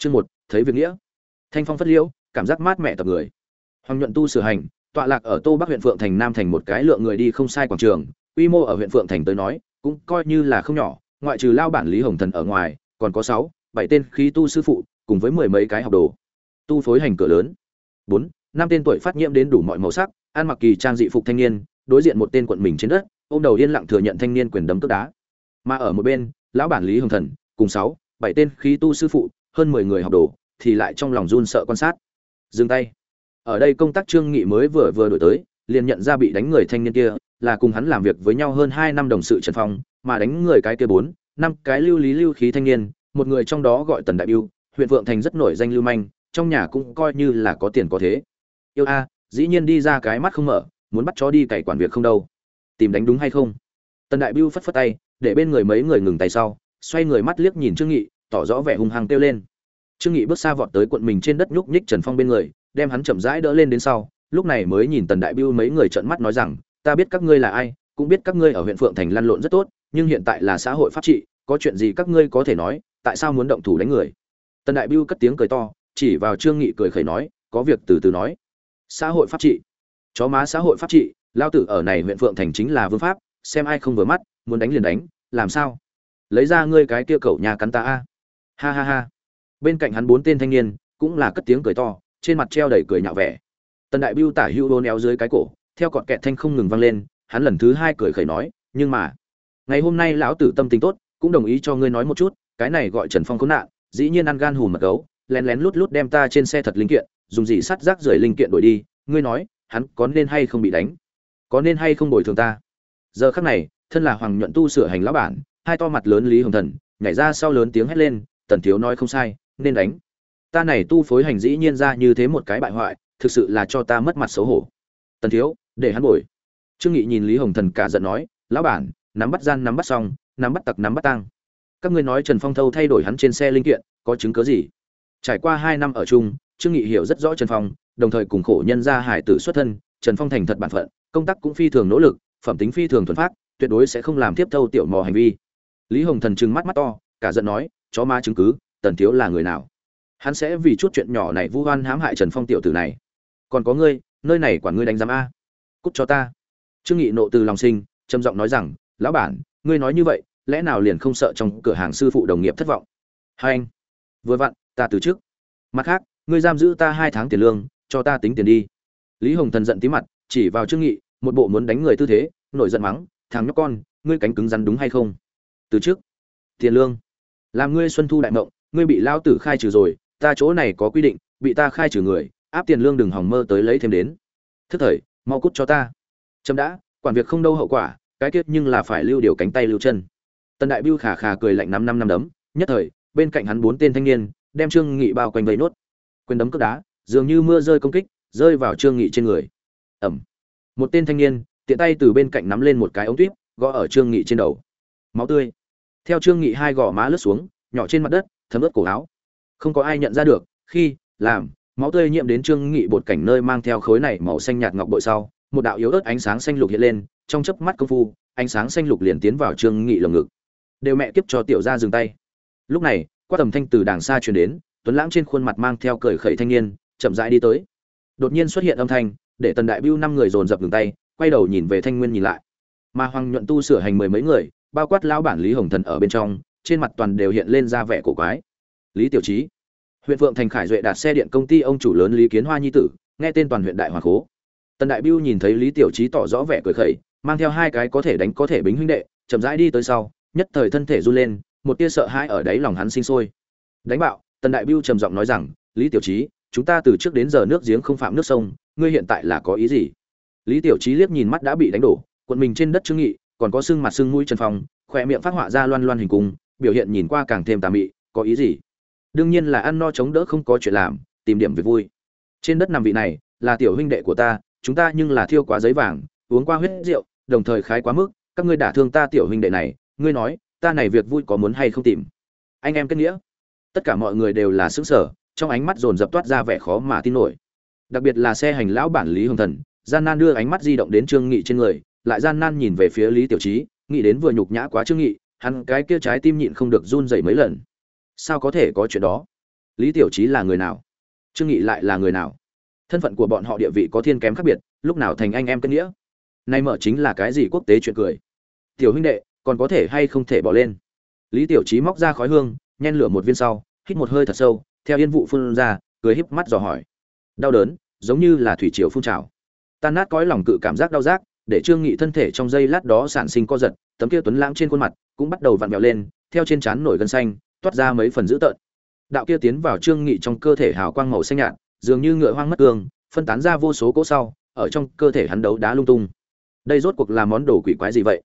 chương một, thấy việc nghĩa. Thanh phong phất liễu, cảm giác mát mẻ tập người. Hoàng nhuận tu sửa hành, tọa lạc ở tô bắc huyện phượng thành nam thành một cái lượng người đi không sai quảng trường. Quy mô ở huyện phượng thành tới nói, cũng coi như là không nhỏ, ngoại trừ lao bản lý hồng thần ở ngoài, còn có sáu, bảy tên khí tu sư phụ, cùng với mười mấy cái học đồ. Tu phối hành cửa lớn. Bốn, năm tên tuổi phát nhiễm đến đủ mọi màu sắc, ăn mặc kỳ trang dị phục thanh niên, đối diện một tên quận mình trên đất, ôm đầu yên lặng thừa nhận thanh niên quyền đấm cướp đá. Mà ở một bên, lão bản lý hồng thần, cùng sáu, bảy tên khí tu sư phụ hơn mười người học đồ, thì lại trong lòng run sợ quan sát. Dừng tay. Ở đây công tác trương nghị mới vừa vừa đổi tới, liền nhận ra bị đánh người thanh niên kia, là cùng hắn làm việc với nhau hơn hai năm đồng sự trần phong, mà đánh người cái kia bốn, năm cái lưu lý lưu khí thanh niên, một người trong đó gọi tần đại biêu, huyện vượng thành rất nổi danh lưu manh, trong nhà cũng coi như là có tiền có thế. Yêu a, dĩ nhiên đi ra cái mắt không mở, muốn bắt chó đi cày quản việc không đâu. Tìm đánh đúng hay không? Tần đại biêu phất phất tay, để bên người mấy người ngừng tay sau, xoay người mắt liếc nhìn trương nghị, tỏ rõ vẻ hung hăng kêu lên trương nghị bước xa vọt tới cuộn mình trên đất nhúc nhích trần phong bên người, đem hắn chậm rãi đỡ lên đến sau, lúc này mới nhìn tần đại biêu mấy người trợn mắt nói rằng, ta biết các ngươi là ai, cũng biết các ngươi ở huyện phượng thành lăn lộn rất tốt, nhưng hiện tại là xã hội pháp trị, có chuyện gì các ngươi có thể nói, tại sao muốn động thủ đánh người? Tần đại biêu cất tiếng cười to, chỉ vào trương nghị cười khẩy nói, có việc từ từ nói. Xã hội pháp trị? Chó má xã hội pháp trị, lao tử ở này huyện phượng thành chính là vương pháp, xem ai không vừa mắt, muốn đánh liền đánh, làm sao? Lấy ra ngươi cái kia cậu nhà cắn ta a. Ha ha ha bên cạnh hắn bốn tên thanh niên, cũng là cất tiếng cười to, trên mặt treo đầy cười nhạo vẻ. Tần đại biêu tả hữu đô néo dưới cái cổ, theo cọt kẹt thanh không ngừng vang lên, hắn lần thứ hai cười khẩy nói, nhưng mà, ngày hôm nay lão tử tâm tình tốt, cũng đồng ý cho ngươi nói một chút, cái này gọi trần phong khốn nạn, dĩ nhiên ăn gan hùm mật gấu, lén lén lút lút đem ta trên xe thật linh kiện, dùng gì sắt rác rưởi linh kiện đổi đi, ngươi nói, hắn có nên hay không bị đánh? Có nên hay không bồi thường ta? Giờ khắc này, thân là hoàng nhuận tu sửa hành lão bản, hai to mặt lớn lý hồng thần, nhảy ra sau lớn tiếng hét lên, tần thiếu nói không sai nên đánh. Ta này tu phối hành dĩ nhiên ra như thế một cái bại hoại, thực sự là cho ta mất mặt xấu hổ. Tần thiếu, để hắn bồi trương nghị nhìn lý hồng thần cả giận nói, lão bản, nắm bắt gian nắm bắt xong, nắm bắt tặc nắm bắt tăng các ngươi nói trần phong thâu thay đổi hắn trên xe linh kiện, có chứng cứ gì? Trải qua hai năm ở chung, trương nghị hiểu rất rõ trần phong, đồng thời cùng khổ nhân gia hải tử xuất thân, trần phong thành thật bản phận, công tác cũng phi thường nỗ lực, phẩm tính phi thường thuần phát tuyệt đối sẽ không làm tiếp thâu tiểu mò hành vi. Lý hồng thần trừng mắt mắt to, cả giận nói, chó ma chứng cứ tần thiếu là người nào? Hắn sẽ vì chút chuyện nhỏ này vu oan hãm hại trần phong tiểu tử này. Còn có ngươi, nơi này quản ngươi đánh giám a. Cút cho ta. Trương nghị nộ từ lòng sinh, trầm giọng nói rằng, lão bản, ngươi nói như vậy, lẽ nào liền không sợ trong cửa hàng sư phụ đồng nghiệp thất vọng? Hai anh, vừa vặn, ta từ trước. Mặt khác, ngươi giam giữ ta hai tháng tiền lương, cho ta tính tiền đi. Lý hồng thần giận tí mặt, chỉ vào trương nghị, một bộ muốn đánh người tư thế, nổi giận mắng, thằng nhóc con, ngươi cánh cứng rắn đúng hay không? Từ trước. Tiền lương. Làm ngươi xuân thu đại mộng ngươi bị lao tử khai trừ rồi, ta chỗ này có quy định, bị ta khai trừ người, áp tiền lương đừng hỏng mơ tới lấy thêm đến. Thức thời, mau cút cho ta. Chấm đã, quản việc không đâu hậu quả, cái kết nhưng là phải lưu điều cánh tay lưu chân. Tần đại biêu khả khả cười lạnh năm năm năm đấm, nhất thời, bên cạnh hắn bốn tên thanh niên, đem trương nghị bao quanh vây nốt. Quyền đấm cướp đá, dường như mưa rơi công kích, rơi vào trương nghị trên người. Ẩm. Một tên thanh niên, tiện tay từ bên cạnh nắm lên một cái ống tuyếp, gõ ở trương nghị trên đầu. Máu tươi. Theo trương nghị hai gò má lướt xuống, nhỏ trên mặt đất thấm ướt cổ áo. Không có ai nhận ra được, khi, làm, máu tươi nhiễm đến trương nghị bột cảnh nơi mang theo khối này màu xanh nhạt ngọc bội sau, một đạo yếu ớt ánh sáng xanh lục hiện lên, trong chớp mắt công phu, ánh sáng xanh lục liền tiến vào trương nghị lồng ngực. Đều mẹ kiếp cho tiểu gia dừng tay. Lúc này qua tầm thanh từ đàng xa truyền đến, tuấn lãng trên khuôn mặt mang theo cười khẩy thanh niên, chậm rãi đi tới. Đột nhiên xuất hiện âm thanh, để tần đại bưu năm người dồn dập ngừng tay, quay đầu nhìn về thanh nguyên nhìn lại. Mà hoàng nhuận tu sửa hành mười mấy người, bao quát lão bản lý hồng thần ở bên trong trên mặt toàn đều hiện lên ra vẻ cổ quái. Lý tiểu trí huyện phượng thành khải duệ đạt xe điện công ty ông chủ lớn lý kiến hoa nhi tử, nghe tên toàn huyện đại hoàng khố. Tần đại biêu nhìn thấy lý tiểu trí tỏ rõ vẻ cười khẩy, mang theo hai cái có thể đánh có thể bính huynh đệ, chậm rãi đi tới sau, nhất thời thân thể run lên, một tia sợ hãi ở đáy lòng hắn sinh sôi. Đánh bạo, tần đại biêu trầm giọng nói rằng, lý tiểu trí chúng ta từ trước đến giờ nước giếng không phạm nước sông, ngươi hiện tại là có ý gì? Lý tiểu trí liếc nhìn mắt đã bị đánh đổ quận mình trên đất trương nghị, còn có xương mặt xương mũi trần phong, khỏe miệng phát họa ra loan loan hình cung biểu hiện nhìn qua càng thêm tà mị, có ý gì? Đương nhiên là ăn no chống đỡ không có chuyện làm, tìm điểm việc vui. Trên đất nằm vị này, là tiểu huynh đệ của ta, chúng ta nhưng là thiêu quá giấy vàng, uống qua huyết rượu, đồng thời khái quá mức, các ngươi đả thương ta tiểu huynh đệ này, ngươi nói, ta này việc vui có muốn hay không tìm? Anh em kết nghĩa. Tất cả mọi người đều là xứng sở trong ánh mắt dồn dập toát ra vẻ khó mà tin nổi. Đặc biệt là xe hành lão bản lý hồng thần, gian nan đưa ánh mắt di động đến trương nghị trên người, lại gian nan nhìn về phía lý tiểu trí, nghĩ đến vừa nhục nhã quá trương nghị hắn cái kia trái tim nhịn không được run rẩy mấy lần. Sao có thể có chuyện đó? Lý tiểu trí là người nào? Trương nghị lại là người nào? Thân phận của bọn họ địa vị có thiên kém khác biệt, lúc nào thành anh em kết nghĩa? Nay mở chính là cái gì quốc tế chuyện cười? Tiểu huynh đệ, còn có thể hay không thể bỏ lên? Lý tiểu trí móc ra khói hương, nhen lửa một viên sau, hít một hơi thật sâu, theo yên vụ phun ra, cười híp mắt dò hỏi. Đau đớn, giống như là thủy triều phun trào. Tan nát cõi lòng cự cảm giác đau rát để trương nghị thân thể trong giây lát đó sản sinh co giật, tấm kia tuấn lãng trên khuôn mặt cũng bắt đầu vặn vẹo lên, theo trên trán nổi gân xanh, toát ra mấy phần dữ tợn. Đạo kia tiến vào trương nghị trong cơ thể hào quang màu xanh nhạt, dường như ngựa hoang mất cương phân tán ra vô số cỗ sau, ở trong cơ thể hắn đấu đá lung tung. Đây rốt cuộc là món đồ quỷ quái gì vậy?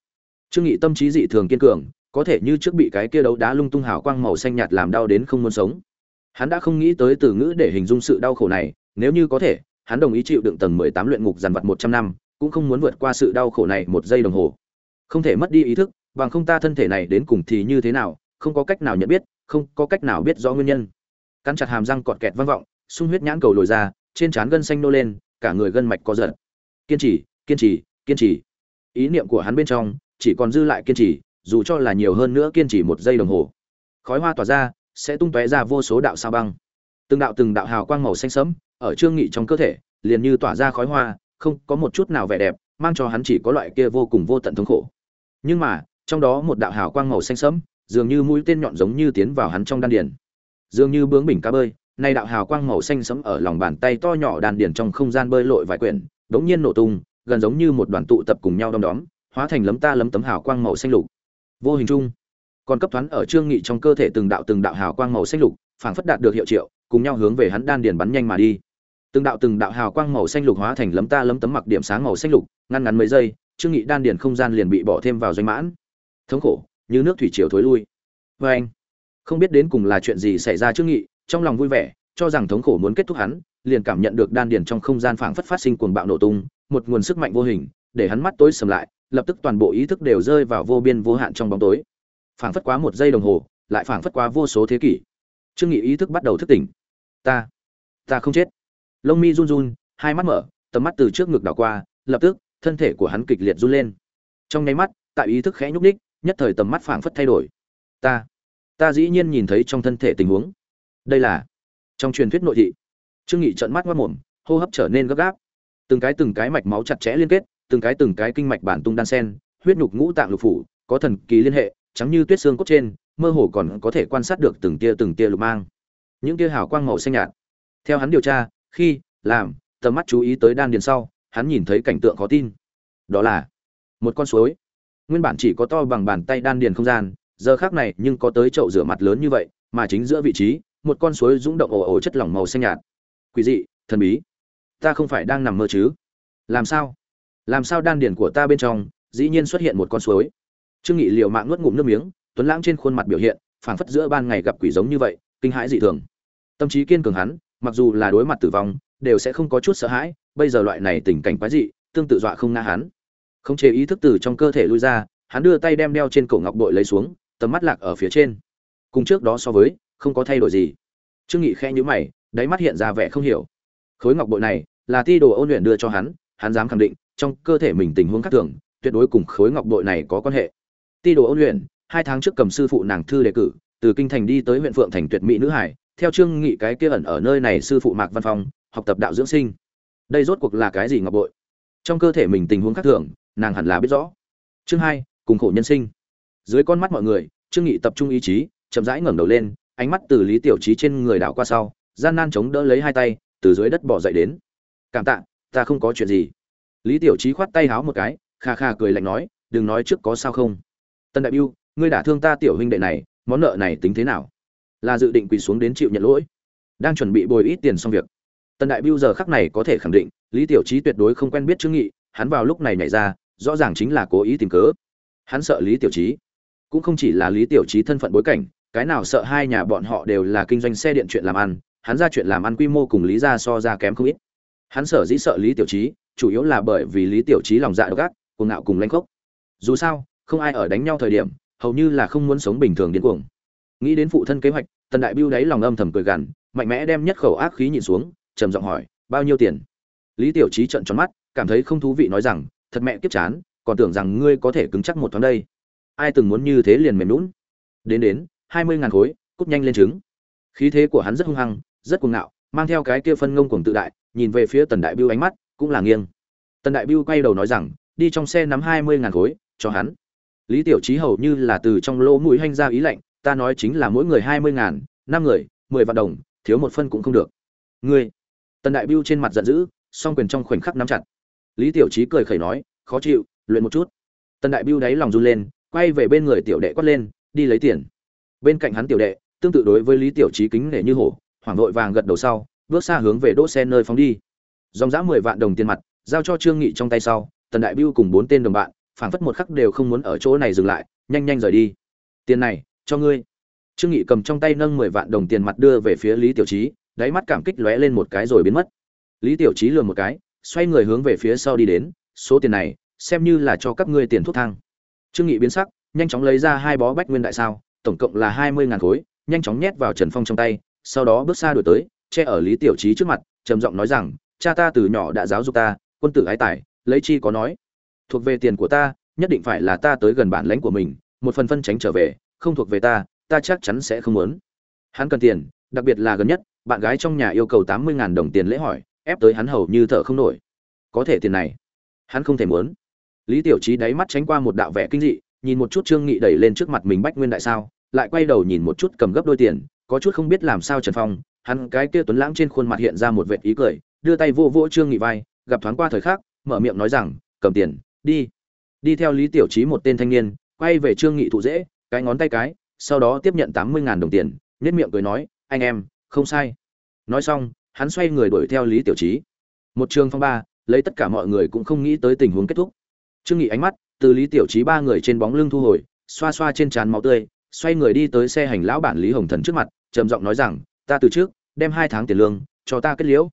Trương nghị tâm trí dị thường kiên cường, có thể như trước bị cái kia đấu đá lung tung hào quang màu xanh nhạt làm đau đến không muốn sống. Hắn đã không nghĩ tới từ ngữ để hình dung sự đau khổ này, nếu như có thể, hắn đồng ý chịu đựng tầng 18 luyện ngục dằn vặt 100 năm, cũng không muốn vượt qua sự đau khổ này một giây đồng hồ. Không thể mất đi ý thức bằng không ta thân thể này đến cùng thì như thế nào, không có cách nào nhận biết, không có cách nào biết rõ nguyên nhân. Cắn chặt hàm răng cọt kẹt vang vọng, sung huyết nhãn cầu lồi ra, trên trán gân xanh nô lên, cả người gân mạch co giật. Kiên trì kiên trì kiên trì. Ý niệm của hắn bên trong, chỉ còn dư lại kiên trì, dù cho là nhiều hơn nữa kiên trì một giây đồng hồ. Khói hoa tỏa ra, sẽ tung tóe ra vô số đạo sao băng. Từng đạo từng đạo hào quang màu xanh sẫm, ở trương nghị trong cơ thể, liền như tỏa ra khói hoa, không có một chút nào vẻ đẹp, mang cho hắn chỉ có loại kia vô cùng vô tận thống khổ. Nhưng mà trong đó một đạo hào quang màu xanh sẫm dường như mũi tên nhọn giống như tiến vào hắn trong đan điền. Dường như bướng bình cá bơi nay đạo hào quang màu xanh sẫm ở lòng bàn tay to nhỏ đan điền trong không gian bơi lội vài quyển đống nhiên nổ tung gần giống như một đoàn tụ tập cùng nhau đom đóm hóa thành lấm ta lấm tấm hào quang màu xanh lục. Vô hình trung, còn cấp thoáng ở trương nghị trong cơ thể từng đạo từng đạo hào quang màu xanh lục phảng phất đạt được hiệu triệu cùng nhau hướng về hắn đan điền bắn nhanh mà đi. Từng đạo từng đạo hào quang màu xanh lục hóa thành lấm ta lấm tấm mặc điểm sáng màu xanh lục ngăn ngắn mấy giây trương nghị đan điền không gian liền bị bỏ thêm vào doanh mãn thống khổ, như nước thủy triều thối lui. Với anh, không biết đến cùng là chuyện gì xảy ra trước nghị, trong lòng vui vẻ, cho rằng thống khổ muốn kết thúc hắn, liền cảm nhận được đan điền trong không gian phảng phất phát sinh cuồng bạo nổ tung, một nguồn sức mạnh vô hình, để hắn mắt tối sầm lại, lập tức toàn bộ ý thức đều rơi vào vô biên vô hạn trong bóng tối. Phảng phất quá một giây đồng hồ, lại phảng phất quá vô số thế kỷ. Trương nghị ý thức bắt đầu thức tỉnh. Ta ta không chết. Lông mi run run, hai mắt mở, tầm mắt từ trước ngực đảo qua, lập tức, thân thể của hắn kịch liệt run lên. Trong nháy mắt, tại ý thức khẽ nhúc ních nhất thời tầm mắt phảng phất thay đổi. Ta ta dĩ nhiên nhìn thấy trong thân thể tình huống. Đây là trong truyền thuyết nội thị. Trương nghị trợn mắt mắt mồm, hô hấp trở nên gấp gáp. Từng cái từng cái mạch máu chặt chẽ liên kết, từng cái từng cái kinh mạch bản tung đan sen, huyết nhục ngũ tạng lục phủ, có thần kỳ liên hệ, trắng như tuyết xương cốt trên, mơ hồ còn có thể quan sát được từng tia từng tia lục mang. Những tia hào quang màu xanh nhạt. Theo hắn điều tra, khi, làm, tầm mắt chú ý tới đan điền sau, hắn nhìn thấy cảnh tượng khó tin. Đó là một con suối nguyên bản chỉ có to bằng bàn tay đan điền không gian, giờ khác này nhưng có tới chậu rửa mặt lớn như vậy, mà chính giữa vị trí, một con suối rung động ồ ồ chất lỏng màu xanh nhạt. Quỷ dị, thần bí. Ta không phải đang nằm mơ chứ? Làm sao? Làm sao đan điền của ta bên trong, dĩ nhiên xuất hiện một con suối? Trương nghị liều mạng nuốt ngụm nước miếng, tuấn lãng trên khuôn mặt biểu hiện, phảng phất giữa ban ngày gặp quỷ giống như vậy, kinh hãi dị thường. Tâm trí kiên cường hắn, mặc dù là đối mặt tử vong, đều sẽ không có chút sợ hãi, bây giờ loại này tình cảnh quái dị, tương tự dọa không ngã hắn không chế ý thức từ trong cơ thể lui ra, hắn đưa tay đem đeo trên cổ ngọc bội lấy xuống, tầm mắt lạc ở phía trên. Cùng trước đó so với, không có thay đổi gì. Trương nghị khẽ nhíu mày, đáy mắt hiện ra vẻ không hiểu. Khối ngọc bội này là ti đồ ôn luyện đưa cho hắn hắn dám khẳng định, trong cơ thể mình tình huống khác thường, tuyệt đối cùng khối ngọc bội này có quan hệ. Ti đồ ôn luyện, hai tháng trước cầm sư phụ nàng thư đề cử, từ kinh thành đi tới huyện phượng thành tuyệt mỹ nữ hải, theo trương nghị cái kia ẩn ở nơi này sư phụ mạc văn phong, học tập đạo dưỡng sinh. Đây rốt cuộc là cái gì ngọc bội? Trong cơ thể mình tình huống khác thường nàng hẳn là biết rõ. Chương hai, cùng khổ nhân sinh. Dưới con mắt mọi người, trương nghị tập trung ý chí, chậm rãi ngẩng đầu lên, ánh mắt từ lý tiểu trí trên người đảo qua sau, gian nan chống đỡ lấy hai tay, từ dưới đất bỏ dậy đến. Cảm tạ, ta không có chuyện gì. Lý tiểu trí khoát tay háo một cái, kha kha cười lạnh nói, đừng nói trước có sao không? Tân đại biêu, ngươi đả thương ta tiểu huynh đệ này, món nợ này tính thế nào? Là dự định quỳ xuống đến chịu nhận lỗi. Đang chuẩn bị bồi ít tiền xong việc. Tân đại biêu giờ khắc này có thể khẳng định, lý tiểu trí tuyệt đối không quen biết trương nghị, hắn vào lúc này nhảy ra rõ ràng chính là cố ý tìm cớ. Hắn sợ lý tiểu trí cũng không chỉ là lý tiểu trí thân phận bối cảnh, cái nào sợ hai nhà bọn họ đều là kinh doanh xe điện chuyện làm ăn, hắn ra chuyện làm ăn quy mô cùng lý ra so ra kém không ít. Hắn sợ dĩ sợ lý tiểu trí chủ yếu là bởi vì lý tiểu trí lòng dạ độc ác, cuồng ngạo cùng lanh khốc. Dù sao, không ai ở đánh nhau thời điểm, hầu như là không muốn sống bình thường điên cuồng. Nghĩ đến phụ thân kế hoạch, tần đại biêu đáy lòng âm thầm cười gằn, mạnh mẽ đem nhất khẩu ác khí nhìn xuống, trầm giọng hỏi, bao nhiêu tiền? Lý tiểu trí trợn tròn mắt, cảm thấy không thú vị nói rằng thật mẹ kiếp chán, còn tưởng rằng ngươi có thể cứng chắc một tháng đây. Ai từng muốn như thế liền mềm lún đến đến, hai mươi ngàn khối, cút nhanh lên trứng. Khí thế của hắn rất hung hăng, rất cuồng ngạo, mang theo cái kia phân ngông cuồng tự đại, nhìn về phía tần đại biêu ánh mắt cũng là nghiêng. Tần đại biêu quay đầu nói rằng, đi trong xe nắm hai mươi ngàn khối, cho hắn. Lý tiểu trí hầu như là từ trong lỗ mũi hanh ra ý lệnh ta nói chính là mỗi người hai mươi ngàn, năm người, mười vạn đồng, thiếu một phân cũng không được. Ngươi. Tần đại biêu trên mặt giận dữ, song quyền trong khoảnh khắc nắm chặt lý tiểu trí cười khẩy nói, khó chịu, luyện một chút. Tần đại biêu đáy lòng run lên, quay về bên người tiểu đệ quát lên, đi lấy tiền. Bên cạnh hắn tiểu đệ, tương tự đối với lý tiểu trí kính nể như hổ, hoảng vội vàng gật đầu sau, bước xa hướng về đỗ xe nơi phóng đi. Dòng giá mười vạn đồng tiền mặt, giao cho trương nghị trong tay sau, tần đại biêu cùng bốn tên đồng bạn, phảng phất một khắc đều không muốn ở chỗ này dừng lại, nhanh nhanh rời đi. Tiền này, cho ngươi. Trương nghị cầm trong tay nâng mười vạn đồng tiền mặt đưa về phía lý tiểu trí đáy mắt cảm kích lóe lên một cái rồi biến mất. Lý tiểu trí lườm một cái xoay người hướng về phía sau đi đến, số tiền này, xem như là cho các ngươi tiền thuốc thang. Trương nghị biến sắc, nhanh chóng lấy ra hai bó bách nguyên đại sao, tổng cộng là hai mươi ngàn khối, nhanh chóng nhét vào trần phong trong tay, sau đó bước xa đuổi tới, che ở lý tiểu trí trước mặt, trầm giọng nói rằng, cha ta từ nhỏ đã giáo dục ta, quân tử ái tài, lấy chi có nói. Thuộc về tiền của ta, nhất định phải là ta tới gần bản lãnh của mình, một phần phân tránh trở về, không thuộc về ta ta chắc chắn sẽ không muốn. Hắn cần tiền, đặc biệt là gần nhất, bạn gái trong nhà yêu cầu tám mươi đồng tiền lễ hỏi ép tới hắn hầu như thở không nổi. Có thể tiền này, hắn không thể muốn. Lý tiểu trí đáy mắt tránh qua một đạo vẻ kinh dị, nhìn một chút trương nghị đẩy lên trước mặt mình bách nguyên đại sao, lại quay đầu nhìn một chút cầm gấp đôi tiền, có chút không biết làm sao trần phong, hắn cái kia tuấn lãng trên khuôn mặt hiện ra một vệt ý cười, đưa tay vô vỗ trương nghị vai, gặp thoáng qua thời khắc, mở miệng nói rằng, cầm tiền, đi. Đi theo lý tiểu trí một tên thanh niên, quay về trương nghị thụ dễ, cái ngón tay cái, sau đó tiếp nhận tám mươi đồng tiền nhất miệng cười nói, anh em, không sai. Nói xong hắn xoay người đuổi theo lý tiểu trí một trường phong ba, lấy tất cả mọi người cũng không nghĩ tới tình huống kết thúc. Trương nghị ánh mắt từ lý tiểu trí ba người trên bóng lưng thu hồi, xoa xoa trên trán máu tươi, xoay người đi tới xe hành lão bản lý hồng thần trước mặt, trầm giọng nói rằng, ta từ trước đem hai tháng tiền lương cho ta kết liễu.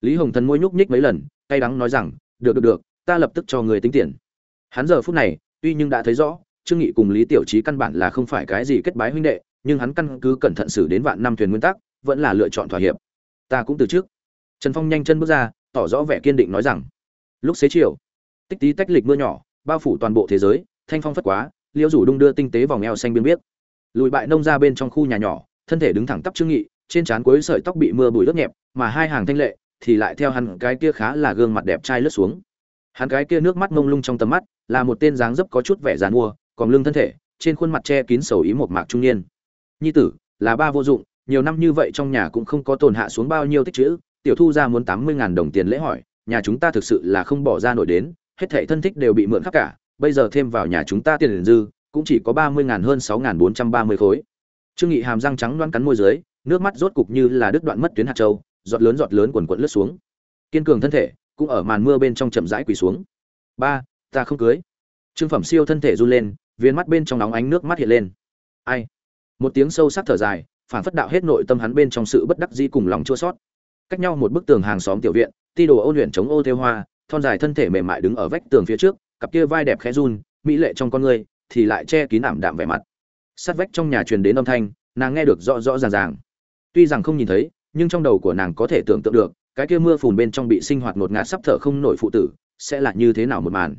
Lý hồng thần môi nhúc nhích mấy lần, cay đắng nói rằng, được được được, ta lập tức cho người tính tiền. Hắn giờ phút này, tuy nhưng đã thấy rõ, trương nghị cùng lý tiểu trí căn bản là không phải cái gì kết bái huynh đệ, nhưng hắn căn cứ cẩn thận xử đến vạn năm thuyền nguyên tắc, vẫn là lựa chọn thỏa hiệp ta cũng từ trước. Trần phong nhanh chân bước ra, tỏ rõ vẻ kiên định nói rằng, lúc xế chiều, tích tí tách lịch mưa nhỏ, bao phủ toàn bộ thế giới, thanh phong phất quá, liễu rủ đung đưa tinh tế vòng eo xanh biên biết lùi bại nông ra bên trong khu nhà nhỏ, thân thể đứng thẳng tắp trương nghị, trên trán cuối sợi tóc bị mưa bụi lướt nhẹp, mà hai hàng thanh lệ thì lại theo hắn cái kia khá là gương mặt đẹp trai lướt xuống. Hắn cái kia nước mắt mông lung trong tầm mắt, là một tên dáng dấp có chút vẻ dàn mua còn lưng thân thể, trên khuôn mặt che kín sầu ý một mạc trung niên. Nhi tử, là ba vô dụng nhiều năm như vậy trong nhà cũng không có tồn hạ xuống bao nhiêu tích chữ, tiểu thu ra muốn tám mươi ngàn đồng tiền lễ hỏi, nhà chúng ta thực sự là không bỏ ra nổi đến, hết thảy thân thích đều bị mượn khắp cả, bây giờ thêm vào nhà chúng ta tiền dư, cũng chỉ có ba mươi ngàn hơn sáu ngàn bốn trăm ba mươi khối. Trương nghị hàm răng trắng đoán cắn môi dưới, nước mắt rốt cục như là đứt đoạn mất tuyến hạt châu, giọt lớn giọt lớn quần quần lướt xuống. Kiên cường thân thể cũng ở màn mưa bên trong chậm rãi quỳ xuống. Ba, ta không cưới. Trương phẩm siêu thân thể run lên, viên mắt bên trong nóng ánh nước mắt hiện lên. Ai? Một tiếng sâu sắc thở dài phản phất đạo hết nội tâm hắn bên trong sự bất đắc dĩ cùng lòng chua sót. Cách nhau một bức tường hàng xóm tiểu viện, ti đồ ôn luyện chống ô theo hoa, thon dài thân thể mềm mại đứng ở vách tường phía trước, cặp kia vai đẹp khẽ run, mỹ lệ trong con người, thì lại che kín ảm đạm vẻ mặt. Sát vách trong nhà truyền đến âm thanh, nàng nghe được rõ rõ ràng ràng. Tuy rằng không nhìn thấy, nhưng trong đầu của nàng có thể tưởng tượng được, cái kia mưa phùn bên trong bị sinh hoạt ngột ngạt sắp thở không nổi phụ tử, sẽ là như thế nào một màn.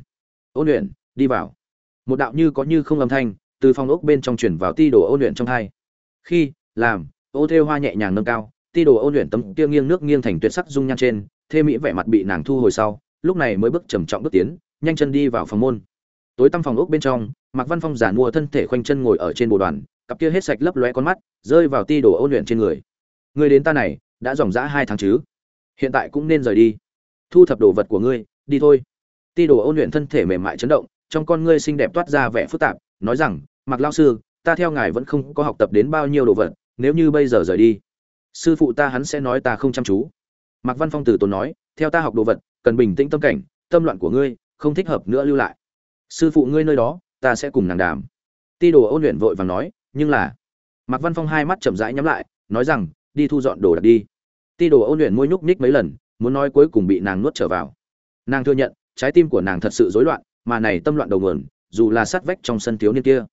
Ôn luyện, đi vào. Một đạo như có như không âm thanh, từ phòng ốc bên trong chuyển vào ti đồ ôn luyện trong hai. Khi làm ô thêu hoa nhẹ nhàng nâng cao ti đồ ôn luyện tấm kia nghiêng nước nghiêng thành tuyệt sắc dung nhan trên thê mỹ vẻ mặt bị nàng thu hồi sau lúc này mới bước trầm trọng bước tiến nhanh chân đi vào phòng môn tối tăm phòng ốc bên trong Mạc Văn Phong giản mua thân thể khoanh chân ngồi ở trên bồ đoàn, cặp kia hết sạch lấp lóe con mắt, rơi vào ti đồ ôn luyện trên người. Người đến ta này, đã dòng dã hai tháng chứ? Hiện tại cũng nên rời đi. Thu thập đồ vật của ngươi, đi thôi. Ti đồ ôn luyện thân thể mềm mại chấn động, trong con ngươi xinh đẹp toát ra vẻ phức tạp, nói rằng, Mạc lão sư, ta theo ngài vẫn không có học tập đến bao nhiêu đồ vật, nếu như bây giờ rời đi, sư phụ ta hắn sẽ nói ta không chăm chú. Mạc Văn Phong từ tốn nói, theo ta học đồ vật, cần bình tĩnh tâm cảnh, tâm loạn của ngươi không thích hợp nữa lưu lại. Sư phụ ngươi nơi đó, ta sẽ cùng nàng đàm ti đồ ôn luyện vội vàng nói nhưng là mạc văn phong hai mắt chậm rãi nhắm lại nói rằng đi thu dọn đồ đạc đi ti đồ ôn luyện môi nhúc nhích mấy lần muốn nói cuối cùng bị nàng nuốt trở vào nàng thừa nhận trái tim của nàng thật sự rối loạn mà này tâm loạn đầu nguồn dù là sát vách trong sân thiếu niên kia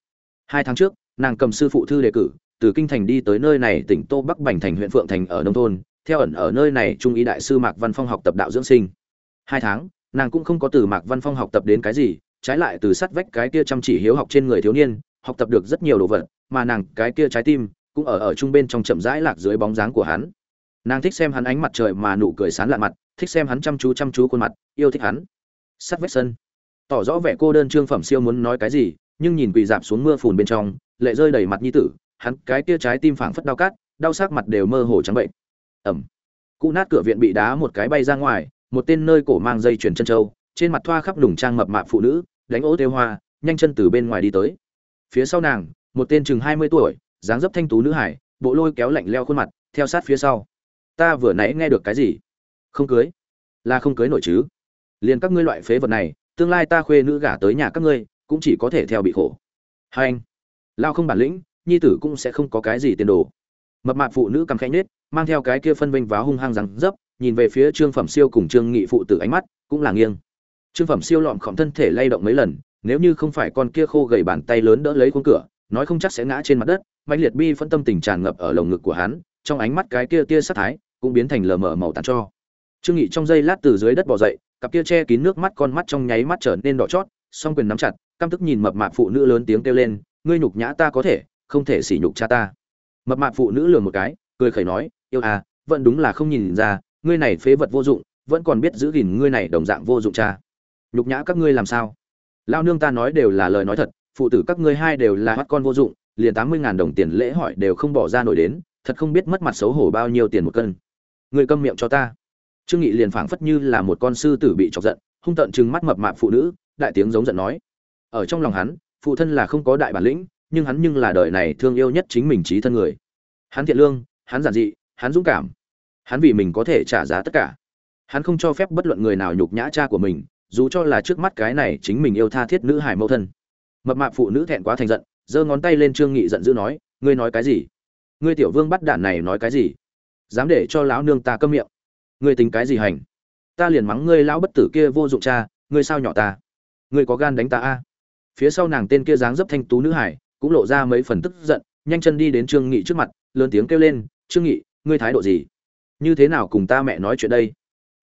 hai tháng trước nàng cầm sư phụ thư đề cử từ kinh thành đi tới nơi này tỉnh tô bắc bành thành, huyện phượng thành ở nông thôn, theo ẩn ở nơi này trung ý đại sư mạc văn phong học tập đạo dưỡng sinh. Hai tháng, nàng cũng không có từ mạc văn phong học tập đến cái gì, trái lại từ sát vách cái kia chăm chỉ hiếu học trên người thiếu niên, học tập được rất nhiều đồ vật, mà nàng cái kia trái tim cũng ở ở trung bên trong chậm rãi lạc dưới bóng dáng của hắn. Nàng thích xem hắn ánh mặt trời mà nụ cười sán lạ mặt, thích xem hắn chăm chú chăm chú khuôn mặt, yêu thích hắn. Sắt vách sân. Tỏ rõ vẻ cô đơn trương phẩm siêu muốn nói cái gì, nhưng nhìn quỳ dạp xuống mưa phùn bên trong, lệ rơi đầy mặt nhi tử hắn cái kia trái tim phảng phất đau cát, đau sắc mặt đều mơ hồ trắng bệnh. Ẩm cụ nát cửa viện bị đá một cái bay ra ngoài, một tên nơi cổ mang dây chuyền chân châu trên mặt thoa khắp lủng trang mập mạp phụ nữ, đánh ố tê hoa, nhanh chân từ bên ngoài đi tới. Phía sau nàng, một tên chừng hai mươi tuổi, dáng dấp thanh tú nữ hải, bộ lôi kéo lạnh leo khuôn mặt, theo sát phía sau. Ta vừa nãy nghe được cái gì? Không cưới. Là không cưới nổi chứ. Liền các ngươi loại phế vật này, tương lai ta khuê nữ gả tới nhà các ngươi, cũng chỉ có thể theo bị khổ. Hai anh. Lao không bản lĩnh nhi tử cũng sẽ không có cái gì tiền đồ. Mập mạp phụ nữ cầm khẽ nết mang theo cái kia phân vinh vá hung hăng rằng dấp, nhìn về phía trương phẩm siêu cùng trương nghị phụ tử ánh mắt cũng là nghiêng. Trương phẩm siêu lọm khom thân thể lay động mấy lần, nếu như không phải con kia khô gầy bàn tay lớn đỡ lấy khung cửa, nói không chắc sẽ ngã trên mặt đất mạnh liệt bi phân tâm tình tràn ngập ở lồng ngực của hắn, trong ánh mắt cái kia tia sát thái cũng biến thành lờ mờ màu tàn cho. Trương nghị trong giây lát từ dưới đất bò dậy, cặp kia che kín nước mắt con mắt trong nháy mắt trở nên đỏ chót, song quyền nắm chặt, căm tức nhìn mập mạp phụ nữ lớn tiếng kêu lên, ngươi nhục nhã ta có thể không thể sỉ nhục cha ta. Mập mạp phụ nữ lừa một cái, cười khẩy nói, yêu à vẫn đúng là không nhìn ra, ngươi này phế vật vô dụng, vẫn còn biết giữ gìn ngươi này đồng dạng vô dụng cha. Nhục nhã các ngươi làm sao? Lao nương ta nói đều là lời nói thật, phụ tử các ngươi hai đều là mắt con vô dụng, liền tám mươi ngàn đồng tiền lễ hỏi đều không bỏ ra nổi đến, thật không biết mất mặt xấu hổ bao nhiêu tiền một cân. Người câm miệng cho ta. Trương nghị liền phảng phất như là một con sư tử bị chọc giận, hung tợn trừng mắt mập mạp phụ nữ, đại tiếng giống giận nói. Ở trong lòng hắn, phụ thân là không có đại bản lĩnh nhưng hắn nhưng là đời này thương yêu nhất chính mình trí thân người. Hắn thiện lương, hắn giản dị, hắn dũng cảm. Hắn vì mình có thể trả giá tất cả. Hắn không cho phép bất luận người nào nhục nhã cha của mình, dù cho là trước mắt cái này chính mình yêu tha thiết nữ hải mẫu thân. Mập mạp phụ nữ thẹn quá thành giận, giơ ngón tay lên trương nghị giận dữ nói, ngươi nói cái gì? Ngươi tiểu vương bắt đạn này nói cái gì? Dám để cho lão nương ta câm miệng. Ngươi tính cái gì hành? Ta liền mắng ngươi lão bất tử kia vô dụng cha, ngươi sao nhỏ ta? Ngươi có gan đánh ta a? Phía sau nàng tên kia dáng dấp thanh tú nữ hải cũng lộ ra mấy phần tức giận, nhanh chân đi đến trương nghị trước mặt, lớn tiếng kêu lên, trương nghị, ngươi thái độ gì? Như thế nào cùng ta mẹ nói chuyện đây?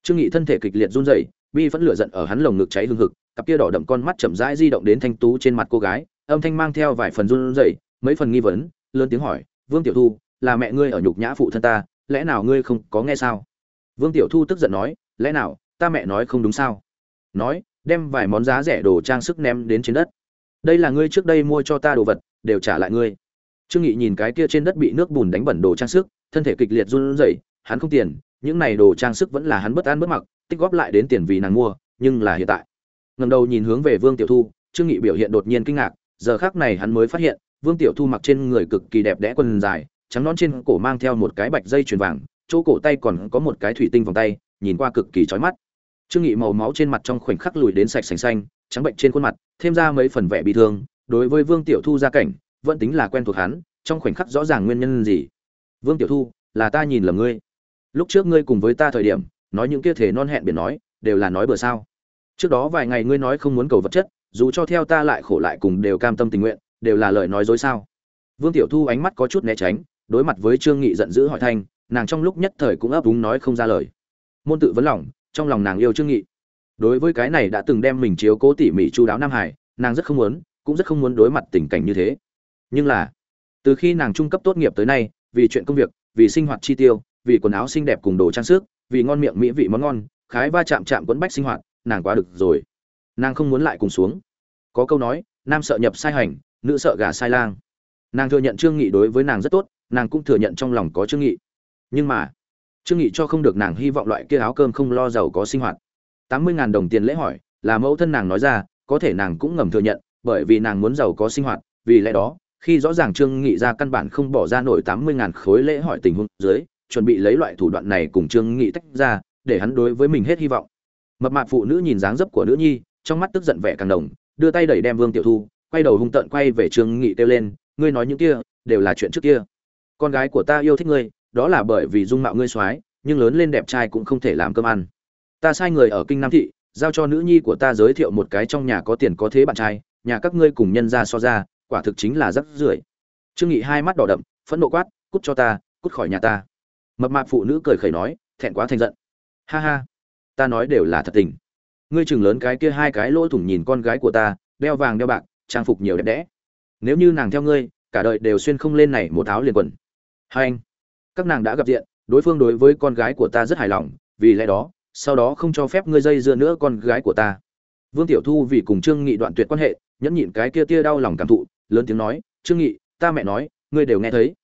Trương nghị thân thể kịch liệt run rẩy, bi vẫn lửa giận ở hắn lồng ngực cháy hừng hực, cặp kia đỏ đậm con mắt chậm rãi di động đến thanh tú trên mặt cô gái, âm thanh mang theo vài phần run rẩy, mấy phần nghi vấn, lớn tiếng hỏi, vương tiểu thu, là mẹ ngươi ở nhục nhã phụ thân ta, lẽ nào ngươi không có nghe sao? Vương tiểu thu tức giận nói, lẽ nào, ta mẹ nói không đúng sao? Nói, đem vài món giá rẻ đồ trang sức ném đến trên đất. Đây là ngươi trước đây mua cho ta đồ vật đều trả lại ngươi. Trương nghị nhìn cái kia trên đất bị nước bùn đánh bẩn đồ trang sức, thân thể kịch liệt run rẩy, hắn không tiền, những này đồ trang sức vẫn là hắn bất an bất mặc, tích góp lại đến tiền vì nàng mua, nhưng là hiện tại. Ngẩng đầu nhìn hướng về vương tiểu thu, trương nghị biểu hiện đột nhiên kinh ngạc, giờ khắc này hắn mới phát hiện, vương tiểu thu mặc trên người cực kỳ đẹp đẽ quần dài, trắng nón trên cổ mang theo một cái bạch dây chuyền vàng, chỗ cổ tay còn có một cái thủy tinh vòng tay, nhìn qua cực kỳ chói mắt. Trương nghị màu máu trên mặt trong khoảnh khắc lùi đến sạch sành xanh, trắng bệnh trên khuôn mặt, thêm ra mấy phần vẻ bị thương đối với vương tiểu thu gia cảnh, vẫn tính là quen thuộc hắn, trong khoảnh khắc rõ ràng nguyên nhân gì. Vương tiểu thu, là ta nhìn lầm ngươi. Lúc trước ngươi cùng với ta thời điểm, nói những kia thể non hẹn biển nói, đều là nói bừa sao. Trước đó vài ngày ngươi nói không muốn cầu vật chất, dù cho theo ta lại khổ lại cùng đều cam tâm tình nguyện, đều là lời nói dối sao. Vương tiểu thu ánh mắt có chút né tránh, đối mặt với trương nghị giận dữ hỏi thanh, nàng trong lúc nhất thời cũng ấp úng nói không ra lời. Môn tự vấn lòng, trong lòng nàng yêu trương nghị. Đối với cái này đã từng đem mình chiếu cố tỉ mỉ chu đáo nam hải, nàng rất không muốn cũng rất không muốn đối mặt tình cảnh như thế. Nhưng là, từ khi nàng trung cấp tốt nghiệp tới nay, vì chuyện công việc, vì sinh hoạt chi tiêu, vì quần áo xinh đẹp cùng đồ trang sức, vì ngon miệng mỹ vị món ngon, khái va chạm chạm quấn bách sinh hoạt, nàng quá được rồi. Nàng không muốn lại cùng xuống. Có câu nói, nam sợ nhập sai hành, nữ sợ gà sai lang. Nàng thừa nhận trương nghị đối với nàng rất tốt, nàng cũng thừa nhận trong lòng có trương nghị. Nhưng mà, trương nghị cho không được nàng hy vọng loại kia áo cơm không lo giàu có sinh hoạt. Tám mươi ngàn đồng tiền lễ hỏi, là mẫu thân nàng nói ra, có thể nàng cũng ngầm thừa nhận bởi vì nàng muốn giàu có sinh hoạt, vì lẽ đó, khi rõ ràng trương nghị ra căn bản không bỏ ra nổi tám mươi ngàn khối lễ hỏi tình huống dưới, chuẩn bị lấy loại thủ đoạn này cùng trương nghị tách ra, để hắn đối với mình hết hy vọng. Mập mạp phụ nữ nhìn dáng dấp của nữ nhi, trong mắt tức giận vẻ càng đồng đưa tay đẩy đem vương tiểu thu, quay đầu hung tợn quay về trương nghị kêu lên, ngươi nói những kia, đều là chuyện trước kia. Con gái của ta yêu thích ngươi, đó là bởi vì dung mạo ngươi soái, nhưng lớn lên đẹp trai cũng không thể làm cơm ăn. Ta sai người ở kinh nam thị, giao cho nữ nhi của ta giới thiệu một cái trong nhà có tiền có thế bạn trai nhà các ngươi cùng nhân ra so ra, quả thực chính là rất rưởi. Trương nghị hai mắt đỏ đậm, phẫn nộ quát, cút cho ta, cút khỏi nhà ta. Mập mạp phụ nữ cười khẩy nói, thẹn quá thành giận. Ha ha, ta nói đều là thật tình. Ngươi chừng lớn cái kia hai cái lỗ thủng nhìn con gái của ta, đeo vàng đeo bạc, trang phục nhiều đẹp đẽ. Nếu như nàng theo ngươi, cả đời đều xuyên không lên này một áo liền quần. Hai anh, các nàng đã gặp diện, đối phương đối với con gái của ta rất hài lòng, vì lẽ đó, sau đó không cho phép ngươi dây dưa nữa con gái của ta. Vương tiểu thu vì cùng trương nghị đoạn tuyệt quan hệ nhẫn nhịn cái kia tia đau lòng cảm thụ, lớn tiếng nói, trương nghị, ta mẹ nói, ngươi đều nghe thấy.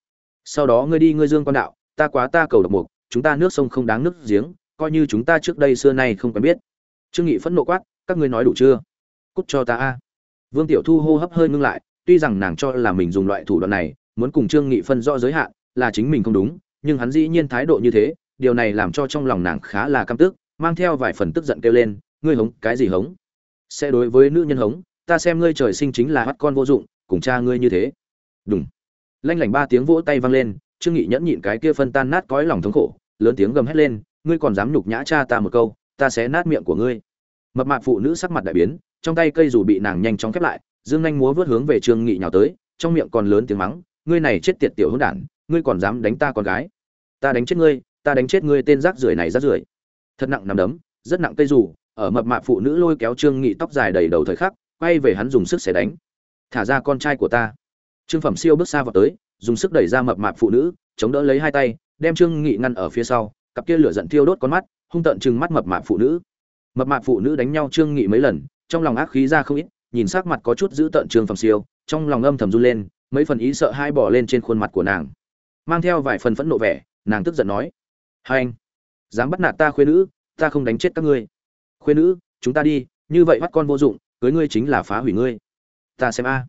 Sau đó ngươi đi ngươi dương quan đạo, ta quá ta cầu độc mục, chúng ta nước sông không đáng nước giếng, coi như chúng ta trước đây xưa nay không quen biết. Trương nghị phẫn nộ quát, các ngươi nói đủ chưa? Cút cho ta a. Vương tiểu thu hô hấp hơi ngưng lại, tuy rằng nàng cho là mình dùng loại thủ đoạn này, muốn cùng trương nghị phân rõ giới hạn, là chính mình không đúng, nhưng hắn dĩ nhiên thái độ như thế, điều này làm cho trong lòng nàng khá là căm tức, mang theo vài phần tức giận kêu lên, ngươi hống, cái gì hống? Sẽ đối với nữ nhân hống ta xem ngươi trời sinh chính là hắt con vô dụng, cùng cha ngươi như thế. Đúng lanh lảnh ba tiếng vỗ tay vang lên, trương nghị nhẫn nhịn cái kia phân tan nát cõi lòng thống khổ, lớn tiếng gầm hét lên, ngươi còn dám nhục nhã cha ta một câu, ta sẽ nát miệng của ngươi. Mập mạp phụ nữ sắc mặt đại biến, trong tay cây dù bị nàng nhanh chóng khép lại, dương nhanh múa vớt hướng về trương nghị nhào tới, trong miệng còn lớn tiếng mắng, ngươi này chết tiệt tiểu hỗn đản, ngươi còn dám đánh ta con gái. Ta đánh chết ngươi, ta đánh chết ngươi tên rác rưởi này rác rưởi. Thật nặng nằm đấm, rất nặng cây dù, ở mập mạp phụ nữ lôi kéo trương nghị tóc dài đầy đầu thời khắc quay về hắn dùng sức xẻ đánh. Thả ra con trai của ta. Trương phẩm siêu bước xa vào tới, dùng sức đẩy ra mập mạp phụ nữ, chống đỡ lấy hai tay, đem trương nghị ngăn ở phía sau, cặp kia lửa giận thiêu đốt con mắt, hung tợn trừng mắt mập mạp phụ nữ. Mập mạp phụ nữ đánh nhau trương nghị mấy lần, trong lòng ác khí ra không ít, nhìn sắc mặt có chút giữ tợn trương phẩm siêu, trong lòng âm thầm run lên, mấy phần ý sợ hai bỏ lên trên khuôn mặt của nàng. Mang theo vài phần phẫn nộ vẻ, nàng tức giận nói, hai anh, dám bắt nạt ta khuê nữ, ta không đánh chết các ngươi. Khuê nữ, chúng ta đi, như vậy bắt con vô dụng cưới ngươi chính là phá hủy ngươi. Ta xem a.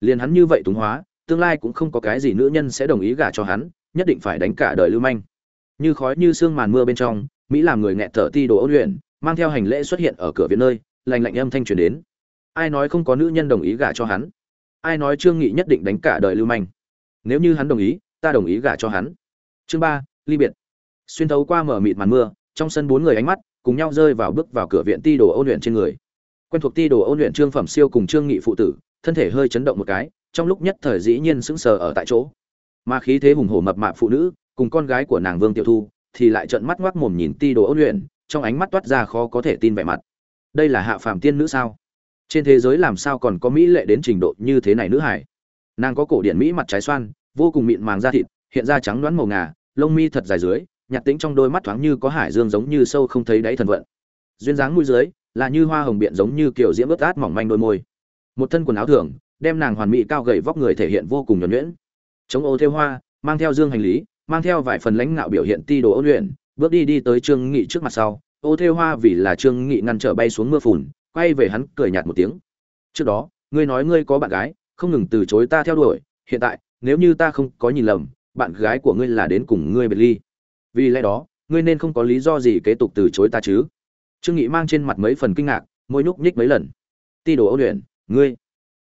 Liền hắn như vậy túng hóa, tương lai cũng không có cái gì nữ nhân sẽ đồng ý gả cho hắn, nhất định phải đánh cả đời lưu manh. Như khói như sương màn mưa bên trong, mỹ làm người nghẹt thở ti đồ ôn luyện, mang theo hành lễ xuất hiện ở cửa viện nơi lành lạnh âm thanh truyền đến. Ai nói không có nữ nhân đồng ý gả cho hắn? Ai nói trương nghị nhất định đánh cả đời lưu manh? Nếu như hắn đồng ý, ta đồng ý gả cho hắn. Chương ba, ly biệt. Xuyên thấu qua mở mịt màn mưa, trong sân bốn người ánh mắt cùng nhau rơi vào bước vào cửa viện ti đồ ôn luyện trên người quen thuộc ti đồ ôn luyện trương phẩm siêu cùng trương nghị phụ tử, thân thể hơi chấn động một cái, trong lúc nhất thời dĩ nhiên sững sờ ở tại chỗ. Mà khí thế hùng hổ mập mạp phụ nữ, cùng con gái của nàng vương tiểu thu, thì lại trợn mắt ngoác mồm nhìn ti đồ ôn luyện, trong ánh mắt toát ra khó có thể tin vẻ mặt. Đây là hạ phàm tiên nữ sao? Trên thế giới làm sao còn có mỹ lệ đến trình độ như thế này nữ hải nàng có cổ điển mỹ mặt trái xoan, vô cùng mịn màng da thịt, hiện ra trắng đoán màu ngà, lông mi thật dài dưới, nhạt tính trong đôi mắt thoáng như có hải dương giống như sâu không thấy đáy thần vận. Duyên dáng mũi dưới là như hoa hồng biện giống như kiểu diễm ướt át mỏng manh đôi môi. Một thân quần áo thường, đem nàng hoàn mỹ cao gầy vóc người thể hiện vô cùng nhuẩn nhuyễn. Chống ô theo hoa, mang theo dương hành lý, mang theo vài phần lãnh ngạo biểu hiện ti đồ ôn luyện, bước đi đi tới trương nghị trước mặt sau, ô theo hoa vì là trương nghị ngăn trở bay xuống mưa phùn, quay về hắn cười nhạt một tiếng. Trước đó, ngươi nói ngươi có bạn gái, không ngừng từ chối ta theo đuổi, hiện tại, nếu như ta không có nhìn lầm, bạn gái của ngươi là đến cùng ngươi biệt ly. Vì lẽ đó, ngươi nên không có lý do gì kế tục từ chối ta chứ trương nghị mang trên mặt mấy phần kinh ngạc, môi nhúc nhích mấy lần. Ti đồ ôn luyện, ngươi.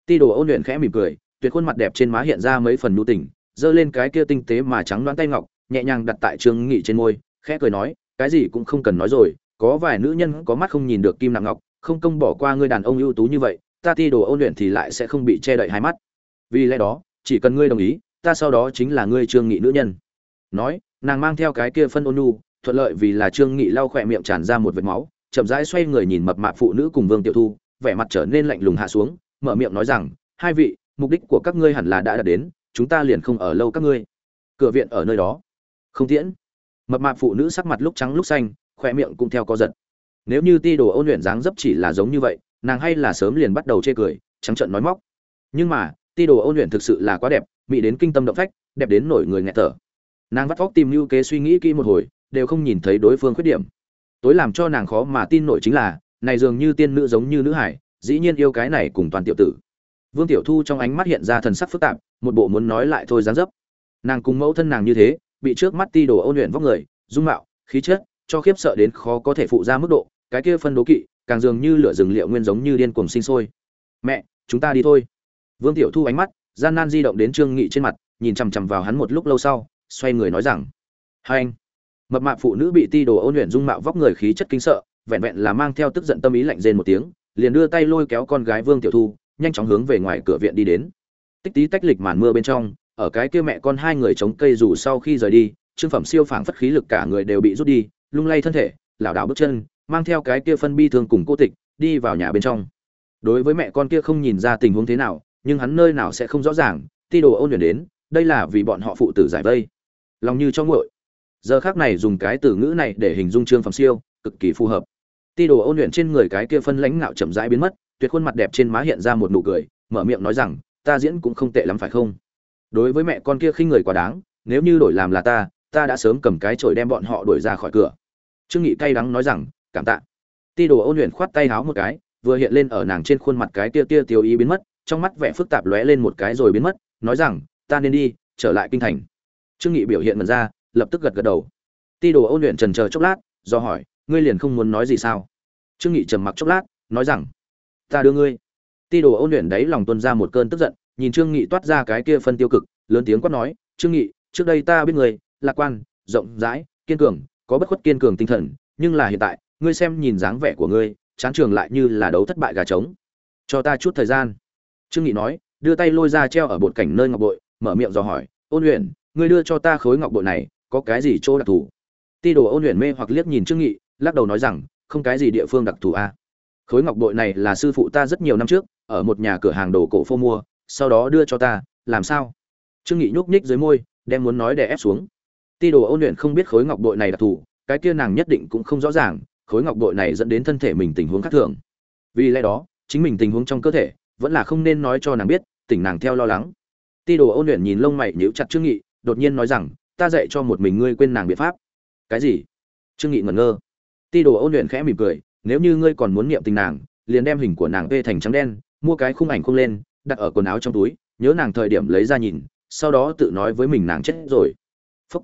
Ti đồ ôn luyện khẽ mỉm cười, tuyệt khuôn mặt đẹp trên má hiện ra mấy phần nhu tình, giơ lên cái kia tinh tế mà trắng đoán tay ngọc, nhẹ nhàng đặt tại trương nghị trên môi, khẽ cười nói, cái gì cũng không cần nói rồi, có vài nữ nhân có mắt không nhìn được kim nặng ngọc, không công bỏ qua ngươi đàn ông ưu tú như vậy, ta ti đồ ôn luyện thì lại sẽ không bị che đậy hai mắt. Vì lẽ đó, chỉ cần ngươi đồng ý, ta sau đó chính là ngươi trương nghị nữ nhân. Nói, nàng mang theo cái kia phân ôn nhu, thuận lợi vì là trương nghị lau khỏe miệng tràn ra một vệt máu chậm rãi xoay người nhìn mập mạp phụ nữ cùng vương tiểu thu, vẻ mặt trở nên lạnh lùng hạ xuống, mở miệng nói rằng, hai vị, mục đích của các ngươi hẳn là đã đạt đến, chúng ta liền không ở lâu các ngươi. Cửa viện ở nơi đó. Không tiễn. Mập mạp phụ nữ sắc mặt lúc trắng lúc xanh khỏe miệng cũng theo co giật. Nếu như ti đồ ôn luyện dáng dấp chỉ là giống như vậy, nàng hay là sớm liền bắt đầu chê cười, trắng trợn nói móc. Nhưng mà, ti đồ ôn luyện thực sự là quá đẹp, mỹ đến kinh tâm động phách, đẹp đến nổi người nghẹt thở. Nàng vắt óc tìm lưu kế suy nghĩ kỹ một hồi, đều không nhìn thấy đối phương khuyết điểm tối làm cho nàng khó mà tin nổi chính là, này dường như tiên nữ giống như nữ hải, dĩ nhiên yêu cái này cùng toàn tiểu tử. Vương tiểu thu trong ánh mắt hiện ra thần sắc phức tạp, một bộ muốn nói lại thôi dáng dấp. Nàng cùng mẫu thân nàng như thế, bị trước mắt ti đồ ôn luyện vóc người, dung mạo, khí chất, cho khiếp sợ đến khó có thể phụ ra mức độ, cái kia phân đố kỵ, càng dường như lửa rừng liệu nguyên giống như điên cuồng sinh sôi. Mẹ, chúng ta đi thôi. Vương tiểu thu ánh mắt, gian nan di động đến trương nghị trên mặt, nhìn chằm chằm vào hắn một lúc lâu sau, xoay người nói rằng, hai anh mập mạp phụ nữ bị ti đồ ôn luyện dung mạo vóc người khí chất kinh sợ, vẹn vẹn là mang theo tức giận tâm ý lạnh rên một tiếng, liền đưa tay lôi kéo con gái vương tiểu thu, nhanh chóng hướng về ngoài cửa viện đi đến. Tích tí tách lịch màn mưa bên trong, ở cái kia mẹ con hai người chống cây dù sau khi rời đi, trương phẩm siêu phảng phất khí lực cả người đều bị rút đi, lung lay thân thể, lảo đảo bước chân, mang theo cái kia phân bi thương cùng cô tịch, đi vào nhà bên trong. Đối với mẹ con kia không nhìn ra tình huống thế nào, nhưng hắn nơi nào sẽ không rõ ràng, ti đồ ôn luyện đến, đây là vì bọn họ phụ tử giải vây. Lòng như cho nguội giờ khác này dùng cái từ ngữ này để hình dung trương phẩm siêu, cực kỳ phù hợp. Ti đồ ôn luyện trên người cái kia phân lãnh ngạo chậm rãi biến mất, tuyệt khuôn mặt đẹp trên má hiện ra một nụ cười, mở miệng nói rằng, ta diễn cũng không tệ lắm phải không? Đối với mẹ con kia khinh người quá đáng, nếu như đổi làm là ta ta đã sớm cầm cái chổi đem bọn họ đuổi ra khỏi cửa. Trương nghị cay đắng nói rằng, cảm tạ. Ti đồ ôn luyện khoát tay háo một cái, vừa hiện lên ở nàng trên khuôn mặt cái tia tia tiêu ý biến mất, trong mắt vẻ phức tạp lóe lên một cái rồi biến mất, nói rằng, ta nên đi, trở lại kinh thành. Trương nghị biểu hiện mật ra lập tức gật gật đầu. Ti đồ ôn luyện trần chờ chốc lát, do hỏi, ngươi liền không muốn nói gì sao? Trương nghị trầm mặc chốc lát, nói rằng, ta đưa ngươi. Ti đồ ôn luyện đấy lòng tuôn ra một cơn tức giận, nhìn trương nghị toát ra cái kia phân tiêu cực, lớn tiếng quát nói, trương nghị, trước đây ta biết ngươi, lạc quan, rộng rãi, kiên cường, có bất khuất kiên cường tinh thần, nhưng là hiện tại, ngươi xem nhìn dáng vẻ của ngươi, chán trường lại như là đấu thất bại gà trống. Cho ta chút thời gian. Trương nghị nói, đưa tay lôi ra treo ở bột cảnh nơi ngọc bội, mở miệng dò hỏi, ôn luyện, ngươi đưa cho ta khối ngọc bội này có cái gì chỗ đặc thù? Ti đồ ôn luyện mê hoặc liếc nhìn trương nghị, lắc đầu nói rằng, không cái gì địa phương đặc thù a. À. khối ngọc bội này là sư phụ ta rất nhiều năm trước, ở một nhà cửa hàng đồ cổ phô mua, sau đó đưa cho ta, làm sao? Trương nghị nhúc nhích dưới môi, đem muốn nói để ép xuống. Ti đồ ôn luyện không biết khối ngọc bội này đặc thù, cái kia nàng nhất định cũng không rõ ràng, khối ngọc bội này dẫn đến thân thể mình tình huống khác thường. Vì lẽ đó, chính mình tình huống trong cơ thể vẫn là không nên nói cho nàng biết, tỉnh nàng theo lo lắng. Ti đồ ôn luyện nhìn lông mày nhíu chặt trương nghị, đột nhiên nói rằng ta dạy cho một mình ngươi quên nàng biện pháp. Cái gì? Trương nghị ngẩn ngơ. Ti đồ ôn luyện khẽ mỉm cười, nếu như ngươi còn muốn niệm tình nàng, liền đem hình của nàng vê thành trắng đen, mua cái khung ảnh khung lên, đặt ở quần áo trong túi, nhớ nàng thời điểm lấy ra nhìn, sau đó tự nói với mình nàng chết rồi. Phúc.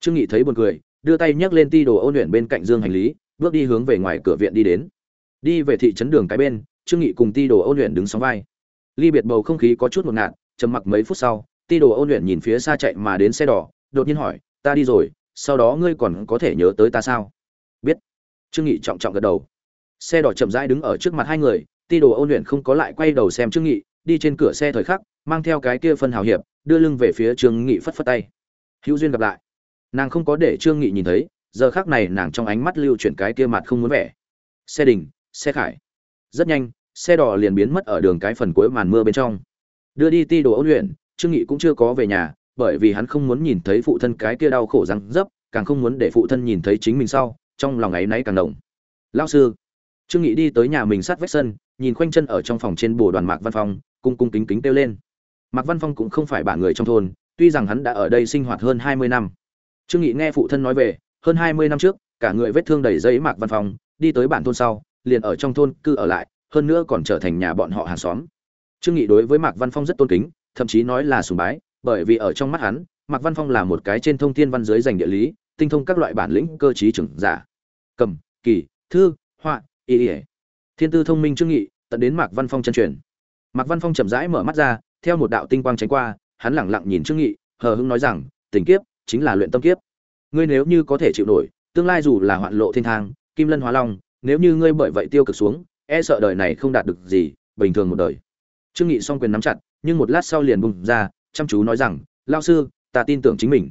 Trương nghị thấy buồn cười, đưa tay nhấc lên ti đồ ôn luyện bên cạnh dương hành lý, bước đi hướng về ngoài cửa viện đi đến. Đi về thị trấn đường cái bên, trương nghị cùng ti đồ ôn luyện đứng sóng vai. Ly biệt bầu không khí có chút một ngạt, trầm mặc mấy phút sau, ti đồ ôn luyện nhìn phía xa chạy mà đến xe đỏ đột nhiên hỏi, ta đi rồi, sau đó ngươi còn có thể nhớ tới ta sao? Biết. Trương nghị trọng trọng gật đầu. Xe đỏ chậm rãi đứng ở trước mặt hai người, ti đồ ôn luyện không có lại quay đầu xem trương nghị, đi trên cửa xe thời khắc, mang theo cái kia phân hào hiệp, đưa lưng về phía trương nghị phất phất tay. Hữu duyên gặp lại. Nàng không có để trương nghị nhìn thấy, giờ khác này nàng trong ánh mắt lưu chuyển cái kia mặt không muốn vẻ. Xe đình xe khải. Rất nhanh, xe đỏ liền biến mất ở đường cái phần cuối màn mưa bên trong. Đưa đi ti đồ ôn luyện, trương nghị cũng chưa có về nhà bởi vì hắn không muốn nhìn thấy phụ thân cái kia đau khổ răng dấp, càng không muốn để phụ thân nhìn thấy chính mình sau, trong lòng ấy náy càng động. Lão sư, trương nghị đi tới nhà mình sát vách sân, nhìn khoanh chân ở trong phòng trên bồ đoàn mạc văn phong, cung cung kính kính kêu lên. Mạc văn phong cũng không phải bản người trong thôn, tuy rằng hắn đã ở đây sinh hoạt hơn 20 năm. Trương nghị nghe phụ thân nói về, hơn 20 năm trước, cả người vết thương đầy giấy mạc văn phong, đi tới bản thôn sau, liền ở trong thôn cư ở lại, hơn nữa còn trở thành nhà bọn họ hàng xóm. Trương nghị đối với mạc văn phong rất tôn kính, thậm chí nói là sùng bái bởi vì ở trong mắt hắn, mạc văn phong là một cái trên thông thiên văn giới dành địa lý, tinh thông các loại bản lĩnh cơ trí trưởng giả. Cầm, kỳ, thư, họa, y ỉa thiên tư thông minh trương nghị, tận đến mạc văn phong chân truyền. Mạc văn phong chậm rãi mở mắt ra, theo một đạo tinh quang tránh qua, hắn lẳng lặng nhìn trương nghị, hờ hững nói rằng, tình kiếp chính là luyện tâm kiếp. Ngươi nếu như có thể chịu nổi, tương lai dù là hoạn lộ thiên thang, kim lân hóa long, nếu như ngươi bởi vậy tiêu cực xuống e sợ đời này không đạt được gì bình thường một đời. Trương nghị song quyền nắm chặt, nhưng một lát sau liền bùng ra chăm chú nói rằng lao sư, ta tin tưởng chính mình.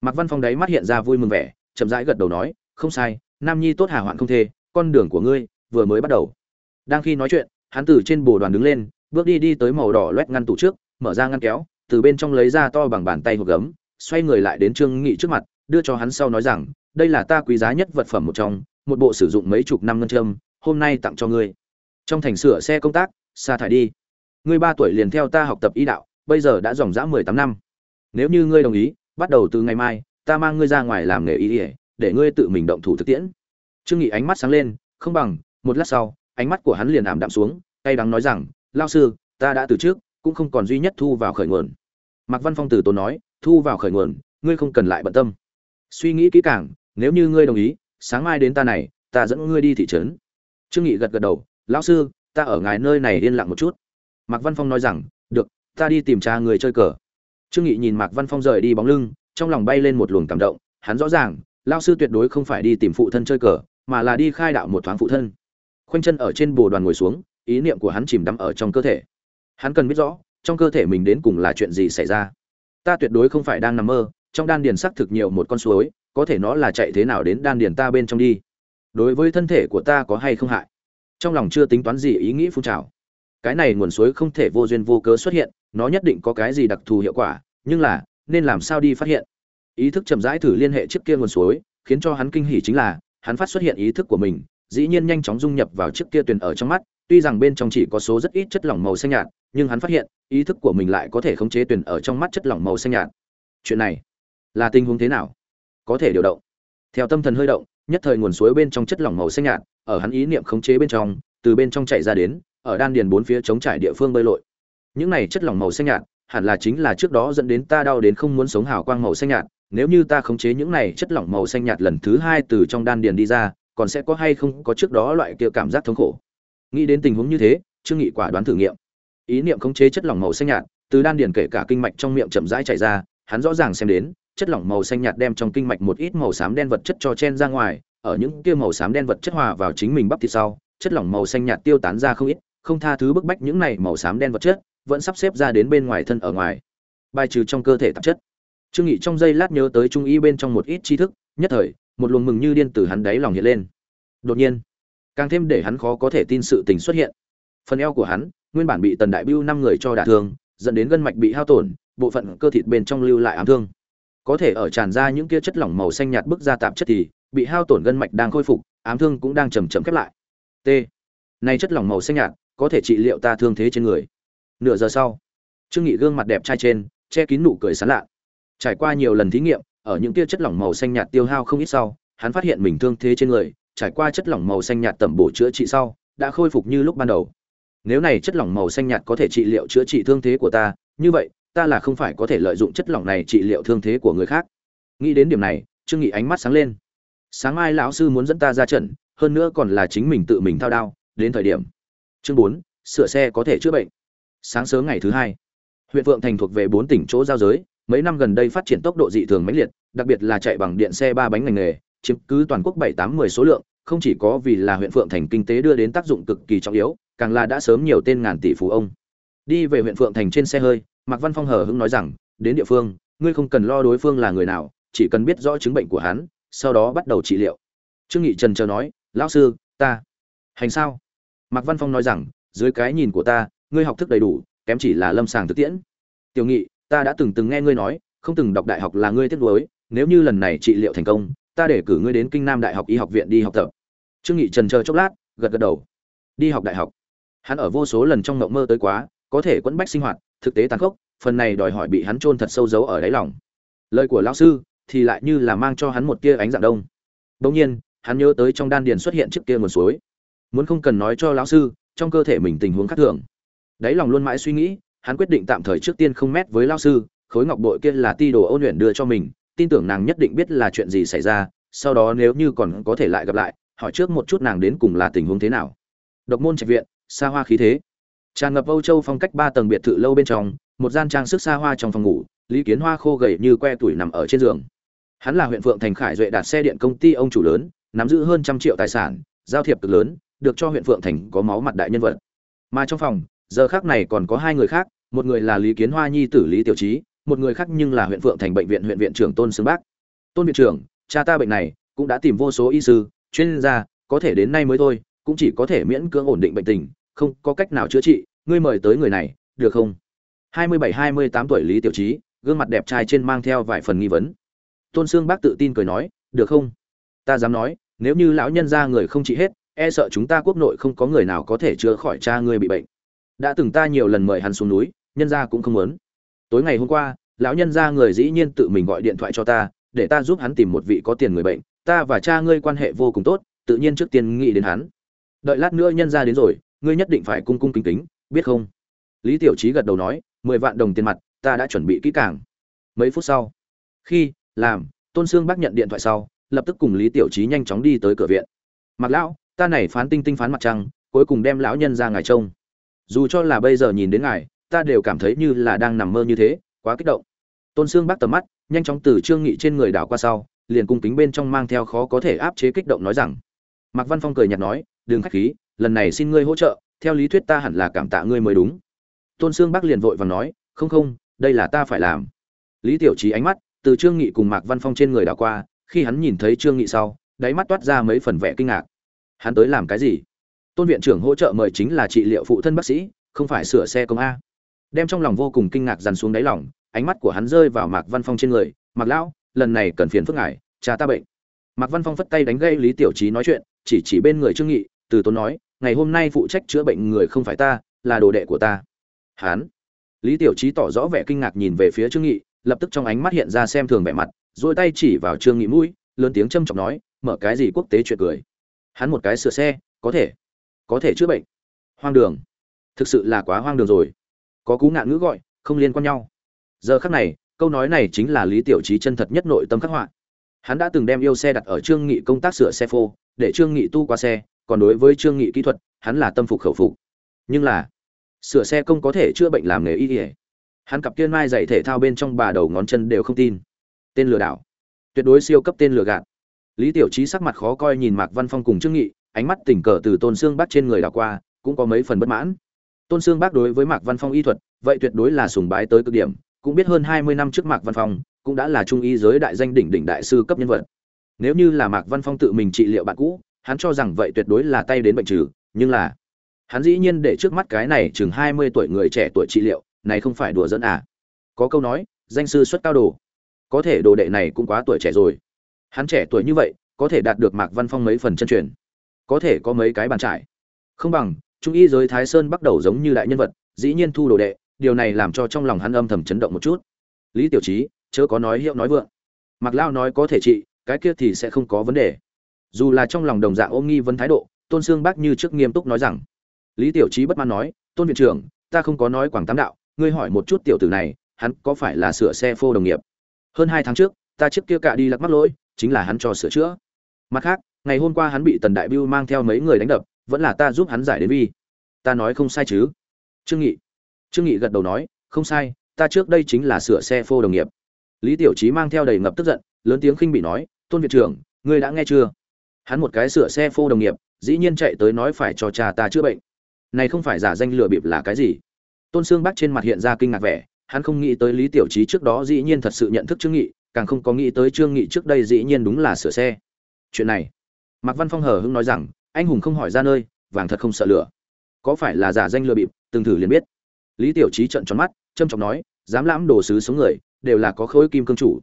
Mạc văn phong đấy mắt hiện ra vui mừng vẻ, chậm rãi gật đầu nói, không sai, nam nhi tốt hà hoạn không thê, con đường của ngươi vừa mới bắt đầu. Đang khi nói chuyện, hắn từ trên bồ đoàn đứng lên, bước đi đi tới màu đỏ loét ngăn tủ trước, mở ra ngăn kéo, từ bên trong lấy ra to bằng bàn tay hộp gấm, xoay người lại đến trương nghị trước mặt, đưa cho hắn sau nói rằng, đây là ta quý giá nhất vật phẩm một trong, một bộ sử dụng mấy chục năm ngân châm, hôm nay tặng cho ngươi. Trong thành sửa xe công tác, sa thải đi. Ngươi ba tuổi liền theo ta học tập y đạo bây giờ đã dòng dã mười tám năm. Nếu như ngươi đồng ý, bắt đầu từ ngày mai, ta mang ngươi ra ngoài làm nghề y ỉa để ngươi tự mình động thủ thực tiễn. Trương nghị ánh mắt sáng lên, không bằng, một lát sau, ánh mắt của hắn liền ảm đạm xuống tay đắng nói rằng, lao sư, ta đã từ trước, cũng không còn duy nhất thu vào khởi nguồn. Mạc văn phong từ tốn nói, thu vào khởi nguồn, ngươi không cần lại bận tâm. Suy nghĩ kỹ càng, nếu như ngươi đồng ý, sáng mai đến ta này, ta dẫn ngươi đi thị trấn. Trương nghị gật gật đầu, lão sư, ta ở ngài nơi này yên lặng một chút. Mạc văn phong nói rằng ta đi tìm cha người chơi cờ. Trương nghị nhìn mạc văn phong rời đi bóng lưng, trong lòng bay lên một luồng cảm động, hắn rõ ràng, lão sư tuyệt đối không phải đi tìm phụ thân chơi cờ, mà là đi khai đạo một thoáng phụ thân. Khoanh chân ở trên bồ đoàn ngồi xuống, ý niệm của hắn chìm đắm ở trong cơ thể. Hắn cần biết rõ, trong cơ thể mình đến cùng là chuyện gì xảy ra. Ta tuyệt đối không phải đang nằm mơ, trong đan điền sắc thực nhiều một con suối, có thể nó là chạy thế nào đến đan điền ta bên trong đi. Đối với thân thể của ta có hay không hại? Trong lòng chưa tính toán gì ý nghĩ phun trào. Cái này nguồn suối không thể vô duyên vô cớ xuất hiện nó nhất định có cái gì đặc thù hiệu quả, nhưng là, nên làm sao đi phát hiện? Ý thức chậm rãi thử liên hệ trước kia nguồn suối, khiến cho hắn kinh hỉ chính là, hắn phát xuất hiện ý thức của mình, dĩ nhiên nhanh chóng dung nhập vào trước kia tuyền ở trong mắt, tuy rằng bên trong chỉ có số rất ít chất lỏng màu xanh nhạt, nhưng hắn phát hiện, ý thức của mình lại có thể khống chế tuyền ở trong mắt chất lỏng màu xanh nhạt. Chuyện này, là tình huống thế nào? Có thể điều động. Theo tâm thần hơi động, nhất thời nguồn suối bên trong chất lỏng màu xanh nhạt, ở hắn ý niệm khống chế bên trong, từ bên trong chạy ra đến, ở đan điền bốn phía chống trải địa phương bơi lội những này chất lỏng màu xanh nhạt, hẳn là chính là trước đó dẫn đến ta đau đến không muốn sống hào quang màu xanh nhạt. Nếu như ta khống chế những này chất lỏng màu xanh nhạt lần thứ hai từ trong đan điền đi ra, còn sẽ có hay không có trước đó loại kia cảm giác thống khổ? Nghĩ đến tình huống như thế, trương nghị quả đoán thử nghiệm. Ý niệm khống chế chất lỏng màu xanh nhạt, từ đan điền kể cả kinh mạch trong miệng chậm rãi chảy ra, hắn rõ ràng xem đến, chất lỏng màu xanh nhạt đem trong kinh mạch một ít màu xám đen vật chất cho chen ra ngoài, ở những kia màu xám đen vật chất hòa vào chính mình bắp thịt sau, chất lỏng màu xanh nhạt tiêu tán ra không ít, không tha thứ bức bách những này màu xám đen vật chất vẫn sắp xếp ra đến bên ngoài thân ở ngoài. Bài trừ trong cơ thể tạp chất. Trương nghị trong giây lát nhớ tới trung y bên trong một ít tri thức, nhất thời, một luồng mừng như điên từ hắn đáy lòng hiện lên. Đột nhiên, càng thêm để hắn khó có thể tin sự tình xuất hiện. Phần eo của hắn, nguyên bản bị tần đại bưu năm người cho đả thương, dẫn đến gân mạch bị hao tổn, bộ phận cơ thịt bên trong lưu lại ám thương. Có thể ở tràn ra những kia chất lỏng màu xanh nhạt bức ra tạp chất thì, bị hao tổn gân mạch đang khôi phục, ám thương cũng đang chầm chậm khép lại. T. Này chất lỏng màu xanh nhạt, có thể trị liệu ta thương thế trên người nửa giờ sau, trương nghị gương mặt đẹp trai trên, che kín nụ cười sán lạ. Trải qua nhiều lần thí nghiệm, ở những tia chất lỏng màu xanh nhạt tiêu hao không ít sau, hắn phát hiện mình thương thế trên người, trải qua chất lỏng màu xanh nhạt tẩm bổ chữa trị sau, đã khôi phục như lúc ban đầu. Nếu này chất lỏng màu xanh nhạt có thể trị liệu chữa trị thương thế của ta, như vậy, ta là không phải có thể lợi dụng chất lỏng này trị liệu thương thế của người khác. Nghĩ đến điểm này, trương nghị ánh mắt sáng lên. Sáng mai lão sư muốn dẫn ta ra trận, hơn nữa còn là chính mình tự mình thao đao, đến thời điểm. Chương bốn, sửa xe có thể chữa bệnh sáng sớm ngày thứ hai. Huyện vượng thành thuộc về bốn tỉnh chỗ giao giới, mấy năm gần đây phát triển tốc độ dị thường mãnh liệt, đặc biệt là chạy bằng điện xe ba bánh ngành nghề, chiếm cứ toàn quốc bảy, tám, mười số lượng, không chỉ có vì là huyện phượng thành kinh tế đưa đến tác dụng cực kỳ trọng yếu, càng là đã sớm nhiều tên ngàn tỷ phú ông. Đi về huyện phượng thành trên xe hơi, mạc văn phong hờ hững nói rằng, đến địa phương, ngươi không cần lo đối phương là người nào, chỉ cần biết rõ chứng bệnh của hắn, sau đó bắt đầu trị liệu. Trương nghị trần chờ nói, lão sư, ta. Hành sao? Mạc văn phong nói rằng, dưới cái nhìn của ta ngươi học thức đầy đủ, kém chỉ là lâm sàng thực tiễn. Tiểu nghị, ta đã từng từng nghe ngươi nói, không từng đọc đại học là ngươi tiếc nuối, nếu như lần này trị liệu thành công, ta để cử ngươi đến kinh nam đại học y học viện đi học tập. Trương nghị trần chờ chốc lát, gật gật đầu. Đi học đại học. Hắn ở vô số lần trong mộng mơ tới quá, có thể quẫn bách sinh hoạt, thực tế tàn khốc, phần này đòi hỏi bị hắn chôn thật sâu giấu ở đáy lòng. Lời của lão sư, thì lại như là mang cho hắn một tia ánh dạng đông. Đương nhiên, hắn nhớ tới trong đan điền xuất hiện trước kia nguồn suối. Muốn không cần nói cho lão sư, trong cơ thể mình tình huống khác thường đáy lòng luôn mãi suy nghĩ, hắn quyết định tạm thời trước tiên không mét với lão sư, khối ngọc bội kia là ti đồ ôn luyện đưa cho mình, tin tưởng nàng nhất định biết là chuyện gì xảy ra, sau đó nếu như còn có thể lại gặp lại, hỏi trước một chút nàng đến cùng là tình huống thế nào. Độc môn trạch viện, xa hoa khí thế. Tràn ngập âu châu phong cách ba tầng biệt thự lâu bên trong, một gian trang sức xa hoa trong phòng ngủ, lý kiến hoa khô gầy như que tuổi nằm ở trên giường. Hắn là huyện phượng thành khải duệ đạt xe điện công ty ông chủ lớn, nắm giữ hơn trăm triệu tài sản, giao thiệp cực lớn, được cho huyện phượng thành có máu mặt đại nhân vật. Mà trong phòng giờ khác này còn có hai người khác, một người là lý kiến hoa nhi tử lý tiểu trí, một người khác nhưng là huyện phượng thành bệnh viện huyện viện trưởng tôn Sương bác. Tôn viện trưởng, cha ta bệnh này cũng đã tìm vô số y sư, chuyên gia, có thể đến nay mới thôi, cũng chỉ có thể miễn cưỡng ổn định bệnh tình, không có cách nào chữa trị, ngươi mời tới người này, được không? Hai mươi bảy, hai mươi tám tuổi lý tiểu trí, gương mặt đẹp trai trên mang theo vài phần nghi vấn. Tôn sương bác tự tin cười nói, được không? Ta dám nói, nếu như lão nhân ra người không trị hết e sợ chúng ta quốc nội không có người nào có thể chữa khỏi cha ngươi bị bệnh đã từng ta nhiều lần mời hắn xuống núi, nhân gia cũng không muốn. Tối ngày hôm qua, lão nhân gia người dĩ nhiên tự mình gọi điện thoại cho ta, để ta giúp hắn tìm một vị có tiền người bệnh. Ta và cha ngươi quan hệ vô cùng tốt, tự nhiên trước tiên nghĩ đến hắn. Đợi lát nữa nhân gia đến rồi, ngươi nhất định phải cung cung kính kính, biết không? Lý tiểu trí gật đầu nói, mười vạn đồng tiền mặt, ta đã chuẩn bị kỹ càng. Mấy phút sau, khi làm, tôn sương bác nhận điện thoại sau, lập tức cùng lý tiểu trí nhanh chóng đi tới cửa viện. Mặc lão, ta này phán tinh tinh phán mặt trăng, cuối cùng đem lão nhân ra ngài trông dù cho là bây giờ nhìn đến ngài, ta đều cảm thấy như là đang nằm mơ như thế, quá kích động. Tôn sương bác tầm mắt, nhanh chóng từ trương nghị trên người đảo qua sau, liền cung kính bên trong mang theo khó có thể áp chế kích động nói rằng, mạc văn phong cười nhạt nói, đừng khách khí, lần này xin ngươi hỗ trợ, theo lý thuyết ta hẳn là cảm tạ ngươi mới đúng. Tôn sương bác liền vội vàng nói, không không, đây là ta phải làm. Lý tiểu trí ánh mắt từ trương nghị cùng mạc văn phong trên người đảo qua, khi hắn nhìn thấy trương nghị sau, đáy mắt toát ra mấy phần vẻ kinh ngạc. Hắn tới làm cái gì? Tôn viện trưởng hỗ trợ mời chính là trị liệu phụ thân bác sĩ, không phải sửa xe công a. Đem trong lòng vô cùng kinh ngạc dằn xuống đáy lòng, ánh mắt của hắn rơi vào mạc văn phong trên người, mạc lão, lần này cần phiền phức ngài, cha ta bệnh. Mạc văn phong phất tay đánh gây lý tiểu trí nói chuyện, chỉ chỉ bên người trương nghị, từ tốn nói, ngày hôm nay phụ trách chữa bệnh người không phải ta, là đồ đệ của ta. Hán lý tiểu trí tỏ rõ vẻ kinh ngạc nhìn về phía trương nghị, lập tức trong ánh mắt hiện ra xem thường vẻ mặt, duỗi tay chỉ vào trương nghị mũi, lớn tiếng châm trọng nói, mở cái gì quốc tế chuyện cười? Hắn một cái sửa xe, có thể có thể chữa bệnh. Hoang đường. Thực sự là quá hoang đường rồi. Có cú ngạn ngữ gọi, không liên quan nhau. Giờ khắc này, câu nói này chính là lý tiểu trí chân thật nhất nội tâm khắc họa. Hắn đã từng đem yêu xe đặt ở trương nghị công tác sửa xe phô, để trương nghị tu qua xe, còn đối với trương nghị kỹ thuật, hắn là tâm phục khẩu phục. Nhưng là, sửa xe công có thể chữa bệnh làm nghề y ỉa hắn cặp kiên mai dạy thể thao bên trong bà đầu ngón chân đều không tin. Tên lừa đảo. Tuyệt đối siêu cấp tên lừa gạt. Lý tiểu trí sắc mặt khó coi nhìn mạc văn phong cùng trương nghị ánh mắt tỉnh cờ từ tôn xương bác trên người đảo qua, cũng có mấy phần bất mãn. Tôn xương bác đối với mạc văn phong y thuật, vậy tuyệt đối là sùng bái tới cực điểm, cũng biết hơn hai mươi năm trước mạc văn phong cũng đã là trung y giới đại danh đỉnh đỉnh đại sư cấp nhân vật. Nếu như là mạc văn phong tự mình trị liệu bạn cũ, hắn cho rằng vậy tuyệt đối là tay đến bệnh trừ, nhưng là hắn dĩ nhiên để trước mắt cái này chừng hai mươi tuổi người trẻ tuổi trị liệu, này không phải đùa dẫn à. Có câu nói, danh sư xuất cao đồ. Có thể đồ đệ này cũng quá tuổi trẻ rồi. Hắn trẻ tuổi như vậy, có thể đạt được mạc văn phong mấy phần chân truyền có thể có mấy cái bàn trải. Không bằng, trung y giới thái sơn bắt đầu giống như đại nhân vật, dĩ nhiên thu đồ đệ, điều này làm cho trong lòng hắn âm thầm chấn động một chút. Lý tiểu trí chớ có nói hiệu nói vượng. Mặc lao nói có thể trị, cái kia thì sẽ không có vấn đề. Dù là trong lòng đồng dạng ôm nghi vấn thái độ, tôn sương bác như trước nghiêm túc nói rằng, lý tiểu trí bất mãn nói, tôn viện trưởng, ta không có nói quảng tám đạo, ngươi hỏi một chút tiểu tử này, hắn có phải là sửa xe phô đồng nghiệp? Hơn hai tháng trước, ta chiếc kia cả đi lặc mắc lỗi, chính là hắn cho sửa chữa. Mặt khác ngày hôm qua hắn bị tần đại biêu mang theo mấy người đánh đập, vẫn là ta giúp hắn giải đến vi. Ta nói không sai chứ? Trương nghị. Trương nghị gật đầu nói, không sai, ta trước đây chính là sửa xe phô đồng nghiệp. Lý tiểu trí mang theo đầy ngập tức giận, lớn tiếng khinh bị nói, tôn viện trưởng, ngươi đã nghe chưa? Hắn một cái sửa xe phô đồng nghiệp, dĩ nhiên chạy tới nói phải cho cha ta chữa bệnh. Này không phải giả danh lừa bịp là cái gì? Tôn sương bắc trên mặt hiện ra kinh ngạc vẻ, hắn không nghĩ tới lý tiểu trí trước đó dĩ nhiên thật sự nhận thức trương nghị, càng không có nghĩ tới trương nghị trước đây dĩ nhiên đúng là sửa xe. Chuyện này mạc văn phong hờ hững nói rằng, anh hùng không hỏi ra nơi, vàng thật không sợ lửa. Có phải là giả danh lừa bịp, từng thử liền biết. Lý tiểu trí trợn tròn mắt trâm trọng nói, dám lãm đồ sứ xuống người, đều là có khối kim cương chủ.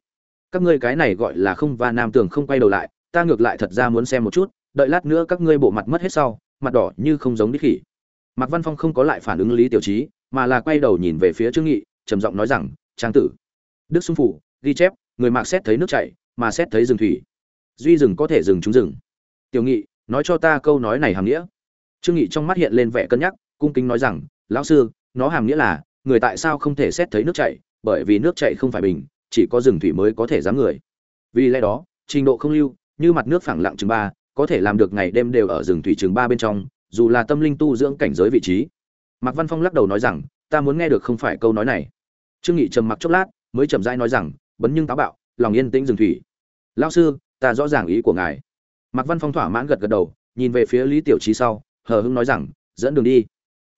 Các ngươi cái này gọi là không và nam tường không quay đầu lại, ta ngược lại thật ra muốn xem một chút, đợi lát nữa các ngươi bộ mặt mất hết sau, mặt đỏ như không giống đích khỉ. Mạc văn phong không có lại phản ứng lý tiểu trí mà là quay đầu nhìn về phía trương nghị, trầm giọng nói rằng, trang tử, đức xung phủ, ghi chép, người mạc xét thấy nước chảy, mà xét thấy rừng thủy. Duy rừng có thể dừng chúng rừng tiểu nghị, nói cho ta câu nói này hàm nghĩa. Trương nghị trong mắt hiện lên vẻ cân nhắc, cung kính nói rằng, lão sư, nó hàm nghĩa là, người tại sao không thể xét thấy nước chảy, bởi vì nước chảy không phải bình, chỉ có rừng thủy mới có thể dám người. Vì lẽ đó, trình độ không lưu, như mặt nước phẳng lặng chừng ba, có thể làm được ngày đêm đều ở rừng thủy chừng ba bên trong, dù là tâm linh tu dưỡng cảnh giới vị trí. Mạc văn phong lắc đầu nói rằng, ta muốn nghe được không phải câu nói này. Trương nghị trầm mặc chốc lát, mới chậm rãi nói rằng, bấn nhưng táo bạo, lòng yên tĩnh rừng thủy. Lão sư, ta rõ ràng ý của ngài mạc văn phong thỏa mãn gật gật đầu, nhìn về phía lý tiểu trí sau, hờ hững nói rằng, dẫn đường đi.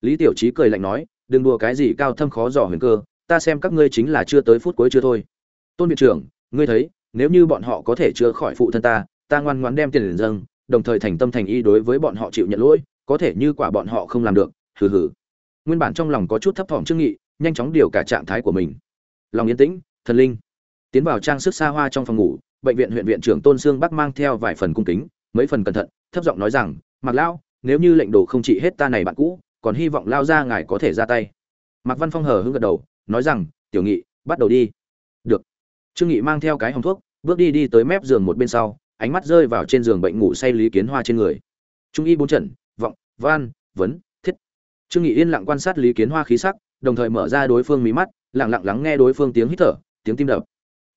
Lý tiểu trí cười lạnh nói, đừng đùa cái gì cao thâm khó dò huyền cơ, ta xem các ngươi chính là chưa tới phút cuối chưa thôi. Tôn viện trưởng, ngươi thấy, nếu như bọn họ có thể chữa khỏi phụ thân ta ta ngoan ngoãn đem tiền liền dâng, đồng thời thành tâm thành ý đối với bọn họ chịu nhận lỗi, có thể như quả bọn họ không làm được, hừ hừ. Nguyên bản trong lòng có chút thấp thỏm trương nghị, nhanh chóng điều cả trạng thái của mình. Lòng yên tĩnh, thần linh. Tiến vào trang sức xa hoa trong phòng ngủ bệnh viện huyện viện trưởng tôn sương bắc mang theo vài phần cung kính, mấy phần cẩn thận, thấp giọng nói rằng mặc lao nếu như lệnh đồ không trị hết ta này bạn cũ, còn hy vọng lao ra ngài có thể ra tay. Mạc văn phong hờ hững gật đầu, nói rằng, tiểu nghị, bắt đầu đi. Được. Trương nghị mang theo cái hồng thuốc, bước đi đi tới mép giường một bên sau, ánh mắt rơi vào trên giường bệnh ngủ say lý kiến hoa trên người. Trung y bốn trận, vọng van vấn, thiết. Trương nghị yên lặng quan sát lý kiến hoa khí sắc, đồng thời mở ra đối phương mí mắt, lặng lặng lắng nghe đối phương tiếng hít thở, tiếng tim đập.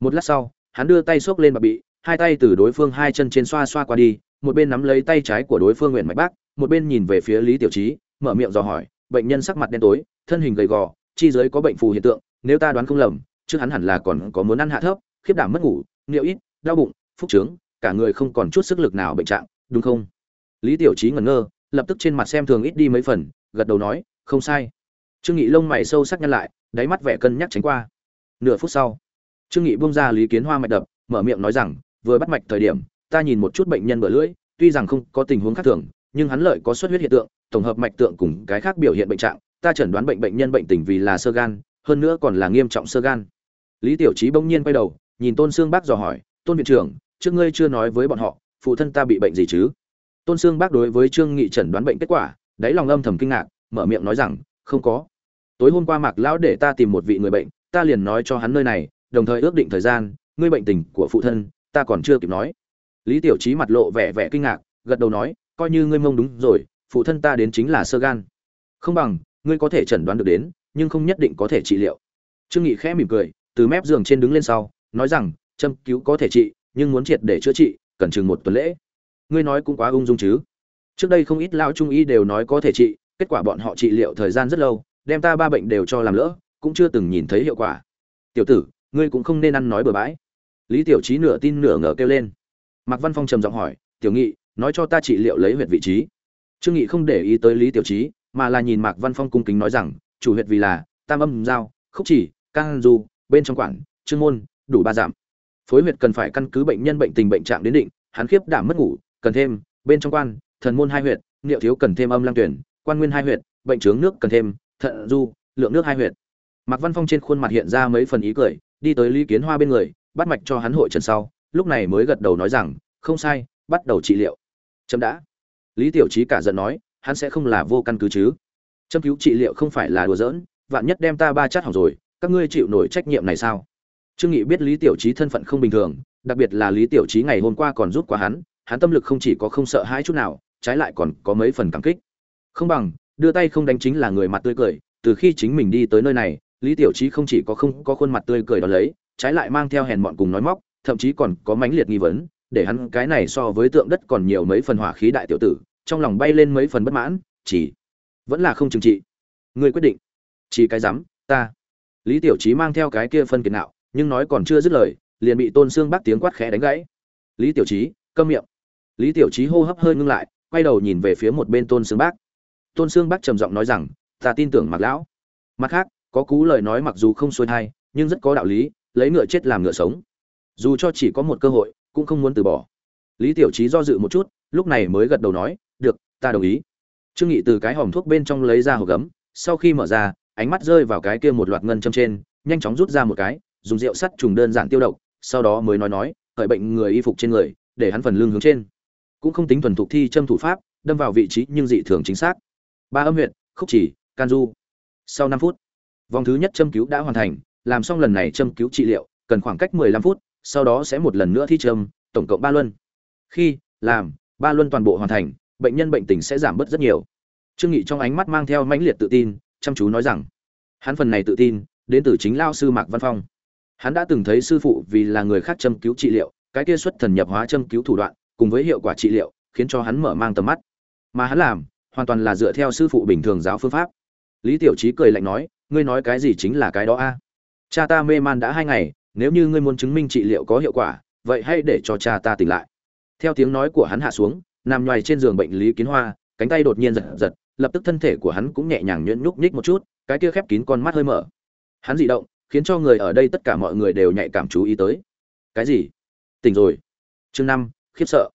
Một lát sau hắn đưa tay xốc lên bạc bị, hai tay từ đối phương hai chân trên xoa xoa qua đi, một bên nắm lấy tay trái của đối phương nguyện mạch bác, một bên nhìn về phía lý tiểu trí, mở miệng dò hỏi, bệnh nhân sắc mặt đen tối, thân hình gầy gò, chi giới có bệnh phù hiện tượng, nếu ta đoán không lầm, trước hắn hẳn là còn có muốn ăn hạ thấp, khiếp đảm mất ngủ niệu ít, đau bụng, phúc trướng, cả người không còn chút sức lực nào bệnh trạng, đúng không? Lý tiểu trí ngẩn ngơ, lập tức trên mặt xem thường ít đi mấy phần, gật đầu nói, không sai. Trương nghị lông mày sâu sắc nhăn lại, đáy mắt vẻ cân nhắc tránh qua. Nửa phút sau trương nghị buông ra lý kiến hoa mạch đập, mở miệng nói rằng, vừa bắt mạch thời điểm, ta nhìn một chút bệnh nhân bờ lưỡi, tuy rằng không có tình huống khác thường, nhưng hắn lợi có xuất huyết hiện tượng, tổng hợp mạch tượng cùng cái khác biểu hiện bệnh trạng, ta chẩn đoán bệnh bệnh nhân bệnh tình vì là sơ gan, hơn nữa còn là nghiêm trọng sơ gan. Lý tiểu trí bỗng nhiên quay đầu, nhìn tôn sương bác dò hỏi, tôn viện trưởng, trước ngươi chưa nói với bọn họ, phụ thân ta bị bệnh gì chứ? Tôn sương bác đối với trương nghị chẩn đoán bệnh kết quả, đáy lòng âm thầm kinh ngạc, mở miệng nói rằng, không có. Tối hôm qua mạc lão để ta tìm một vị người bệnh, ta liền nói cho hắn nơi này đồng thời ước định thời gian, ngươi bệnh tình của phụ thân, ta còn chưa kịp nói. Lý tiểu trí mặt lộ vẻ vẻ kinh ngạc, gật đầu nói, coi như ngươi mông đúng rồi, phụ thân ta đến chính là sơ gan. Không bằng, ngươi có thể chẩn đoán được đến, nhưng không nhất định có thể trị liệu. Trương nghị khẽ mỉm cười, từ mép giường trên đứng lên sau, nói rằng, châm cứu có thể trị, nhưng muốn triệt để chữa trị, cần chừng một tuần lễ. Ngươi nói cũng quá ung dung chứ. Trước đây không ít lão trung y đều nói có thể trị, kết quả bọn họ trị liệu thời gian rất lâu, đem ta ba bệnh đều cho làm lỡ, cũng chưa từng nhìn thấy hiệu quả. Tiểu tử ngươi cũng không nên ăn nói bừa bãi. Lý tiểu trí nửa tin nửa ngờ kêu lên. Mạc văn phong trầm giọng hỏi, tiểu nghị, nói cho ta trị liệu lấy huyệt vị trí. Trương nghị không để ý tới lý tiểu trí mà là nhìn mạc văn phong cung kính nói rằng, chủ huyệt vì là tam âm giao, khúc chỉ can du, bên trong quản, trương môn, đủ ba giảm. Phối huyệt cần phải căn cứ bệnh nhân bệnh tình bệnh trạng đến định, hắn khiếp đảm mất ngủ, cần thêm, bên trong quan, thần môn hai huyệt, niệu thiếu cần thêm âm lang tuyển, quan nguyên hai huyệt, bệnh trướng nước cần thêm, thận du, lượng nước hai huyệt. Mạc văn phong trên khuôn mặt hiện ra mấy phần ý cười đi tới lý kiến hoa bên người, bắt mạch cho hắn hội trần sau, lúc này mới gật đầu nói rằng, không sai, bắt đầu trị liệu. Chấm đã. Lý tiểu Chí cả giận nói, hắn sẽ không là vô căn cứ chứ? Châm cứu trị liệu không phải là đùa giỡn, vạn nhất đem ta ba chát hỏng rồi, các ngươi chịu nổi trách nhiệm này sao? Trương nghị biết lý tiểu Chí thân phận không bình thường, đặc biệt là lý tiểu Chí ngày hôm qua còn rút qua hắn hắn tâm lực không chỉ có không sợ hãi chút nào, trái lại còn có mấy phần cảm kích. Không bằng, đưa tay không đánh chính là người mặt tươi cười, từ khi chính mình đi tới nơi này lý tiểu trí không chỉ có không có khuôn mặt tươi cười đó lấy, trái lại mang theo hèn mọn cùng nói móc, thậm chí còn có mãnh liệt nghi vấn, để hắn cái này so với tượng đất còn nhiều mấy phần hỏa khí đại tiểu tử, trong lòng bay lên mấy phần bất mãn, chỉ vẫn là không trừng trị. Người quyết định, chỉ cái dám, ta. Lý tiểu trí mang theo cái kia phân kiệt nạo, nhưng nói còn chưa dứt lời, liền bị tôn xương bác tiếng quát khẽ đánh gãy. Lý tiểu trí câm miệng. Lý tiểu trí hô hấp hơi ngưng lại, quay đầu nhìn về phía một bên tôn xương bác tôn xương bác trầm giọng nói rằng, ta tin tưởng mặc lão. Mặt khác có cú lời nói mặc dù không xuôi thai, nhưng rất có đạo lý, lấy ngựa chết làm ngựa sống. Dù cho chỉ có một cơ hội, cũng không muốn từ bỏ. Lý tiểu trí do dự một chút, lúc này mới gật đầu nói, được, ta đồng ý. Trương nghị từ cái hòm thuốc bên trong lấy ra hộp gấm, sau khi mở ra, ánh mắt rơi vào cái kia một loạt ngân châm trên, nhanh chóng rút ra một cái, dùng rượu sắt trùng đơn giản tiêu độc, sau đó mới nói nói, khởi bệnh người y phục trên người, để hắn phần lưng hướng trên. Cũng không tính thuần thục thi châm thủ pháp, đâm vào vị trí nhưng dị thường chính xác. Ba âm huyện khúc chỉ, can du. Sau năm phút vòng thứ nhất châm cứu đã hoàn thành, làm xong lần này châm cứu trị liệu, cần khoảng cách 15 phút, sau đó sẽ một lần nữa thi châm, tổng cộng ba luân. Khi làm, ba luân toàn bộ hoàn thành, bệnh nhân bệnh tình sẽ giảm bớt rất nhiều. Trương nghị trong ánh mắt mang theo mãnh liệt tự tin, chăm chú nói rằng, hắn phần này tự tin, đến từ chính lao sư mạc văn phong. Hắn đã từng thấy sư phụ vì là người khác châm cứu trị liệu, cái kia xuất thần nhập hóa châm cứu thủ đoạn, cùng với hiệu quả trị liệu, khiến cho hắn mở mang tầm mắt. Mà hắn làm, hoàn toàn là dựa theo sư phụ bình thường giáo phương pháp lý tiểu trí cười lạnh nói, ngươi nói cái gì chính là cái đó a? Cha ta mê man đã hai ngày, nếu như ngươi muốn chứng minh trị liệu có hiệu quả, vậy hãy để cho cha ta tỉnh lại. Theo tiếng nói của hắn hạ xuống, nằm nhoài trên giường bệnh lý kiến hoa, cánh tay đột nhiên giật giật, lập tức thân thể của hắn cũng nhẹ nhàng nhuyễn nhúc nhích một chút, cái kia khép kín con mắt hơi mở. Hắn dị động, khiến cho người ở đây tất cả mọi người đều nhạy cảm chú ý tới. Cái gì? Tỉnh rồi. Chương năm, khiếp sợ.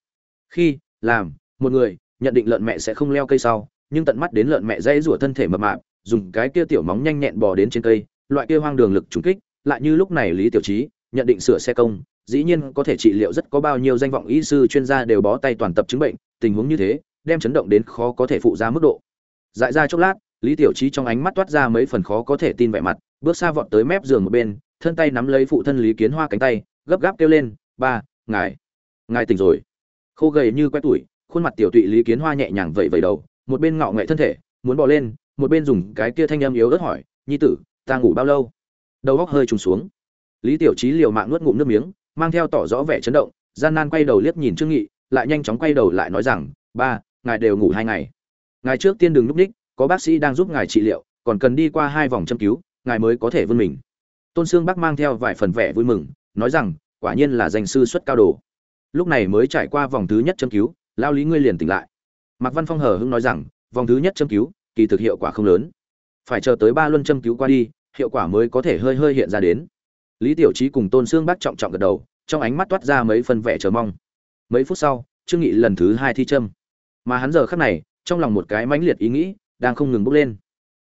Khi, làm, một người, nhận định lợn mẹ sẽ không leo cây sau, nhưng tận mắt đến lợn mẹ dãy rủa thân thể mập mạp dùng cái kia tiểu móng nhanh nhẹn bò đến trên cây, loại kia hoang đường lực trùng kích, lại như lúc này lý tiểu trí nhận định sửa xe công, dĩ nhiên có thể trị liệu rất có bao nhiêu danh vọng y sư chuyên gia đều bó tay toàn tập chứng bệnh, tình huống như thế, đem chấn động đến khó có thể phụ ra mức độ. Dại ra chốc lát, lý tiểu trí trong ánh mắt toát ra mấy phần khó có thể tin vẻ mặt, bước xa vọt tới mép giường một bên, thân tay nắm lấy phụ thân lý kiến hoa cánh tay, gấp gáp kêu lên, ba, ngài ngài tỉnh rồi. Khô gầy như quét tuổi khuôn mặt tiểu tụy lý kiến hoa nhẹ nhàng vẩy vẩy đầu, một bên ngạo nghệ thân thể, muốn bò lên một bên dùng cái kia thanh âm yếu ớt hỏi, nhi tử, ta ngủ bao lâu? Đầu góc hơi trùng xuống. Lý tiểu trí liều mạng nuốt ngụm nước miếng, mang theo tỏ rõ vẻ chấn động, gian nan quay đầu liếc nhìn trương nghị, lại nhanh chóng quay đầu lại nói rằng, ba, ngài đều ngủ hai ngày. Ngài trước tiên đừng núp ních, có bác sĩ đang giúp ngài trị liệu, còn cần đi qua hai vòng châm cứu, ngài mới có thể vươn mình. Tôn sương bắc mang theo vài phần vẻ vui mừng, nói rằng, quả nhiên là danh sư xuất cao đồ. Lúc này mới trải qua vòng thứ nhất châm cứu lao lý ngươi liền tỉnh lại. Mạc văn phong hờ hưng nói rằng, vòng thứ nhất châm cứu kỳ thực hiệu quả không lớn. Phải chờ tới ba luân châm cứu qua đi, hiệu quả mới có thể hơi hơi hiện ra đến. Lý tiểu trí cùng tôn sương bác trọng trọng gật đầu, trong ánh mắt toát ra mấy phân vẻ chờ mong. Mấy phút sau, trương nghị lần thứ hai thi châm. Mà hắn giờ khắc này, trong lòng một cái mãnh liệt ý nghĩ, đang không ngừng bốc lên.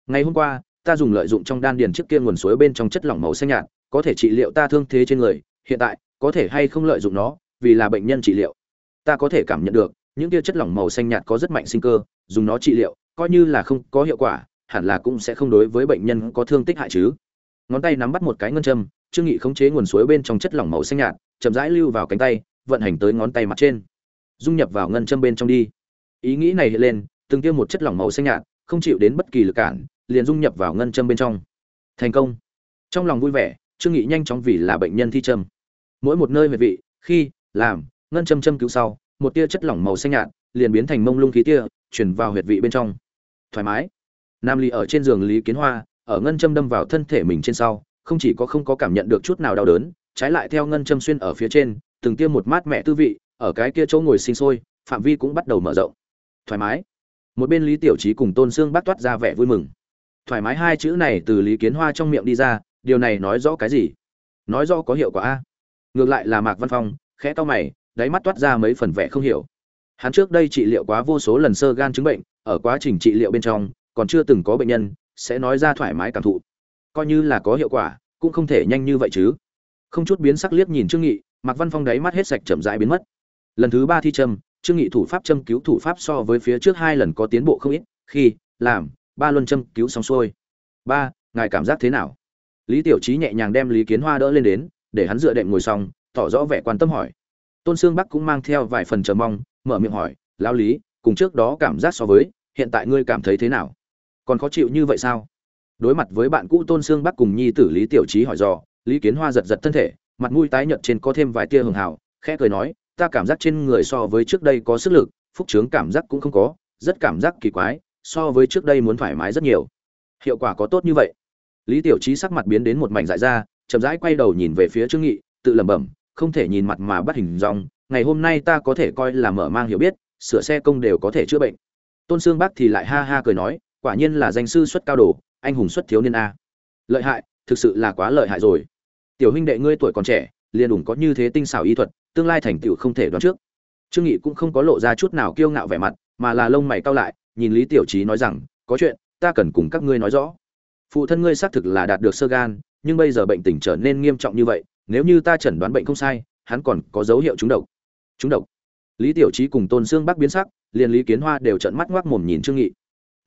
Ngày hôm qua, ta dùng lợi dụng trong đan điền trước kia nguồn suối bên trong chất lỏng màu xanh nhạt, có thể trị liệu ta thương thế trên người, hiện tại, có thể hay không lợi dụng nó, vì là bệnh nhân trị liệu. Ta có thể cảm nhận được, những kia chất lỏng màu xanh nhạt có rất mạnh sinh cơ, dùng nó trị liệu coi như là không có hiệu quả, hẳn là cũng sẽ không đối với bệnh nhân có thương tích hại chứ. Ngón tay nắm bắt một cái ngân châm, trương nghị khống chế nguồn suối bên trong chất lỏng màu xanh nhạt, chậm rãi lưu vào cánh tay, vận hành tới ngón tay mặt trên. Dung nhập vào ngân châm bên trong đi. Ý nghĩ này hiện lên, từng tiêm một chất lỏng màu xanh nhạt, không chịu đến bất kỳ lực cản, liền dung nhập vào ngân châm bên trong. Thành công. Trong lòng vui vẻ, trương nghị nhanh chóng vì là bệnh nhân thi châm. Mỗi một nơi huyệt vị, khi, làm, ngân châm châm cứu sau, một tia chất lỏng màu xanh nhạt liền biến thành mông lung khí tia, chuyển vào huyệt vị bên trong thoải mái. Nam ly ở trên giường lý kiến hoa, ở ngân châm đâm vào thân thể mình trên sau, không chỉ có không có cảm nhận được chút nào đau đớn, trái lại theo ngân châm xuyên ở phía trên, từng tiêm một mát mẹ tư vị, ở cái kia chỗ ngồi sinh sôi, phạm vi cũng bắt đầu mở rộng. Thoải mái. Một bên lý tiểu trí cùng tôn sương bác toát ra vẻ vui mừng. Thoải mái hai chữ này từ lý kiến hoa trong miệng đi ra, điều này nói rõ cái gì? Nói rõ có hiệu quả a. Ngược lại là mạc văn phong, khẽ to mày, đáy mắt toát ra mấy phần vẻ không hiểu. Hắn trước đây trị liệu quá vô số lần sơ gan chứng bệnh ở quá trình trị liệu bên trong, còn chưa từng có bệnh nhân, sẽ nói ra thoải mái cảm thụ. Coi như là có hiệu quả, cũng không thể nhanh như vậy chứ. Không chút biến sắc liếc nhìn trương nghị mặc văn phong đáy mắt hết sạch chậm rãi biến mất. Lần thứ ba thi châm, trương nghị thủ pháp châm cứu thủ pháp so với phía trước hai lần có tiến bộ không ít, khi, làm, ba luân châm cứu xong xuôi. Ba, ngài cảm giác thế nào? Lý tiểu trí nhẹ nhàng đem lý kiến hoa đỡ lên đến, để hắn dựa đệm ngồi xong, tỏ rõ vẻ quan tâm hỏi. Tôn sương bắc cũng mang theo vài phần chờ mong, mở miệng hỏi, lão lý cùng trước đó cảm giác so với, hiện tại ngươi cảm thấy thế nào? Còn khó chịu như vậy sao? Đối mặt với bạn cũ tôn sương bắc cùng nhi tử lý tiểu trí hỏi dò, lý kiến hoa giật giật thân thể, mặt mũi tái nhợt trên có thêm vài tia hường hào, khẽ cười nói, ta cảm giác trên người so với trước đây có sức lực, phúc trướng cảm giác cũng không có, rất cảm giác kỳ quái, so với trước đây muốn thoải mái rất nhiều. Hiệu quả có tốt như vậy. Lý tiểu trí sắc mặt biến đến một mảnh dại ra, chậm rãi quay đầu nhìn về phía trương nghị, tự lẩm bẩm, không thể nhìn mặt mà bắt hình dong, ngày hôm nay ta có thể coi là mở mang hiểu biết sửa xe công đều có thể chữa bệnh. Tôn sương bác thì lại ha ha cười nói, quả nhiên là danh sư xuất cao đồ, anh hùng xuất thiếu niên a. Lợi hại, thực sự là quá lợi hại rồi. Tiểu huynh đệ ngươi tuổi còn trẻ, liền đủ có như thế tinh xảo y thuật, tương lai thành tựu không thể đoán trước. Trương nghị cũng không có lộ ra chút nào kiêu ngạo vẻ mặt, mà là lông mày cau lại, nhìn lý tiểu trí nói rằng, có chuyện, ta cần cùng các ngươi nói rõ. Phụ thân ngươi xác thực là đạt được sơ gan, nhưng bây giờ bệnh tình trở nên nghiêm trọng như vậy, nếu như ta chẩn đoán bệnh không sai, hắn còn có dấu hiệu trúng độc. Trúng độc? Lý tiểu trí cùng tôn xương bắc biến sắc liền lý kiến hoa đều trợn mắt ngoác mồm nhìn trương nghị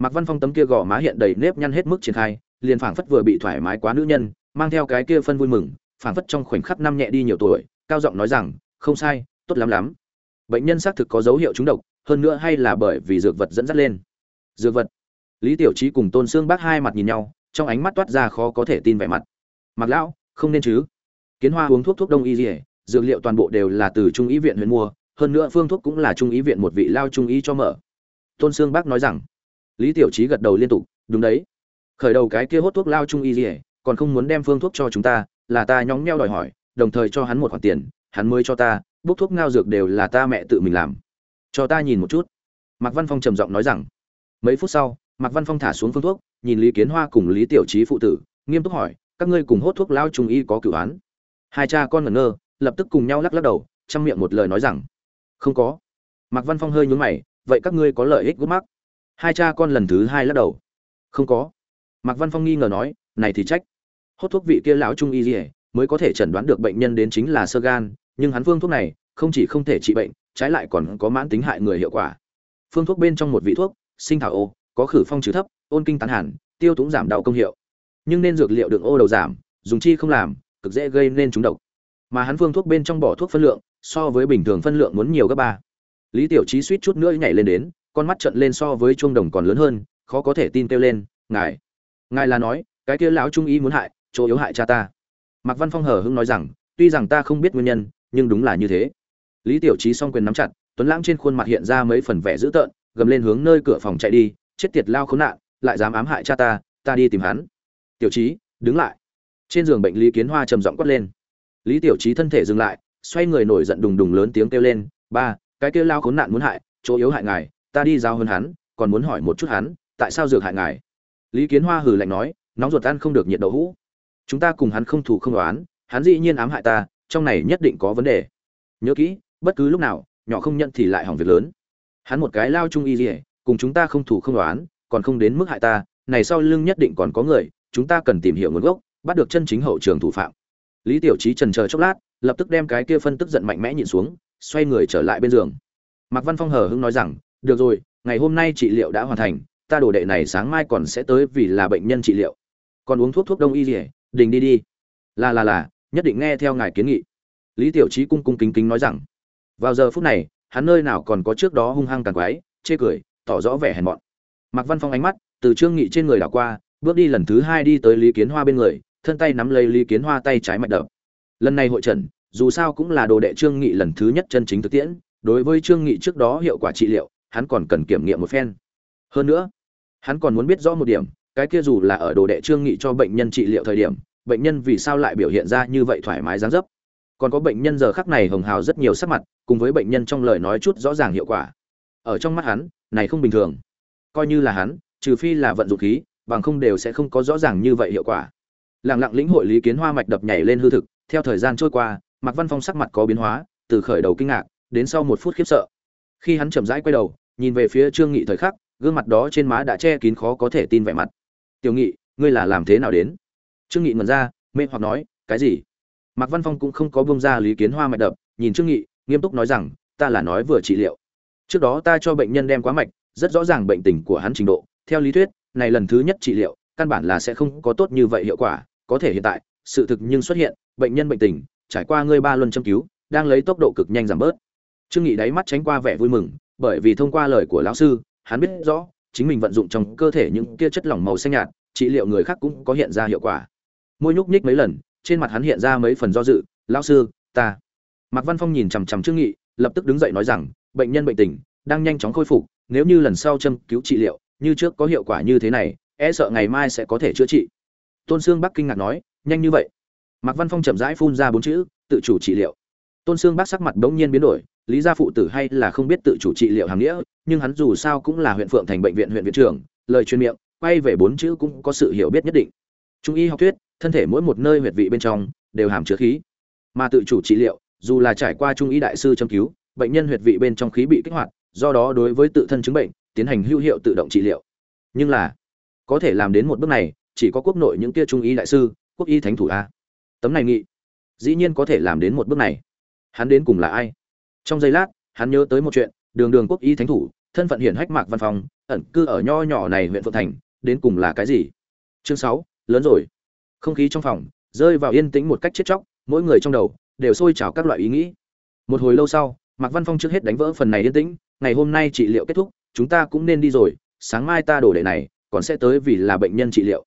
Mạc Văn Phong tấm kia gò má hiện đầy nếp nhăn hết mức triển khai, liền phảng phất vừa bị thoải mái quá nữ nhân, mang theo cái kia phân vui mừng, phảng phất trong khoảnh khắc năm nhẹ đi nhiều tuổi, cao giọng nói rằng, "Không sai, tốt lắm lắm." Bệnh nhân xác thực có dấu hiệu trúng độc, hơn nữa hay là bởi vì dược vật dẫn dắt lên. Dược vật? Lý Tiểu Chí cùng Tôn Sương Bác hai mặt nhìn nhau, trong ánh mắt toát ra khó có thể tin vẻ mặt. "Mạc lão, không nên chứ?" Kiến Hoa uống thuốc thuốc đông y liễu, dược liệu toàn bộ đều là từ trung y viện huyện mua, hơn nữa phương thuốc cũng là trung y viện một vị lao trung y cho mở. Tôn Sương Bác nói rằng, lý tiểu trí gật đầu liên tục đúng đấy. Khởi đầu cái kia hốt thuốc lao trung y gì còn không muốn đem phương thuốc cho chúng ta là ta nhóng nheo đòi hỏi đồng thời cho hắn một khoản tiền hắn mới cho ta bốc thuốc ngao dược đều là ta mẹ tự mình làm. Cho ta nhìn một chút. Mạc văn phong trầm giọng nói rằng mấy phút sau mạc văn phong thả xuống phương thuốc nhìn lý kiến hoa cùng lý tiểu trí phụ tử nghiêm túc hỏi các ngươi cùng hốt thuốc lao trung y có cửu án? Hai cha con ngẩn ngơ lập tức cùng nhau lắc lắc đầu chăm miệng một lời nói rằng không có. Mạc văn phong hơi nhún mày, vậy các ngươi có lợi ích gút mắc? Hai cha con lần thứ hai lắc đầu. Không có. Mạc văn phong nghi ngờ nói, này thì trách. Hốt thuốc vị kia lão trung y dỉa mới có thể chẩn đoán được bệnh nhân đến chính là sơ gan, nhưng hắn phương thuốc này, không chỉ không thể trị bệnh, trái lại còn có mãn tính hại người hiệu quả. Phương thuốc bên trong một vị thuốc, sinh thảo ô, có khử phong trừ thấp, ôn kinh tán hẳn, tiêu túng giảm đau công hiệu. Nhưng nên dược liệu đựng ô đầu giảm, dùng chi không làm, cực dễ gây nên trúng độc. Mà hắn phương thuốc bên trong bỏ thuốc phân lượng so với bình thường phân lượng muốn nhiều gấp ba. Lý tiểu trí suýt chút nữa nhảy lên đến, con mắt trận lên so với chuông đồng còn lớn hơn, khó có thể tin kêu lên, ngài ngài là nói, cái kia lão trung ý muốn hại, chỗ yếu hại cha ta. Mạc văn phong hờ hưng nói rằng, tuy rằng ta không biết nguyên nhân, nhưng đúng là như thế. Lý tiểu trí song quyền nắm chặt, tuấn lãng trên khuôn mặt hiện ra mấy phần vẻ dữ tợn, gầm lên hướng nơi cửa phòng chạy đi, chết tiệt lao khốn nạn, lại dám ám hại cha ta ta đi tìm hắn. Tiểu trí đứng lại. Trên giường bệnh lý kiến hoa trầm giọng quát lên. Lý tiểu trí thân thể dừng lại xoay người nổi giận đùng đùng lớn tiếng kêu lên, ba, cái kêu lao khốn nạn muốn hại, chỗ yếu hại ngài, ta đi giao hơn hắn, còn muốn hỏi một chút hắn, tại sao dược hại ngài? Lý kiến hoa hừ lạnh nói, nóng ruột ăn không được nhiệt đậu hũ. Chúng ta cùng hắn không thủ không đoán hắn dĩ nhiên ám hại ta, trong này nhất định có vấn đề. Nhớ kỹ, bất cứ lúc nào, nhỏ không nhận thì lại hỏng việc lớn. Hắn một cái lao chung y dỉa cùng chúng ta không thủ không đoán còn không đến mức hại ta, này sau lưng nhất định còn có người, chúng ta cần tìm hiểu nguồn gốc, bắt được chân chính hậu trường thủ phạm. Lý tiểu trí trần chờ chốc lát lập tức đem cái kia phân tức giận mạnh mẽ nhìn xuống, xoay người trở lại bên giường. Mạc văn phong hờ hững nói rằng, được rồi, ngày hôm nay trị liệu đã hoàn thành, ta đổ đệ này sáng mai còn sẽ tới vì là bệnh nhân trị liệu. Còn uống thuốc thuốc đông y gì đình đi đi. Là là là, nhất định nghe theo ngài kiến nghị. Lý tiểu trí cung cung kính kính nói rằng. Vào giờ phút này, hắn nơi nào còn có trước đó hung hăng càng quái, chê cười, tỏ rõ vẻ hèn mọn. Mạc văn phong ánh mắt từ trương nghị trên người đảo qua, bước đi lần thứ hai đi tới lý kiến hoa bên người, thân tay nắm lấy lý kiến hoa tay trái mạch đập lần này hội trần dù sao cũng là đồ đệ trương nghị lần thứ nhất chân chính thực tiễn, đối với trương nghị trước đó hiệu quả trị liệu, hắn còn cần kiểm nghiệm một phen. Hơn nữa, hắn còn muốn biết rõ một điểm, cái kia dù là ở đồ đệ trương nghị cho bệnh nhân trị liệu thời điểm, bệnh nhân vì sao lại biểu hiện ra như vậy thoải mái dáng dấp? Còn có bệnh nhân giờ khắc này hồng hào rất nhiều sắc mặt, cùng với bệnh nhân trong lời nói chút rõ ràng hiệu quả. Ở trong mắt hắn, này không bình thường. Coi như là hắn, trừ phi là vận dụng khí, bằng không đều sẽ không có rõ ràng như vậy hiệu quả. Lặng lặng lĩnh hội lý kiến hoa mạch đập nhảy lên hư thực theo thời gian trôi qua, mạc văn phong sắc mặt có biến hóa, từ khởi đầu kinh ngạc, đến sau một phút khiếp sợ. Khi hắn chậm rãi quay đầu, nhìn về phía trương nghị thời khắc, gương mặt đó trên má đã che kín khó có thể tin vẻ mặt. Tiểu nghị, ngươi là làm thế nào đến? Trương nghị ngẩn ra, mê hoặc nói, cái gì? Mạc văn phong cũng không có bông ra lý kiến hoa mạch đập, nhìn trương nghị, nghiêm túc nói rằng, ta là nói vừa trị liệu. Trước đó ta cho bệnh nhân đem quá mạch, rất rõ ràng bệnh tình của hắn trình độ. Theo lý thuyết, này lần thứ nhất trị liệu, căn bản là sẽ không có tốt như vậy hiệu quả, có thể hiện tại, sự thực nhưng xuất hiện bệnh nhân bệnh tình, trải qua ngươi ba luân châm cứu, đang lấy tốc độ cực nhanh giảm bớt. Trương nghị đáy mắt tránh qua vẻ vui mừng, bởi vì thông qua lời của lão sư, hắn biết rõ, chính mình vận dụng trong cơ thể những kia chất lỏng màu xanh nhạt, trị liệu người khác cũng có hiện ra hiệu quả. Môi nhúc nhích mấy lần, trên mặt hắn hiện ra mấy phần do dự, lão sư, ta. Mạc văn phong nhìn chằm chằm trương nghị, lập tức đứng dậy nói rằng, bệnh nhân bệnh tình đang nhanh chóng khôi phục, nếu như lần sau châm cứu trị liệu, như trước có hiệu quả như thế này e sợ ngày mai sẽ có thể chữa trị. Tôn sương bắc kinh ngạc nói, nhanh như vậy? Mạc văn phong chậm rãi phun ra bốn chữ, tự chủ trị liệu. Tôn sương bác sắc mặt bỗng nhiên biến đổi, lý gia phụ tử hay là không biết tự chủ trị liệu hàng nghĩa, nhưng hắn dù sao cũng là huyện phượng thành bệnh viện huyện viện trưởng, lời chuyên miệng, quay về bốn chữ cũng có sự hiểu biết nhất định. Trung y học thuyết, thân thể mỗi một nơi huyệt vị bên trong, đều hàm chứa khí. Mà tự chủ trị liệu, dù là trải qua trung y đại sư châm cứu, bệnh nhân huyệt vị bên trong khí bị kích hoạt, do đó đối với tự thân chứng bệnh, tiến hành hữu hiệu tự động trị liệu. Nhưng là, có thể làm đến một bước này, chỉ có quốc nội những kia trung y đại sư, quốc y thánh thủ a tấm này nghị, dĩ nhiên có thể làm đến một bước này. Hắn đến cùng là ai? Trong giây lát, hắn nhớ tới một chuyện, đường đường quốc y thánh thủ, thân phận hiển hách mạc văn phòng ẩn cư ở nho nhỏ này huyện phượng thành, đến cùng là cái gì? Chương sáu, lớn rồi. Không khí trong phòng, rơi vào yên tĩnh một cách chết chóc, mỗi người trong đầu đều sôi trào các loại ý nghĩ. Một hồi lâu sau, mạc văn phong trước hết đánh vỡ phần này yên tĩnh, ngày hôm nay trị liệu kết thúc, chúng ta cũng nên đi rồi, sáng mai ta đổ đệ này, còn sẽ tới vì là bệnh nhân trị liệu.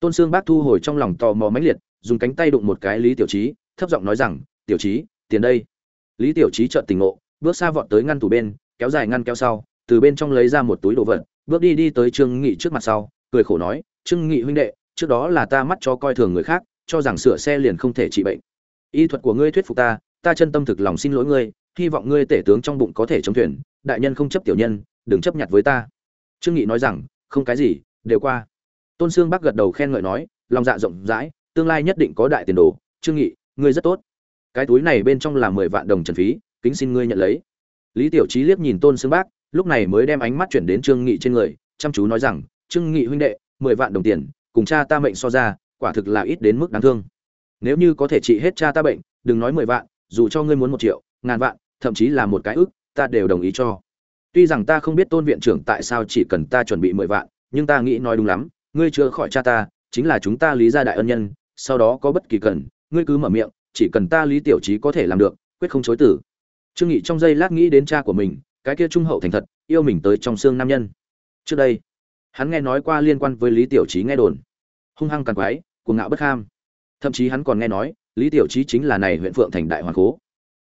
Tôn sương bác thu hồi trong lòng tò mò mãnh liệt dùng cánh tay đụng một cái lý tiểu trí thấp giọng nói rằng, tiểu trí tiền đây. Lý tiểu trí chợt tỉnh ngộ, bước xa vọt tới ngăn tủ bên, kéo dài ngăn kéo sau, từ bên trong lấy ra một túi đồ vật, bước đi đi tới trương nghị trước mặt sau, cười khổ nói, trương nghị huynh đệ, trước đó là ta mắt cho coi thường người khác, cho rằng sửa xe liền không thể trị bệnh. Y thuật của ngươi thuyết phục ta ta chân tâm thực lòng xin lỗi ngươi, hy vọng ngươi tể tướng trong bụng có thể chống thuyền, đại nhân không chấp tiểu nhân, đừng chấp nhặt với ta. Trương nghị nói rằng, không cái gì, đều qua. Tôn sương bắc gật đầu khen ngợi nói, lòng dạ rộng rãi tương lai nhất định có đại tiền đồ, trương nghị, ngươi rất tốt. Cái túi này bên trong là mười vạn đồng trần phí, kính xin ngươi nhận lấy. Lý tiểu trí liếc nhìn tôn sương bác, lúc này mới đem ánh mắt chuyển đến trương nghị trên người, chăm chú nói rằng, trương nghị huynh đệ, mười vạn đồng tiền, cùng cha ta mệnh so ra, quả thực là ít đến mức đáng thương. Nếu như có thể trị hết cha ta bệnh, đừng nói mười vạn, dù cho ngươi muốn một triệu, ngàn vạn, thậm chí là một cái ức, ta đều đồng ý cho. Tuy rằng ta không biết tôn viện trưởng tại sao chỉ cần ta chuẩn bị mười vạn, nhưng ta nghĩ nói đúng lắm, ngươi chưa khỏi cha ta, chính là chúng ta lý gia đại ân nhân sau đó có bất kỳ cần, ngươi cứ mở miệng, chỉ cần ta lý tiểu trí có thể làm được, quyết không chối tử trương nghị trong giây lát nghĩ đến cha của mình, cái kia trung hậu thành thật, yêu mình tới trong xương nam nhân. Trước đây, hắn nghe nói qua liên quan với lý tiểu trí nghe đồn. Hung hăng càng quái cuồng ngạo bất ham. Thậm chí hắn còn nghe nói, lý tiểu trí chính là này huyện phượng thành đại hoàng cố.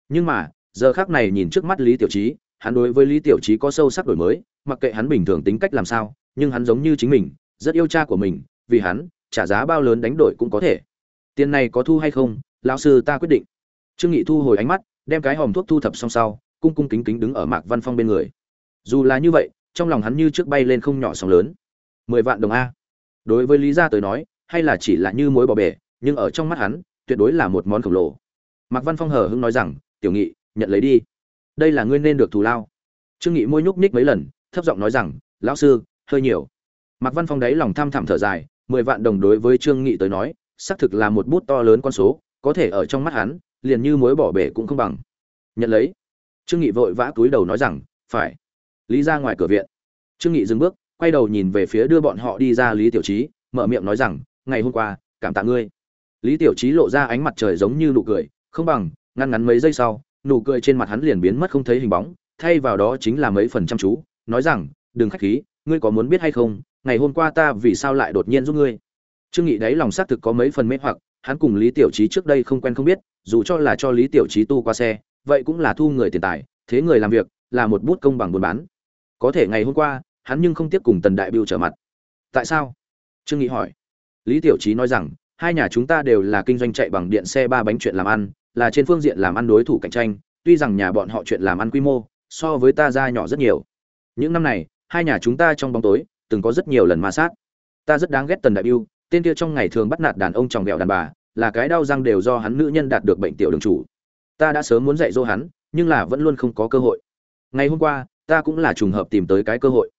Nhưng mà, giờ khác này nhìn trước mắt lý tiểu trí, hắn đối với lý tiểu trí có sâu sắc đổi mới, mặc kệ hắn bình thường tính cách làm sao, nhưng hắn giống như chính mình, rất yêu cha của mình, vì hắn trả giá bao lớn đánh đổi cũng có thể. Tiền này có thu hay không lão sư ta quyết định. Trương nghị thu hồi ánh mắt đem cái hòm thuốc thu thập xong sau cung cung kính kính đứng ở mạc văn phong bên người. Dù là như vậy trong lòng hắn như trước bay lên không nhỏ sóng lớn. Mười vạn đồng a. Đối với lý gia tới nói hay là chỉ là như mối bỏ bể nhưng ở trong mắt hắn tuyệt đối là một món khổng lồ. Mạc văn phong hờ hững nói rằng tiểu nghị nhận lấy đi. Đây là ngươi nên được thù lao. Trương nghị môi nhúc nhích mấy lần thấp giọng nói rằng lão sư hơi nhiều. Mạc Văn Phong đấy lòng tham thẳm thở dài, mười vạn đồng đối với Trương Nghị tới nói, xác thực là một bút to lớn con số, có thể ở trong mắt hắn, liền như muối bỏ bể cũng không bằng. Nhận lấy. Trương Nghị vội vã túi đầu nói rằng, phải. Lý ra ngoài cửa viện. Trương Nghị dừng bước, quay đầu nhìn về phía đưa bọn họ đi ra Lý Tiểu Chí, mở miệng nói rằng, ngày hôm qua, cảm tạ ngươi. Lý Tiểu Chí lộ ra ánh mặt trời giống như nụ cười, không bằng, ngăn ngắn mấy giây sau, nụ cười trên mặt hắn liền biến mất không thấy hình bóng, thay vào đó chính là mấy phần chăm chú, nói rằng, đừng khách khí, ngươi có muốn biết hay không, ngày hôm qua ta vì sao lại đột nhiên giúp ngươi? Trương nghị đấy lòng xác thực có mấy phần mê hoặc, hắn cùng lý tiểu trí trước đây không quen không biết, dù cho là cho lý tiểu trí tu qua xe, vậy cũng là thu người tiền tài, thế người làm việc, là một bút công bằng buôn bán. Có thể ngày hôm qua, hắn nhưng không tiếp cùng tần đại biêu trở mặt. Tại sao? Trương nghị hỏi. Lý tiểu trí nói rằng, hai nhà chúng ta đều là kinh doanh chạy bằng điện xe ba bánh chuyện làm ăn, là trên phương diện làm ăn đối thủ cạnh tranh, tuy rằng nhà bọn họ chuyện làm ăn quy mô, so với ta ra nhỏ rất nhiều. Những năm này, hai nhà chúng ta trong bóng tối từng có rất nhiều lần ma sát. Ta rất đáng ghét tần đại biêu, tên kia trong ngày thường bắt nạt đàn ông tròng ghẹo đàn bà, là cái đau răng đều do hắn nữ nhân đạt được bệnh tiểu đường chủ. Ta đã sớm muốn dạy dỗ hắn, nhưng là vẫn luôn không có cơ hội. Ngày hôm qua, ta cũng là trùng hợp tìm tới cái cơ hội.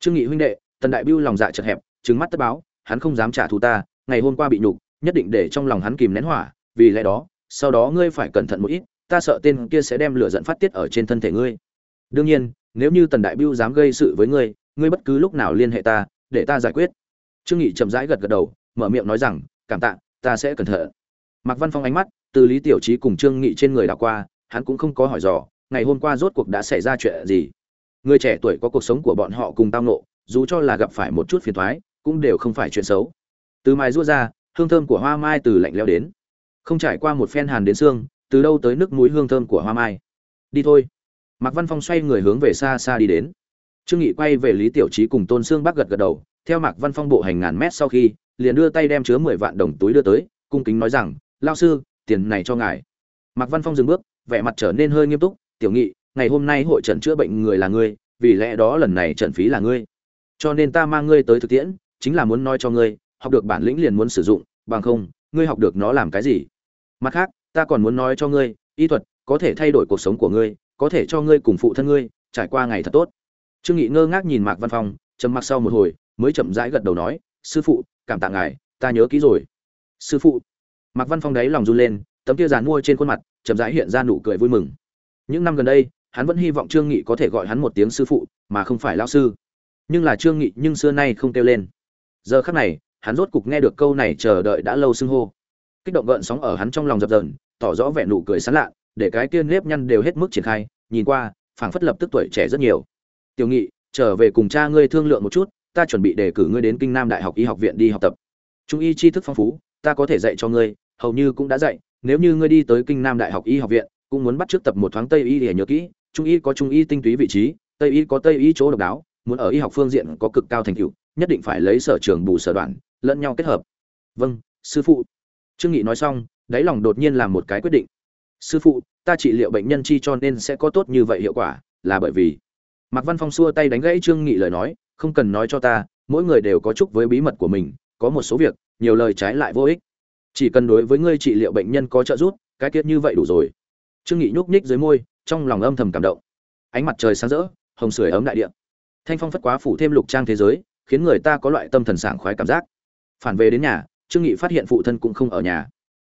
Trương nghị huynh đệ, tần đại biêu lòng dạ chật hẹp, trừng mắt tất báo, hắn không dám trả thù ta, ngày hôm qua bị nhục, nhất định để trong lòng hắn kìm nén hỏa, vì lẽ đó, sau đó ngươi phải cẩn thận một ít, ta sợ tên kia sẽ đem lửa giận phát tiết ở trên thân thể ngươi. Đương nhiên, nếu như tần đại biêu dám gây sự với ngươi ngươi bất cứ lúc nào liên hệ ta, để ta giải quyết. Trương nghị chậm rãi gật gật đầu, mở miệng nói rằng, cảm tạ, ta sẽ cẩn thận. Mạc văn phong ánh mắt, từ lý tiểu trí cùng trương nghị trên người đảo qua, hắn cũng không có hỏi dò, ngày hôm qua rốt cuộc đã xảy ra chuyện gì. Người trẻ tuổi có cuộc sống của bọn họ cùng tao nộ dù cho là gặp phải một chút phiền toái, cũng đều không phải chuyện xấu. Từ mai rua ra, hương thơm của hoa mai từ lạnh leo đến. Không trải qua một phen hàn đến xương, từ đâu tới nước mũi hương thơm của hoa mai. Đi thôi. Mạc văn phong xoay người hướng về xa xa đi đến trương nghị quay về lý tiểu trí cùng tôn sương bắc gật gật đầu, theo mạc văn phong bộ hành ngàn mét sau khi, liền đưa tay đem chứa mười vạn đồng túi đưa tới, cung kính nói rằng lao sư, tiền này cho ngài. Mạc văn phong dừng bước, vẻ mặt trở nên hơi nghiêm túc, tiểu nghị, ngày hôm nay hội trần chữa bệnh người là ngươi, vì lẽ đó lần này trần phí là ngươi. Cho nên ta mang ngươi tới thực tiễn, chính là muốn nói cho ngươi, học được bản lĩnh liền muốn sử dụng, bằng không, ngươi học được nó làm cái gì? Mặt khác, ta còn muốn nói cho ngươi, y thuật có thể thay đổi cuộc sống của ngươi, có thể cho ngươi cùng phụ thân ngươi, trải qua ngày thật tốt trương nghị ngơ ngác nhìn mạc văn phong, trầm mặc sau một hồi, mới chậm rãi gật đầu nói, sư phụ, cảm tạ ngài, ta nhớ kỹ rồi. Sư phụ? Mạc văn phong đáy lòng run lên, tấm kia dàn mua trên khuôn mặt, chậm rãi hiện ra nụ cười vui mừng. Những năm gần đây, hắn vẫn hy vọng trương nghị có thể gọi hắn một tiếng sư phụ, mà không phải lão sư. Nhưng là trương nghị nhưng xưa nay không kêu lên. Giờ khắc này, hắn rốt cục nghe được câu này chờ đợi đã lâu xưng hô. Kích động gợn sóng ở hắn trong lòng dập dờn, tỏ rõ vẻ nụ cười sán lạ, để cái kia nếp nhăn đều hết mức triển khai, nhìn qua, phảng phất lập tức tuổi trẻ rất nhiều tiểu nghị, trở về cùng cha ngươi thương lượng một chút, ta chuẩn bị đề cử ngươi đến kinh nam đại học y học viện đi học tập. Trung y tri thức phong phú, ta có thể dạy cho ngươi, hầu như cũng đã dạy, nếu như ngươi đi tới kinh nam đại học y học viện, cũng muốn bắt trước tập một thoáng tây y để nhớ kỹ, trung y có trung y tinh túy vị trí, tây y có tây y chỗ độc đáo, muốn ở y học phương diện có cực cao thành tựu, nhất định phải lấy sở trường bù sở đoạn, lẫn nhau kết hợp. Vâng sư phụ. Trương nghị nói xong, đáy lòng đột nhiên làm một cái quyết định. Sư phụ, ta trị liệu bệnh nhân chi cho nên sẽ có tốt như vậy hiệu quả, là bởi vì Mạc Văn Phong xua tay đánh gãy Trương Nghị lời nói, không cần nói cho ta, mỗi người đều có chúc với bí mật của mình, có một số việc, nhiều lời trái lại vô ích. Chỉ cần đối với ngươi trị liệu bệnh nhân có trợ giúp, cái kiết như vậy đủ rồi. Trương Nghị nhúc nhích dưới môi, trong lòng âm thầm cảm động. Ánh mặt trời sáng rỡ, hồng sưởi ấm đại địa. Thanh phong phất quá phủ thêm lục trang thế giới, khiến người ta có loại tâm thần sảng khoái cảm giác. Phản về đến nhà, Trương Nghị phát hiện phụ thân cũng không ở nhà.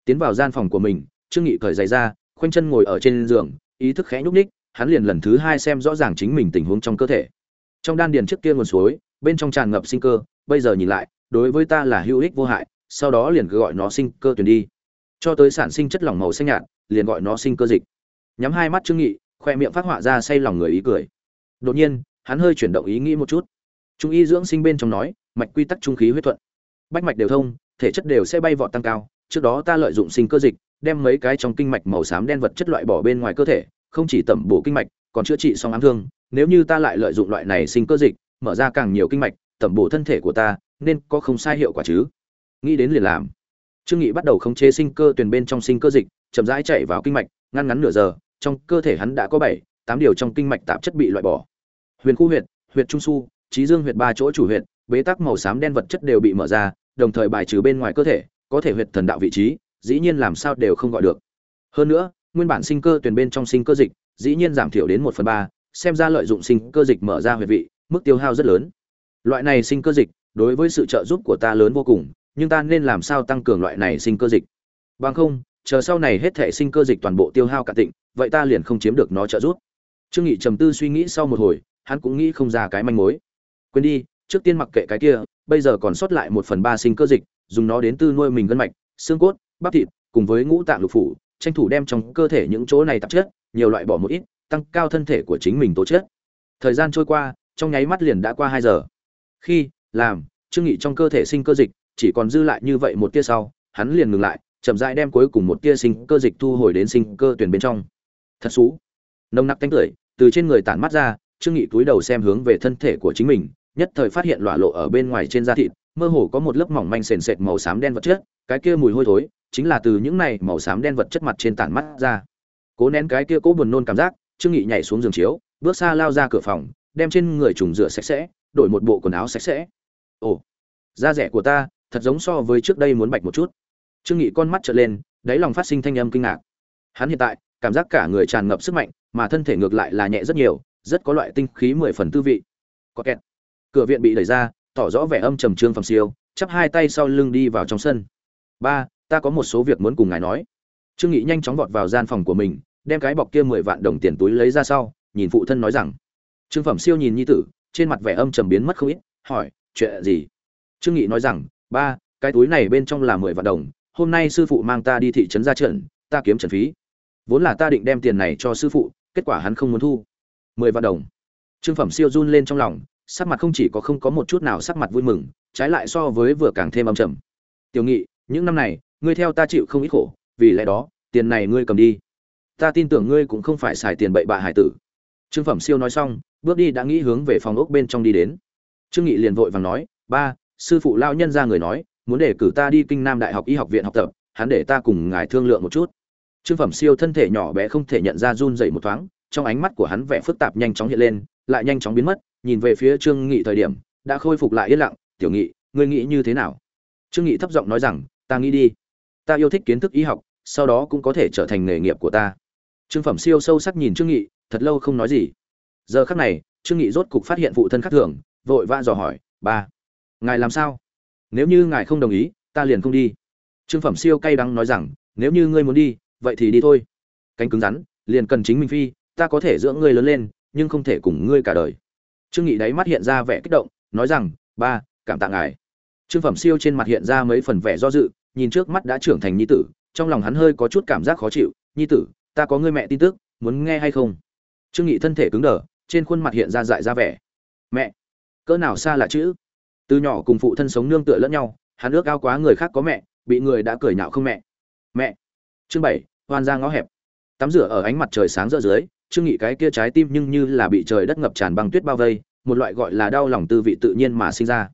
Tiến vào gian phòng của mình, Trương Nghị cởi giày ra, khoanh chân ngồi ở trên giường, ý thức khẽ nhúc nhích, hắn liền lần thứ hai xem rõ ràng chính mình tình huống trong cơ thể. Trong đan điền trước kia nguồn suối, bên trong tràn ngập sinh cơ, bây giờ nhìn lại, đối với ta là hữu ích vô hại, sau đó liền gọi nó sinh cơ tuyển đi. Cho tới sản sinh chất lỏng màu xanh nhạt, liền gọi nó sinh cơ dịch. Nhắm hai mắt trương nghị, khoe miệng phát họa ra say lòng người ý cười. Đột nhiên, hắn hơi chuyển động ý nghĩ một chút. Trung y dưỡng sinh bên trong nói, mạch quy tắc trung khí huyết thuận. Bách mạch đều thông, thể chất đều sẽ bay vọt tăng cao, trước đó ta lợi dụng sinh cơ dịch, đem mấy cái trong kinh mạch màu xám đen vật chất loại bỏ bên ngoài cơ thể không chỉ tẩm bổ kinh mạch, còn chữa trị xong ám thương. Nếu như ta lại lợi dụng loại này sinh cơ dịch, mở ra càng nhiều kinh mạch, tẩm bổ thân thể của ta, nên có không sai hiệu quả chứ? Nghĩ đến liền làm. Trương nghị bắt đầu khống chế sinh cơ tuyển bên trong sinh cơ dịch, chậm rãi chạy vào kinh mạch, ngăn ngắn nửa giờ, trong cơ thể hắn đã có bảy, tám điều trong kinh mạch tạp chất bị loại bỏ. Huyền khu huyệt huyệt trung su, trí dương huyệt ba chỗ chủ huyệt, bế tắc màu xám đen vật chất đều bị mở ra, đồng thời bài trừ bên ngoài cơ thể, có thể huyệt thần đạo vị trí, dĩ nhiên làm sao đều không gọi được. Hơn nữa nguyên bản sinh cơ tuyển bên trong sinh cơ dịch, dĩ nhiên giảm thiểu đến một phần ba, xem ra lợi dụng sinh cơ dịch mở ra huyệt vị, mức tiêu hao rất lớn. Loại này sinh cơ dịch, đối với sự trợ giúp của ta lớn vô cùng, nhưng ta nên làm sao tăng cường loại này sinh cơ dịch? Bằng không, chờ sau này hết thể sinh cơ dịch toàn bộ tiêu hao cả tịnh, vậy ta liền không chiếm được nó trợ giúp. Trương nghị trầm tư suy nghĩ sau một hồi, hắn cũng nghĩ không ra cái manh mối. Quên đi, trước tiên mặc kệ cái kia, bây giờ còn sót lại một phần ba sinh cơ dịch, dùng nó đến tư nuôi mình gân mạch, xương cốt, bắp thịt, cùng với ngũ tạng lục phủ tranh thủ đem trong cơ thể những chỗ này tạp chất, nhiều loại bỏ một ít, tăng cao thân thể của chính mình tố chất. Thời gian trôi qua, trong nháy mắt liền đã qua hai giờ. Khi, làm, trương nghị trong cơ thể sinh cơ dịch, chỉ còn dư lại như vậy một tia sau, hắn liền ngừng lại, chậm rãi đem cuối cùng một tia sinh cơ dịch thu hồi đến sinh cơ tuyển bên trong. Thật xú. Nồng nặc tanh tưởi, từ trên người tản mắt ra, trương nghị cúi đầu xem hướng về thân thể của chính mình, nhất thời phát hiện lọa lộ ở bên ngoài trên da thịt, mơ hồ có một lớp mỏng manh sền sệt màu xám đen vật chất, cái kia mùi hôi thối chính là từ những này màu xám đen vật chất mặt trên tản mắt ra. Cố nén cái kia cố buồn nôn cảm giác, trương nghị nhảy xuống giường chiếu, bước xa lao ra cửa phòng, đem trên người trùng rửa sạch sẽ, đổi một bộ quần áo sạch sẽ. Ồ, da rẻ của ta, thật giống so với trước đây muốn bạch một chút. Trương nghị con mắt trợn lên, đáy lòng phát sinh thanh âm kinh ngạc. Hắn hiện tại, cảm giác cả người tràn ngập sức mạnh, mà thân thể ngược lại là nhẹ rất nhiều, rất có loại tinh khí mười phần tư vị. Có kẹt. Cửa viện bị đẩy ra, tỏ rõ vẻ âm trầm trương phẩm siêu, chắp hai tay sau lưng đi vào trong sân. Ba ta có một số việc muốn cùng ngài nói. Trương nghị nhanh chóng vọt vào gian phòng của mình, đem cái bọc kia mười vạn đồng tiền túi lấy ra sau, nhìn phụ thân nói rằng, trương phẩm siêu nhìn nhi tử, trên mặt vẻ âm trầm biến mất không ít, hỏi, chuyện gì? Trương nghị nói rằng, ba, cái túi này bên trong là mười vạn đồng, hôm nay sư phụ mang ta đi thị trấn ra trận, ta kiếm trần phí. Vốn là ta định đem tiền này cho sư phụ, kết quả hắn không muốn thu. Mười vạn đồng. Trương phẩm siêu run lên trong lòng, sắc mặt không chỉ có không có một chút nào sắc mặt vui mừng, trái lại so với vừa càng thêm âm trầm. Tiểu nghị, những năm này ngươi theo ta chịu không ít khổ, vì lẽ đó, tiền này ngươi cầm đi. Ta tin tưởng ngươi cũng không phải xài tiền bậy bạ hải tử. Trương phẩm siêu nói xong, bước đi đã nghĩ hướng về phòng ốc bên trong đi đến. Trương nghị liền vội vàng nói, ba, sư phụ lao nhân ra người nói, muốn để cử ta đi kinh nam đại học y học viện học tập, hắn để ta cùng ngài thương lượng một chút. Trương phẩm siêu thân thể nhỏ bé không thể nhận ra run dậy một thoáng, trong ánh mắt của hắn vẻ phức tạp nhanh chóng hiện lên, lại nhanh chóng biến mất, nhìn về phía trương nghị thời điểm, đã khôi phục lại yên lặng, tiểu nghị, ngươi nghĩ như thế nào? Trương nghị thấp giọng nói rằng, ta nghĩ đi ta yêu thích kiến thức y học, sau đó cũng có thể trở thành nghề nghiệp của ta. Trương phẩm siêu sâu sắc nhìn trương nghị, thật lâu không nói gì. Giờ khắc này, trương nghị rốt cục phát hiện phụ thân khác thường, vội vã dò hỏi, ba, ngài làm sao? Nếu như ngài không đồng ý, ta liền không đi. Trương phẩm siêu cay đắng nói rằng, nếu như ngươi muốn đi, vậy thì đi thôi. Cánh cứng rắn, liền cần chính mình phi, ta có thể dưỡng ngươi lớn lên, nhưng không thể cùng ngươi cả đời. Trương nghị đáy mắt hiện ra vẻ kích động, nói rằng, ba, cảm tạ ngài. Trương phẩm siêu trên mặt hiện ra mấy phần vẻ do dự nhìn trước mắt đã trưởng thành nhi tử, trong lòng hắn hơi có chút cảm giác khó chịu, nhi tử, ta có ngươi mẹ tin tức, muốn nghe hay không? Trương nghị thân thể cứng đờ, trên khuôn mặt hiện ra dại ra vẻ. Mẹ, cỡ nào xa là chữ? Từ nhỏ cùng phụ thân sống nương tựa lẫn nhau, hắn ước ao quá người khác có mẹ, bị người đã cười nhạo không mẹ. Mẹ. Chương bảy, hoan ra ngõ hẹp. Tắm rửa ở ánh mặt trời sáng rỡ dưới, trương nghị cái kia trái tim nhưng như là bị trời đất ngập tràn băng tuyết bao vây, một loại gọi là đau lòng tư vị tự nhiên mà sinh ra.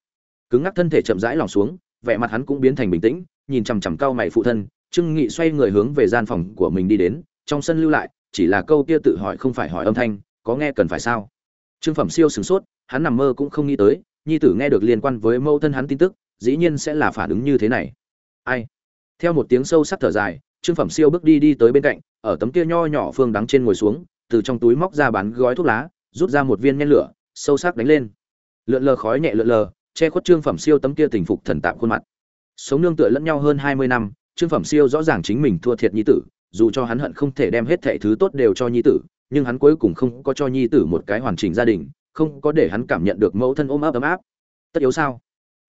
Cứng ngắc thân thể chậm rãi lòng xuống, vẻ mặt hắn cũng biến thành bình tĩnh nhìn chằm chằm cao mày phụ thân, trương nghị xoay người hướng về gian phòng của mình đi đến, trong sân lưu lại, chỉ là câu kia tự hỏi không phải hỏi âm thanh, có nghe cần phải sao? Trương phẩm siêu sửng sốt, hắn nằm mơ cũng không nghĩ tới, nhi tử nghe được liên quan với mâu thân hắn tin tức, dĩ nhiên sẽ là phản ứng như thế này. Ai? Theo một tiếng sâu sắc thở dài, trương phẩm siêu bước đi đi tới bên cạnh, ở tấm kia nho nhỏ phương đắng trên ngồi xuống, từ trong túi móc ra bán gói thuốc lá, rút ra một viên nhen lửa, sâu sắc đánh lên. Lượn lờ khói nhẹ lượn lờ, che khuất trương phẩm siêu tấm kia tình phục thần tạm khuôn mặt sống nương tựa lẫn nhau hơn hai mươi năm, trương phẩm siêu rõ ràng chính mình thua thiệt nhi tử, dù cho hắn hận không thể đem hết thệ thứ tốt đều cho nhi tử, nhưng hắn cuối cùng không có cho nhi tử một cái hoàn chỉnh gia đình, không có để hắn cảm nhận được mẫu thân ôm ấp ấm áp. Tất yếu sao?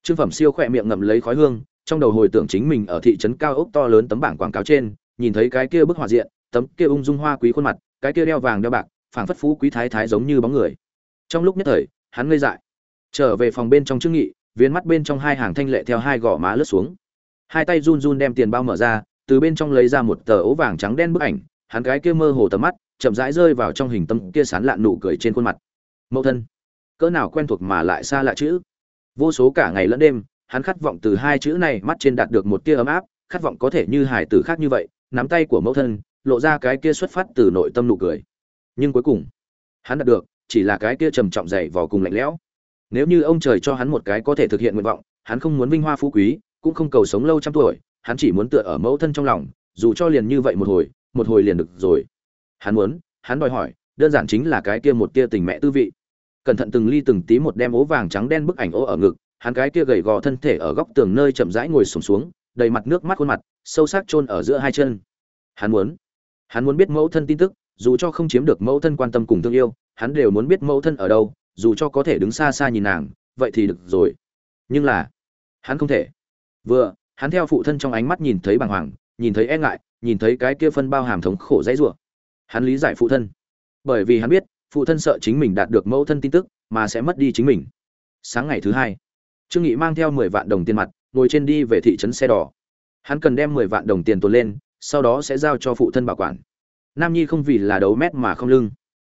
Trương phẩm siêu khỏe miệng ngậm lấy khói hương, trong đầu hồi tưởng chính mình ở thị trấn cao ốc to lớn tấm bảng quảng cáo trên, nhìn thấy cái kia bức họa diện, tấm kia ung dung hoa quý khuôn mặt, cái kia đeo vàng đeo bạc, phảng phất phú quý thái thái giống như bóng người. Trong lúc nhất thời, hắn ngây dại, trở về phòng bên trong trương nghị viên mắt bên trong hai hàng thanh lệ theo hai gò má lướt xuống. Hai tay run run đem tiền bao mở ra, từ bên trong lấy ra một tờ ố vàng trắng đen bức ảnh, hắn cái kia mơ hồ tầm mắt, chậm rãi rơi vào trong hình tâm kia sán lạn nụ cười trên khuôn mặt. Mẫu thân, cỡ nào quen thuộc mà lại xa lạ chữ. Vô số cả ngày lẫn đêm, hắn khát vọng từ hai chữ này mắt trên đạt được một tia ấm áp, khát vọng có thể như hải tử khác như vậy, nắm tay của mẫu thân, lộ ra cái kia xuất phát từ nội tâm nụ cười. Nhưng cuối cùng, hắn đạt được, chỉ là cái kia trầm trọng dày vò cùng lạnh lẽo nếu như ông trời cho hắn một cái có thể thực hiện nguyện vọng hắn không muốn vinh hoa phú quý cũng không cầu sống lâu trăm tuổi hắn chỉ muốn tựa ở mẫu thân trong lòng dù cho liền như vậy một hồi một hồi liền được rồi. Hắn muốn hắn đòi hỏi đơn giản chính là cái kia một tia tình mẹ tư vị. Cẩn thận từng ly từng tí một đem ố vàng trắng đen bức ảnh ố ở ngực hắn cái kia gầy gò thân thể ở góc tường nơi chậm rãi ngồi sụp xuống, xuống đầy mặt nước mắt khuôn mặt sâu sắc chôn ở giữa hai chân. Hắn muốn hắn muốn biết mẫu thân tin tức dù cho không chiếm được mẫu thân quan tâm cùng thương yêu hắn đều muốn biết mẫu thân ở đâu dù cho có thể đứng xa xa nhìn nàng, vậy thì được rồi. Nhưng là, hắn không thể. Vừa, hắn theo phụ thân trong ánh mắt nhìn thấy bàng hoàng, nhìn thấy e ngại, nhìn thấy cái kia phân bao hàm thống khổ dãy rủa. Hắn lý giải phụ thân. Bởi vì hắn biết, phụ thân sợ chính mình đạt được mẫu thân tin tức, mà sẽ mất đi chính mình. Sáng ngày thứ hai, trương nghị mang theo mười vạn đồng tiền mặt, ngồi trên đi về thị trấn xe đỏ. Hắn cần đem mười vạn đồng tiền tồn lên, sau đó sẽ giao cho phụ thân bảo quản. Nam nhi không vì là đấu mét mà không lưng.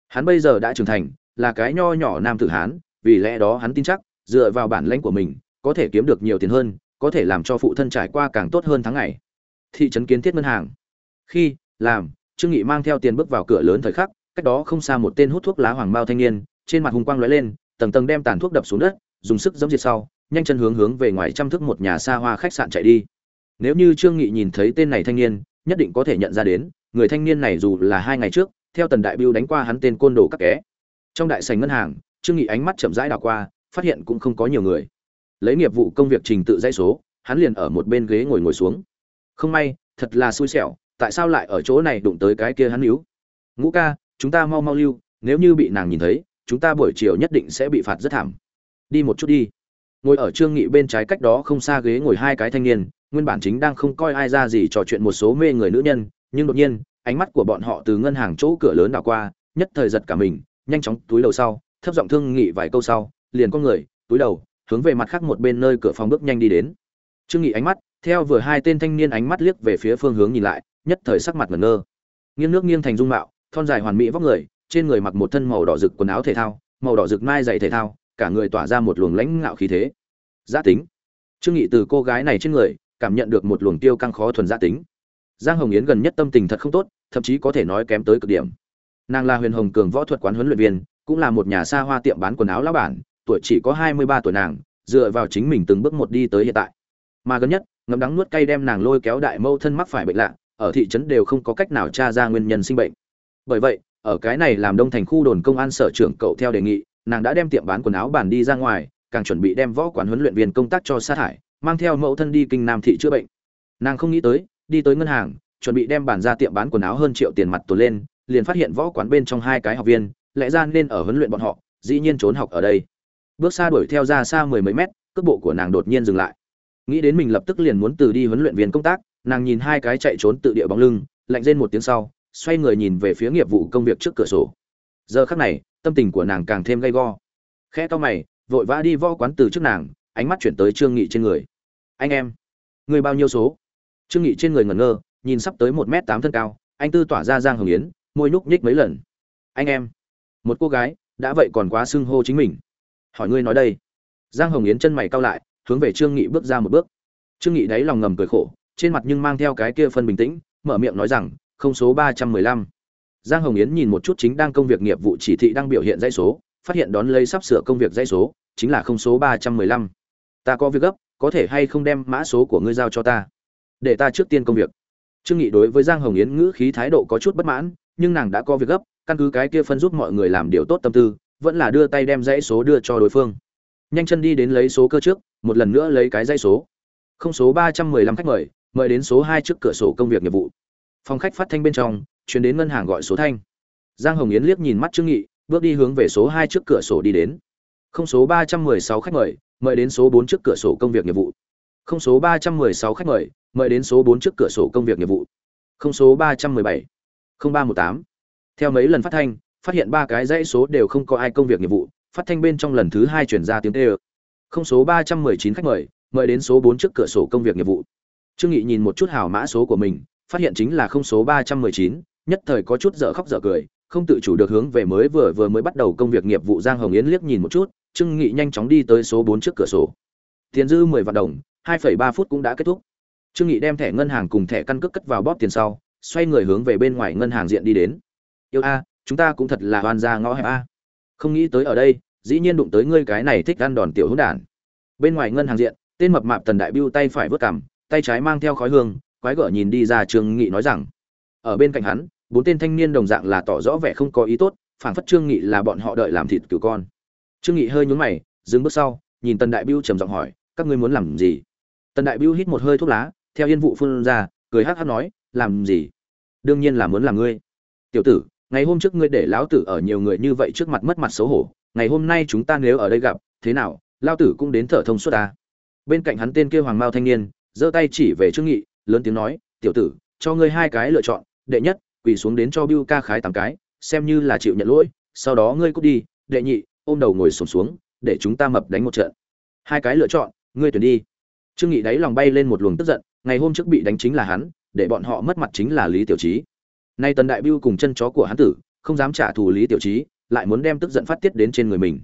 Hắn bây giờ đã trưởng thành là cái nho nhỏ nam tử hán, vì lẽ đó hắn tin chắc, dựa vào bản lãnh của mình, có thể kiếm được nhiều tiền hơn, có thể làm cho phụ thân trải qua càng tốt hơn tháng ngày. Thị trấn kiến thiết ngân hàng. Khi, làm, trương nghị mang theo tiền bước vào cửa lớn thời khắc, cách đó không xa một tên hút thuốc lá hoàng bao thanh niên, trên mặt hùng quang lóe lên, tầng tầng đem tàn thuốc đập xuống đất, dùng sức giẫm diệt sau, nhanh chân hướng hướng về ngoài trăm thước một nhà xa hoa khách sạn chạy đi. Nếu như trương nghị nhìn thấy tên này thanh niên, nhất định có thể nhận ra đến, người thanh niên này dù là hai ngày trước, theo tần đại biêu đánh qua hắn tên côn đồ các kẻ trong đại sảnh ngân hàng, trương nghị ánh mắt chậm rãi đảo qua, phát hiện cũng không có nhiều người. Lấy nghiệp vụ công việc trình tự dãy số, hắn liền ở một bên ghế ngồi ngồi xuống. Không may, thật là xui xẻo, tại sao lại ở chỗ này đụng tới cái kia hắn níu? Ngũ ca, chúng ta mau mau lưu, nếu như bị nàng nhìn thấy, chúng ta buổi chiều nhất định sẽ bị phạt rất thảm. Đi một chút đi. Ngồi ở trương nghị bên trái cách đó không xa ghế ngồi hai cái thanh niên, nguyên bản chính đang không coi ai ra gì trò chuyện một số mê người nữ nhân, nhưng đột nhiên, ánh mắt của bọn họ từ ngân hàng chỗ cửa lớn đảo qua, nhất thời giật cả mình nhanh chóng túi đầu sau, thấp giọng thương nghị vài câu sau, liền con người, túi đầu, hướng về mặt khác một bên nơi cửa phòng bước nhanh đi đến. Trương nghị ánh mắt, theo vừa hai tên thanh niên ánh mắt liếc về phía phương hướng nhìn lại, nhất thời sắc mặt ngẩn ngơ. Nghiêng nước nghiêng thành dung mạo, thon dài hoàn mỹ vóc người, trên người mặc một thân màu đỏ rực quần áo thể thao, màu đỏ rực mai dày thể thao, cả người tỏa ra một luồng lãnh ngạo khí thế. Gia tính. Trương nghị từ cô gái này trên người, cảm nhận được một luồng tiêu căng khó thuần gia tính. Giang hồng yến gần nhất tâm tình thật không tốt, thậm chí có thể nói kém tới cực điểm nàng là huyền hồng cường võ thuật quán huấn luyện viên, cũng là một nhà xa hoa tiệm bán quần áo lão bản, tuổi chỉ có hai mươi ba tuổi nàng, dựa vào chính mình từng bước một đi tới hiện tại. Mà gần nhất ngấm đắng nuốt cay đem nàng lôi kéo đại mâu thân mắc phải bệnh lạ, ở thị trấn đều không có cách nào tra ra nguyên nhân sinh bệnh. Bởi vậy, ở cái này làm đông thành khu đồn công an sở trưởng cậu theo đề nghị, nàng đã đem tiệm bán quần áo bản đi ra ngoài, càng chuẩn bị đem võ quán huấn luyện viên công tác cho sát hại, mang theo mẫu thân đi kinh nam thị chữa bệnh. Nàng không nghĩ tới, đi tới ngân hàng, chuẩn bị đem bản ra tiệm bán quần áo hơn triệu tiền mặt tồn lên liền phát hiện võ quán bên trong hai cái học viên, lẽ ra nên ở huấn luyện bọn họ, dĩ nhiên trốn học ở đây. Bước xa đuổi theo ra xa mười mấy mét, cước bộ của nàng đột nhiên dừng lại. Nghĩ đến mình lập tức liền muốn từ đi huấn luyện viên công tác, nàng nhìn hai cái chạy trốn tự địa bóng lưng, lạnh rên một tiếng sau, xoay người nhìn về phía nghiệp vụ công việc trước cửa sổ. Giờ khắc này, tâm tình của nàng càng thêm gay go. Khẽ to mày, vội vã đi võ quán từ trước nàng, ánh mắt chuyển tới trương nghị trên người. Anh em, người bao nhiêu số? Trương nghị trên người ngẩn ngơ, nhìn sắp tới một m tám thân cao, anh tư tỏa ra giang hồng yến môi nhúc nhích mấy lần. Anh em, một cô gái, đã vậy còn quá xưng hô chính mình. Hỏi ngươi nói đây. Giang hồng yến chân mày cau lại, hướng về trương nghị bước ra một bước. Trương nghị đáy lòng ngầm cười khổ, trên mặt nhưng mang theo cái kia phân bình tĩnh, mở miệng nói rằng, không số ba trăm mười lăm. Giang hồng yến nhìn một chút chính đang công việc nghiệp vụ chỉ thị đang biểu hiện dãy số, phát hiện đón lấy sắp sửa công việc dãy số, chính là không số ba trăm mười lăm. Ta có việc gấp, có thể hay không đem mã số của ngươi giao cho ta? Để ta trước tiên công việc. Trương nghị đối với giang hồng yến ngữ khí thái độ có chút bất mãn nhưng nàng đã có việc gấp, căn cứ cái kia phân giúp mọi người làm điều tốt tâm tư, vẫn là đưa tay đem dãy số đưa cho đối phương. Nhanh chân đi đến lấy số cơ trước, một lần nữa lấy cái dãy số. Không số ba trăm mười lăm khách mời mời đến số hai trước cửa sổ công việc nghiệp vụ. Phòng khách phát thanh bên trong, chuyển đến ngân hàng gọi số thanh. Giang hồng yến liếc nhìn mắt trương nghị, bước đi hướng về số hai trước cửa sổ đi đến. Không số ba trăm mười sáu khách mời mời đến số bốn trước cửa sổ công việc nghiệp vụ. Không số ba trăm mười sáu khách mời mời đến số bốn trước cửa sổ công việc nghiệp vụ. Không số ba trăm mười bảy không ba một tám. Theo mấy lần phát thanh, phát hiện ba cái dãy số đều không có ai công việc nghiệp vụ, phát thanh bên trong lần thứ hai chuyển ra tiếng tê không số ba trăm mười chín khách mời mời đến số bốn trước cửa sổ công việc nghiệp vụ. Trương nghị nhìn một chút hào mã số của mình, phát hiện chính là không số ba trăm mười chín, nhất thời có chút dở khóc dở cười, không tự chủ được hướng về mới vừa vừa mới bắt đầu công việc nghiệp vụ giang hồng yến liếc nhìn một chút, trương nghị nhanh chóng đi tới số bốn trước cửa sổ. Tiền dư mười vạn đồng, hai phẩy ba phút cũng đã kết thúc. Trương nghị đem thẻ ngân hàng cùng thẻ căn cước cất vào bóp tiền sau xoay người hướng về bên ngoài ngân hàng diện đi đến. Yêu a, chúng ta cũng thật là hoàn gia ngõ hẹp a. Không nghĩ tới ở đây, dĩ nhiên đụng tới ngươi cái này thích ăn đòn tiểu hỗn đản. Bên ngoài ngân hàng diện, tên mập mạp tần đại biêu tay phải vớt cằm, tay trái mang theo khói hương, quái gở nhìn đi ra trương nghị nói rằng, ở bên cạnh hắn, bốn tên thanh niên đồng dạng là tỏ rõ vẻ không có ý tốt phản phất trương nghị là bọn họ đợi làm thịt cừu con. Trương nghị hơi nhướng mày, dừng bước sau, nhìn tần đại biêu trầm giọng hỏi, các ngươi muốn làm gì? Tần đại biêu hít một hơi thuốc lá, theo yên vụ phun ra, cười hắc hắc nói, làm gì? Đương nhiên là muốn làm ngươi. Tiểu tử ngày hôm trước ngươi để lão tử ở nhiều người như vậy trước mặt mất mặt xấu hổ ngày hôm nay chúng ta nếu ở đây gặp thế nào lao tử cũng đến thở thông suốt ta. Bên cạnh hắn tên kia hoàng mao thanh niên giơ tay chỉ về trương nghị lớn tiếng nói tiểu tử cho ngươi hai cái lựa chọn đệ nhất quỳ xuống đến cho Bưu ca khái tám cái xem như là chịu nhận lỗi sau đó ngươi cút đi đệ nhị ôm đầu ngồi sụp xuống, xuống để chúng ta mập đánh một trận. Hai cái lựa chọn ngươi tuyển đi. Trương nghị đáy lòng bay lên một luồng tức giận ngày hôm trước bị đánh chính là hắn để bọn họ mất mặt chính là lý tiểu trí nay tần đại Biêu cùng chân chó của hắn tử, không dám trả thù lý tiểu trí lại muốn đem tức giận phát tiết đến trên người mình.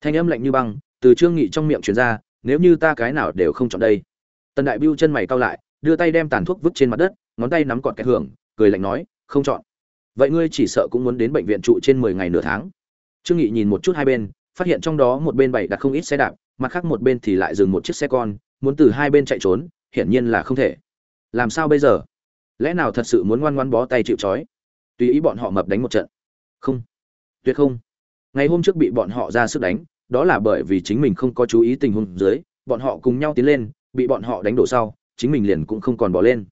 Thanh âm lạnh như băng, từ trương nghị trong miệng truyền ra, nếu như ta cái nào đều không chọn đây. Tần đại Biêu chân mày cau lại, đưa tay đem tàn thuốc vứt trên mặt đất, ngón tay nắm cọt cái hưởng, cười lạnh nói, không chọn. Vậy ngươi chỉ sợ cũng muốn đến bệnh viện trụ trên mười ngày nửa tháng. Trương nghị nhìn một chút hai bên, phát hiện trong đó một bên bày đặt không ít xe đạp, mặt khác một bên thì lại dừng một chiếc xe con, muốn từ hai bên chạy trốn, hiển nhiên là không thể làm sao bây giờ? Lẽ nào thật sự muốn ngoan ngoan bó tay chịu trói? Tùy ý bọn họ mập đánh một trận. Không. Tuyệt không. Ngày hôm trước bị bọn họ ra sức đánh, đó là bởi vì chính mình không có chú ý tình huống dưới, bọn họ cùng nhau tiến lên, bị bọn họ đánh đổ sau, chính mình liền cũng không còn bỏ lên.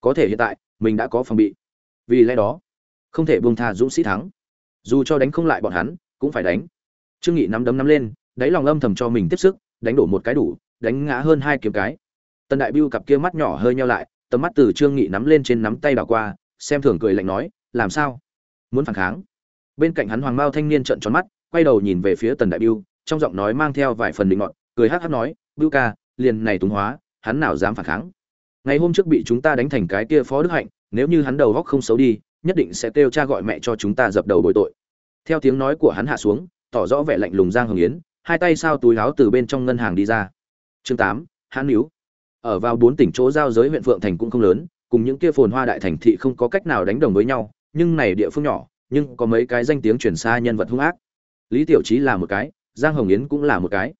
Có thể hiện tại, mình đã có phòng bị. Vì lẽ đó, không thể buông tha dũng sĩ thắng. Dù cho đánh không lại bọn hắn, cũng phải đánh. Trương nghị nắm đấm nắm lên, đáy lòng âm thầm cho mình tiếp sức, đánh đổ một cái đủ, đánh ngã hơn hai kiếm cái. Tần đại biêu cặp kia mắt nhỏ hơi nheo lại tầm mắt từ trương nghị nắm lên trên nắm tay đảo qua, xem thường cười lạnh nói, làm sao? Muốn phản kháng? Bên cạnh hắn hoàng mao thanh niên trợn tròn mắt, quay đầu nhìn về phía tần đại biêu, trong giọng nói mang theo vài phần định ngọn cười hắc hắc nói, biêu ca, liền này túng hóa, hắn nào dám phản kháng? Ngày hôm trước bị chúng ta đánh thành cái kia phó đức hạnh, nếu như hắn đầu góc không xấu đi, nhất định sẽ kêu cha gọi mẹ cho chúng ta dập đầu bồi tội. Theo tiếng nói của hắn hạ xuống, tỏ rõ vẻ lạnh lùng giang hồng yến, hai tay sao túi áo từ bên trong ngân hàng đi ra. Chương tám hắn níu ở vào bốn tỉnh chỗ giao giới huyện phượng thành cũng không lớn, cùng những kia phồn hoa đại thành thị không có cách nào đánh đồng với nhau, nhưng này địa phương nhỏ, nhưng có mấy cái danh tiếng truyền xa nhân vật hung ác. Lý tiểu trí là một cái, giang hồng yến cũng là một cái.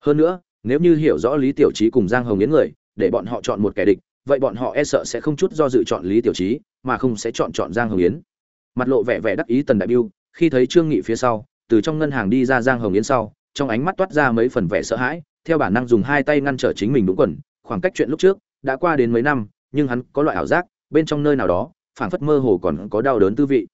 Hơn nữa, nếu như hiểu rõ lý tiểu trí cùng giang hồng yến người, để bọn họ chọn một kẻ địch, vậy bọn họ e sợ sẽ không chút do dự chọn lý tiểu trí mà không sẽ chọn chọn giang hồng yến. Mặt lộ vẻ vẻ đắc ý tần đại biêu, khi thấy trương nghị phía sau, từ trong ngân hàng đi ra giang hồng yến sau, trong ánh mắt toát ra mấy phần vẻ sợ hãi, theo bản năng dùng hai tay ngăn trở chính mình đúng quần khoảng cách chuyện lúc trước đã qua đến mấy năm, nhưng hắn có loại ảo giác, bên trong nơi nào đó, phảng phất mơ hồ còn có đau đớn tư vị.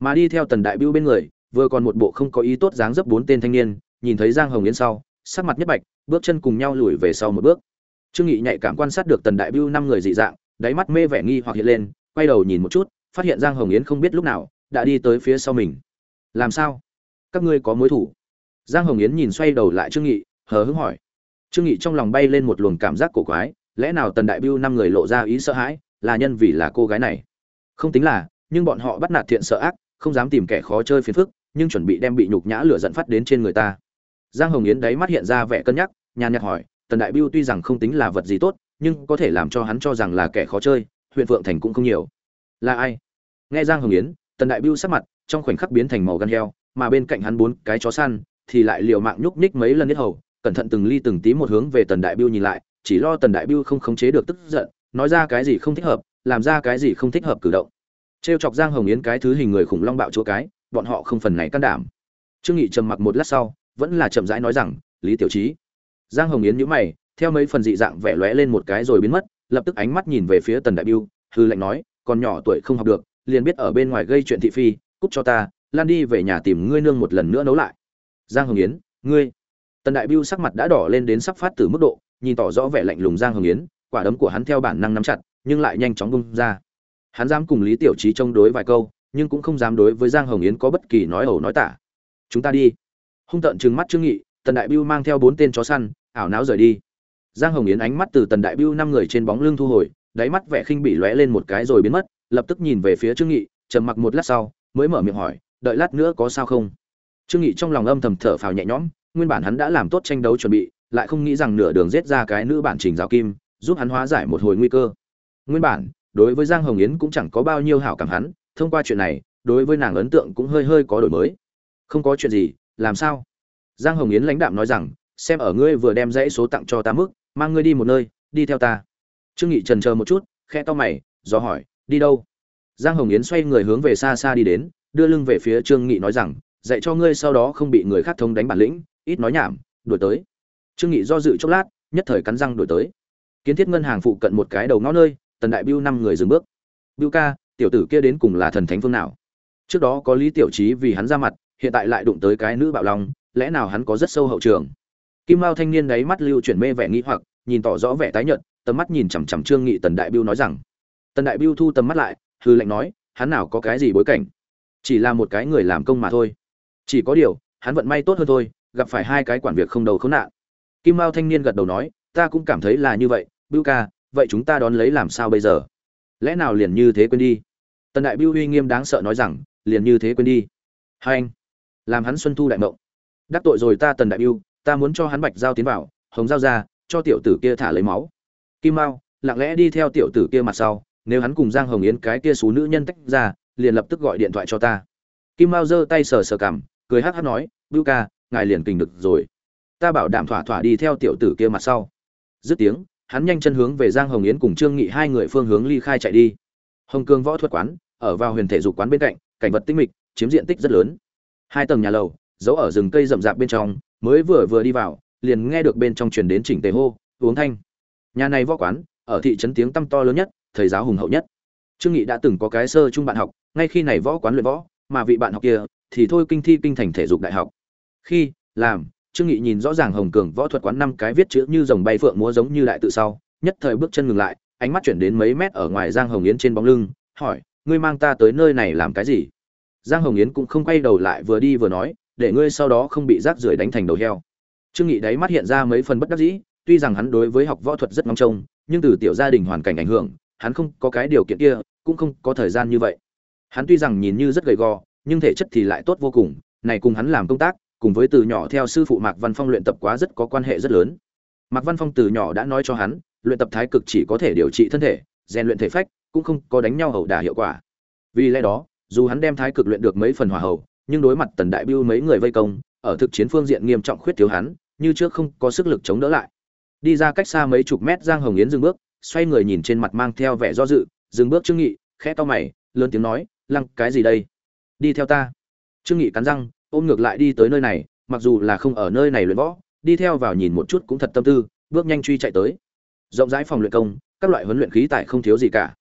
Mà đi theo tần đại biêu bên người, vừa còn một bộ không có ý tốt dáng dấp bốn tên thanh niên, nhìn thấy giang hồng yến sau, sắc mặt nhất bạch, bước chân cùng nhau lùi về sau một bước. Trương nghị nhạy cảm quan sát được tần đại biêu năm người dị dạng, đáy mắt mê vẻ nghi hoặc hiện lên, quay đầu nhìn một chút, phát hiện giang hồng yến không biết lúc nào đã đi tới phía sau mình. Làm sao? Các ngươi có mối thủ? Giang hồng yến nhìn xoay đầu lại trương nghị, hờ hững hỏi trương nghị trong lòng bay lên một luồng cảm giác cổ quái, lẽ nào tần đại biêu năm người lộ ra ý sợ hãi, là nhân vì là cô gái này? Không tính là, nhưng bọn họ bắt nạt thiện sợ ác, không dám tìm kẻ khó chơi phiền phức, nhưng chuẩn bị đem bị nhục nhã lửa dẫn phát đến trên người ta. Giang hồng yến đấy mắt hiện ra vẻ cân nhắc, nhàn nhạt hỏi, tần đại biêu tuy rằng không tính là vật gì tốt, nhưng có thể làm cho hắn cho rằng là kẻ khó chơi, huyện phượng thành cũng không nhiều. Là ai? Nghe giang hồng yến, tần đại biêu sắc mặt trong khoảnh khắc biến thành màu gan heo, mà bên cạnh hắn bốn cái chó săn thì lại liều mạng nhúc nhích mấy lần nhất hầu cẩn thận từng ly từng tí một hướng về tần đại biêu nhìn lại, chỉ lo tần đại biêu không khống chế được tức giận, nói ra cái gì không thích hợp, làm ra cái gì không thích hợp cử động. Trêu chọc giang hồng yến cái thứ hình người khủng long bạo chúa cái, bọn họ không phần này can đảm. Trương nghị trầm mặc một lát sau, vẫn là chậm rãi nói rằng, lý tiểu trí giang hồng yến nhíu mày, theo mấy phần dị dạng vẻ lóe lên một cái rồi biến mất, lập tức ánh mắt nhìn về phía tần đại biêu, hư lệnh nói, còn nhỏ tuổi không học được, liền biết ở bên ngoài gây chuyện thị phi, cút cho ta, lan đi về nhà tìm ngươi nương một lần nữa nấu lại. Giang hồng yến, ngươi tần đại biêu sắc mặt đã đỏ lên đến sắp phát từ mức độ, nhìn tỏ rõ vẻ lạnh lùng giang hồng yến, quả đấm của hắn theo bản năng nắm chặt, nhưng lại nhanh chóng bung ra. Hắn dám cùng lý tiểu trí chống đối vài câu, nhưng cũng không dám đối với giang hồng yến có bất kỳ nói ẩu nói tả. Chúng ta đi. Hung tợn trừng mắt trương nghị, tần đại biêu mang theo bốn tên chó săn, ảo não rời đi. Giang hồng yến ánh mắt từ tần đại biêu năm người trên bóng lưng thu hồi, đáy mắt vẻ khinh bị lóe lên một cái rồi biến mất, lập tức nhìn về phía trương nghị, trầm mặc một lát sau, mới mở miệng hỏi, đợi lát nữa có sao không? Trương nghị trong lòng âm thầm thở phào nhẹ nhõm nguyên bản hắn đã làm tốt tranh đấu chuẩn bị, lại không nghĩ rằng nửa đường giết ra cái nữ bản trình giáo kim, giúp hắn hóa giải một hồi nguy cơ. Nguyên bản, đối với giang hồng yến cũng chẳng có bao nhiêu hảo cảm hắn, thông qua chuyện này, đối với nàng ấn tượng cũng hơi hơi có đổi mới. Không có chuyện gì, làm sao? Giang hồng yến lãnh đạm nói rằng, xem ở ngươi vừa đem dãy số tặng cho ta mức, mang ngươi đi một nơi, đi theo ta. Trương nghị trần chờ một chút khẽ to mày, do hỏi, đi đâu? Giang hồng yến xoay người hướng về xa xa đi đến, đưa lưng về phía trương nghị nói rằng, dạy cho ngươi sau đó không bị người khác thông đánh bản lĩnh ít nói nhảm, đuổi tới. Trương nghị do dự chốc lát, nhất thời cắn răng đổi tới. Kiến thiết ngân hàng phụ cận một cái đầu ngõ nơi, tần đại biêu năm người dừng bước. Biêu ca, tiểu tử kia đến cùng là thần thánh phương nào? Trước đó có lý tiểu trí vì hắn ra mặt, hiện tại lại đụng tới cái nữ bạo long, lẽ nào hắn có rất sâu hậu trường? Kim mao thanh niên đấy mắt lưu chuyển mê vẻ nghĩ hoặc, nhìn tỏ rõ vẻ tái nhợt, tầm mắt nhìn chằm chằm trương nghị, tần đại biêu nói rằng, tần đại biêu thu tầm mắt lại, hư lệnh nói, hắn nào có cái gì bối cảnh? Chỉ là một cái người làm công mà thôi. Chỉ có điều, hắn vận may tốt hơn thôi gặp phải hai cái quản việc không đầu khốn nạn. Kim mao thanh niên gật đầu nói, ta cũng cảm thấy là như vậy, bưu ca, vậy chúng ta đón lấy làm sao bây giờ? Lẽ nào liền như thế quên đi? Tần đại bưu uy nghiêm đáng sợ nói rằng, liền như thế quên đi. Hai anh, làm hắn xuân thu đại mộng. Đắc tội rồi ta, tần đại bưu, ta muốn cho hắn bạch giao tiến vào, hồng giao ra, cho tiểu tử kia thả lấy máu. Kim mao lặng lẽ đi theo tiểu tử kia mặt sau, nếu hắn cùng giang hồng yến cái kia số nữ nhân tách ra, liền lập tức gọi điện thoại cho ta. Kim mao giơ tay sờ sờ cằm, cười hắc hắc nói, bưu ca ngài liền kình được rồi. Ta bảo đảm thỏa thỏa đi theo tiểu tử kia mặt sau. Dứt tiếng, hắn nhanh chân hướng về giang hồng yến cùng trương nghị hai người phương hướng ly khai chạy đi. Hồng cương võ thuật quán, ở vào huyền thể dục quán bên cạnh, cảnh vật tinh mịch, chiếm diện tích rất lớn. Hai tầng nhà lầu, giấu ở rừng cây rậm rạp bên trong, mới vừa vừa đi vào, liền nghe được bên trong truyền đến chỉnh tề hô, uống thanh. Nhà này võ quán, ở thị trấn tiếng tăm to lớn nhất, thầy giáo hùng hậu nhất. Trương nghị đã từng có cái sơ trung bạn học, ngay khi này võ quán luyện võ, mà vị bạn học kia thì thôi kinh thi kinh thành thể dục đại học khi, làm, trương nghị nhìn rõ ràng hồng cường võ thuật quán năm cái viết chữ như rồng bay phượng múa giống như đại tự sau, nhất thời bước chân ngừng lại, ánh mắt chuyển đến mấy mét ở ngoài giang hồng yến trên bóng lưng, hỏi, ngươi mang ta tới nơi này làm cái gì? Giang hồng yến cũng không quay đầu lại vừa đi vừa nói, để ngươi sau đó không bị rác rưởi đánh thành đầu heo. Trương nghị đáy mắt hiện ra mấy phần bất đắc dĩ, tuy rằng hắn đối với học võ thuật rất ngóng trông, nhưng từ tiểu gia đình hoàn cảnh ảnh hưởng, hắn không có cái điều kiện kia, cũng không có thời gian như vậy. Hắn tuy rằng nhìn như rất gầy gò, nhưng thể chất thì lại tốt vô cùng, này cùng hắn làm công tác cùng với từ nhỏ theo sư phụ mạc văn phong luyện tập quá rất có quan hệ rất lớn. Mạc văn phong từ nhỏ đã nói cho hắn, luyện tập thái cực chỉ có thể điều trị thân thể, rèn luyện thể phách, cũng không có đánh nhau hậu đả hiệu quả. Vì lẽ đó, dù hắn đem thái cực luyện được mấy phần hòa hậu, nhưng đối mặt tần đại biêu mấy người vây công, ở thực chiến phương diện nghiêm trọng khuyết thiếu hắn, như trước không có sức lực chống đỡ lại. Đi ra cách xa mấy chục mét giang hồng yến dừng bước, xoay người nhìn trên mặt mang theo vẻ do dự, dừng bước trương nghị, khẽ to mày, lớn tiếng nói, lăng, cái gì đây? Đi theo ta. Trương nghị cắn răng ôm ngược lại đi tới nơi này, mặc dù là không ở nơi này luyện võ, đi theo vào nhìn một chút cũng thật tâm tư, bước nhanh truy chạy tới. Rộng rãi phòng luyện công, các loại huấn luyện khí tại không thiếu gì cả.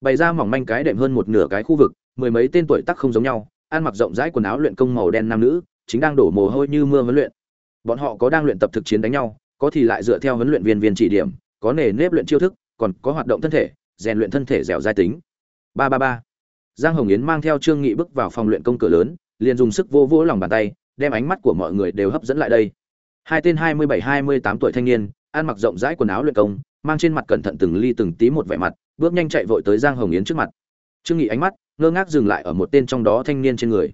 Bày ra mỏng manh cái đệm hơn một nửa cái khu vực, mười mấy tên tuổi tác không giống nhau, ăn mặc rộng rãi quần áo luyện công màu đen nam nữ, chính đang đổ mồ hôi như mưa huấn luyện. Bọn họ có đang luyện tập thực chiến đánh nhau, có thì lại dựa theo huấn luyện viên viên chỉ điểm, có nề nếp luyện chiêu thức, còn có hoạt động thân thể, rèn luyện thân thể dẻo dai tính. Ba ba ba. Giang hồng yến mang theo trương nghị bước vào phòng luyện công cửa lớn liền dùng sức vô vỗ lòng bàn tay, đem ánh mắt của mọi người đều hấp dẫn lại đây. Hai tên hai mươi bảy, hai mươi tám tuổi thanh niên, ăn mặc rộng rãi quần áo luyện công, mang trên mặt cẩn thận từng ly từng tí một vẻ mặt, bước nhanh chạy vội tới giang hồng yến trước mặt. Trương nghị ánh mắt ngơ ngác dừng lại ở một tên trong đó thanh niên trên người.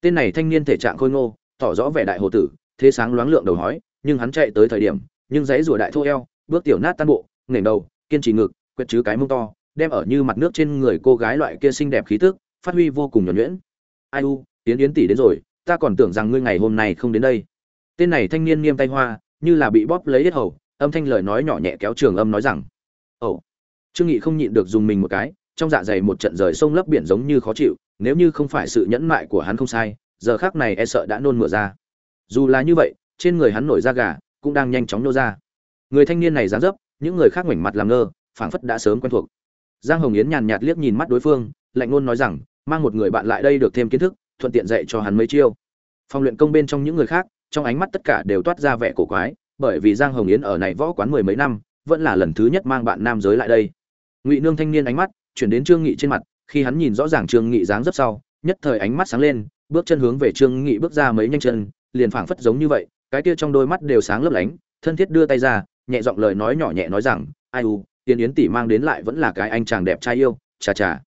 Tên này thanh niên thể trạng khôi ngô, tỏ rõ vẻ đại hồ tử, thế sáng loáng lượng đầu hói, nhưng hắn chạy tới thời điểm, nhưng giấy rùa đại thô eo, bước tiểu nát tan bộ, nghển đầu, kiên trì ngực quệt chứ cái mông to, đem ở như mặt nước trên người cô gái loại kia xinh đẹp khí tức, phát huy vô cùng nhuẩn nhuyễn. Ai u tiến yến tỷ đến rồi, ta còn tưởng rằng ngươi ngày hôm nay không đến đây. Tên này thanh niên nghiêm tay hoa, như là bị bóp lấy hết hầu, âm thanh lời nói nhỏ nhẹ kéo trường âm nói rằng, ồ. Trương nghị không nhịn được dùng mình một cái, trong dạ dày một trận rời sông lấp biển giống như khó chịu, nếu như không phải sự nhẫn mại của hắn không sai, giờ khác này e sợ đã nôn mửa ra. Dù là như vậy, trên người hắn nổi da gà, cũng đang nhanh chóng nô ra. Người thanh niên này dáng dấp, những người khác ngoảnh mặt làm ngơ, phảng phất đã sớm quen thuộc. Giang hồng yến nhàn nhạt liếc nhìn mắt đối phương, lạnh ngôn nói rằng, mang một người bạn lại đây được thêm kiến thức thuận tiện dạy cho hắn mấy chiêu. Phòng luyện công bên trong những người khác, trong ánh mắt tất cả đều toát ra vẻ cổ quái, bởi vì giang hồng yến ở này võ quán mười mấy năm, vẫn là lần thứ nhất mang bạn nam giới lại đây. Ngụy nương thanh niên ánh mắt chuyển đến trương nghị trên mặt, khi hắn nhìn rõ ràng trương nghị dáng dấp sau, nhất thời ánh mắt sáng lên, bước chân hướng về trương nghị bước ra mấy nhanh chân, liền phảng phất giống như vậy, cái kia trong đôi mắt đều sáng lấp lánh, thân thiết đưa tay ra, nhẹ giọng lời nói nhỏ nhẹ nói rằng, ai u, tiên yến tỷ mang đến lại vẫn là cái anh chàng đẹp trai yêu, chà chà.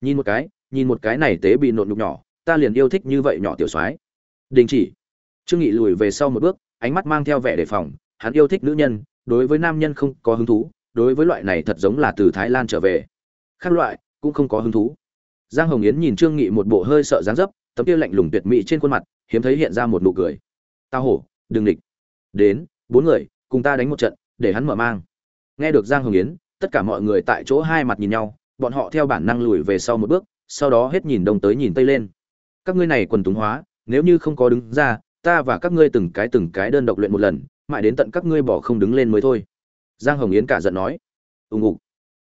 Nhìn một cái, nhìn một cái này tế bị nộn nhục nhỏ ta liền yêu thích như vậy nhỏ tiểu soái. Đình chỉ. Trương nghị lùi về sau một bước, ánh mắt mang theo vẻ đề phòng, hắn yêu thích nữ nhân, đối với nam nhân không có hứng thú, đối với loại này thật giống là từ thái lan trở về. Khác loại, cũng không có hứng thú. Giang hồng yến nhìn trương nghị một bộ hơi sợ dáng dấp, tấm kia lạnh lùng tuyệt mỹ trên khuôn mặt, hiếm thấy hiện ra một nụ cười. Tao hổ, đừng địch. Đến, bốn người, cùng ta đánh một trận, để hắn mở mang. Nghe được giang hồng yến, tất cả mọi người tại chỗ hai mặt nhìn nhau, bọn họ theo bản năng lùi về sau một bước, sau đó hết nhìn đông tới nhìn tây lên các ngươi này quần túng hóa, nếu như không có đứng ra, ta và các ngươi từng cái từng cái đơn độc luyện một lần, mãi đến tận các ngươi bỏ không đứng lên mới thôi. Giang hồng yến cả giận nói. Ùng ục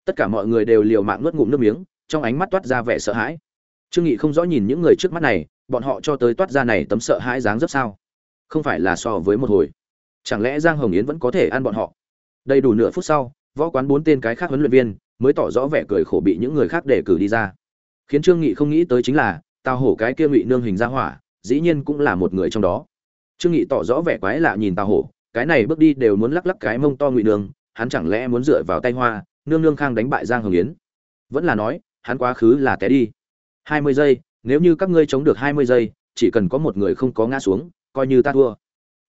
tất cả mọi người đều liều mạng nuốt ngụm nước miếng, trong ánh mắt toát ra vẻ sợ hãi. Trương nghị không rõ nhìn những người trước mắt này, bọn họ cho tới toát ra này tấm sợ hãi dáng rất sao? Không phải là so với một hồi. Chẳng lẽ giang hồng yến vẫn có thể ăn bọn họ? Đầy đủ nửa phút sau, võ quán bốn tên cái khác huấn luyện viên mới tỏ rõ vẻ cười khổ bị những người khác để cử đi ra. Khiến trương nghị không nghĩ tới chính là tào hổ cái kia ngụy nương hình ra hỏa, dĩ nhiên cũng là một người trong đó. Trương nghị tỏ rõ vẻ quái lạ nhìn tào hổ, cái này bước đi đều muốn lắc lắc cái mông to ngụy nương, hắn chẳng lẽ muốn dựa vào tay hoa, nương nương khang đánh bại giang hồng yến. Vẫn là nói, hắn quá khứ là té đi. Hai mươi giây, nếu như các ngươi chống được hai mươi giây, chỉ cần có một người không có ngã xuống, coi như ta thua.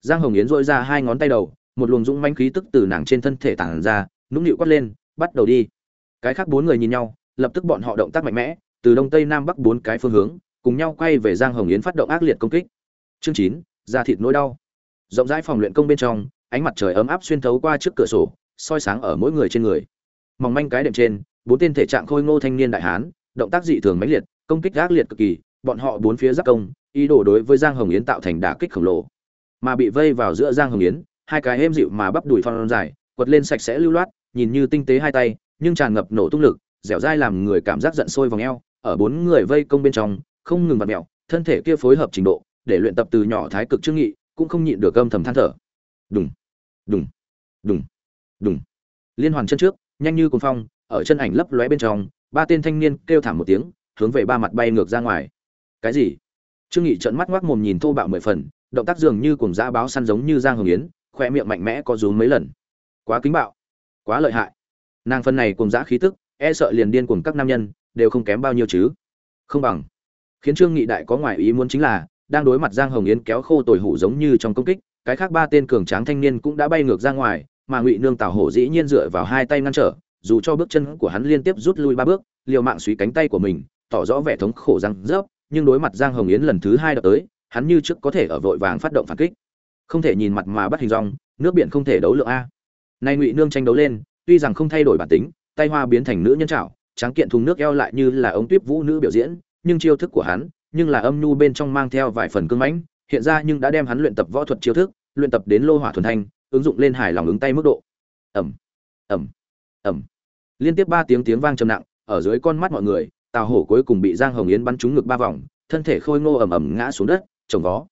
Giang hồng yến dội ra hai ngón tay đầu, một luồng dũng manh khí tức từ nàng trên thân thể tản ra, nũng nịu quát lên, bắt đầu đi. Cái khác bốn người nhìn nhau, lập tức bọn họ động tác mạnh mẽ, từ đông tây nam bắc bốn cái phương hướng cùng nhau quay về giang hồng yến phát động ác liệt công kích. Chương chín, da thịt nỗi đau. Rộng rãi phòng luyện công bên trong, ánh mặt trời ấm áp xuyên thấu qua trước cửa sổ, soi sáng ở mỗi người trên người. Mỏng manh cái đệm trên, bốn tên thể trạng khôi ngô thanh niên đại hán, động tác dị thường mãnh liệt, công kích ác liệt cực kỳ, bọn họ bốn phía giáp công, ý đồ đối với giang hồng yến tạo thành đả kích khổng lồ. Mà bị vây vào giữa giang hồng yến, hai cái êm dịu mà bắp đùi phong dài, quật lên sạch sẽ lưu loát, nhìn như tinh tế hai tay, nhưng tràn ngập nổ tung lực, dẻo dai làm người cảm giác giận sôi vòng eo. Ở bốn người vây công bên trong không ngừng vặn mèo, thân thể kia phối hợp trình độ để luyện tập từ nhỏ thái cực trương nghị cũng không nhịn được âm thầm than thở. Đùng đùng đùng đùng. Liên hoàn chân trước nhanh như cuồng phong ở chân ảnh lấp lóe bên trong ba tên thanh niên kêu thảm một tiếng hướng về ba mặt bay ngược ra ngoài. Cái gì? Trương nghị trợn mắt ngoác mồm nhìn thô bạo mười phần động tác dường như cuồng dã báo săn giống như giang hồng yến khoe miệng mạnh mẽ có rúm mấy lần. Quá kính bạo quá lợi hại. Nàng phân này cuồng dã khí tức e sợ liền điên cuồng các nam nhân đều không kém bao nhiêu chứ. Không bằng khiến trương nghị đại có ngoại ý muốn chính là, đang đối mặt giang hồng yến kéo khô tồi hủ giống như trong công kích, cái khác ba tên cường tráng thanh niên cũng đã bay ngược ra ngoài, mà ngụy nương tào hổ dĩ nhiên dựa vào hai tay ngăn trở, dù cho bước chân của hắn liên tiếp rút lui ba bước, liều mạng suy cánh tay của mình, tỏ rõ vẻ thống khổ răng rớp, nhưng đối mặt giang hồng yến lần thứ hai đập tới, hắn như trước có thể ở vội vàng phát động phản kích. Không thể nhìn mặt mà bắt hình rong nước biển không thể đấu lượng a. Nay ngụy nương tranh đấu lên, tuy rằng không thay đổi bản tính, tay hoa biến thành nữ nhân trảo, tráng kiện thùng nước eo lại như là ống tuyếp vũ nữ biểu diễn nhưng chiêu thức của hắn, nhưng là âm nhu bên trong mang theo vài phần cương mãnh, hiện ra nhưng đã đem hắn luyện tập võ thuật chiêu thức, luyện tập đến lô hỏa thuần thanh, ứng dụng lên hài lòng ứng tay mức độ. Ầm ầm ầm. Liên tiếp ba tiếng tiếng vang trầm nặng, ở dưới con mắt mọi người, tào hổ cuối cùng bị giang hồng yến bắn trúng ngực ba vòng, thân thể khôi ngô ầm ầm ngã xuống đất trồng vó.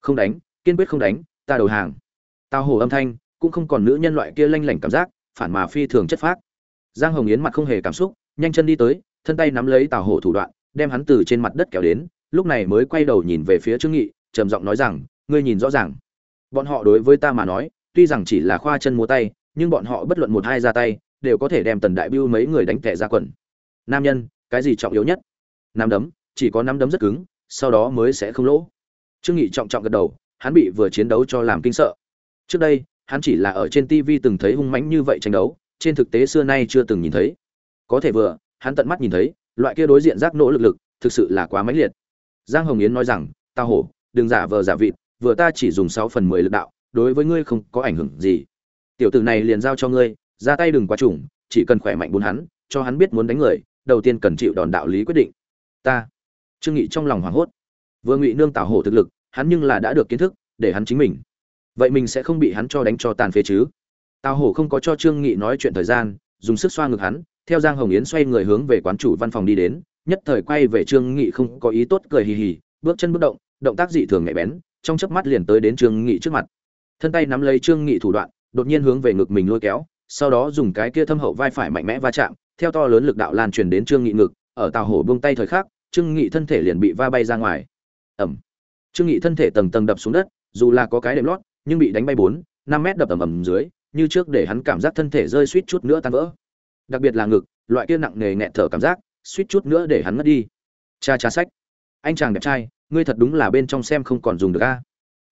Không đánh, kiên quyết không đánh, ta đầu hàng. Tào hổ âm thanh, cũng không còn nữ nhân loại kia lanh lảnh cảm giác, phản mà phi thường chất phác. Giang hồng yến mặt không hề cảm xúc, nhanh chân đi tới, thân tay nắm lấy tào hổ thủ đoạn đem hắn từ trên mặt đất kéo đến, lúc này mới quay đầu nhìn về phía trương nghị, trầm giọng nói rằng, ngươi nhìn rõ ràng. Bọn họ đối với ta mà nói, tuy rằng chỉ là khoa chân múa tay, nhưng bọn họ bất luận một hai ra tay, đều có thể đem tần đại biêu mấy người đánh tẻ ra quần. Nam nhân, cái gì trọng yếu nhất? Nắm đấm, chỉ có nắm đấm rất cứng, sau đó mới sẽ không lỗ. Trương nghị trọng trọng gật đầu, hắn bị vừa chiến đấu cho làm kinh sợ. Trước đây, hắn chỉ là ở trên tv từng thấy hung mãnh như vậy tranh đấu, trên thực tế xưa nay chưa từng nhìn thấy. Có thể vừa, hắn tận mắt nhìn thấy loại kia đối diện giác nỗ lực lực thực sự là quá mãnh liệt. Giang hồng yến nói rằng ta hổ đừng giả vờ giả vịt vừa ta chỉ dùng sáu phần mười lực đạo đối với ngươi không có ảnh hưởng gì. Tiểu tử này liền giao cho ngươi ra tay đừng quá trùng, chỉ cần khỏe mạnh bốn hắn cho hắn biết muốn đánh người đầu tiên cần chịu đòn đạo lý quyết định. Ta. Trương nghị trong lòng hoảng hốt. Vừa ngụy nương tảo hổ thực lực hắn nhưng là đã được kiến thức để hắn chính mình. Vậy mình sẽ không bị hắn cho đánh cho tàn phế chứ? Tào hổ không có cho trương nghị nói chuyện thời gian dùng sức xoa ngực hắn theo giang hồng yến xoay người hướng về quán chủ văn phòng đi đến, nhất thời quay về trương nghị không có ý tốt cười hì hì, bước chân bước động động tác dị thường nhạy bén, trong chớp mắt liền tới đến trương nghị trước mặt. Thân tay nắm lấy trương nghị thủ đoạn, đột nhiên hướng về ngực mình lôi kéo, sau đó dùng cái kia thâm hậu vai phải mạnh mẽ va chạm, theo to lớn lực đạo lan truyền đến trương nghị ngực, ở tào hổ buông tay thời khắc, trương nghị thân thể liền bị va bay ra ngoài. Ẩm trương nghị thân thể tầng tầng đập xuống đất, dù là có cái đệm lót, nhưng bị đánh bay bốn, năm mét đập ầm ầm dưới, như trước để hắn cảm giác thân thể rơi suýt chút nữa tan vỡ đặc biệt là ngực, loại kia nặng nề nghẹn thở cảm giác, suýt chút nữa để hắn ngất đi. Cha cha sách. Anh chàng đẹp trai, ngươi thật đúng là bên trong xem không còn dùng được a.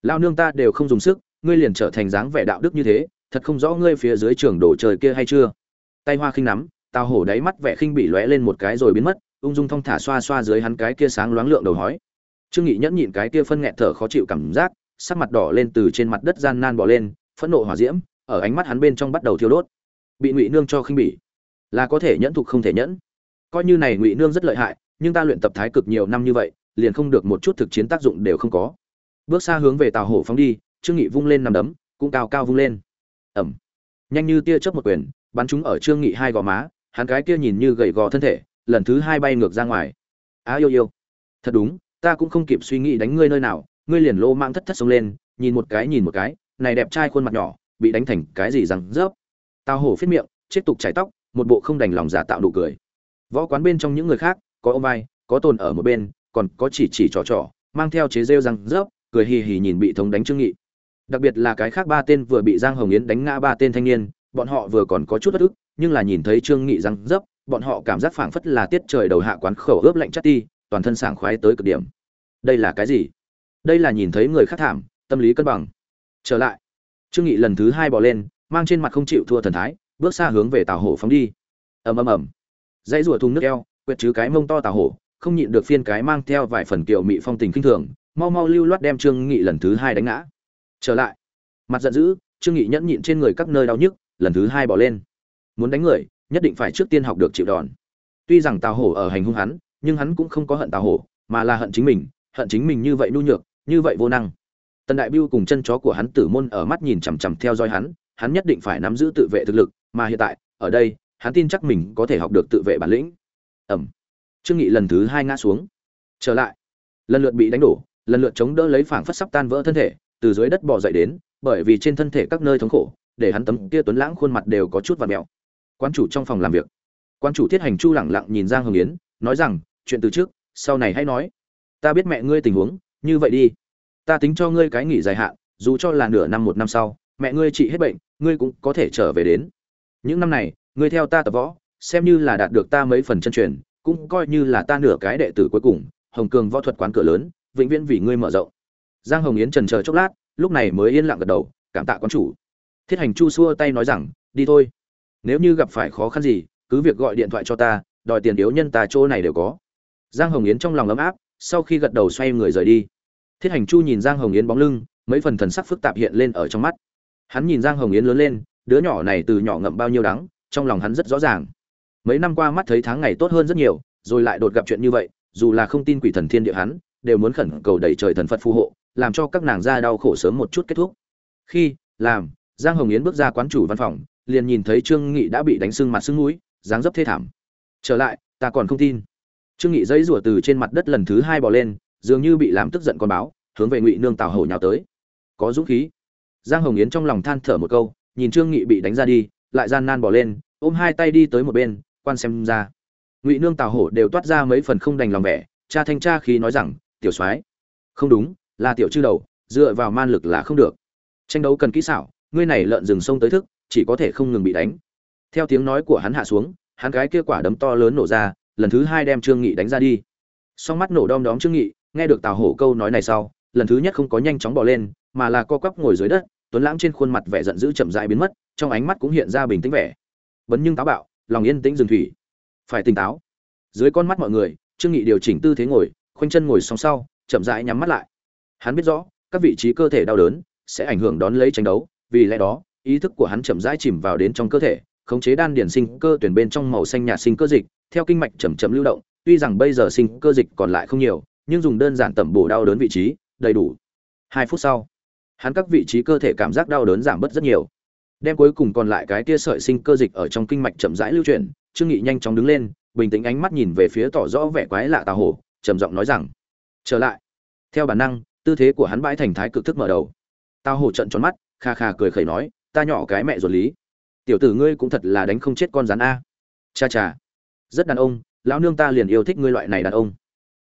Lao nương ta đều không dùng sức, ngươi liền trở thành dáng vẻ đạo đức như thế, thật không rõ ngươi phía dưới trường đổ trời kia hay chưa. Tay hoa khinh nắm, tao hổ đáy mắt vẻ khinh bị lóe lên một cái rồi biến mất, ung dung thong thả xoa xoa dưới hắn cái kia sáng loáng lượng đầu hói. Trương nghị nhẫn nhịn cái kia phân nghẹn thở khó chịu cảm giác, sắc mặt đỏ lên từ trên mặt đất gian nan bỏ lên, phẫn nộ hỏa diễm, ở ánh mắt hắn bên trong bắt đầu thiêu đốt. Bị ngụy nương cho khinh bỉ là có thể nhẫn thục không thể nhẫn. Coi như này ngụy nương rất lợi hại, nhưng ta luyện tập thái cực nhiều năm như vậy, liền không được một chút thực chiến tác dụng đều không có. Bước xa hướng về tàu hổ phóng đi, trương nghị vung lên nằm đấm, cũng cao cao vung lên. Ẩm nhanh như tia chớp một quyền, bắn chúng ở trương nghị hai gò má, hắn cái kia nhìn như gầy gò thân thể, lần thứ hai bay ngược ra ngoài. Á yêu yêu. Thật đúng, ta cũng không kịp suy nghĩ đánh ngươi nơi nào, ngươi liền lô mang thất thất xông lên, nhìn một cái nhìn một cái, này đẹp trai khuôn mặt nhỏ, bị đánh thành cái gì rằng rớp. Tao hổ phết miệng, chết tục chảy tóc một bộ không đành lòng giả tạo nụ cười. Võ quán bên trong những người khác, có ông vai, có tồn ở một bên, còn có chỉ chỉ trò trò, mang theo chế rêu răng rớp, cười hì hì nhìn bị thống đánh trương nghị. Đặc biệt là cái khác ba tên vừa bị giang hồng yến đánh ngã ba tên thanh niên, bọn họ vừa còn có chút bất ức, nhưng là nhìn thấy trương nghị răng rớp, bọn họ cảm giác phảng phất là tiết trời đầu hạ quán khẩu ướp lạnh chắt ti, toàn thân sảng khoái tới cực điểm. Đây là cái gì? Đây là nhìn thấy người khác thảm, tâm lý cân bằng. Trở lại. Trương nghị lần thứ hai bỏ lên, mang trên mặt không chịu thua thần thái bước xa hướng về tàu hổ phóng đi. Ầm ầm ầm. Dãy rùa thùng nước eo quẹt chứ cái mông to tàu hổ, không nhịn được phiên cái mang theo vài phần kiều mị phong tình kinh thường, mau mau lưu loát đem trương nghị lần thứ hai đánh ngã. Trở lại. Mặt giận dữ, trương nghị nhẫn nhịn trên người các nơi đau nhức, lần thứ hai bỏ lên. Muốn đánh người, nhất định phải trước tiên học được chịu đòn. Tuy rằng tào hổ ở hành hung hắn, nhưng hắn cũng không có hận tào hổ, mà là hận chính mình, hận chính mình như vậy nhu nhược, như vậy vô năng. Tần đại biêu cùng chân chó của hắn tử môn ở mắt nhìn chằm chằm theo dõi hắn hắn nhất định phải nắm giữ tự vệ thực lực mà hiện tại, ở đây, hắn tin chắc mình có thể học được tự vệ bản lĩnh. Ẩm. Trương nghị lần thứ hai ngã xuống. Trở lại. Lần lượt bị đánh đổ, lần lượt chống đỡ lấy phảng phất sắp tan vỡ thân thể, từ dưới đất bò dậy đến, bởi vì trên thân thể các nơi thống khổ, để hắn tấm kia tuấn lãng khuôn mặt đều có chút vặn mèo quan chủ trong phòng làm việc. Quan chủ thiết hành chu lẳng lặng nhìn giang hồng yến, nói rằng, chuyện từ trước, sau này hãy nói. Ta biết mẹ ngươi tình huống, như vậy đi. Ta tính cho ngươi cái nghỉ dài hạn, dù cho là nửa năm một năm sau, mẹ ngươi trị hết bệnh, ngươi cũng có thể trở về đến những năm này, ngươi theo ta tập võ, xem như là đạt được ta mấy phần chân truyền, cũng coi như là ta nửa cái đệ tử cuối cùng, hồng cường võ thuật quán cửa lớn, vĩnh viễn vì ngươi mở rộng. Giang hồng yến trần chờ chốc lát, lúc này mới yên lặng gật đầu, cảm tạ quán chủ. Thiết hành chu xua tay nói rằng, đi thôi. Nếu như gặp phải khó khăn gì, cứ việc gọi điện thoại cho ta, đòi tiền yếu nhân ta chỗ này đều có. Giang hồng yến trong lòng ấm áp, sau khi gật đầu xoay người rời đi. Thiết hành chu nhìn giang hồng yến bóng lưng, mấy phần thần sắc phức tạp hiện lên ở trong mắt. Hắn nhìn giang hồng yến lớn lên đứa nhỏ này từ nhỏ ngậm bao nhiêu đắng, trong lòng hắn rất rõ ràng. Mấy năm qua mắt thấy tháng ngày tốt hơn rất nhiều, rồi lại đột gặp chuyện như vậy, dù là không tin quỷ thần thiên địa hắn, đều muốn khẩn cầu đẩy trời thần phật phù hộ, làm cho các nàng ra đau khổ sớm một chút kết thúc. Khi, làm, giang hồng yến bước ra quán chủ văn phòng, liền nhìn thấy trương nghị đã bị đánh sưng mặt sưng mũi, dáng dấp thê thảm. Trở lại, ta còn không tin. Trương nghị dãy rủa từ trên mặt đất lần thứ hai bò lên, dường như bị làm tức giận con báo, hướng về ngụy nương tào hổ nhào tới. Có dũng khí. Giang hồng yến trong lòng than thở một câu nhìn trương nghị bị đánh ra đi, lại gian nan bỏ lên, ôm hai tay đi tới một bên, quan xem ra. Ngụy nương tào hổ đều toát ra mấy phần không đành lòng vẻ, cha thanh tra khí nói rằng, tiểu soái, không đúng, là tiểu chư đầu, dựa vào man lực là không được. Tranh đấu cần kỹ xảo, ngươi này lợn rừng sông tới thức, chỉ có thể không ngừng bị đánh. Theo tiếng nói của hắn hạ xuống, hắn gái kia quả đấm to lớn nổ ra, lần thứ hai đem trương nghị đánh ra đi. Song mắt nổ đom đóm trương nghị, nghe được tào hổ câu nói này sau, lần thứ nhất không có nhanh chóng bỏ lên, mà là co quắp ngồi dưới đất tuấn lãng trên khuôn mặt vẻ giận dữ chậm rãi biến mất, trong ánh mắt cũng hiện ra bình tĩnh vẻ. Vấn nhưng táo bạo, lòng yên tĩnh dừng thủy. Phải tỉnh táo. Dưới con mắt mọi người, trương nghị điều chỉnh tư thế ngồi, khoanh chân ngồi song sau, chậm rãi nhắm mắt lại. Hắn biết rõ, các vị trí cơ thể đau đớn sẽ ảnh hưởng đón lấy tranh đấu, vì lẽ đó, ý thức của hắn chậm rãi chìm vào đến trong cơ thể, khống chế đan điển sinh cơ tuyển bên trong màu xanh nhạt sinh cơ dịch, theo kinh mạch chậm chậm lưu động, tuy rằng bây giờ sinh cơ dịch còn lại không nhiều, nhưng dùng đơn giản tẩm bổ đau đớn vị trí, đầy đủ. Hai phút sau hắn các vị trí cơ thể cảm giác đau đớn giảm bớt rất nhiều. Đem cuối cùng còn lại cái tia sợi sinh cơ dịch ở trong kinh mạch chậm rãi lưu chuyển, trương nghị nhanh chóng đứng lên, bình tĩnh ánh mắt nhìn về phía tỏ rõ vẻ quái lạ tào hổ, trầm giọng nói rằng, trở lại. Theo bản năng, tư thế của hắn bãi thành thái cực thức mở đầu. Tào hổ trận tròn mắt, kha kha cười khẩy nói, ta nhỏ cái mẹ ruột lý. Tiểu tử ngươi cũng thật là đánh không chết con rắn a. Cha cha. Rất đàn ông, lão nương ta liền yêu thích ngươi loại này đàn ông.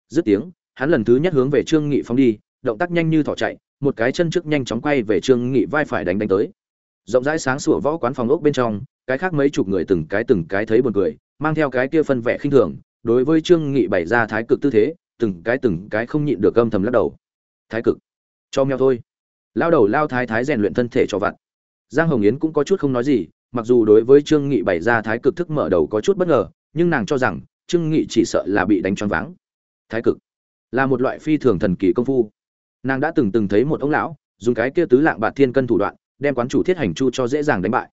Dứt tiếng, hắn lần thứ nhất hướng về trương nghị phóng đi, động tác nhanh như thỏ chạy một cái chân trước nhanh chóng quay về trương nghị vai phải đánh đánh tới. Rộng rãi sáng sủa võ quán phòng ốc bên trong, cái khác mấy chục người từng cái từng cái thấy buồn cười, mang theo cái kia phân vẻ khinh thường, đối với trương nghị bày ra thái cực tư thế, từng cái từng cái không nhịn được âm thầm lắc đầu. Thái cực? Cho mèo thôi. Lao đầu lao thái thái rèn luyện thân thể cho vặt. Giang hồng yến cũng có chút không nói gì, mặc dù đối với trương nghị bày ra thái cực thức mở đầu có chút bất ngờ, nhưng nàng cho rằng, trương nghị chỉ sợ là bị đánh choáng váng. Thái cực là một loại phi thường thần kỳ công phu nàng đã từng từng thấy một ông lão, dùng cái kia tứ lạng bạc thiên cân thủ đoạn, đem quán chủ thiết hành chu cho dễ dàng đánh bại.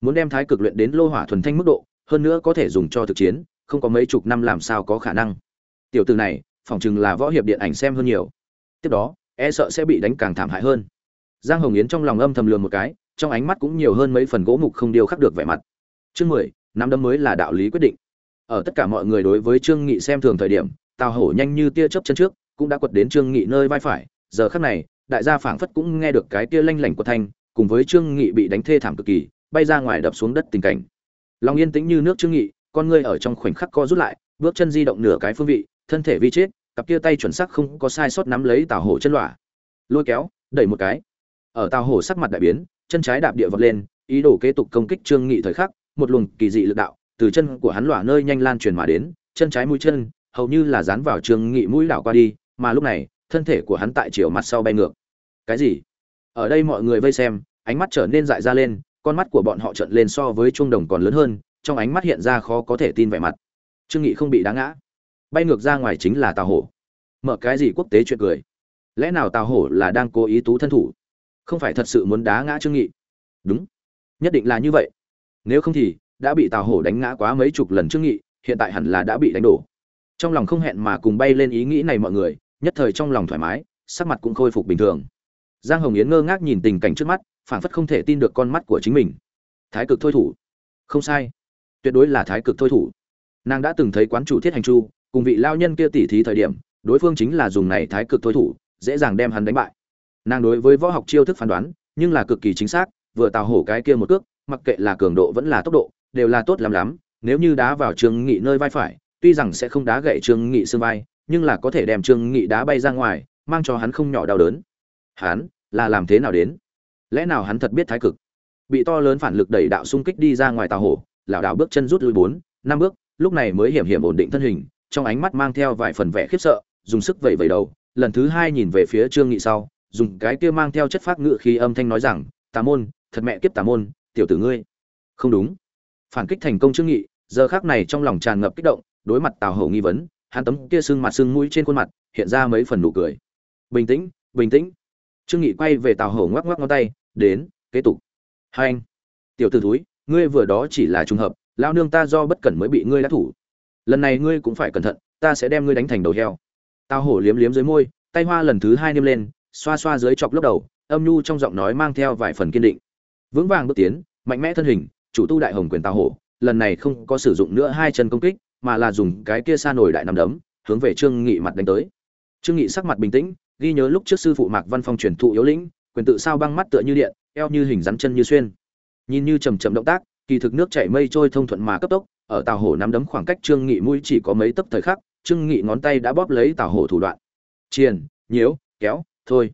Muốn đem thái cực luyện đến lô hỏa thuần thanh mức độ, hơn nữa có thể dùng cho thực chiến, không có mấy chục năm làm sao có khả năng. Tiểu từ này, phỏng chừng là võ hiệp điện ảnh xem hơn nhiều. Tiếp đó e sợ sẽ bị đánh càng thảm hại hơn. Giang hồng yến trong lòng âm thầm lường một cái, trong ánh mắt cũng nhiều hơn mấy phần gỗ mục không điều khắc được vẻ mặt. Chương mười năm đấm mới là đạo lý quyết định. Ở tất cả mọi người đối với trương nghị xem thường thời điểm, tào hổ nhanh như tia chớp chân trước, cũng đã quật đến trương nghị nơi vai phải giờ khắc này, đại gia phảng phất cũng nghe được cái kia lanh lảnh của thanh, cùng với trương nghị bị đánh thê thảm cực kỳ, bay ra ngoài đập xuống đất tình cảnh. Lòng yên tĩnh như nước trương nghị, con ngươi ở trong khoảnh khắc co rút lại, bước chân di động nửa cái phương vị, thân thể vi chết, cặp kia tay chuẩn xác không có sai sót nắm lấy tào hổ chân lỏa lôi kéo, đẩy một cái. Ở tào hổ sắc mặt đại biến, chân trái đạp địa vật lên, ý đồ kế tục công kích trương nghị thời khắc, một luồng kỳ dị lực đạo từ chân của hắn lỏa nơi nhanh lan truyền mà đến, chân trái mũi chân, hầu như là dán vào trương nghị mũi đảo qua đi, mà lúc này thân thể của hắn tại chiều mặt sau bay ngược. Cái gì? Ở đây mọi người vây xem, ánh mắt trở nên dại ra lên, con mắt của bọn họ trợn lên so với trung đồng còn lớn hơn, trong ánh mắt hiện ra khó có thể tin vẻ mặt. Trương nghị không bị đá ngã. Bay ngược ra ngoài chính là tào hổ. Mở cái gì quốc tế chuyện cười? Lẽ nào tào hổ là đang cố ý tú thân thủ? Không phải thật sự muốn đá ngã trương nghị? Đúng. Nhất định là như vậy. Nếu không thì, đã bị tào hổ đánh ngã quá mấy chục lần trương nghị, hiện tại hẳn là đã bị đánh đổ. Trong lòng không hẹn mà cùng bay lên ý nghĩ này mọi người nhất thời trong lòng thoải mái, sắc mặt cũng khôi phục bình thường. Giang hồng yến ngơ ngác nhìn tình cảnh trước mắt, phảng phất không thể tin được con mắt của chính mình. Thái cực thôi thủ. Không sai. Tuyệt đối là thái cực thôi thủ. Nàng đã từng thấy quán chủ thiết hành chu, cùng vị lao nhân kia tỉ thí thời điểm, đối phương chính là dùng này thái cực thôi thủ, dễ dàng đem hắn đánh bại. Nàng đối với võ học chiêu thức phán đoán, nhưng là cực kỳ chính xác, vừa tào hổ cái kia một cước, mặc kệ là cường độ vẫn là tốc độ, đều là tốt lắm lắm, nếu như đá vào trương nghị nơi vai phải, tuy rằng sẽ không đá gậy trương nghị xương vai nhưng là có thể đem trương nghị đá bay ra ngoài, mang cho hắn không nhỏ đau đớn. Hắn là làm thế nào đến? Lẽ nào hắn thật biết thái cực? Bị to lớn phản lực đẩy đạo xung kích đi ra ngoài tàu hổ, lảo đảo bước chân rút lui bốn, năm bước, lúc này mới hiểm hiểm ổn định thân hình, trong ánh mắt mang theo vài phần vẻ khiếp sợ, dùng sức vẩy vẩy đầu, lần thứ hai nhìn về phía trương nghị sau, dùng cái kia mang theo chất phát ngự khi âm thanh nói rằng, tà môn, thật mẹ kiếp tà môn, tiểu tử ngươi. Không đúng. Phản kích thành công trương nghị, giờ khắc này trong lòng tràn ngập kích động, đối mặt tào hổ nghi vấn hắn tấm kia sưng mặt sưng mũi trên khuôn mặt, hiện ra mấy phần nụ cười. Bình tĩnh bình tĩnh. Trương nghị quay về tào hổ ngoắc ngoắc ngón tay, đến, kế tục. Hai anh, tiểu tử thúi, ngươi vừa đó chỉ là trùng hợp lao nương ta do bất cẩn mới bị ngươi đã thủ. Lần này ngươi cũng phải cẩn thận, ta sẽ đem ngươi đánh thành đầu heo. Tào hổ liếm liếm dưới môi, tay hoa lần thứ hai nêm lên, xoa xoa dưới chọc lốc đầu, âm nhu trong giọng nói mang theo vài phần kiên định. Vững vàng bước tiến, mạnh mẽ thân hình, chủ tu đại hồng quyền tào hổ, lần này không có sử dụng nữa hai chân công kích mà là dùng cái kia xa nổi đại nằm đấm, hướng về trương nghị mặt đánh tới. Trương nghị sắc mặt bình tĩnh, ghi nhớ lúc trước sư phụ mạc văn phong truyền thụ yếu lĩnh, quyền tự sao băng mắt tựa như điện, eo như hình rắn chân như xuyên. Nhìn như chầm chậm động tác, kỳ thực nước chảy mây trôi thông thuận mà cấp tốc, ở tào hổ nắm đấm khoảng cách trương nghị mũi chỉ có mấy tấc thời khắc, trương nghị ngón tay đã bóp lấy tào hổ thủ đoạn. Chiền, nhiễu, kéo, thôi.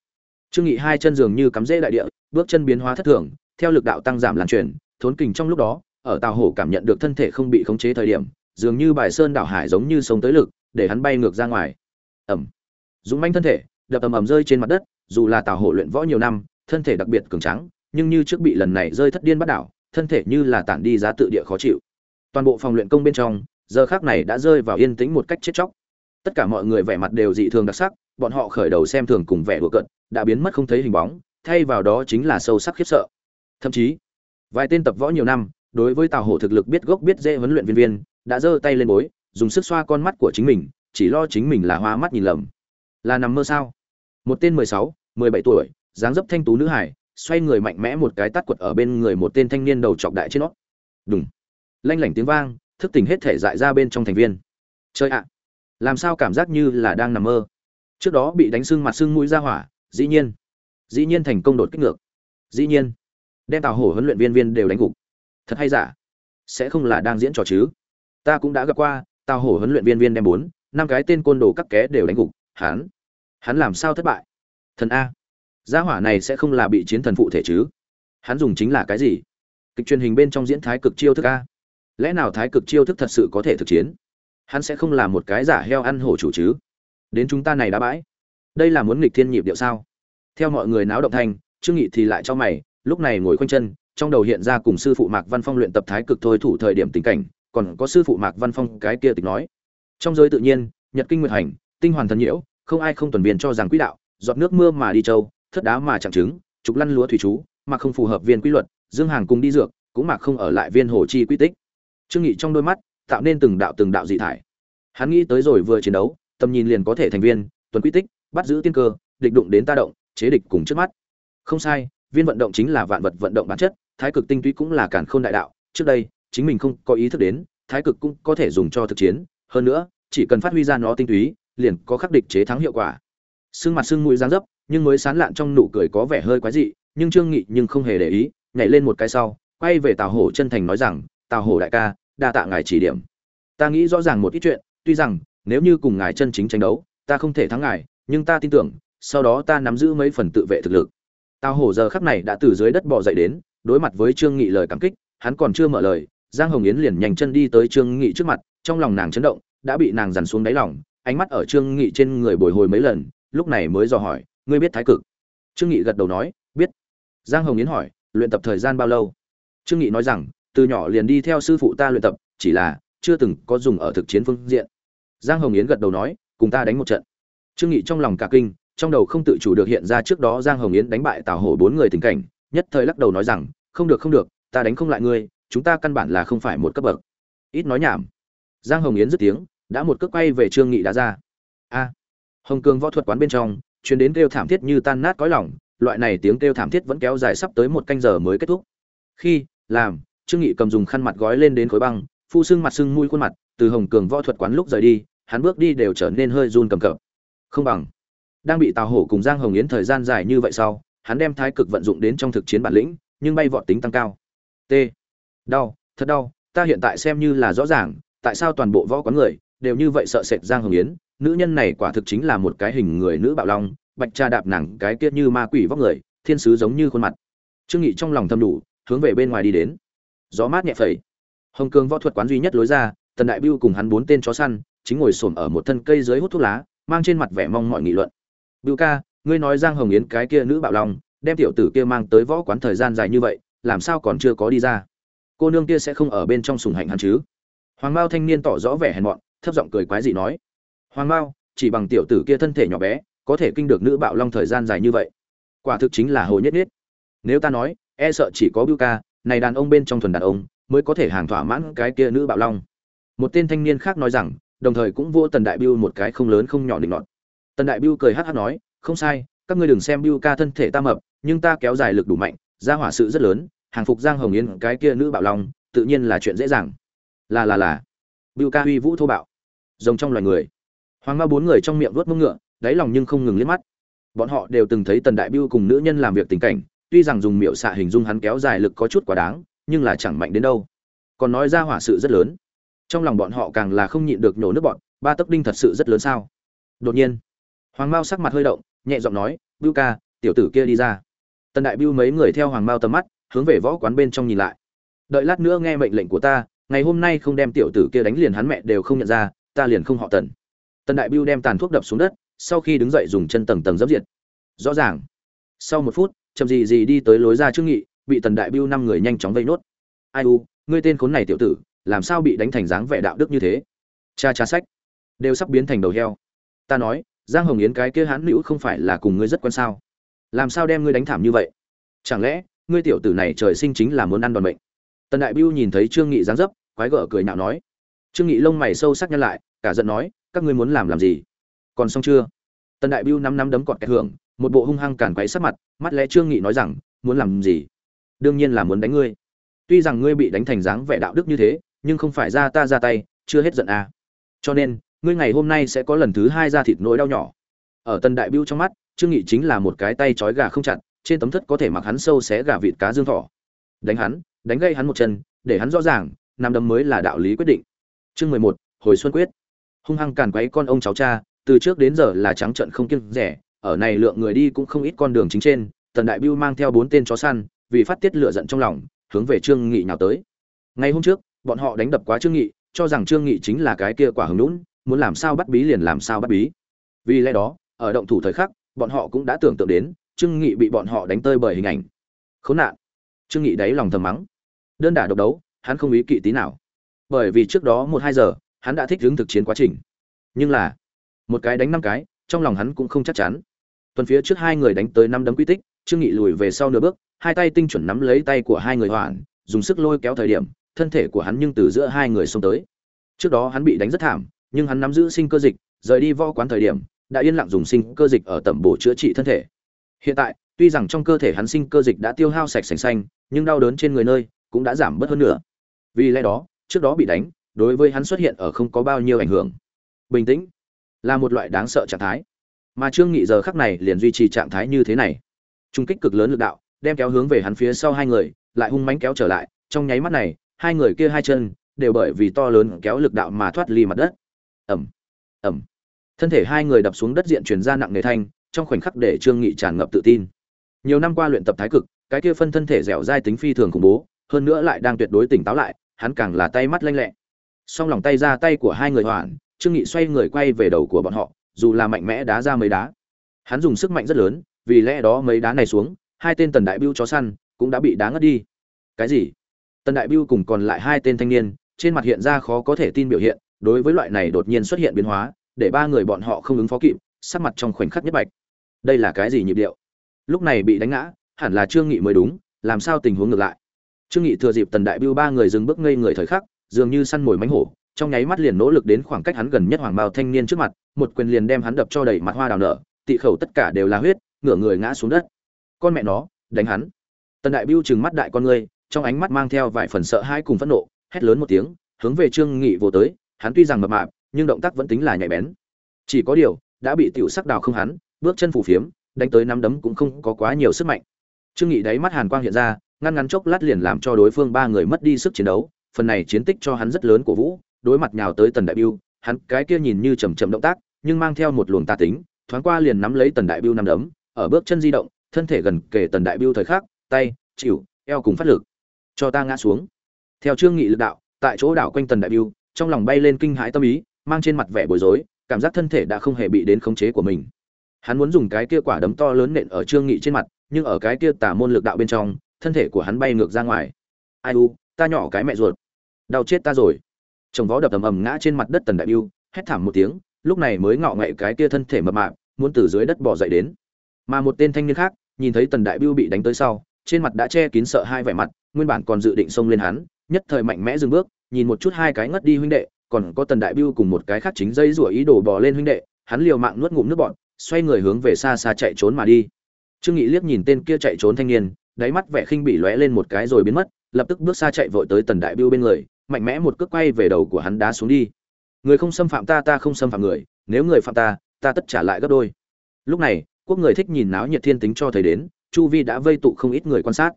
Trương nghị hai chân dường như cắm rễ đại địa, bước chân biến hóa thất thường, theo lực đạo tăng giảm lan truyền, thốn kình trong lúc đó, ở tào hổ cảm nhận được thân thể không bị khống chế thời điểm dường như bài sơn đảo hải giống như sống tới lực, để hắn bay ngược ra ngoài. Ẩm. Dũng manh thân thể, đập ầm ầm rơi trên mặt đất, dù là tào hổ luyện võ nhiều năm, thân thể đặc biệt cường tráng, nhưng như trước bị lần này rơi thất điên bắt đảo, thân thể như là tản đi giá tự địa khó chịu. Toàn bộ phòng luyện công bên trong, giờ khác này đã rơi vào yên tĩnh một cách chết chóc. Tất cả mọi người vẻ mặt đều dị thường đặc sắc, bọn họ khởi đầu xem thường cùng vẻ đùa cận đã biến mất không thấy hình bóng, thay vào đó chính là sâu sắc khiếp sợ. Thậm chí, vài tên tập võ nhiều năm, đối với tào hổ thực lực biết gốc biết dễ huấn luyện viên viên đã giơ tay lên bối, dùng sức xoa con mắt của chính mình, chỉ lo chính mình là hoa mắt nhìn lầm. Là nằm mơ sao? Một tên mười sáu, mười bảy tuổi, dáng dấp thanh tú nữ hải xoay người mạnh mẽ một cái tát quật ở bên người một tên thanh niên đầu chọc đại trên nó. Đúng lanh lảnh tiếng vang, thức tỉnh hết thể dại ra bên trong thành viên. Chơi ạ. Làm sao cảm giác như là đang nằm mơ? Trước đó bị đánh sưng mặt sưng mũi ra hỏa, dĩ nhiên. Dĩ nhiên thành công đột kích ngược. Dĩ nhiên. Đem tào hổ huấn luyện viên viên đều đánh gục. Thật hay giả? Sẽ không là đang diễn trò chứ? Ta cũng đã gặp qua, tao hổ huấn luyện viên viên đem bốn, năm cái tên côn đồ các ké đều đánh gục, hắn hắn làm sao thất bại? Thần a. Gia hỏa này sẽ không là bị chiến thần phụ thể chứ? Hắn dùng chính là cái gì? Kịch truyền hình bên trong diễn thái cực chiêu thức a. Lẽ nào thái cực chiêu thức thật sự có thể thực chiến? Hắn sẽ không là một cái giả heo ăn hổ chủ chứ? Đến chúng ta này đã bãi. Đây là muốn nghịch thiên nhịp điệu sao? Theo mọi người náo động thanh trương nghị thì lại cho mày, lúc này ngồi khoanh chân, trong đầu hiện ra cùng sư phụ mạc văn phong luyện tập thái cực thôi thủ thời điểm tình cảnh còn có sư phụ mạc văn phong cái kia tịch nói. Trong giới tự nhiên, nhật kinh nguyệt hành, tinh hoàn thần nhiễu, không ai không tuần viên cho rằng quỹ đạo, giọt nước mưa mà đi châu, thất đá mà chẳng trứng, trục lăn lúa thủy chú, mà không phù hợp viên quy luật, dương hàng cùng đi dược, cũng mà không ở lại viên hồ chi quy tích. Trương nghị trong đôi mắt, tạo nên từng đạo từng đạo dị thải. Hắn nghĩ tới rồi vừa chiến đấu, tầm nhìn liền có thể thành viên, tuần quy tích, bắt giữ tiên cơ, địch đụng đến ta động, chế địch cùng trước mắt. Không sai, viên vận động chính là vạn vật vận động bản chất, thái cực tinh túy cũng là cản khôn đại đạo, trước đây chính mình không có ý thức đến, thái cực cũng có thể dùng cho thực chiến. Hơn nữa, chỉ cần phát huy ra nó tinh túy, liền có khắc địch chế thắng hiệu quả. Sưng mặt sưng mũi dáng dấp, nhưng mới sán lạn trong nụ cười có vẻ hơi quái dị, nhưng trương nghị nhưng không hề để ý, nhảy lên một cái sau, quay về tào hổ chân thành nói rằng, tào hổ đại ca, đa tạ ngài chỉ điểm. Ta nghĩ rõ ràng một ít chuyện, tuy rằng, nếu như cùng ngài chân chính tranh đấu, ta không thể thắng ngài, nhưng ta tin tưởng, sau đó ta nắm giữ mấy phần tự vệ thực lực. Tào hổ giờ khắc này đã từ dưới đất bò dậy đến, đối mặt với trương nghị lời cảm kích, hắn còn chưa mở lời giang hồng yến liền nhanh chân đi tới trương nghị trước mặt, trong lòng nàng chấn động, đã bị nàng dằn xuống đáy lòng, ánh mắt ở trương nghị trên người bồi hồi mấy lần, lúc này mới dò hỏi, ngươi biết thái cực? Trương nghị gật đầu nói, biết. Giang hồng yến hỏi, luyện tập thời gian bao lâu? Trương nghị nói rằng, từ nhỏ liền đi theo sư phụ ta luyện tập, chỉ là chưa từng có dùng ở thực chiến phương diện. Giang hồng yến gật đầu nói, cùng ta đánh một trận. Trương nghị trong lòng cả kinh, trong đầu không tự chủ được hiện ra trước đó giang hồng yến đánh bại tào hổ bốn người tình cảnh, nhất thời lắc đầu nói rằng, không được không được, ta đánh không lại ngươi chúng ta căn bản là không phải một cấp bậc. Ít nói nhảm. Giang hồng yến dứt tiếng, đã một cước quay về trương nghị đã ra. A. Hồng cường võ thuật quán bên trong chuyến đến kêu thảm thiết như tan nát cõi lòng, loại này tiếng kêu thảm thiết vẫn kéo dài sắp tới một canh giờ mới kết thúc. Khi, làm, trương nghị cầm dùng khăn mặt gói lên đến khối băng, phu sưng mặt sưng mũi khuôn mặt, từ hồng cường võ thuật quán lúc rời đi, hắn bước đi đều trở nên hơi run cầm cập. Không bằng, đang bị tào hổ cùng giang hồng yến thời gian dài như vậy sau, hắn đem thái cực vận dụng đến trong thực chiến bản lĩnh, nhưng bay vọt tính tăng cao. T đau, thật đau, ta hiện tại xem như là rõ ràng, tại sao toàn bộ võ quán người đều như vậy sợ sệt giang hồng yến? Nữ nhân này quả thực chính là một cái hình người nữ bạo long, bạch cha đạp nàng cái kia như ma quỷ vóc người, thiên sứ giống như khuôn mặt. Trương nghị trong lòng thầm đủ, hướng về bên ngoài đi đến. Gió mát nhẹ phẩy. Hồng cường võ thuật quán duy nhất lối ra, tần đại biêu cùng hắn bốn tên chó săn, chính ngồi xổm ở một thân cây dưới hút thuốc lá, mang trên mặt vẻ mong mọi nghị luận. Biêu ca, ngươi nói giang hồng yến cái kia nữ bạo long, đem tiểu tử kia mang tới võ quán thời gian dài như vậy, làm sao còn chưa có đi ra? Cô nương kia sẽ không ở bên trong sùng hạnh hắn chứ? Hoàng mao thanh niên tỏ rõ vẻ hèn mọn, thấp giọng cười quái dị nói. Hoàng mao, chỉ bằng tiểu tử kia thân thể nhỏ bé, có thể kinh được nữ bạo long thời gian dài như vậy. Quả thực chính là hồ nhất nhất. Nếu ta nói e sợ chỉ có bưu ca, này đàn ông bên trong thuần đàn ông, mới có thể hàng thỏa mãn cái kia nữ bạo long. Một tên thanh niên khác nói rằng, đồng thời cũng vô tần đại biêu một cái không lớn không nhỏ định nọt. Tần đại biêu cười hát hát nói, không sai, các ngươi đừng xem biêu ca thân thể ta mập, nhưng ta kéo dài lực đủ mạnh ra hỏa sự rất lớn hàng phục giang hồng yến cái kia nữ bạo long, tự nhiên là chuyện dễ dàng. Là là là. Biêu ca uy vũ thô bạo. Rồng trong loài người. Hoàng ma bốn người trong miệng vuốt mông ngựa, đáy lòng nhưng không ngừng liếc mắt. Bọn họ đều từng thấy tần đại biêu cùng nữ nhân làm việc tình cảnh, tuy rằng dùng miệu xạ hình dung hắn kéo dài lực có chút quá đáng, nhưng là chẳng mạnh đến đâu. Còn nói ra hỏa sự rất lớn. Trong lòng bọn họ càng là không nhịn được nhổ nước bọn, ba tấc đinh thật sự rất lớn sao? Đột nhiên, hoàng mao sắc mặt hơi động, nhẹ giọng nói, bưu ca, tiểu tử kia đi ra. Tần đại bưu mấy người theo hoàng mao tầm mắt hướng về võ quán bên trong nhìn lại. Đợi lát nữa nghe mệnh lệnh của ta, ngày hôm nay không đem tiểu tử kia đánh liền hắn mẹ đều không nhận ra, ta liền không họ tần. Tần đại bưu đem tàn thuốc đập xuống đất, sau khi đứng dậy dùng chân tầng tầng dấp diệt. Rõ ràng, sau một phút, chậm gì gì đi tới lối ra trước nghị, bị tần đại bưu năm người nhanh chóng vây nốt. Ai u, ngươi tên khốn này tiểu tử, làm sao bị đánh thành dáng vẻ đạo đức như thế? Cha cha sách, đều sắp biến thành đầu heo. Ta nói, giang hồng yến cái kia hãn nữ không phải là cùng ngươi rất quen sao? Làm sao đem ngươi đánh thảm như vậy? Chẳng lẽ ngươi tiểu tử này trời sinh chính là muốn ăn đòn bệnh tần đại biêu nhìn thấy trương nghị dáng dấp, quái gở cười nhạo nói. Trương nghị lông mày sâu sắc nhăn lại, cả giận nói, các ngươi muốn làm làm gì? Còn xong chưa? Tần đại biêu năm năm đấm cọt kẹt hưởng, một bộ hung hăng cản quấy sắc mặt, mắt lẽ trương nghị nói rằng, muốn làm gì? Đương nhiên là muốn đánh ngươi. Tuy rằng ngươi bị đánh thành dáng vẻ đạo đức như thế, nhưng không phải ra ta ra tay, chưa hết giận à. cho nên, ngươi ngày hôm nay sẽ có lần thứ hai ra thịt nỗi đau nhỏ. Ở tần đại biêu trong mắt, trương nghị chính là một cái tay trói gà không chặt trên tấm thất có thể mặc hắn sâu xé gà vịt cá dương thỏ đánh hắn, đánh gây hắn một chân, để hắn rõ ràng, nam đấm mới là đạo lý quyết định. Chương mười một, hồi xuân quyết. Hung hăng càn quấy con ông cháu cha, từ trước đến giờ là trắng trận không kiêng rẻ, ở này lượng người đi cũng không ít con đường chính trên, tần đại biêu mang theo bốn tên chó săn, vì phát tiết lửa giận trong lòng, hướng về trương nghị nhào tới. Ngày hôm trước, bọn họ đánh đập quá trương nghị, cho rằng trương nghị chính là cái kia quả hứng lũn muốn làm sao bắt bí liền làm sao bắt bí. Vì lẽ đó, ở động thủ thời khắc, bọn họ cũng đã tưởng tượng đến trương nghị bị bọn họ đánh tơi bởi hình ảnh. Khốn nạn. Trương nghị đáy lòng thầm mắng. Đơn đả độc đấu, hắn không ý kỵ tí nào. Bởi vì trước đó một hai giờ, hắn đã thích hướng thực chiến quá trình. Nhưng là, một cái đánh năm cái, trong lòng hắn cũng không chắc chắn. Tuần phía trước hai người đánh tới năm đấm quy tích, trương nghị lùi về sau nửa bước, hai tay tinh chuẩn nắm lấy tay của hai người hoàn, dùng sức lôi kéo thời điểm, thân thể của hắn nhưng từ giữa hai người xông tới. Trước đó hắn bị đánh rất thảm, nhưng hắn nắm giữ sinh cơ dịch, rời đi võ quán thời điểm, đã yên lặng dùng sinh cơ dịch ở tẩm bổ chữa trị thân thể hiện tại tuy rằng trong cơ thể hắn sinh cơ dịch đã tiêu hao sạch sành xanh nhưng đau đớn trên người nơi cũng đã giảm bớt hơn nữa. Vì lẽ đó trước đó bị đánh đối với hắn xuất hiện ở không có bao nhiêu ảnh hưởng. Bình tĩnh là một loại đáng sợ trạng thái. Mà trương nghị giờ khắc này liền duy trì trạng thái như thế này. Trung kích cực lớn lực đạo đem kéo hướng về hắn phía sau hai người lại hung mãnh kéo trở lại. Trong nháy mắt này hai người kia hai chân đều bởi vì to lớn kéo lực đạo mà thoát ly mặt đất. Ầm ầm, thân thể hai người đập xuống đất diện truyền ra nặng nề thanh trong khoảnh khắc để trương nghị tràn ngập tự tin. Nhiều năm qua luyện tập thái cực, cái kia phân thân thể dẻo dai tính phi thường khủng bố, hơn nữa lại đang tuyệt đối tỉnh táo lại, hắn càng là tay mắt lanh lẹ. Song lòng tay ra tay của hai người hoàn trương nghị xoay người quay về đầu của bọn họ, dù là mạnh mẽ đá ra mấy đá. Hắn dùng sức mạnh rất lớn, vì lẽ đó mấy đá này xuống, hai tên tần đại biêu chó săn cũng đã bị đá ngất đi. Cái gì? Tần đại biêu cùng còn lại hai tên thanh niên, trên mặt hiện ra khó có thể tin biểu hiện, đối với loại này đột nhiên xuất hiện biến hóa, để ba người bọn họ không ứng phó kịp sắc mặt trong khoảnh khắc nhất bạch. Đây là cái gì nhịp điệu? Lúc này bị đánh ngã, hẳn là trương nghị mới đúng, làm sao tình huống ngược lại? Trương nghị thừa dịp tần đại biêu ba người dừng bước ngây người thời khắc, dường như săn mồi mánh hổ, trong nháy mắt liền nỗ lực đến khoảng cách hắn gần nhất hoàng bào thanh niên trước mặt, một quyền liền đem hắn đập cho đầy mặt hoa đào nở, tị khẩu tất cả đều là huyết, ngửa người ngã xuống đất. Con mẹ nó, đánh hắn. Tần đại biêu trừng mắt đại con ngươi, trong ánh mắt mang theo vài phần sợ hãi cùng phẫn nộ, hét lớn một tiếng, hướng về trương nghị vô tới, hắn tuy rằng mập mạp, nhưng động tác vẫn tính là nhạy bén. Chỉ có điều đã bị tiểu sắc đào không hắn, bước chân phủ phiếm, đánh tới nắm đấm cũng không có quá nhiều sức mạnh. Trương nghị đáy mắt hàn quang hiện ra, ngăn ngắn chốc lát liền làm cho đối phương ba người mất đi sức chiến đấu, phần này chiến tích cho hắn rất lớn của vũ, đối mặt nhào tới tần đại biêu, hắn cái kia nhìn như chậm chậm động tác, nhưng mang theo một luồng tà tính, thoáng qua liền nắm lấy tần đại biêu nắm đấm, ở bước chân di động, thân thể gần kề tần đại biêu thời khắc, tay, chịu, eo cùng phát lực, cho ta ngã xuống. Theo trương nghị lực đạo, tại chỗ đảo quanh tần đại biêu, trong lòng bay lên kinh hãi tâm ý, mang trên mặt vẻ bối rối cảm giác thân thể đã không hề bị đến khống chế của mình. Hắn muốn dùng cái kia quả đấm to lớn nện ở trương nghị trên mặt, nhưng ở cái kia tả môn lực đạo bên trong, thân thể của hắn bay ngược ra ngoài. Ai u, ta nhỏ cái mẹ ruột. Đau chết ta rồi. Chồng vó đập ầm ầm ngã trên mặt đất tần đại biêu, hét thảm một tiếng, lúc này mới ngọ ngậy cái kia thân thể mập mạp, muốn từ dưới đất bò dậy đến. Mà một tên thanh niên khác, nhìn thấy tần đại biêu bị đánh tới sau, trên mặt đã che kín sợ hai vẻ mặt, nguyên bản còn dự định xông lên hắn, nhất thời mạnh mẽ dừng bước, nhìn một chút hai cái ngất đi huynh đệ còn có tần đại biêu cùng một cái khác chính dây rủa ý đồ bò lên huynh đệ, hắn liều mạng nuốt ngụm nước bọn xoay người hướng về xa xa chạy trốn mà đi. Trương nghị liếc nhìn tên kia chạy trốn thanh niên, đáy mắt vẻ khinh bỉ lóe lên một cái rồi biến mất, lập tức bước xa chạy vội tới tần đại biêu bên người, mạnh mẽ một cước quay về đầu của hắn đá xuống đi. Người không xâm phạm ta ta không xâm phạm người, nếu người phạm ta ta tất trả lại gấp đôi. Lúc này, quốc người thích nhìn náo nhiệt thiên tính cho thấy đến, chu vi đã vây tụ không ít người quan sát.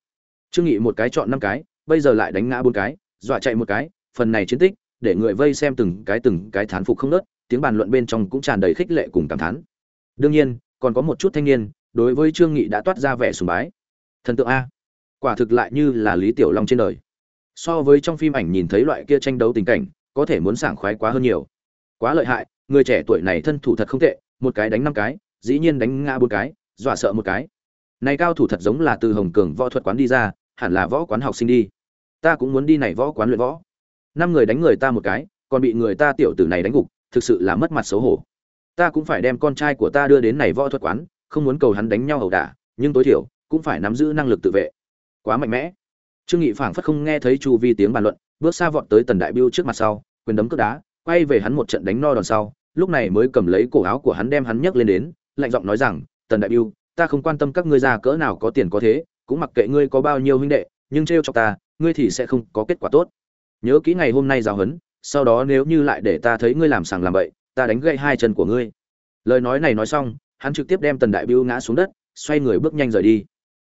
Trương nghị một cái chọn năm cái, bây giờ lại đánh ngã bốn cái, dọa chạy một cái, phần này chiến tích để người vây xem từng cái từng cái thán phục không nớt, tiếng bàn luận bên trong cũng tràn đầy khích lệ cùng cảm thán. Đương nhiên, còn có một chút thanh niên, đối với trương nghị đã toát ra vẻ sùng bái. Thần tượng a. Quả thực lại như là lý tiểu long trên đời. So với trong phim ảnh nhìn thấy loại kia tranh đấu tình cảnh, có thể muốn sảng khoái quá hơn nhiều. Quá lợi hại, người trẻ tuổi này thân thủ thật không tệ, một cái đánh năm cái, dĩ nhiên đánh ngã bốn cái, dọa sợ một cái. Này cao thủ thật giống là từ hồng cường võ thuật quán đi ra, hẳn là võ quán học sinh đi. Ta cũng muốn đi này võ quán luyện võ năm người đánh người ta một cái, còn bị người ta tiểu tử này đánh gục, thực sự là mất mặt xấu hổ. Ta cũng phải đem con trai của ta đưa đến này võ thuật quán, không muốn cầu hắn đánh nhau ẩu đả, nhưng tối thiểu, cũng phải nắm giữ năng lực tự vệ. Quá mạnh mẽ. Trương nghị phảng phất không nghe thấy chu vi tiếng bàn luận, bước xa vọt tới tần đại biêu trước mặt sau, quyền đấm cước đá, quay về hắn một trận đánh no đòn sau, lúc này mới cầm lấy cổ áo của hắn đem hắn nhấc lên đến, lạnh giọng nói rằng, tần đại biêu, ta không quan tâm các ngươi già cỡ nào có tiền có thế, cũng mặc kệ ngươi có bao nhiêu huynh đệ, nhưng trêu cho ta, ngươi thì sẽ không có kết quả tốt nhớ kỹ ngày hôm nay giáo huấn, sau đó nếu như lại để ta thấy ngươi làm sàng làm bậy, ta đánh gãy hai chân của ngươi. Lời nói này nói xong, hắn trực tiếp đem tần đại biêu ngã xuống đất, xoay người bước nhanh rời đi.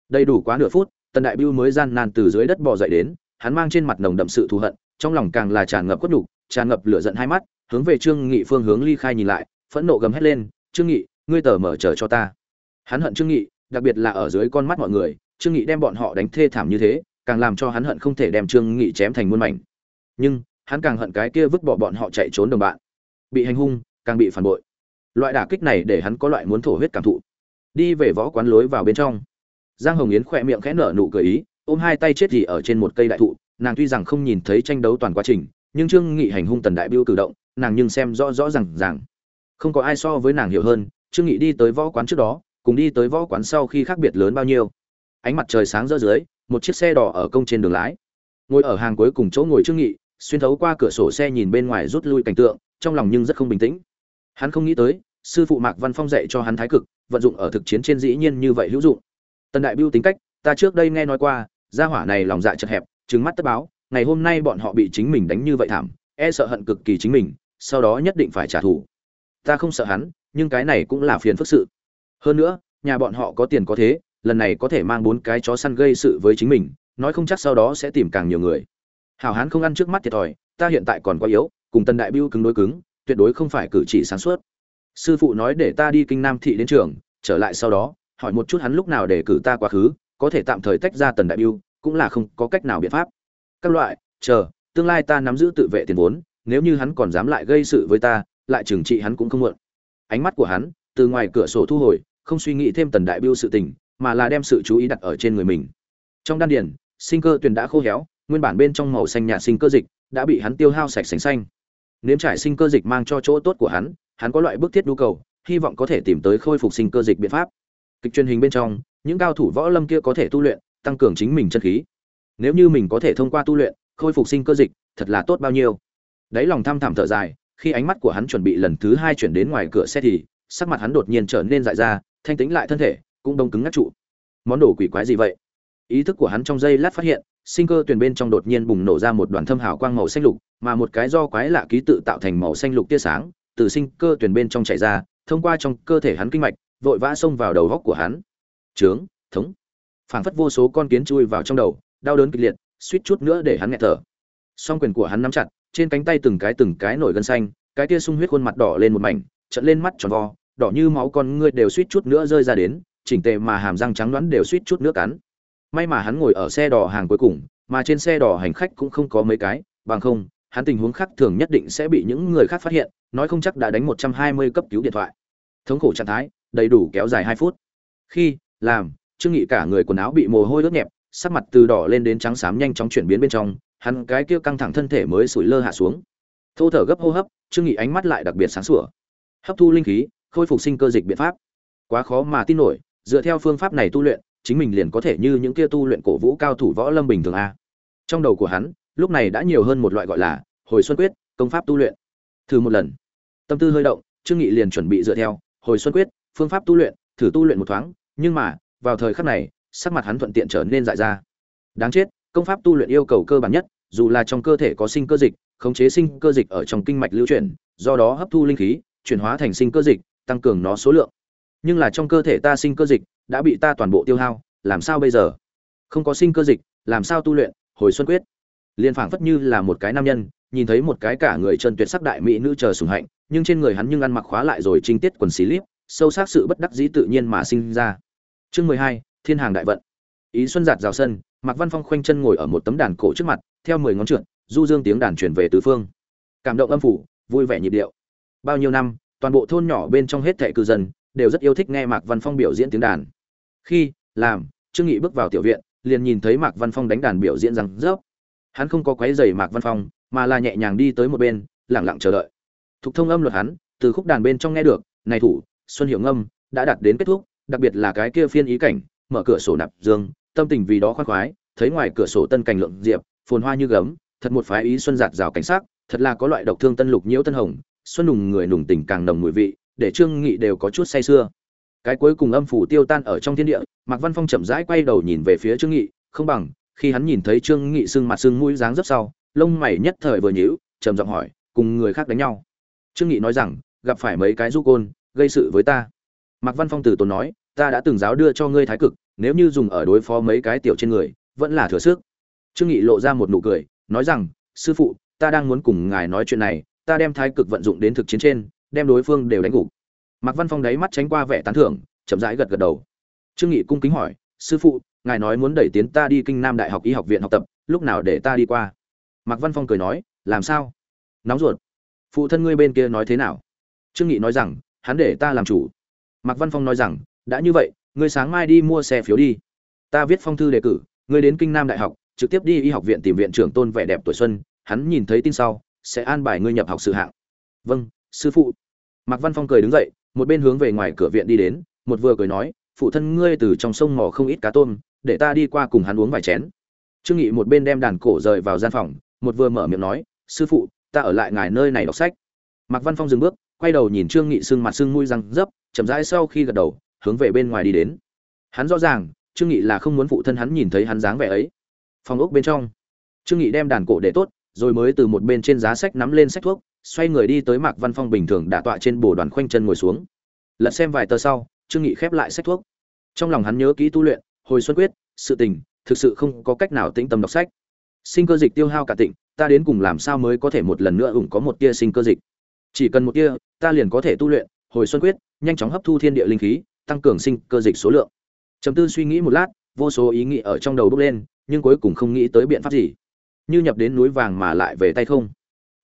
Đầy đủ quá nửa phút, tần đại biêu mới gian nan từ dưới đất bò dậy đến, hắn mang trên mặt nồng đậm sự thù hận, trong lòng càng là tràn ngập quất nhục, tràn ngập lửa giận hai mắt, hướng về trương nghị phương hướng ly khai nhìn lại, phẫn nộ gầm hét lên, trương nghị, ngươi tờ mở chờ cho ta. Hắn hận trương nghị, đặc biệt là ở dưới con mắt mọi người, trương nghị đem bọn họ đánh thê thảm như thế, càng làm cho hắn hận không thể đem trương nghị chém thành muôn mảnh nhưng hắn càng hận cái kia vứt bỏ bọn họ chạy trốn đồng bạn. Bị hành hung, càng bị phản bội. Loại đả kích này để hắn có loại muốn thổ huyết cảm thụ. Đi về võ quán lối vào bên trong. Giang hồng yến khỏe miệng khẽ nở nụ cười ý, ôm hai tay chết gì ở trên một cây đại thụ, nàng tuy rằng không nhìn thấy tranh đấu toàn quá trình, nhưng trương nghị hành hung tần đại biêu cử động, nàng nhưng xem rõ rõ ràng ràng. Không có ai so với nàng hiểu hơn, trương nghị đi tới võ quán trước đó, cùng đi tới võ quán sau khi khác biệt lớn bao nhiêu. Ánh mặt trời sáng rỡ dưới, một chiếc xe đỏ ở công trên đường lái. Ngồi ở hàng cuối cùng chỗ ngồi trương nghị xuyên thấu qua cửa sổ xe nhìn bên ngoài rút lui cảnh tượng, trong lòng nhưng rất không bình tĩnh. Hắn không nghĩ tới, sư phụ mạc văn phong dạy cho hắn thái cực, vận dụng ở thực chiến trên dĩ nhiên như vậy hữu dụng. Tần đại biêu tính cách, ta trước đây nghe nói qua, gia hỏa này lòng dạ chật hẹp trứng mắt tất báo, ngày hôm nay bọn họ bị chính mình đánh như vậy thảm e sợ hận cực kỳ chính mình, sau đó nhất định phải trả thù. Ta không sợ hắn, nhưng cái này cũng là phiền phức sự. Hơn nữa, nhà bọn họ có tiền có thế, lần này có thể mang bốn cái chó săn gây sự với chính mình, nói không chắc sau đó sẽ tìm càng nhiều người hảo hán không ăn trước mắt thiệt thòi, ta hiện tại còn quá yếu, cùng tần đại biêu cứng đối cứng, tuyệt đối không phải cử chỉ sáng suốt. Sư phụ nói để ta đi kinh nam thị đến trường, trở lại sau đó, hỏi một chút hắn lúc nào để cử ta quá khứ, có thể tạm thời tách ra tần đại biêu cũng là không có cách nào biện pháp. Các loại, chờ, tương lai ta nắm giữ tự vệ tiền vốn, nếu như hắn còn dám lại gây sự với ta, lại trừng trị hắn cũng không muộn. Ánh mắt của hắn, từ ngoài cửa sổ thu hồi, không suy nghĩ thêm tần đại biêu sự tình, mà là đem sự chú ý đặt ở trên người mình. Trong đan điền, sinh cơ tuyền đã khô héo nguyên bản bên trong màu xanh nhạt sinh cơ dịch đã bị hắn tiêu hao sạch sành xanh. Nếm trải sinh cơ dịch mang cho chỗ tốt của hắn hắn có loại bức thiết nhu cầu, hy vọng có thể tìm tới khôi phục sinh cơ dịch biện pháp. Kịch truyền hình bên trong, những cao thủ võ lâm kia có thể tu luyện, tăng cường chính mình chân khí. Nếu như mình có thể thông qua tu luyện, khôi phục sinh cơ dịch, thật là tốt bao nhiêu. Đáy lòng thăm thẳm thở dài, khi ánh mắt của hắn chuẩn bị lần thứ hai chuyển đến ngoài cửa xe thì, sắc mặt hắn đột nhiên trở nên dại ra, thanh tĩnh lại thân thể, cũng đông cứng ngắt trụ. Món đồ quỷ quái gì vậy? Ý thức của hắn trong giây lát phát hiện sinh cơ tuyển bên trong đột nhiên bùng nổ ra một đoàn thâm hào quang màu xanh lục, mà một cái do quái lạ ký tự tạo thành màu xanh lục tia sáng, từ sinh cơ tuyển bên trong chảy ra, thông qua trong cơ thể hắn kinh mạch, vội vã xông vào đầu góc của hắn. Trướng, thống. Phảng phất vô số con kiến chui vào trong đầu, đau đớn kịch liệt, suýt chút nữa để hắn nghẹt thở. Song quyền của hắn nắm chặt, trên cánh tay từng cái từng cái nổi gân xanh, cái tia sung huyết khuôn mặt đỏ lên một mảnh trận lên mắt tròn vo, đỏ như máu con ngươi đều suýt chút nữa rơi ra đến, chỉnh tề mà hàm răng trắng đoán đều suýt chút nữa cắn may mà hắn ngồi ở xe đỏ hàng cuối cùng, mà trên xe đỏ hành khách cũng không có mấy cái, bằng không, hắn tình huống khác thường nhất định sẽ bị những người khác phát hiện, nói không chắc đã đánh một trăm hai mươi cấp cứu điện thoại. Thống khổ trạng thái, đầy đủ kéo dài hai phút. Khi, làm, trương nghị cả người quần áo bị mồ hôi ướt nhẹp, sắc mặt từ đỏ lên đến trắng xám nhanh chóng chuyển biến bên trong, hắn cái kia căng thẳng thân thể mới sủi lơ hạ xuống. Thô thở gấp hô hấp, trương nghị ánh mắt lại đặc biệt sáng sủa. Hấp thu linh khí, khôi phục sinh cơ dịch biện pháp. Quá khó mà tin nổi, dựa theo phương pháp này tu luyện chính mình liền có thể như những kia tu luyện cổ vũ cao thủ võ lâm bình thường a. Trong đầu của hắn, lúc này đã nhiều hơn một loại gọi là hồi xuân quyết, công pháp tu luyện. Thử một lần. Tâm tư hơi động, trương nghị liền chuẩn bị dựa theo, hồi xuân quyết, phương pháp tu luyện, thử tu luyện một thoáng, nhưng mà, vào thời khắc này, sắc mặt hắn thuận tiện trở nên dại ra. Đáng chết, công pháp tu luyện yêu cầu cơ bản nhất, dù là trong cơ thể có sinh cơ dịch, khống chế sinh cơ dịch ở trong kinh mạch lưu chuyển, do đó hấp thu linh khí, chuyển hóa thành sinh cơ dịch, tăng cường nó số lượng. Nhưng là trong cơ thể ta sinh cơ dịch đã bị ta toàn bộ tiêu hao, làm sao bây giờ? Không có sinh cơ dịch, làm sao tu luyện? Hồi xuân quyết. Liên phảng phất như là một cái nam nhân, nhìn thấy một cái cả người chân tuyệt sắc đại mỹ nữ chờ sùng hạnh, nhưng trên người hắn nhưng ăn mặc khóa lại rồi trinh tiết quần xí líp sâu sắc sự bất đắc dĩ tự nhiên mà sinh ra. Chương mười hai, thiên hàng đại vận. Ý xuân giạt rào sân, mạc văn phong khoanh chân ngồi ở một tấm đàn cổ trước mặt, theo mười ngón trượt, du dương tiếng đàn truyền về tứ phương. Cảm động âm phủ, vui vẻ nhịp điệu. Bao nhiêu năm, toàn bộ thôn nhỏ bên trong hết thệ cư dân, đều rất yêu thích nghe mạc văn phong biểu diễn tiếng đàn khi, làm, trương nghị bước vào tiểu viện, liền nhìn thấy mạc văn phong đánh đàn biểu diễn rằng rớp hắn không có quấy giày mạc văn phong, mà là nhẹ nhàng đi tới một bên, lặng lặng chờ đợi. Thục thông âm luật hắn, từ khúc đàn bên trong nghe được, này thủ, xuân hiệu ngâm, đã đạt đến kết thúc, đặc biệt là cái kia phiên ý cảnh, mở cửa sổ nạp dương, tâm tình vì đó khoan khoái, thấy ngoài cửa sổ tân cảnh lượng diệp, phồn hoa như gấm, thật một phái ý xuân giạt rào cảnh sắc, thật là có loại độc thương tân lục nhiễu tân hồng, xuân nùng người nùng tình càng nồng mùi vị, để trương nghị đều có chút say sưa cái cuối cùng âm phủ tiêu tan ở trong thiên địa, mạc văn phong chậm rãi quay đầu nhìn về phía trương nghị, không bằng, khi hắn nhìn thấy trương nghị sưng mặt sưng mũi dáng dấp sau, lông mày nhất thời vừa nhíu, trầm giọng hỏi, cùng người khác đánh nhau. Trương nghị nói rằng, gặp phải mấy cái du côn, gây sự với ta. Mạc văn phong từ tốn nói, ta đã từng giáo đưa cho ngươi thái cực, nếu như dùng ở đối phó mấy cái tiểu trên người, vẫn là thừa sức. Trương nghị lộ ra một nụ cười, nói rằng, sư phụ, ta đang muốn cùng ngài nói chuyện này, ta đem thái cực vận dụng đến thực chiến trên, đem đối phương đều đánh gục mạc văn phong đáy mắt tránh qua vẻ tán thưởng, chậm rãi gật gật đầu. Trương nghị cung kính hỏi, sư phụ, ngài nói muốn đẩy tiến ta đi kinh nam đại học y học viện học tập, lúc nào để ta đi qua? Mạc văn phong cười nói, làm sao? Nóng ruột. Phụ thân ngươi bên kia nói thế nào? Trương nghị nói rằng, hắn để ta làm chủ. Mạc văn phong nói rằng, đã như vậy, ngươi sáng mai đi mua xe phiếu đi. Ta viết phong thư đề cử, ngươi đến kinh nam đại học, trực tiếp đi y học viện tìm viện trưởng tôn vẻ đẹp tuổi xuân, hắn nhìn thấy tin sau, sẽ an bài ngươi nhập học sự hạng. Vâng sư phụ. Mạc văn phong cười đứng dậy một bên hướng về ngoài cửa viện đi đến, một vừa cười nói, phụ thân ngươi từ trong sông mò không ít cá tôm, để ta đi qua cùng hắn uống vài chén. Trương nghị một bên đem đàn cổ rời vào gian phòng, một vừa mở miệng nói, sư phụ, ta ở lại ngài nơi này đọc sách. Mạc văn phong dừng bước, quay đầu nhìn trương nghị sưng mặt sưng mũi răng dấp chậm rãi sau khi gật đầu, hướng về bên ngoài đi đến. Hắn rõ ràng, trương nghị là không muốn phụ thân hắn nhìn thấy hắn dáng vẻ ấy. Phòng ốc bên trong, trương nghị đem đàn cổ để tốt, rồi mới từ một bên trên giá sách nắm lên sách thuốc xoay người đi tới mạc văn phong bình thường đã tọa trên bồ đoàn khoanh chân ngồi xuống. Lật xem vài tờ sau, trương nghị khép lại sách thuốc. Trong lòng hắn nhớ kỹ tu luyện, hồi xuân quyết, sự tình, thực sự không có cách nào tĩnh tâm đọc sách. Sinh cơ dịch tiêu hao cả tịnh, ta đến cùng làm sao mới có thể một lần nữa ủng có một tia sinh cơ dịch? Chỉ cần một tia, ta liền có thể tu luyện, hồi xuân quyết, nhanh chóng hấp thu thiên địa linh khí, tăng cường sinh cơ dịch số lượng. Chấm tư suy nghĩ một lát, vô số ý nghĩ ở trong đầu bốc lên, nhưng cuối cùng không nghĩ tới biện pháp gì. Như nhập đến núi vàng mà lại về tay không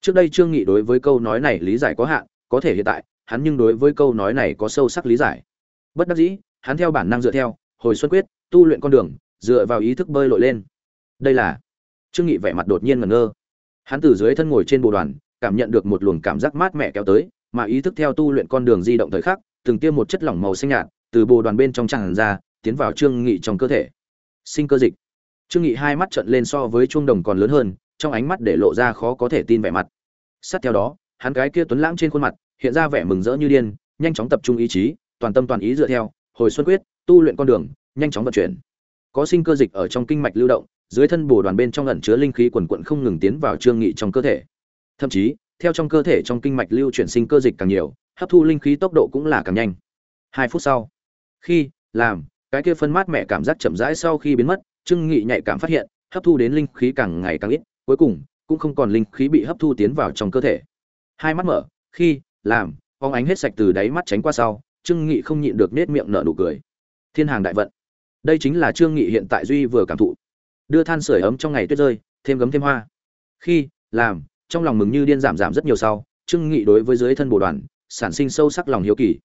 trước đây trương nghị đối với câu nói này lý giải có hạn, có thể hiện tại, hắn nhưng đối với câu nói này có sâu sắc lý giải. Bất đắc dĩ, hắn theo bản năng dựa theo, hồi xuân quyết, tu luyện con đường, dựa vào ý thức bơi lội lên. Đây là, trương nghị vẻ mặt đột nhiên ngẩn ngơ. Hắn từ dưới thân ngồi trên bồ đoàn, cảm nhận được một luồng cảm giác mát mẻ kéo tới, mà ý thức theo tu luyện con đường di động thời khắc, từng tiêm một chất lỏng màu xanh nhạt, từ bồ đoàn bên trong tràn ra, tiến vào trương nghị trong cơ thể. Sinh cơ dịch. Trương nghị hai mắt trợn lên so với chuông đồng còn lớn hơn trong ánh mắt để lộ ra khó có thể tin vẻ mặt. Sát theo đó, hắn cái kia tuấn lãng trên khuôn mặt, hiện ra vẻ mừng rỡ như điên, nhanh chóng tập trung ý chí, toàn tâm toàn ý dựa theo, hồi xuân quyết, tu luyện con đường, nhanh chóng vận chuyển. Có sinh cơ dịch ở trong kinh mạch lưu động, dưới thân bồ đoàn bên trong ẩn chứa linh khí quần quận không ngừng tiến vào trương nghị trong cơ thể. Thậm chí, theo trong cơ thể trong kinh mạch lưu chuyển sinh cơ dịch càng nhiều, hấp thu linh khí tốc độ cũng là càng nhanh. Hai phút sau, khi làm, cái kia phân mát mẹ cảm giác chậm rãi sau khi biến mất, trương nghị nhạy cảm phát hiện, hấp thu đến linh khí càng ngày càng ít cuối cùng cũng không còn linh khí bị hấp thu tiến vào trong cơ thể. Hai mắt mở, khi, làm, phóng ánh hết sạch từ đáy mắt tránh qua sau, trương nghị không nhịn được nết miệng nở nụ cười. Thiên hàng đại vận. Đây chính là trương nghị hiện tại duy vừa cảm thụ. Đưa than sưởi ấm trong ngày tuyết rơi, thêm gấm thêm hoa. Khi, làm, trong lòng mừng như điên giảm giảm rất nhiều sau, trương nghị đối với dưới thân bồ đoàn, sản sinh sâu sắc lòng hiếu kỳ.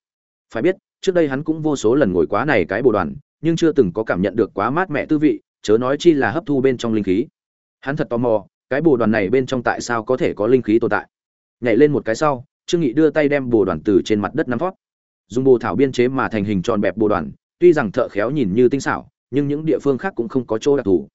Phải biết, trước đây hắn cũng vô số lần ngồi quá này cái bồ đoàn, nhưng chưa từng có cảm nhận được quá mát mẻ tư vị, chớ nói chi là hấp thu bên trong linh khí. Hắn thật tò mò cái bồ đoàn này bên trong tại sao có thể có linh khí tồn tại? Nhảy lên một cái sau, trương nghị đưa tay đem bồ đoàn từ trên mặt đất nắm vót dùng bồ thảo biên chế mà thành hình tròn bẹp bồ đoàn, tuy rằng thợ khéo nhìn như tinh xảo, nhưng những địa phương khác cũng không có chỗ đặc thù.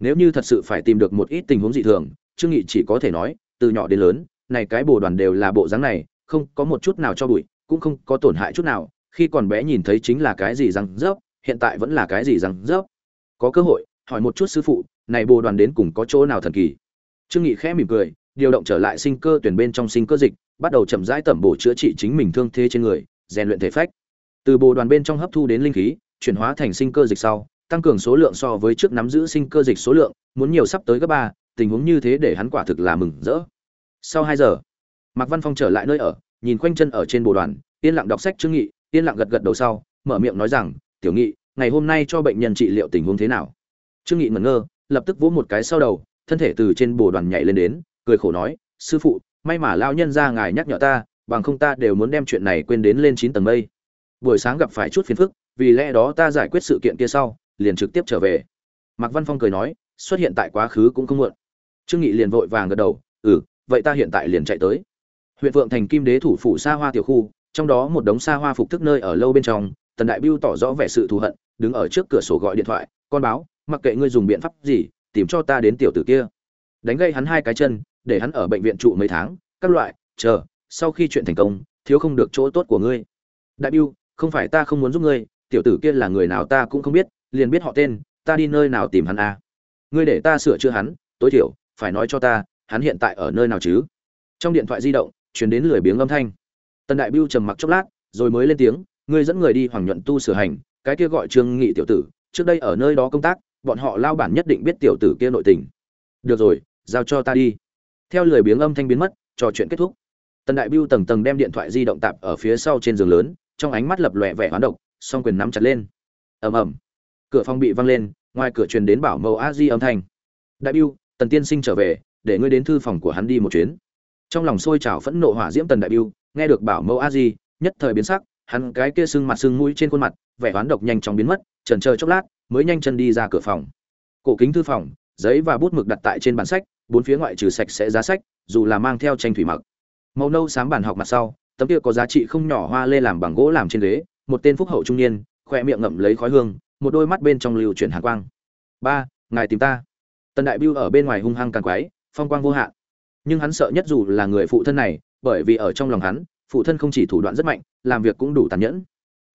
Nếu như thật sự phải tìm được một ít tình huống dị thường, trương nghị chỉ có thể nói, từ nhỏ đến lớn, này cái bồ đoàn đều là bộ dáng này, không có một chút nào cho bụi, cũng không có tổn hại chút nào, khi còn bé nhìn thấy chính là cái gì răng rớp, hiện tại vẫn là cái gì răng rớp. Có cơ hội, hỏi một chút sư phụ, này bồ đoàn đến cùng có chỗ nào thần kỳ? Trương nghị khẽ mỉm cười, điều động trở lại sinh cơ tuyển bên trong sinh cơ dịch, bắt đầu chậm rãi tẩm bổ chữa trị chính mình thương thế trên người, rèn luyện thể phách. Từ bồ đoàn bên trong hấp thu đến linh khí, chuyển hóa thành sinh cơ dịch sau, tăng cường số lượng so với trước nắm giữ sinh cơ dịch số lượng, muốn nhiều sắp tới gấp ba, tình huống như thế để hắn quả thực là mừng rỡ. Sau hai giờ, mạc văn phong trở lại nơi ở, nhìn quanh chân ở trên bồ đoàn, yên lặng đọc sách trương nghị, yên lặng gật gật đầu sau, mở miệng nói rằng, tiểu nghị, ngày hôm nay cho bệnh nhân trị liệu tình huống thế nào? Trương nghị ngẩn ngơ, lập tức vỗ một cái sau đầu thân thể từ trên bồ đoàn nhảy lên đến, cười khổ nói, sư phụ, may mà lao nhân ra ngài nhắc nhở ta, bằng không ta đều muốn đem chuyện này quên đến lên chín tầng mây. Buổi sáng gặp phải chút phiền phức, vì lẽ đó ta giải quyết sự kiện kia sau, liền trực tiếp trở về. Mạc văn phong cười nói, xuất hiện tại quá khứ cũng không muộn. Trương nghị liền vội vàng gật đầu ừ vậy ta hiện tại liền chạy tới. Huyện vượng thành kim đế thủ phủ xa hoa tiểu khu, trong đó một đống xa hoa phục thức nơi ở lâu bên trong, tần đại biêu tỏ rõ vẻ sự thù hận, đứng ở trước cửa sổ gọi điện thoại, con báo, mặc kệ ngươi dùng biện pháp gì tìm cho ta đến tiểu tử kia. Đánh gây hắn hai cái chân, để hắn ở bệnh viện trụ mấy tháng, các loại, chờ, sau khi chuyện thành công, thiếu không được chỗ tốt của ngươi. Đại biêu không phải ta không muốn giúp ngươi, tiểu tử kia là người nào ta cũng không biết, liền biết họ tên, ta đi nơi nào tìm hắn à. ngươi để ta sửa chữa hắn, tối thiểu, phải nói cho ta, hắn hiện tại ở nơi nào chứ? Trong điện thoại di động chuyển đến lười biếng âm thanh. Tần đại biêu trầm mặc chốc lát, rồi mới lên tiếng, ngươi dẫn người đi hoàng nhuận tu sửa hành, cái kia gọi trương nghị tiểu tử, trước đây ở nơi đó công tác bọn họ lao bản nhất định biết tiểu tử kia nội tình. Được rồi, giao cho ta đi. Theo lười biếng âm thanh biến mất, trò chuyện kết thúc. Tần đại biêu tầng tầng đem điện thoại di động tạp ở phía sau trên giường lớn, trong ánh mắt lập lòe vẻ hoán độc, song quyền nắm chặt lên. Ầm ầm. Cửa phòng bị văng lên, ngoài cửa truyền đến bảo mẫu a di âm thanh. Đại biêu tần tiên sinh trở về, để ngươi đến thư phòng của hắn đi một chuyến. Trong lòng sôi trào phẫn nộ hỏa diễm tần đại biêu nghe được bảo mẫu a di, nhất thời biến sắc, hắn cái kia sưng mặt sưng mũi trên khuôn mặt, vẻ hoán độc nhanh chóng biến mất trần chờ chốc lát mới nhanh chân đi ra cửa phòng. Cổ kính thư phòng, giấy và bút mực đặt tại trên bàn sách, bốn phía ngoại trừ sạch sẽ giá sách, dù là mang theo tranh thủy mặc. Màu nâu xám bàn học mặt sau, tấm kia có giá trị không nhỏ hoa lê làm bằng gỗ làm trên ghế, một tên phúc hậu trung niên khoe miệng ngậm lấy khói hương, một đôi mắt bên trong lưu chuyển hàn quang. Ba, ngài tìm ta. Tần đại biêu ở bên ngoài hung hăng càng quái, phong quang vô hạn. Nhưng hắn sợ nhất dù là người phụ thân này, bởi vì ở trong lòng hắn, phụ thân không chỉ thủ đoạn rất mạnh, làm việc cũng đủ tàn nhẫn.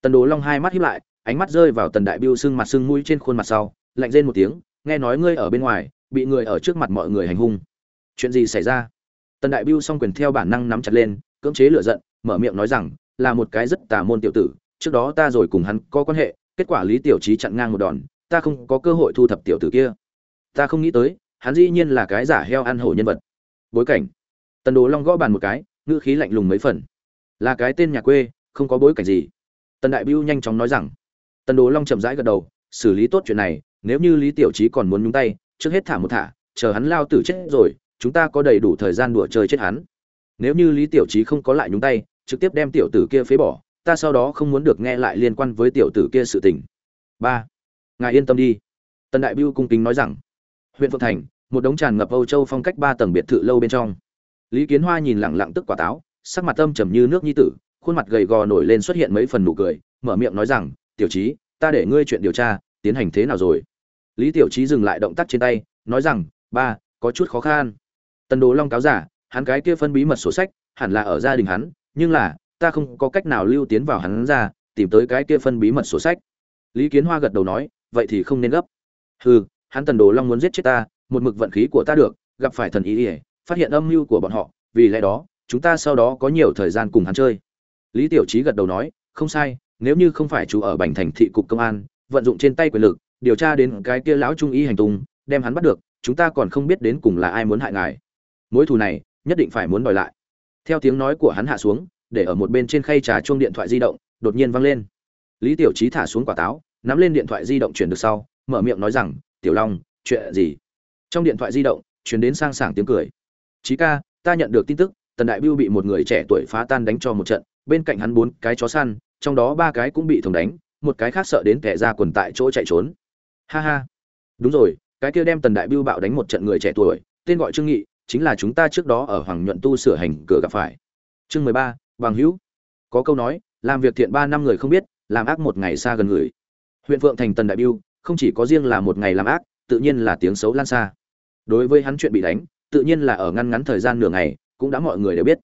Tần đồ long hai mắt hiếp lại ánh mắt rơi vào tần đại biêu sưng mặt sưng mũi trên khuôn mặt sau, lạnh rên một tiếng, nghe nói ngươi ở bên ngoài, bị người ở trước mặt mọi người hành hung. Chuyện gì xảy ra? Tần đại biêu song quyền theo bản năng nắm chặt lên, cưỡng chế lửa giận, mở miệng nói rằng, là một cái rất tà môn tiểu tử, trước đó ta rồi cùng hắn có quan hệ, kết quả lý tiểu trí chặn ngang một đòn, ta không có cơ hội thu thập tiểu tử kia. Ta không nghĩ tới, hắn dĩ nhiên là cái giả heo ăn hổ nhân vật. Bối cảnh. Tần đồ long gõ bàn một cái, ngữ khí lạnh lùng mấy phần. Là cái tên nhà quê, không có bối cảnh gì. Tần đại biêu nhanh chóng nói rằng tần đồ long chậm rãi gật đầu, xử lý tốt chuyện này, nếu như lý tiểu trí còn muốn nhúng tay, trước hết thả một thả, chờ hắn lao tử chết rồi, chúng ta có đầy đủ thời gian đùa chơi chết hắn. Nếu như lý tiểu trí không có lại nhúng tay, trực tiếp đem tiểu tử kia phế bỏ, ta sau đó không muốn được nghe lại liên quan với tiểu tử kia sự tình. Ba, ngài yên tâm đi. Tần đại biêu cung kính nói rằng. Huyện phượng thành, một đống tràn ngập âu châu phong cách ba tầng biệt thự lâu bên trong. Lý kiến hoa nhìn lẳng lặng tức quả táo, sắc mặt âm trầm như nước nhi tử, khuôn mặt gầy gò nổi lên xuất hiện mấy phần nụ cười, mở miệng nói rằng tiểu trí ta để ngươi chuyện điều tra, tiến hành thế nào rồi? Lý tiểu trí dừng lại động tác trên tay, nói rằng, ba, có chút khó khăn. Tần đồ long cáo giả, hắn cái kia phân bí mật sổ sách, hẳn là ở gia đình hắn, nhưng là, ta không có cách nào lưu tiến vào hắn ra, tìm tới cái kia phân bí mật sổ sách. Lý kiến hoa gật đầu nói, vậy thì không nên gấp. Hừ, hắn tần đồ long muốn giết chết ta, một mực vận khí của ta được, gặp phải thần ý ỉa, phát hiện âm mưu của bọn họ, vì lẽ đó, chúng ta sau đó có nhiều thời gian cùng hắn chơi. Lý tiểu trí gật đầu nói, không sai nếu như không phải chú ở bành thành thị cục công an, vận dụng trên tay quyền lực, điều tra đến cái kia lão trung y hành tung, đem hắn bắt được, chúng ta còn không biết đến cùng là ai muốn hại ngài. Mối thù này, nhất định phải muốn đòi lại. Theo tiếng nói của hắn hạ xuống, để ở một bên trên khay trà chuông điện thoại di động, đột nhiên vang lên. Lý tiểu trí thả xuống quả táo, nắm lên điện thoại di động chuyển được sau, mở miệng nói rằng, tiểu long, chuyện gì? Trong điện thoại di động, chuyển đến sang sảng tiếng cười. Trí ca, ta nhận được tin tức, tần đại biêu bị một người trẻ tuổi phá tan đánh cho một trận, bên cạnh hắn bốn cái chó săn trong đó ba cái cũng bị thùng đánh, một cái khác sợ đến kẻ ra quần tại chỗ chạy trốn. Ha ha. Đúng rồi, cái kia đem tần đại biêu bạo đánh một trận người trẻ tuổi, tên gọi trương nghị, chính là chúng ta trước đó ở hoàng nhuận tu sửa hành cửa gặp phải. Chương mười ba, bằng hữu. Có câu nói, làm việc thiện ba năm người không biết, làm ác một ngày xa gần người. Huyện phượng thành tần đại biêu không chỉ có riêng là một ngày làm ác, tự nhiên là tiếng xấu lan xa. Đối với hắn chuyện bị đánh, tự nhiên là ở ngăn ngắn thời gian nửa ngày, cũng đã mọi người đều biết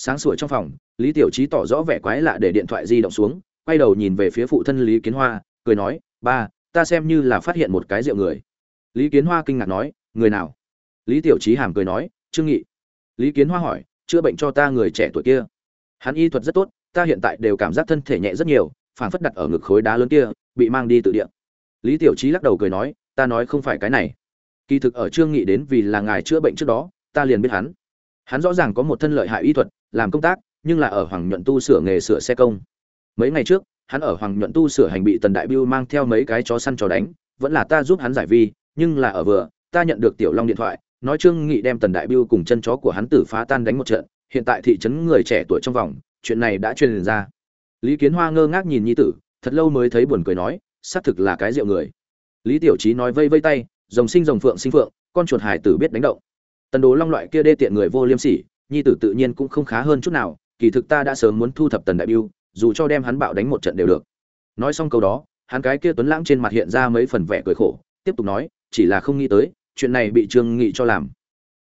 sáng sủa trong phòng, lý tiểu trí tỏ rõ vẻ quái lạ để điện thoại di động xuống, quay đầu nhìn về phía phụ thân lý kiến hoa, cười nói, ba, ta xem như là phát hiện một cái rượu người. Lý kiến hoa kinh ngạc nói, người nào? Lý tiểu trí hàm cười nói, trương nghị. Lý kiến hoa hỏi, chữa bệnh cho ta người trẻ tuổi kia? Hắn y thuật rất tốt, ta hiện tại đều cảm giác thân thể nhẹ rất nhiều, phảng phất đặt ở ngực khối đá lớn kia, bị mang đi tự địa lý tiểu trí lắc đầu cười nói, ta nói không phải cái này. Kỳ thực ở trương nghị đến vì là ngài chữa bệnh trước đó, ta liền biết hắn hắn rõ ràng có một thân lợi hại y thuật, làm công tác, nhưng là ở hoàng nhuận tu sửa nghề sửa xe công. Mấy ngày trước, hắn ở hoàng nhuận tu sửa hành bị tần đại biêu mang theo mấy cái chó săn chó đánh, vẫn là ta giúp hắn giải vi, nhưng là ở vừa, ta nhận được tiểu long điện thoại, nói trương nghị đem tần đại biêu cùng chân chó của hắn tử phá tan đánh một trận, hiện tại thị trấn người trẻ tuổi trong vòng, chuyện này đã truyền ra. Lý kiến hoa ngơ ngác nhìn nhi tử, thật lâu mới thấy buồn cười nói, xác thực là cái rượu người. Lý tiểu trí nói vây vây tay, rồng sinh rồng phượng sinh phượng, con chuột hải tử biết đánh động tần đồ long loại kia đê tiện người vô liêm sỉ, nhi tử tự nhiên cũng không khá hơn chút nào, kỳ thực ta đã sớm muốn thu thập tần đại biêu, dù cho đem hắn bạo đánh một trận đều được. Nói xong câu đó, hắn cái kia tuấn lãng trên mặt hiện ra mấy phần vẻ cười khổ, tiếp tục nói, chỉ là không nghĩ tới, chuyện này bị trương nghị cho làm.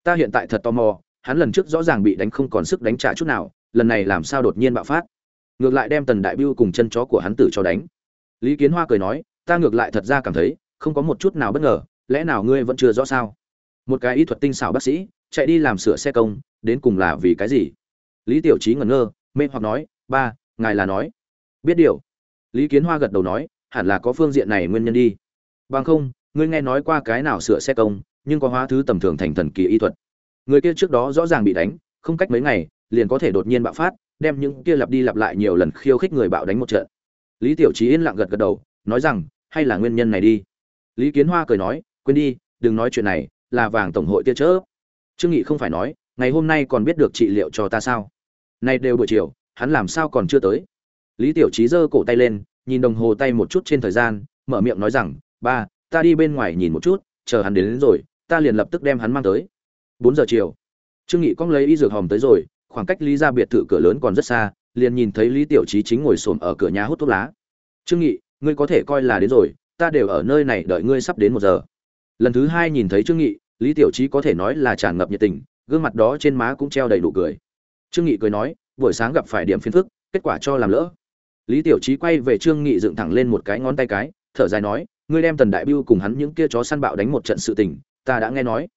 Ta hiện tại thật tò mò, hắn lần trước rõ ràng bị đánh không còn sức đánh trả chút nào, lần này làm sao đột nhiên bạo phát? Ngược lại đem tần đại biêu cùng chân chó của hắn tử cho đánh. Lý kiến hoa cười nói, ta ngược lại thật ra cảm thấy, không có một chút nào bất ngờ, lẽ nào ngươi vẫn chưa rõ sao? Một cái y thuật tinh xảo bác sĩ, chạy đi làm sửa xe công, đến cùng là vì cái gì? Lý tiểu trí ngẩn ngơ, mê hoặc nói, ba, ngài là nói. Biết điều. Lý kiến hoa gật đầu nói, hẳn là có phương diện này nguyên nhân đi. Bằng không, ngươi nghe nói qua cái nào sửa xe công, nhưng có hóa thứ tầm thường thành thần kỳ y thuật. Người kia trước đó rõ ràng bị đánh, không cách mấy ngày, liền có thể đột nhiên bạo phát, đem những kia lặp đi lặp lại nhiều lần khiêu khích người bạo đánh một trận. Lý tiểu trí yên lặng gật gật đầu, nói rằng, hay là nguyên nhân này đi. Lý kiến hoa cười nói, quên đi, đừng nói chuyện này là vàng tổng hội tia chớ trương nghị không phải nói ngày hôm nay còn biết được trị liệu cho ta sao? Nay đều buổi chiều hắn làm sao còn chưa tới? Lý tiểu trí giơ cổ tay lên nhìn đồng hồ tay một chút trên thời gian mở miệng nói rằng ba ta đi bên ngoài nhìn một chút chờ hắn đến, đến rồi ta liền lập tức đem hắn mang tới. Bốn giờ chiều trương nghị cong lấy y dược hòm tới rồi khoảng cách lý ra biệt thự cửa lớn còn rất xa liền nhìn thấy lý tiểu trí chính ngồi xổm ở cửa nhà hút thuốc lá. Trương nghị ngươi có thể coi là đến rồi ta đều ở nơi này đợi ngươi sắp đến một giờ lần thứ hai nhìn thấy trương nghị, lý tiểu trí có thể nói là tràn ngập nhiệt tình, gương mặt đó trên má cũng treo đầy đủ cười. Trương nghị cười nói, buổi sáng gặp phải điểm phiền phức, kết quả cho làm lỡ. Lý tiểu trí quay về trương nghị dựng thẳng lên một cái ngón tay cái, thở dài nói, ngươi đem tần đại biêu cùng hắn những kia chó săn bạo đánh một trận sự tình, ta đã nghe nói.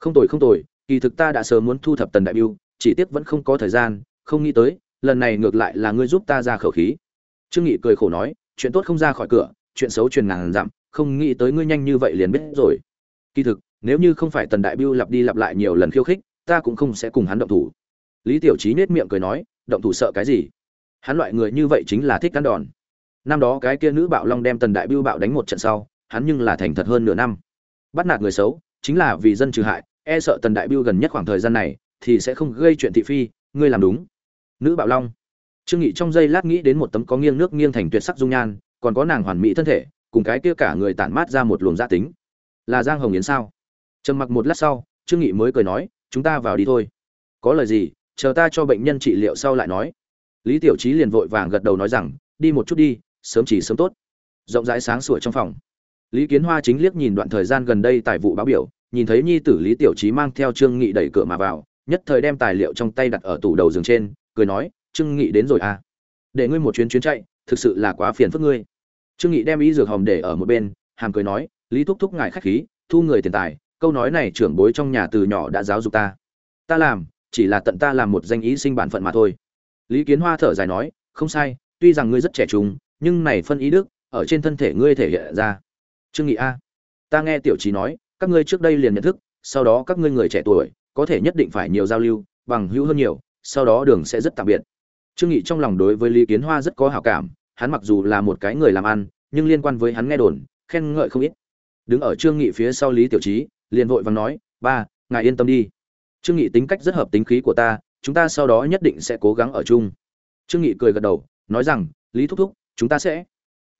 Không tồi không tồi, kỳ thực ta đã sớm muốn thu thập tần đại biêu chỉ tiếc vẫn không có thời gian, không nghĩ tới, lần này ngược lại là ngươi giúp ta ra khẩu khí. Trương nghị cười khổ nói, chuyện tốt không ra khỏi cửa, chuyện xấu truyền ngàn dặm không nghĩ tới ngươi nhanh như vậy liền biết rồi. Kỳ thực, nếu như không phải tần đại biêu lặp đi lặp lại nhiều lần khiêu khích, ta cũng không sẽ cùng hắn động thủ. Lý tiểu trí nết miệng cười nói, động thủ sợ cái gì? Hắn loại người như vậy chính là thích cắn đòn. Năm đó cái kia nữ bạo long đem tần đại biêu bạo đánh một trận sau, hắn nhưng là thành thật hơn nửa năm. Bắt nạt người xấu, chính là vì dân trừ hại e sợ tần đại biêu gần nhất khoảng thời gian này thì sẽ không gây chuyện thị phi, ngươi làm đúng. Nữ bạo long. Trương nghị trong giây lát nghĩ đến một tấm có nghiêng nước nghiêng thành tuyệt sắc dung nhan, còn có nàng hoàn mỹ thân thể cùng cái kia cả người tản mát ra một luồng gia tính. Là giang hồng yến sao? Trầm mặc một lát sau, trương nghị mới cười nói, chúng ta vào đi thôi. Có lời gì, chờ ta cho bệnh nhân trị liệu sau lại nói. Lý tiểu trí liền vội vàng gật đầu nói rằng, đi một chút đi, sớm chỉ sớm tốt. Rộng rãi sáng sủa trong phòng. Lý kiến hoa chính liếc nhìn đoạn thời gian gần đây tài vụ báo biểu, nhìn thấy nhi tử lý tiểu trí mang theo trương nghị đẩy cửa mà vào, nhất thời đem tài liệu trong tay đặt ở tủ đầu giường trên, cười nói, trương nghị đến rồi à? Để ngươi một chuyến chuyến chạy, thực sự là quá phiền phức ngươi trương nghị đem ý dược hòm để ở một bên, hàm cười nói, lý thúc thúc ngài khách khí, thu người tiền tài, câu nói này trưởng bối trong nhà từ nhỏ đã giáo dục ta. Ta làm, chỉ là tận ta làm một danh ý sinh bản phận mà thôi. Lý kiến hoa thở dài nói, không sai, tuy rằng ngươi rất trẻ trung, nhưng này phân ý đức, ở trên thân thể ngươi thể hiện ra. Trương nghị a, ta nghe tiểu trí nói, các ngươi trước đây liền nhận thức, sau đó các ngươi người trẻ tuổi, có thể nhất định phải nhiều giao lưu, bằng hữu hơn nhiều, sau đó đường sẽ rất tạm biệt. Trương nghị trong lòng đối với lý kiến hoa rất có hảo cảm hắn mặc dù là một cái người làm ăn, nhưng liên quan với hắn nghe đồn, khen ngợi không ít. Đứng ở trương nghị phía sau lý tiểu trí liền vội vàng nói, ba, ngài yên tâm đi. Trương nghị tính cách rất hợp tính khí của ta, chúng ta sau đó nhất định sẽ cố gắng ở chung. Trương nghị cười gật đầu, nói rằng, lý thúc thúc, chúng ta sẽ.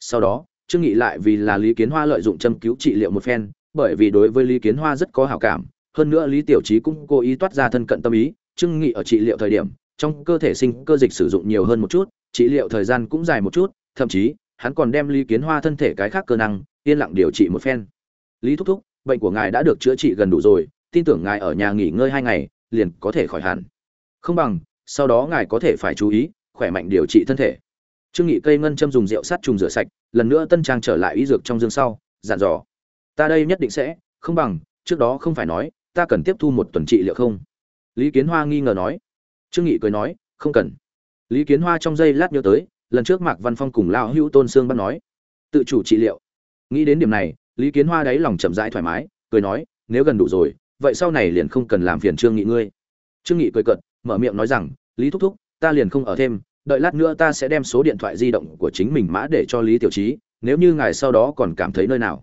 Sau đó, trương nghị lại vì là lý kiến hoa lợi dụng châm cứu trị liệu một phen, bởi vì đối với lý kiến hoa rất có hảo cảm, hơn nữa lý tiểu trí cũng cố ý toát ra thân cận tâm ý. Trương nghị ở trị liệu thời điểm, trong cơ thể sinh cơ dịch sử dụng nhiều hơn một chút trị liệu thời gian cũng dài một chút, thậm chí, hắn còn đem lý kiến hoa thân thể cái khác cơ năng, yên lặng điều trị một phen. Lý thúc thúc, bệnh của ngài đã được chữa trị gần đủ rồi, tin tưởng ngài ở nhà nghỉ ngơi hai ngày, liền có thể khỏi hẳn. Không bằng, sau đó ngài có thể phải chú ý, khỏe mạnh điều trị thân thể. Trương nghị cây ngân châm dùng rượu sát trùng rửa sạch, lần nữa tân trang trở lại ý dược trong dương sau, dặn dò. Ta đây nhất định sẽ, không bằng, trước đó không phải nói, ta cần tiếp thu một tuần trị liệu không? Lý kiến hoa nghi ngờ nói. Trương nghị cười nói, không cần lý kiến hoa trong giây lát nhớ tới, lần trước mạc văn phong cùng lão hữu tôn sương bắt nói. Tự chủ trị liệu. Nghĩ đến điểm này, lý kiến hoa đáy lòng chậm rãi thoải mái, cười nói, nếu gần đủ rồi, vậy sau này liền không cần làm phiền trương nghị ngươi. Trương nghị cười cợt, mở miệng nói rằng, lý thúc thúc, ta liền không ở thêm, đợi lát nữa ta sẽ đem số điện thoại di động của chính mình mã để cho lý tiểu trí, nếu như ngài sau đó còn cảm thấy nơi nào.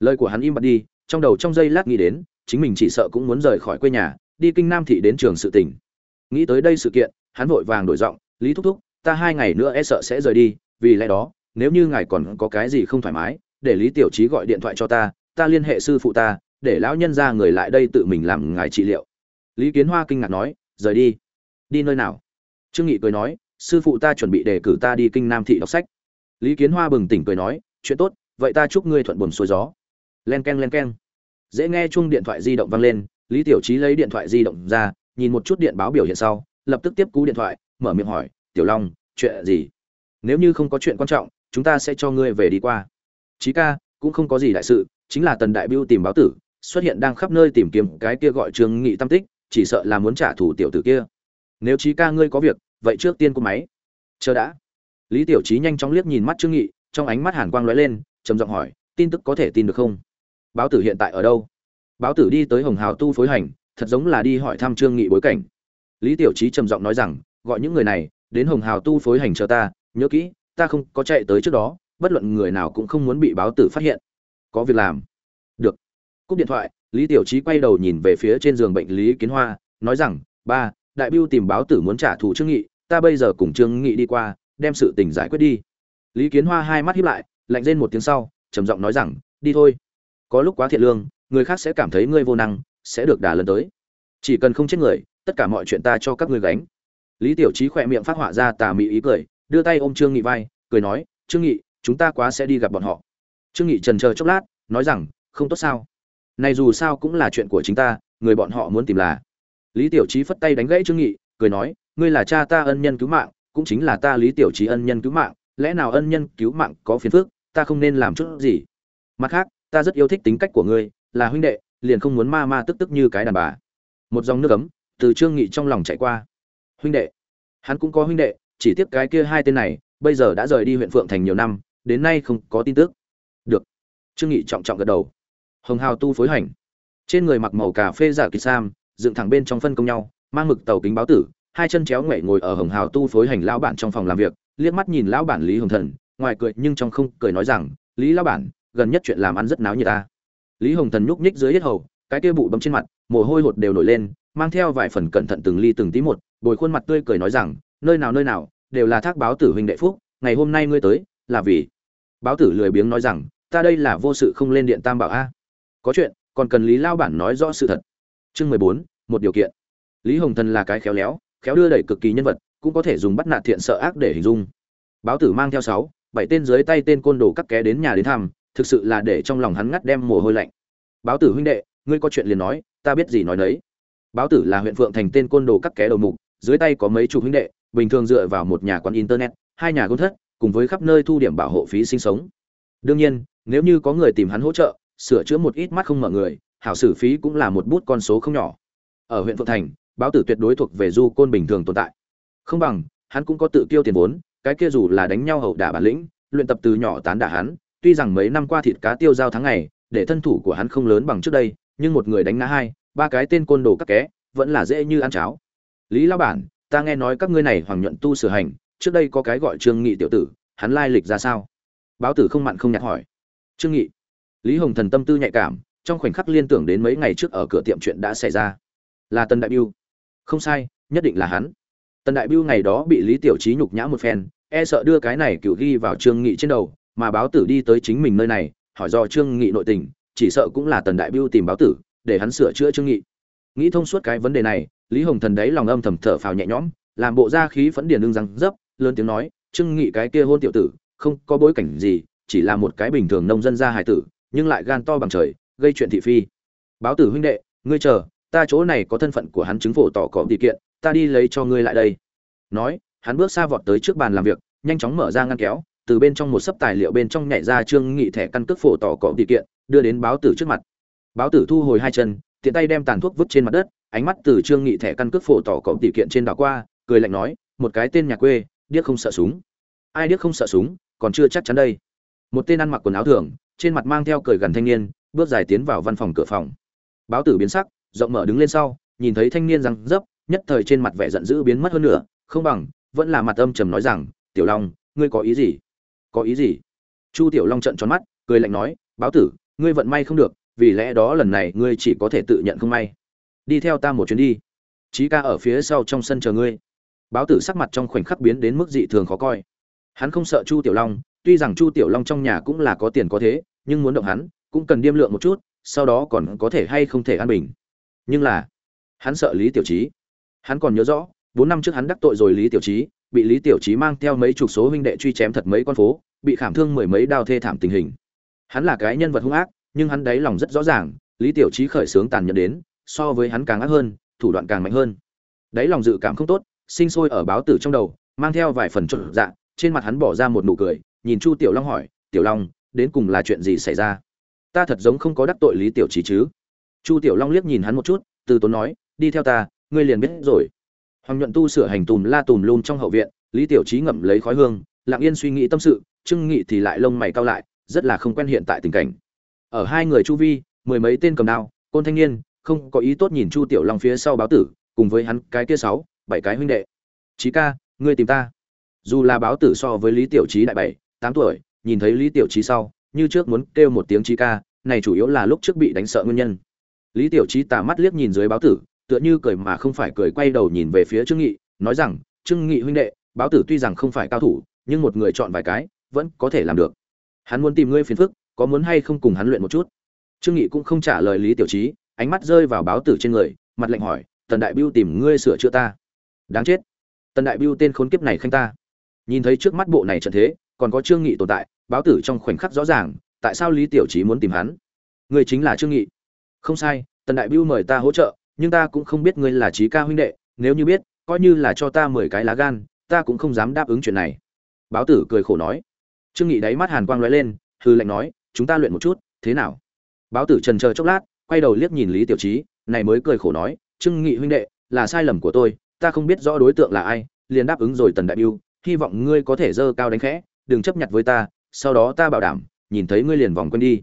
Lời của hắn im bặt đi, trong đầu trong giây lát nghĩ đến, chính mình chỉ sợ cũng muốn rời khỏi quê nhà, đi kinh nam thị đến trường sự tỉnh. Nghĩ tới đây sự kiện, hắn vội vàng đổi giọng lý thúc thúc, ta hai ngày nữa e sợ sẽ rời đi, vì lẽ đó, nếu như ngài còn có cái gì không thoải mái, để lý tiểu trí gọi điện thoại cho ta ta liên hệ sư phụ ta, để lão nhân ra người lại đây tự mình làm ngài trị liệu. Lý kiến hoa kinh ngạc nói, rời đi. Đi nơi nào? Trương nghị cười nói, sư phụ ta chuẩn bị đề cử ta đi kinh nam thị đọc sách. Lý kiến hoa bừng tỉnh cười nói, chuyện tốt, vậy ta chúc ngươi thuận buồm xuôi gió. Len keng len keng. Dễ nghe chung điện thoại di động vang lên, lý tiểu trí lấy điện thoại di động ra, nhìn một chút điện báo biểu hiện sau, lập tức tiếp cú điện thoại mở miệng hỏi, tiểu long, chuyện gì? Nếu như không có chuyện quan trọng, chúng ta sẽ cho ngươi về đi qua. Trí ca, cũng không có gì đại sự, chính là tần đại biêu tìm báo tử, xuất hiện đang khắp nơi tìm kiếm cái kia gọi trương nghị tâm tích, chỉ sợ là muốn trả thù tiểu tử kia. Nếu trí ca ngươi có việc, vậy trước tiên cô máy. Chờ đã. Lý tiểu trí nhanh chóng liếc nhìn mắt trương nghị, trong ánh mắt hàn quang lóe lên, trầm giọng hỏi, tin tức có thể tin được không? Báo tử hiện tại ở đâu? Báo tử đi tới hồng hào tu phối hành, thật giống là đi hỏi thăm trương nghị bối cảnh. Lý tiểu trí trầm giọng nói rằng gọi những người này, đến hồng hào tu phối hành chờ ta, nhớ kỹ, ta không có chạy tới trước đó, bất luận người nào cũng không muốn bị báo tử phát hiện. Có việc làm. Được. Cúp điện thoại, lý tiểu trí quay đầu nhìn về phía trên giường bệnh lý kiến hoa, nói rằng, ba, đại biêu tìm báo tử muốn trả thù trương nghị, ta bây giờ cùng trương nghị đi qua, đem sự tình giải quyết đi. Lý kiến hoa hai mắt híp lại, lạnh rên một tiếng sau, trầm giọng nói rằng, đi thôi. Có lúc quá thiện lương, người khác sẽ cảm thấy ngươi vô năng, sẽ được đả lần tới. Chỉ cần không chết người, tất cả mọi chuyện ta cho các ngươi gánh lý tiểu trí khỏe miệng phát họa ra tà mị ý cười, đưa tay ôm trương nghị vai, cười nói, trương nghị, chúng ta quá sẽ đi gặp bọn họ. Trương nghị trần chờ chốc lát, nói rằng, không tốt sao? Này dù sao cũng là chuyện của chính ta, người bọn họ muốn tìm là. Lý tiểu trí phất tay đánh gãy trương nghị, cười nói, ngươi là cha ta ân nhân cứu mạng, cũng chính là ta lý tiểu trí ân nhân cứu mạng, lẽ nào ân nhân cứu mạng có phiền phức, ta không nên làm chút gì? Mặt khác, ta rất yêu thích tính cách của ngươi, là huynh đệ, liền không muốn ma ma tức tức như cái đàn bà. Một dòng nước ấm từ trương nghị trong lòng chạy qua huynh đệ. Hắn cũng có huynh đệ, chỉ tiếc cái kia hai tên này, bây giờ đã rời đi huyện phượng thành nhiều năm, đến nay không có tin tức. Được. Trương nghị trọng trọng gật đầu. Hồng hào tu phối hành. Trên người mặc màu cà phê giả kỳ sam, dựng thẳng bên trong phân công nhau, mang mực tàu kính báo tử, hai chân chéo ngoệ ngồi ở hồng hào tu phối hành lão bản trong phòng làm việc, liếc mắt nhìn lão bản lý hồng thần, ngoài cười nhưng trong không cười nói rằng, lý lão bản, gần nhất chuyện làm ăn rất náo như ta. Lý hồng thần nhúc nhích dưới hết hầu, cái kia bụi bấm trên mặt, mồ hôi hột đều nổi lên, mang theo vài phần cẩn thận từng ly từng tí một bồi khuôn mặt tươi cười nói rằng, nơi nào nơi nào, đều là thác báo tử huynh đệ phúc, ngày hôm nay ngươi tới, là vì? Báo tử lười biếng nói rằng, ta đây là vô sự không lên điện tam bảo a. Có chuyện, còn cần lý lao bản nói rõ sự thật. Chương mười bốn, một điều kiện. Lý hồng thần là cái khéo léo, khéo đưa đẩy cực kỳ nhân vật, cũng có thể dùng bắt nạt thiện sợ ác để hình dung. Báo tử mang theo sáu, bảy tên dưới tay tên côn đồ cắt ké đến nhà đến thăm, thực sự là để trong lòng hắn ngắt đem mồ hôi lạnh. Báo tử huynh đệ, ngươi có chuyện liền nói, ta biết gì nói đấy. Báo tử là huyện phượng thành tên côn đồ cắt ké đầu mục dưới tay có mấy chục huynh đệ, bình thường dựa vào một nhà quán internet, hai nhà gôn thất, cùng với khắp nơi thu điểm bảo hộ phí sinh sống. Đương nhiên, nếu như có người tìm hắn hỗ trợ, sửa chữa một ít mắt không mở người, hảo sử phí cũng là một bút con số không nhỏ. Ở huyện phượng thành, báo tử tuyệt đối thuộc về du côn bình thường tồn tại. Không bằng, hắn cũng có tự kiêu tiền vốn, cái kia dù là đánh nhau hậu đả bản lĩnh, luyện tập từ nhỏ tán đả hắn, tuy rằng mấy năm qua thịt cá tiêu giao tháng ngày, để thân thủ của hắn không lớn bằng trước đây, nhưng một người đánh ngã hai, ba cái tên côn đồ các ké, vẫn là dễ như ăn cháo lý lao bản, ta nghe nói các ngươi này hoàng nhuận tu sửa hành, trước đây có cái gọi trương nghị tiểu tử, hắn lai lịch ra sao? Báo tử không mặn không nhạt hỏi. Trương nghị. Lý hồng thần tâm tư nhạy cảm, trong khoảnh khắc liên tưởng đến mấy ngày trước ở cửa tiệm chuyện đã xảy ra. Là tần đại biêu. Không sai, nhất định là hắn. Tần đại biêu ngày đó bị lý tiểu trí nhục nhã một phen e sợ đưa cái này cựu ghi vào trương nghị trên đầu, mà báo tử đi tới chính mình nơi này, hỏi do trương nghị nội tình, chỉ sợ cũng là tần đại biêu tìm báo tử, để hắn sửa chữa trương nghị. Nghĩ thông suốt cái vấn đề này lý hồng thần đấy lòng âm thầm thở phào nhẹ nhõm, làm bộ ra khí phẫn điền lưng răng dấp, lớn tiếng nói, trương nghị cái kia hôn tiểu tử, không có bối cảnh gì, chỉ là một cái bình thường nông dân gia hài tử, nhưng lại gan to bằng trời, gây chuyện thị phi. Báo tử huynh đệ, ngươi chờ, ta chỗ này có thân phận của hắn chứng phổ tỏ có điều kiện, ta đi lấy cho ngươi lại đây. Nói, hắn bước xa vọt tới trước bàn làm việc, nhanh chóng mở ra ngăn kéo, từ bên trong một sấp tài liệu bên trong nhảy ra trương nghị thẻ căn cước phổ tỏ có điều kiện, đưa đến báo tử trước mặt. Báo tử thu hồi hai chân, tiện tay đem tàn thuốc vứt trên mặt đất ánh mắt từ trương nghị thẻ căn cước phổ tỏ cậu tỷ kiện trên đảo qua, cười lạnh nói, một cái tên nhà quê, điếc không sợ súng. Ai điếc không sợ súng, còn chưa chắc chắn đây. Một tên ăn mặc quần áo thường, trên mặt mang theo cười gần thanh niên, bước dài tiến vào văn phòng cửa phòng. Báo tử biến sắc, rộng mở đứng lên sau, nhìn thấy thanh niên răng dấp, nhất thời trên mặt vẻ giận dữ biến mất hơn nữa không bằng, vẫn là mặt âm trầm nói rằng, tiểu long, ngươi có ý gì? Có ý gì? Chu tiểu long trợn tròn mắt, cười lạnh nói, báo tử, ngươi vận may không được, vì lẽ đó lần này ngươi chỉ có thể tự nhận không may đi theo ta một chuyến đi. Chí ca ở phía sau trong sân chờ ngươi. Báo tử sắc mặt trong khoảnh khắc biến đến mức dị thường khó coi. Hắn không sợ chu tiểu long, tuy rằng chu tiểu long trong nhà cũng là có tiền có thế, nhưng muốn động hắn, cũng cần điêm lượng một chút, sau đó còn có thể hay không thể an bình. Nhưng là, hắn sợ lý tiểu trí hắn còn nhớ rõ, bốn năm trước hắn đắc tội rồi lý tiểu trí bị lý tiểu trí mang theo mấy chục số huynh đệ truy chém thật mấy con phố, bị khảm thương mười mấy đao thê thảm tình hình. Hắn là cái nhân vật hung ác, nhưng hắn đáy lòng rất rõ ràng, lý tiểu trí khởi xướng tàn nhẫn đến so với hắn càng ác hơn, thủ đoạn càng mạnh hơn. Đáy lòng dự cảm không tốt, sinh sôi ở báo tử trong đầu, mang theo vài phần trộn dạ trên mặt hắn bỏ ra một nụ cười, nhìn chu tiểu long hỏi, tiểu long, đến cùng là chuyện gì xảy ra? Ta thật giống không có đắc tội lý tiểu trí chứ? Chu tiểu long liếc nhìn hắn một chút, từ tốn nói, đi theo ta, ngươi liền biết rồi. Hoàng nhuận tu sửa hành tùm la tùm luôn trong hậu viện, lý tiểu trí ngậm lấy khói hương, lặng yên suy nghĩ tâm sự trưng nghị thì lại lông mày cao lại, rất là không quen hiện tại tình cảnh. Ở hai người chu vi, mười mấy tên cầm đao, côn thanh niên không có ý tốt nhìn chu tiểu long phía sau báo tử, cùng với hắn cái kia sáu, bảy cái huynh đệ. Chí ca, ngươi tìm ta. Dù là báo tử so với lý tiểu trí đại bảy, tám tuổi, nhìn thấy lý tiểu trí sau, như trước muốn kêu một tiếng Chí ca, này chủ yếu là lúc trước bị đánh sợ nguyên nhân. Lý tiểu trí tà mắt liếc nhìn dưới báo tử, tựa như cười mà không phải cười quay đầu nhìn về phía trương nghị, nói rằng, trương nghị huynh đệ, báo tử tuy rằng không phải cao thủ, nhưng một người chọn vài cái, vẫn có thể làm được. Hắn muốn tìm ngươi phiền phức, có muốn hay không cùng hắn luyện một chút? Trương nghị cũng không trả lời lý tiểu trí ánh mắt rơi vào báo tử trên người, mặt lạnh hỏi, tần đại biêu tìm ngươi sửa chữa ta. Đáng chết. Tần đại biêu tên khốn kiếp này khanh ta. Nhìn thấy trước mắt bộ này trận thế, còn có trương nghị tồn tại, báo tử trong khoảnh khắc rõ ràng, tại sao lý tiểu trí muốn tìm hắn? Ngươi chính là trương nghị. Không sai, tần đại biêu mời ta hỗ trợ, nhưng ta cũng không biết ngươi là trí ca huynh đệ, nếu như biết, coi như là cho ta mười cái lá gan, ta cũng không dám đáp ứng chuyện này. Báo tử cười khổ nói. Trương nghị đáy mắt hàn quang lóe lên hư lạnh nói, chúng ta luyện một chút, thế nào? Báo tử trần chờ chốc lát quay đầu liếc nhìn lý tiểu trí, này mới cười khổ nói, trương nghị huynh đệ, là sai lầm của tôi, ta không biết rõ đối tượng là ai, liền đáp ứng rồi tần đại biêu, hy vọng ngươi có thể dơ cao đánh khẽ, đừng chấp nhận với ta, sau đó ta bảo đảm, nhìn thấy ngươi liền vòng quên đi.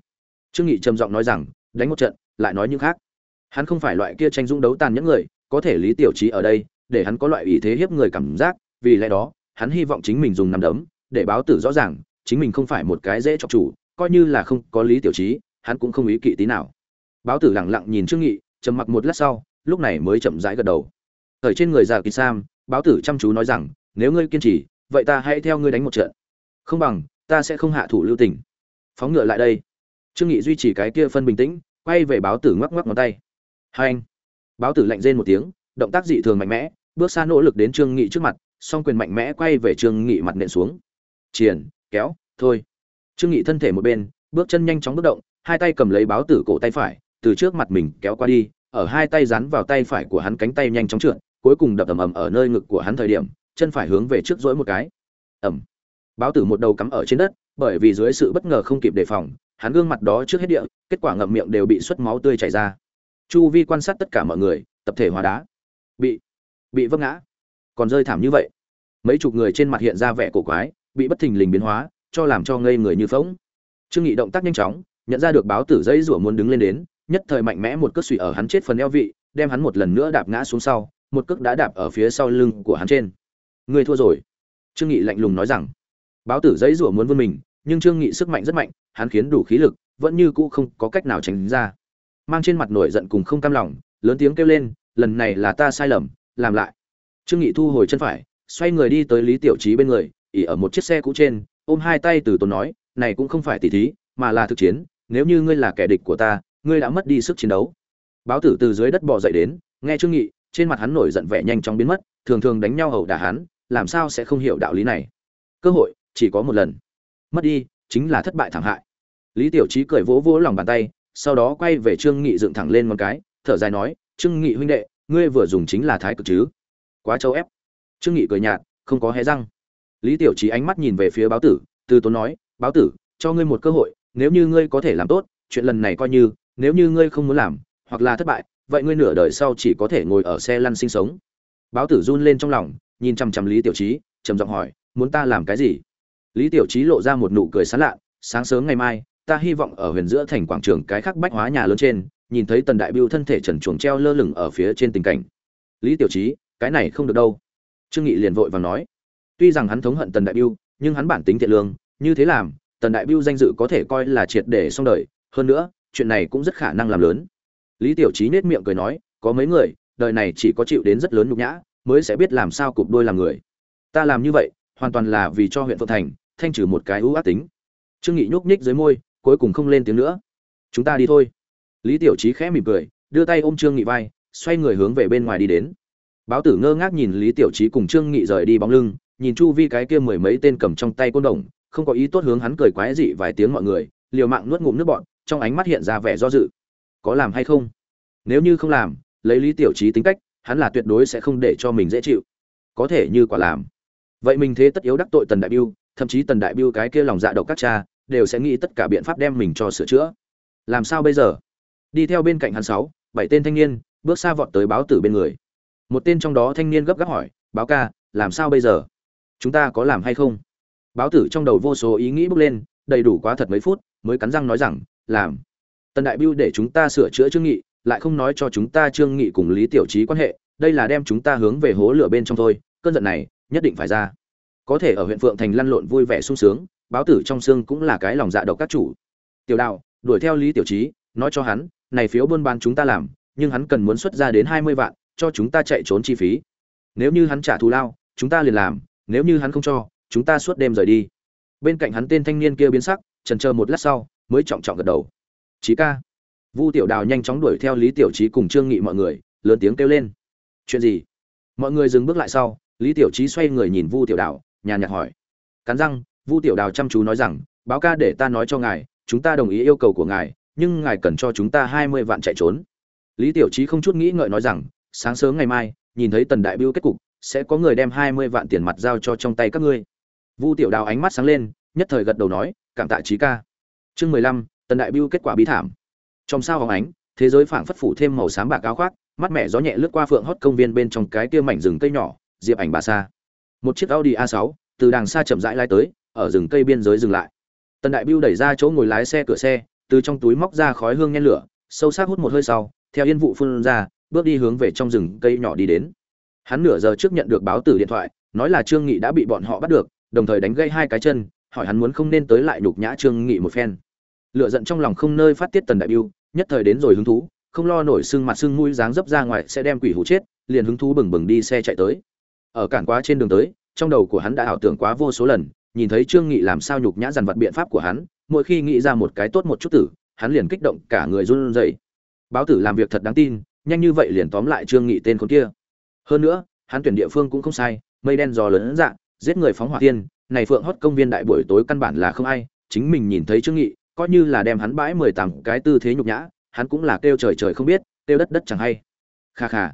Trương nghị trầm giọng nói rằng, đánh một trận, lại nói những khác. Hắn không phải loại kia tranh dũng đấu tàn những người, có thể lý tiểu trí ở đây, để hắn có loại ý thế hiếp người cảm giác, vì lẽ đó, hắn hy vọng chính mình dùng năm đấm, để báo tử rõ ràng, chính mình không phải một cái dễ chọc chủ, coi như là không có lý tiểu trí, hắn cũng không ý kỵ tí nào báo tử lẳng lặng nhìn trương nghị, trầm mặc một lát sau, lúc này mới chậm rãi gật đầu. Ở trên người già kỳ sam, báo tử chăm chú nói rằng, nếu ngươi kiên trì, vậy ta hãy theo ngươi đánh một trận. Không bằng, ta sẽ không hạ thủ lưu tình. Phóng ngựa lại đây. Trương nghị duy trì cái kia phân bình tĩnh, quay về báo tử ngoắc ngoắc ngón tay. Hai anh. Báo tử lạnh rên một tiếng, động tác dị thường mạnh mẽ, bước xa nỗ lực đến trương nghị trước mặt, song quyền mạnh mẽ quay về trương nghị mặt nện xuống. Triển, kéo, thôi. Trương nghị thân thể một bên, bước chân nhanh chóng bước động, hai tay cầm lấy báo tử cổ tay phải từ trước mặt mình kéo qua đi, ở hai tay dán vào tay phải của hắn cánh tay nhanh chóng trượt, cuối cùng đập ầm ầm ở nơi ngực của hắn thời điểm, chân phải hướng về trước dỗi một cái. Ầm. Báo tử một đầu cắm ở trên đất, bởi vì dưới sự bất ngờ không kịp đề phòng, hắn gương mặt đó trước hết địa, kết quả ngậm miệng đều bị xuất máu tươi chảy ra. Chu vi quan sát tất cả mọi người, tập thể hóa đá. Bị bị vấp ngã. Còn rơi thảm như vậy. Mấy chục người trên mặt hiện ra vẻ cổ quái, bị bất thình lình biến hóa, cho làm cho ngây người như phỗng. Trương nghị động tác nhanh chóng, nhận ra được báo tử dây rủa muốn đứng lên đến nhất thời mạnh mẽ một cước suy ở hắn chết phần eo vị, đem hắn một lần nữa đạp ngã xuống sau, một cước đã đạp ở phía sau lưng của hắn trên. Người thua rồi. Trương nghị lạnh lùng nói rằng, báo tử dây rủa muốn vươn mình, nhưng trương nghị sức mạnh rất mạnh, hắn khiến đủ khí lực, vẫn như cũ không có cách nào tránh ra. Mang trên mặt nổi giận cùng không cam lòng, lớn tiếng kêu lên, lần này là ta sai lầm, làm lại. Trương nghị thu hồi chân phải, xoay người đi tới lý tiểu trí bên người, ỉ ở một chiếc xe cũ trên, ôm hai tay từ tốn nói, này cũng không phải tỉ thí, mà là thực chiến, nếu như ngươi là kẻ địch của ta ngươi đã mất đi sức chiến đấu. Báo tử từ dưới đất bò dậy đến, nghe trương nghị, trên mặt hắn nổi giận vẻ nhanh chóng biến mất, thường thường đánh nhau hầu đả hắn, làm sao sẽ không hiểu đạo lý này? Cơ hội, chỉ có một lần. Mất đi, chính là thất bại thảm hại. Lý tiểu trí cười vỗ vỗ lòng bàn tay, sau đó quay về trương nghị dựng thẳng lên một cái, thở dài nói, trương nghị huynh đệ, ngươi vừa dùng chính là thái cực chứ? Quá châu ép. Trương nghị cười nhạt, không có hé răng. Lý tiểu trí ánh mắt nhìn về phía báo tử, từ tốn nói, báo tử, cho ngươi một cơ hội, nếu như ngươi có thể làm tốt, chuyện lần này coi như nếu như ngươi không muốn làm, hoặc là thất bại, vậy ngươi nửa đời sau chỉ có thể ngồi ở xe lăn sinh sống. Báo tử run lên trong lòng, nhìn chăm chăm lý tiểu trí, trầm giọng hỏi, muốn ta làm cái gì? Lý tiểu trí lộ ra một nụ cười sán lạ, sáng sớm ngày mai, ta hy vọng ở huyền giữa thành quảng trường cái khắc bách hóa nhà lớn trên, nhìn thấy tần đại biêu thân thể trần chuồng treo lơ lửng ở phía trên tình cảnh. Lý tiểu trí, cái này không được đâu. Trương nghị liền vội vàng nói, tuy rằng hắn thống hận tần đại biêu, nhưng hắn bản tính thiện lương, như thế làm, tần đại biêu danh dự có thể coi là triệt để xong đời. Hơn nữa chuyện này cũng rất khả năng làm lớn. Lý tiểu trí nết miệng cười nói, có mấy người, đời này chỉ có chịu đến rất lớn nhục nhã, mới sẽ biết làm sao cụp đôi làm người. Ta làm như vậy, hoàn toàn là vì cho huyện phượng thành, thanh trừ một cái ưu ác tính. Trương nghị nhúc nhích dưới môi, cuối cùng không lên tiếng nữa. Chúng ta đi thôi. Lý tiểu trí khẽ mỉm cười, đưa tay ôm trương nghị vai, xoay người hướng về bên ngoài đi đến. Báo tử ngơ ngác nhìn lý tiểu trí cùng trương nghị rời đi bóng lưng, nhìn chu vi cái kia mười mấy tên cầm trong tay côn đồng, không có ý tốt hướng hắn cười quái dị vài tiếng mọi người, liều mạng nuốt ngụm nước bọn trong ánh mắt hiện ra vẻ do dự. Có làm hay không? Nếu như không làm, lấy lý tiểu trí tính cách, hắn là tuyệt đối sẽ không để cho mình dễ chịu. Có thể như quả làm. Vậy mình thế tất yếu đắc tội tần đại biêu, thậm chí tần đại biêu cái kia lòng dạ độc các cha, đều sẽ nghĩ tất cả biện pháp đem mình cho sửa chữa. Làm sao bây giờ? Đi theo bên cạnh hắn sáu, bảy tên thanh niên, bước xa vọt tới báo tử bên người. Một tên trong đó thanh niên gấp gáp hỏi, báo ca, làm sao bây giờ? Chúng ta có làm hay không? Báo tử trong đầu vô số ý nghĩ bước lên, đầy đủ quá thật mấy phút, mới cắn răng nói rằng làm. Tần đại biêu để chúng ta sửa chữa trương nghị, lại không nói cho chúng ta trương nghị cùng lý tiểu trí quan hệ, đây là đem chúng ta hướng về hố lửa bên trong thôi, cơn giận này, nhất định phải ra. Có thể ở huyện phượng thành lăn lộn vui vẻ sung sướng, báo tử trong xương cũng là cái lòng dạ độc các chủ. Tiểu đạo, đuổi theo lý tiểu trí, nói cho hắn, này phiếu buôn bán chúng ta làm, nhưng hắn cần muốn xuất ra đến hai mươi vạn, cho chúng ta chạy trốn chi phí. Nếu như hắn trả thù lao, chúng ta liền làm, nếu như hắn không cho, chúng ta suốt đêm rời đi. Bên cạnh hắn tên thanh niên kia biến sắc trần chờ một lát sau mới trọng trọng gật đầu. Chí ca. Vu tiểu đào nhanh chóng đuổi theo lý tiểu trí cùng trương nghị mọi người, lớn tiếng kêu lên. Chuyện gì? Mọi người dừng bước lại sau, lý tiểu trí xoay người nhìn vu tiểu đào, nhàn nhạt hỏi. Cắn răng, vu tiểu đào chăm chú nói rằng, báo ca để ta nói cho ngài, chúng ta đồng ý yêu cầu của ngài, nhưng ngài cần cho chúng ta hai mươi vạn chạy trốn. Lý tiểu trí không chút nghĩ ngợi nói rằng, sáng sớm ngày mai, nhìn thấy tần đại biêu kết cục, sẽ có người đem hai mươi vạn tiền mặt giao cho trong tay các ngươi. Vu tiểu đào ánh mắt sáng lên, nhất thời gật đầu nói, cảm tạ trí ca chương mười lăm, tần đại biêu kết quả bí thảm. Trong sao hóng ánh, thế giới phảng phất phủ thêm màu xám bạc áo khoác, mắt mẹ gió nhẹ lướt qua phượng hót công viên bên trong cái kia mảnh rừng cây nhỏ, diệp ảnh bà xa một chiếc audi a 6 từ đằng xa chậm rãi lái tới, ở rừng cây biên giới dừng lại. Tần đại biêu đẩy ra chỗ ngồi lái xe cửa xe, từ trong túi móc ra khói hương nhen lửa, sâu sắc hút một hơi sau, theo yên vụ phun ra, bước đi hướng về trong rừng cây nhỏ đi đến. Hắn nửa giờ trước nhận được báo tử điện thoại, nói là trương nghị đã bị bọn họ bắt được, đồng thời đánh gãy hai cái chân, hỏi hắn muốn không nên tới lại nhục nhã trương nghị một phen lựa giận trong lòng không nơi phát tiết tần đại biêu, nhất thời đến rồi hứng thú, không lo nổi sưng mặt sưng mũi dáng dấp ra ngoài sẽ đem quỷ hủ chết, liền hứng thú bừng bừng đi xe chạy tới. Ở cản quá trên đường tới, trong đầu của hắn đã ảo tưởng quá vô số lần, nhìn thấy trương nghị làm sao nhục nhã dằn vặt biện pháp của hắn, mỗi khi nghĩ ra một cái tốt một chút tử, hắn liền kích động cả người run rẩy. Báo tử làm việc thật đáng tin, nhanh như vậy liền tóm lại trương nghị tên con kia. Hơn nữa, hắn tuyển địa phương cũng không sai, mây đen gió lớn dạng giết người phóng hỏa tiên này phượng hót công viên đại buổi tối căn bản là không ai, chính mình nhìn thấy trương nghị coi như là đem hắn bãi mười tám cái tư thế nhục nhã, hắn cũng là kêu trời trời không biết, kêu đất đất chẳng hay. Kha kha.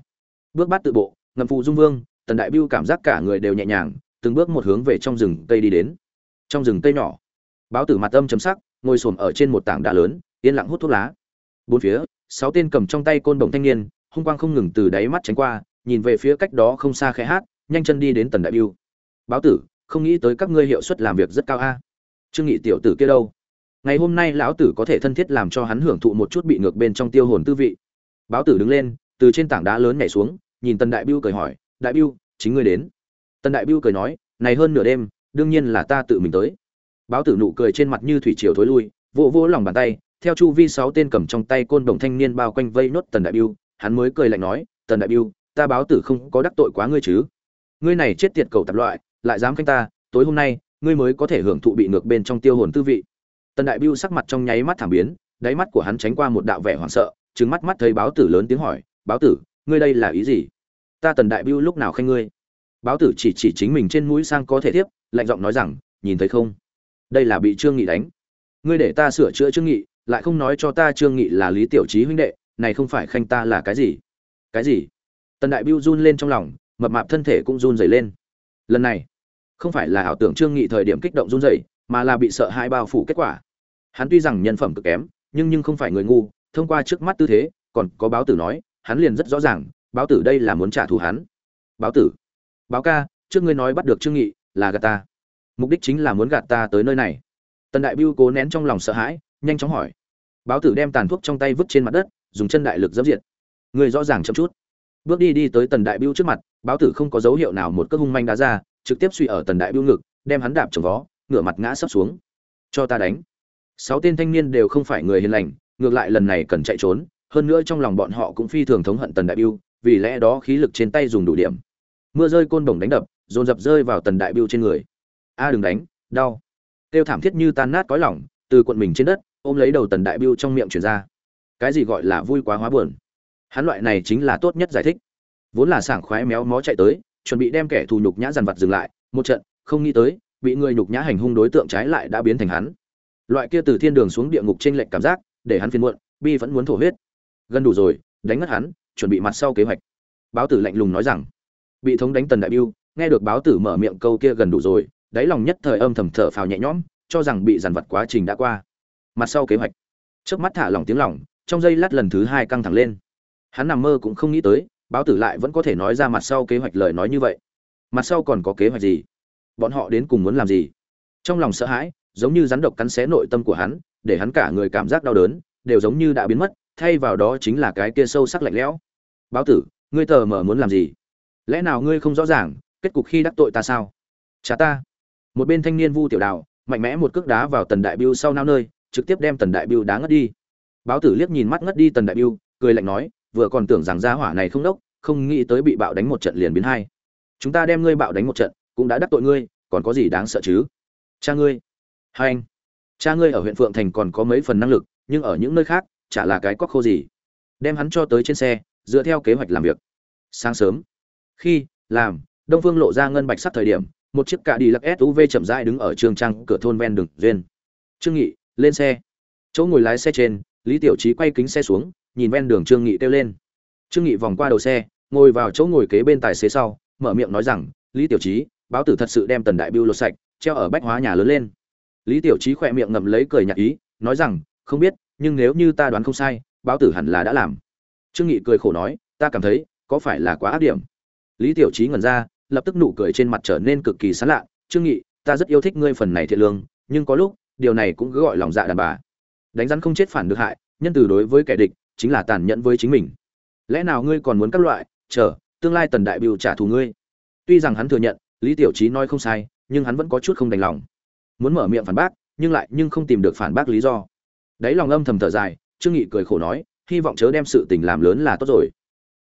Bước bát tự bộ, ngầm phụ dung vương, tần đại biêu cảm giác cả người đều nhẹ nhàng, từng bước một hướng về trong rừng cây đi đến. Trong rừng cây nhỏ, báo tử mặt âm chấm sắc, ngồi xổm ở trên một tảng đá lớn, yên lặng hút thuốc lá. Bốn phía, sáu tên cầm trong tay côn đồng thanh niên, hung quang không ngừng từ đáy mắt tránh qua, nhìn về phía cách đó không xa khẽ hát, nhanh chân đi đến tần đại biêu báo tử, không nghĩ tới các ngươi hiệu suất làm việc rất cao a. Trương nghị tiểu tử kia đâu? Ngày hôm nay lão tử có thể thân thiết làm cho hắn hưởng thụ một chút bị ngược bên trong tiêu hồn tư vị. Báo tử đứng lên, từ trên tảng đá lớn nhảy xuống, nhìn tần đại biêu cười hỏi, đại biêu chính ngươi đến. Tần đại biêu cười nói, này hơn nửa đêm, đương nhiên là ta tự mình tới. Báo tử nụ cười trên mặt như thủy triều thối lui, vỗ vỗ lòng bàn tay, theo chu vi sáu tên cầm trong tay côn đồng thanh niên bao quanh vây nốt tần đại biêu hắn mới cười lạnh nói, tần đại biêu ta báo tử không có đắc tội quá ngươi chứ? Ngươi này chết tiệt cầu tạp loại, lại dám khanh ta, tối hôm nay, ngươi mới có thể hưởng thụ bị ngược bên trong tiêu hồn tư vị tần đại biêu sắc mặt trong nháy mắt thảm biến, đáy mắt của hắn tránh qua một đạo vẻ hoảng sợ, trừng mắt mắt thấy báo tử lớn tiếng hỏi, báo tử, ngươi đây là ý gì? Ta tần đại biêu lúc nào khen ngươi? Báo tử chỉ chỉ chính mình trên mũi sang có thể tiếp, lạnh giọng nói rằng, nhìn thấy không? Đây là bị trương nghị đánh. Ngươi để ta sửa chữa trương nghị, lại không nói cho ta trương nghị là lý tiểu trí huynh đệ, này không phải khanh ta là cái gì? Cái gì? Tần đại biêu run lên trong lòng, mập mạp thân thể cũng run rẩy lên. Lần này, không phải là ảo tưởng trương nghị thời điểm kích động run rẩy, mà là bị sợ hãi bao phủ kết quả hắn tuy rằng nhân phẩm cực kém, nhưng nhưng không phải người ngu, thông qua trước mắt tư thế, còn có báo tử nói, hắn liền rất rõ ràng, báo tử đây là muốn trả thù hắn. Báo tử, báo ca, trước ngươi nói bắt được trương nghị, là gạt ta. Mục đích chính là muốn gạt ta tới nơi này. Tần đại biêu cố nén trong lòng sợ hãi, nhanh chóng hỏi. Báo tử đem tàn thuốc trong tay vứt trên mặt đất, dùng chân đại lực dẫm diệt. Người rõ ràng chậm chút. Bước đi đi tới tần đại biêu trước mặt, báo tử không có dấu hiệu nào một cước hung manh đá ra, trực tiếp suy ở tần đại biêu ngực, đem hắn đạp trồng vó, ngửa mặt ngã sấp xuống. Cho ta đánh sáu tên thanh niên đều không phải người hiền lành, ngược lại lần này cần chạy trốn, hơn nữa trong lòng bọn họ cũng phi thường thống hận tần đại biêu, vì lẽ đó khí lực trên tay dùng đủ điểm. Mưa rơi côn bổng đánh đập, dồn dập rơi vào tần đại biêu trên người. A, đừng đánh, đau. Kêu thảm thiết như tan nát cõi lỏng từ cuộn mình trên đất, ôm lấy đầu tần đại biêu trong miệng chuyển ra. Cái gì gọi là vui quá hóa buồn? Hắn loại này chính là tốt nhất giải thích. Vốn là sảng khoái méo mó chạy tới, chuẩn bị đem kẻ thù nhục nhã dằn vặt dừng lại, một trận, không nghĩ tới, bị người nhục nhã hành hung đối tượng trái lại đã biến thành hắn loại kia từ thiên đường xuống địa ngục trên lệnh cảm giác, để hắn phiền muộn, bi vẫn muốn thổ huyết. Gần đủ rồi, đánh ngất hắn, chuẩn bị mặt sau kế hoạch. Báo tử lạnh lùng nói rằng, bị thống đánh tần đại biêu, nghe được báo tử mở miệng câu kia gần đủ rồi, đáy lòng nhất thời âm thầm thở phào nhẹ nhõm, cho rằng bị giàn vật quá trình đã qua. Mặt sau kế hoạch. Trước mắt thả lỏng tiếng lòng trong giây lát lần thứ hai căng thẳng lên. Hắn nằm mơ cũng không nghĩ tới, báo tử lại vẫn có thể nói ra mặt sau kế hoạch lời nói như vậy. Mặt sau còn có kế hoạch gì? Bọn họ đến cùng muốn làm gì? Trong lòng sợ hãi giống như rắn độc cắn xé nội tâm của hắn, để hắn cả người cảm giác đau đớn, đều giống như đã biến mất, thay vào đó chính là cái kia sâu sắc lạnh lẽo. Báo tử, ngươi tờ mở muốn làm gì? Lẽ nào ngươi không rõ ràng, kết cục khi đắc tội ta sao? Chả ta. Một bên thanh niên vu tiểu đào, mạnh mẽ một cước đá vào tần đại biêu sau nao nơi, trực tiếp đem tần đại biêu đá ngất đi. Báo tử liếc nhìn mắt ngất đi tần đại biêu, cười lạnh nói, vừa còn tưởng rằng gia hỏa này không đốc, không nghĩ tới bị bạo đánh một trận liền biến hai. Chúng ta đem ngươi bạo đánh một trận, cũng đã đắc tội ngươi, còn có gì đáng sợ chứ? Cha ngươi hai anh, cha ngươi ở huyện phượng thành còn có mấy phần năng lực, nhưng ở những nơi khác, chả là cái cóc khô gì. Đem hắn cho tới trên xe, dựa theo kế hoạch làm việc. Sáng sớm, khi làm, đông phương lộ ra ngân bạch sắc thời điểm, một chiếc cạ đi lặc suv chậm rãi đứng ở trường trang cửa thôn ven đường duyên. Trương nghị, lên xe. Chỗ ngồi lái xe trên, lý tiểu trí quay kính xe xuống, nhìn ven đường trương nghị kêu lên. Trương nghị vòng qua đầu xe, ngồi vào chỗ ngồi kế bên tài xế sau, mở miệng nói rằng, lý tiểu trí, báo tử thật sự đem tần đại biêu lột sạch, treo ở bách hóa nhà lớn lên lý tiểu trí khỏe miệng ngậm lấy cười nhạt ý, nói rằng, không biết, nhưng nếu như ta đoán không sai, báo tử hẳn là đã làm. Trương nghị cười khổ nói, ta cảm thấy, có phải là quá ác điểm? Lý tiểu trí ngẩn ra, lập tức nụ cười trên mặt trở nên cực kỳ sán lạ, trương nghị, ta rất yêu thích ngươi phần này thiện lương, nhưng có lúc, điều này cũng cứ gọi lòng dạ đàn bà. Đánh rắn không chết phản được hại, nhân từ đối với kẻ địch, chính là tàn nhẫn với chính mình. Lẽ nào ngươi còn muốn các loại? Chờ, tương lai tần đại biểu trả thù ngươi. Tuy rằng hắn thừa nhận, lý tiểu trí nói không sai, nhưng hắn vẫn có chút không đành lòng muốn mở miệng phản bác, nhưng lại nhưng không tìm được phản bác lý do. Đấy lòng âm thầm thở dài, trương nghị cười khổ nói, hy vọng chớ đem sự tình làm lớn là tốt rồi.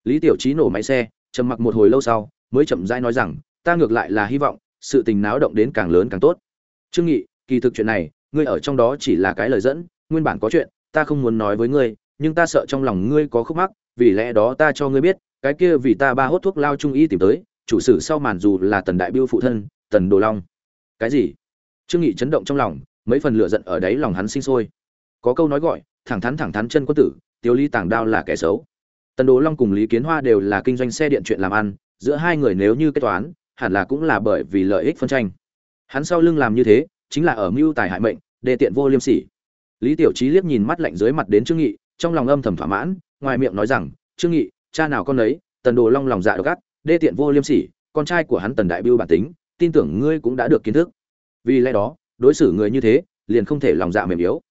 Lý tiểu trí nổ máy xe, trầm mặc một hồi lâu sau, mới chậm rãi nói rằng, ta ngược lại là hy vọng, sự tình náo động đến càng lớn càng tốt. Trương nghị, kỳ thực chuyện này, ngươi ở trong đó chỉ là cái lời dẫn, nguyên bản có chuyện, ta không muốn nói với ngươi, nhưng ta sợ trong lòng ngươi có khúc mắc, vì lẽ đó ta cho ngươi biết, cái kia vì ta ba hốt thuốc lao trung y tìm tới, chủ sử sau màn dù là tần đại biêu phụ thân, tần đồ long. Cái gì? Trương nghị chấn động trong lòng, mấy phần lửa giận ở đấy lòng hắn sinh sôi. Có câu nói gọi, thẳng thắn thẳng thắn chân quân tử, tiêu ly tàng đao là kẻ xấu. Tần đồ long cùng lý kiến hoa đều là kinh doanh xe điện chuyện làm ăn, giữa hai người nếu như kết toán, hẳn là cũng là bởi vì lợi ích phân tranh. Hắn sau lưng làm như thế, chính là ở mưu tài hại mệnh, đề tiện vô liêm sỉ. Lý tiểu trí liếc nhìn mắt lạnh dưới mặt đến trương nghị, trong lòng âm thầm thỏa mãn, ngoài miệng nói rằng, trương nghị, cha nào con ấy tần đồ long lòng dạ độc ác, đê tiện vô liêm sỉ, con trai của hắn tần đại biêu bản tính, tin tưởng ngươi cũng đã được kiến thức vì lẽ đó, đối xử người như thế, liền không thể lòng dạ mềm yếu.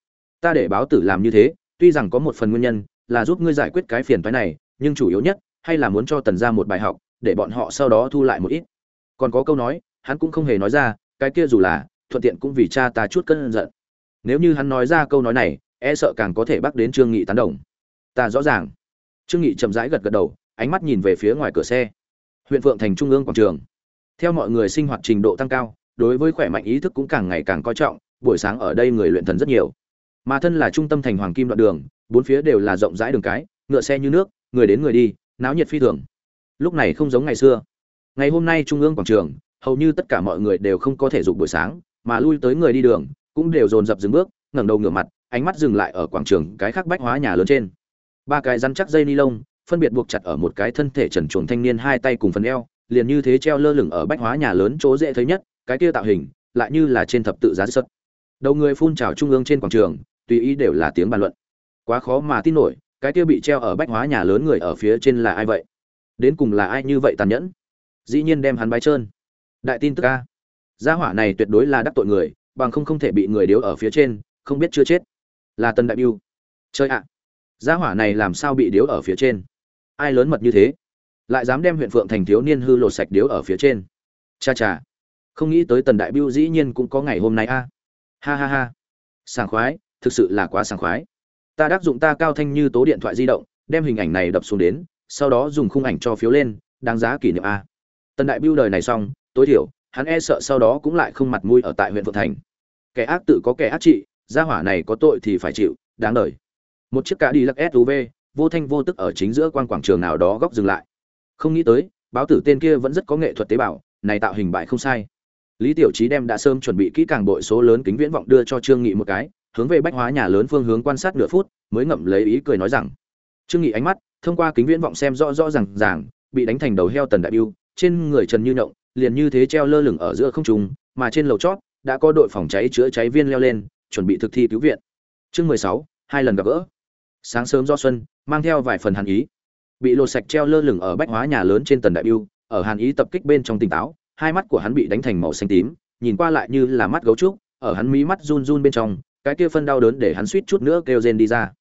Ta để báo tử làm như thế, tuy rằng có một phần nguyên nhân là giúp ngươi giải quyết cái phiền toái này, nhưng chủ yếu nhất hay là muốn cho tần ra một bài học, để bọn họ sau đó thu lại một ít. Còn có câu nói, hắn cũng không hề nói ra, cái kia dù là, thuận tiện cũng vì cha ta chút cơn giận. Nếu như hắn nói ra câu nói này e sợ càng có thể bắt đến trương nghị tán đồng. Ta rõ ràng. Trương nghị chậm rãi gật gật đầu, ánh mắt nhìn về phía ngoài cửa xe. Huyện phượng thành trung ương quảng trường. Theo mọi người sinh hoạt trình độ tăng cao đối với khỏe mạnh ý thức cũng càng ngày càng coi trọng, buổi sáng ở đây người luyện thần rất nhiều. Mà thân là trung tâm thành hoàng kim đoạn đường, bốn phía đều là rộng rãi đường cái, ngựa xe như nước, người đến người đi, náo nhiệt phi thường. Lúc này không giống ngày xưa. Ngày hôm nay trung ương quảng trường, hầu như tất cả mọi người đều không có thể dục buổi sáng, mà lui tới người đi đường, cũng đều dồn dập dừng bước, ngẩng đầu ngửa mặt, ánh mắt dừng lại ở quảng trường cái khác bách hóa nhà lớn trên. Ba cái rắn chắc dây ni lông, phân biệt buộc chặt ở một cái thân thể trần truồng thanh niên hai tay cùng phần eo, liền như thế treo lơ lửng ở bách hóa nhà lớn chỗ dễ thấy nhất cái kia tạo hình lại như là trên thập tự giá sất đầu người phun trào trung ương trên quảng trường, tùy ý đều là tiếng bàn luận. Quá khó mà tin nổi, cái kia bị treo ở bách hóa nhà lớn người ở phía trên là ai vậy? Đến cùng là ai như vậy tàn nhẫn? Dĩ nhiên đem hắn bái trơn. Đại tin tức ca gia hỏa này tuyệt đối là đắc tội người, bằng không không thể bị người điếu ở phía trên, không biết chưa chết. Là tân đại biêu. Chơi ạ. Gia hỏa này làm sao bị điếu ở phía trên? Ai lớn mật như thế? Lại dám đem huyện phượng thành thiếu niên hư lột sạch điếu ở phía trên. Cha cha không nghĩ tới tần đại biêu dĩ nhiên cũng có ngày hôm nay a. Ha ha ha. Sảng khoái, thực sự là quá sảng khoái. Ta đáp dụng ta cao thanh như tố điện thoại di động, đem hình ảnh này đập xuống đến, sau đó dùng khung ảnh cho phiếu lên, đáng giá kỷ niệm a. Tần đại biêu đời này xong, tối thiểu, hắn e sợ sau đó cũng lại không mặt mũi ở tại huyện phượng thành. Kẻ ác tự có kẻ ác trị, gia hỏa này có tội thì phải chịu, đáng đời. Một chiếc cá đi lắc suv vô thanh vô tức ở chính giữa quan quảng trường nào đó góc dừng lại. Không nghĩ tới, báo tử tên kia vẫn rất có nghệ thuật tế bào, này tạo hình bại không sai lý tiểu trí đem đã sớm chuẩn bị kỹ càng bội số lớn kính viễn vọng đưa cho trương nghị một cái, hướng về bách hóa nhà lớn phương hướng quan sát nửa phút, mới ngậm lấy ý cười nói rằng, trương nghị ánh mắt thông qua kính viễn vọng xem rõ rõ ràng ràng, bị đánh thành đầu heo tần đại biêu, trên người trần như nhộng, liền như thế treo lơ lửng ở giữa không trung, mà trên lầu chót đã có đội phòng cháy chữa cháy viên leo lên, chuẩn bị thực thi cứu viện. Chương mười sáu, hai lần gặp gỡ. Sáng sớm do xuân, mang theo vài phần hàn ý. Bị lột sạch treo lơ lửng ở bách hóa nhà lớn trên tần đại biêu, ở hàn ý tập kích bên trong tỉnh táo hai mắt của hắn bị đánh thành màu xanh tím, nhìn qua lại như là mắt gấu trúc, ở hắn mí mắt run run bên trong, cái kia phân đau đớn để hắn suýt chút nữa kêu rên đi ra.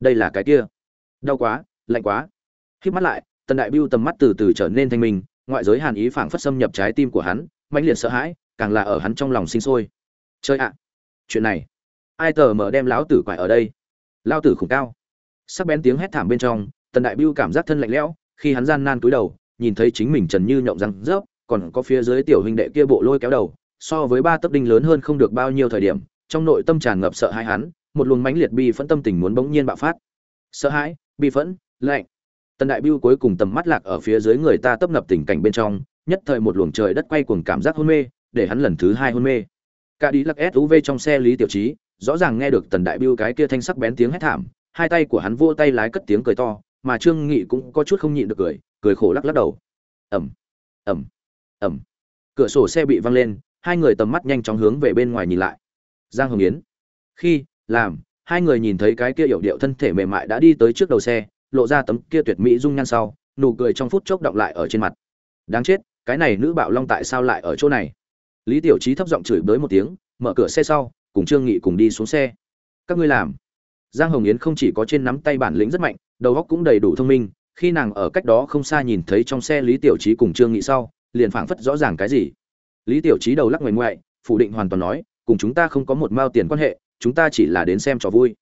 Đây là cái kia. Đau quá, lạnh quá. Khi mắt lại, tần đại bưu tầm mắt từ từ trở nên thanh minh, ngoại giới hàn ý phảng phất xâm nhập trái tim của hắn, mãnh liệt sợ hãi, càng là ở hắn trong lòng sinh sôi. Chơi ạ. À, chuyện này. Ai tờ mở đem lão tử quải ở đây? Lao tử khủng cao. Sắc bén tiếng hét thảm bên trong, tần đại bưu cảm giác thân lạnh lẽo, khi hắn gian nan cúi đầu, nhìn thấy chính mình trần như nhộng răng rớp còn có phía dưới tiểu huynh đệ kia bộ lôi kéo đầu, so với ba tấc đinh lớn hơn không được bao nhiêu thời điểm, trong nội tâm tràn ngập sợ hãi hắn, một luồng mãnh liệt bi phẫn tâm tình muốn bỗng nhiên bạo phát. Sợ hãi, bi phẫn, lạnh. Tần đại biêu cuối cùng tầm mắt lạc ở phía dưới người ta tấp nập tình cảnh bên trong, nhất thời một luồng trời đất quay cuồng cảm giác hôn mê, để hắn lần thứ hai hôn mê. Cả đi lắc suv trong xe lý tiểu trí rõ ràng nghe được tần đại biêu cái kia thanh sắc bén tiếng hét thảm, hai tay của hắn vỗ tay lái cất tiếng cười to, mà trương nghị cũng có chút không nhịn được cười cười khổ lắc lắc đầu. Ầm ầm ẩm. Cửa sổ xe bị văng lên, hai người tầm mắt nhanh chóng hướng về bên ngoài nhìn lại. Giang hồng yến. Khi, làm, hai người nhìn thấy cái kia hiểu điệu thân thể mềm mại đã đi tới trước đầu xe, lộ ra tấm kia tuyệt mỹ dung nhan sau, nụ cười trong phút chốc động lại ở trên mặt. Đáng chết, cái này nữ bạo long tại sao lại ở chỗ này? Lý tiểu trí thấp giọng chửi bới một tiếng, mở cửa xe sau, cùng trương nghị cùng đi xuống xe. Các ngươi làm. Giang hồng yến không chỉ có trên nắm tay bản lĩnh rất mạnh, đầu óc cũng đầy đủ thông minh, khi nàng ở cách đó không xa nhìn thấy trong xe lý tiểu trí cùng trương nghị sau liền phảng phất rõ ràng cái gì. Lý tiểu trí đầu lắc ngoảnh ngoại, phủ định hoàn toàn nói, cùng chúng ta không có một mao tiền quan hệ, chúng ta chỉ là đến xem trò vui.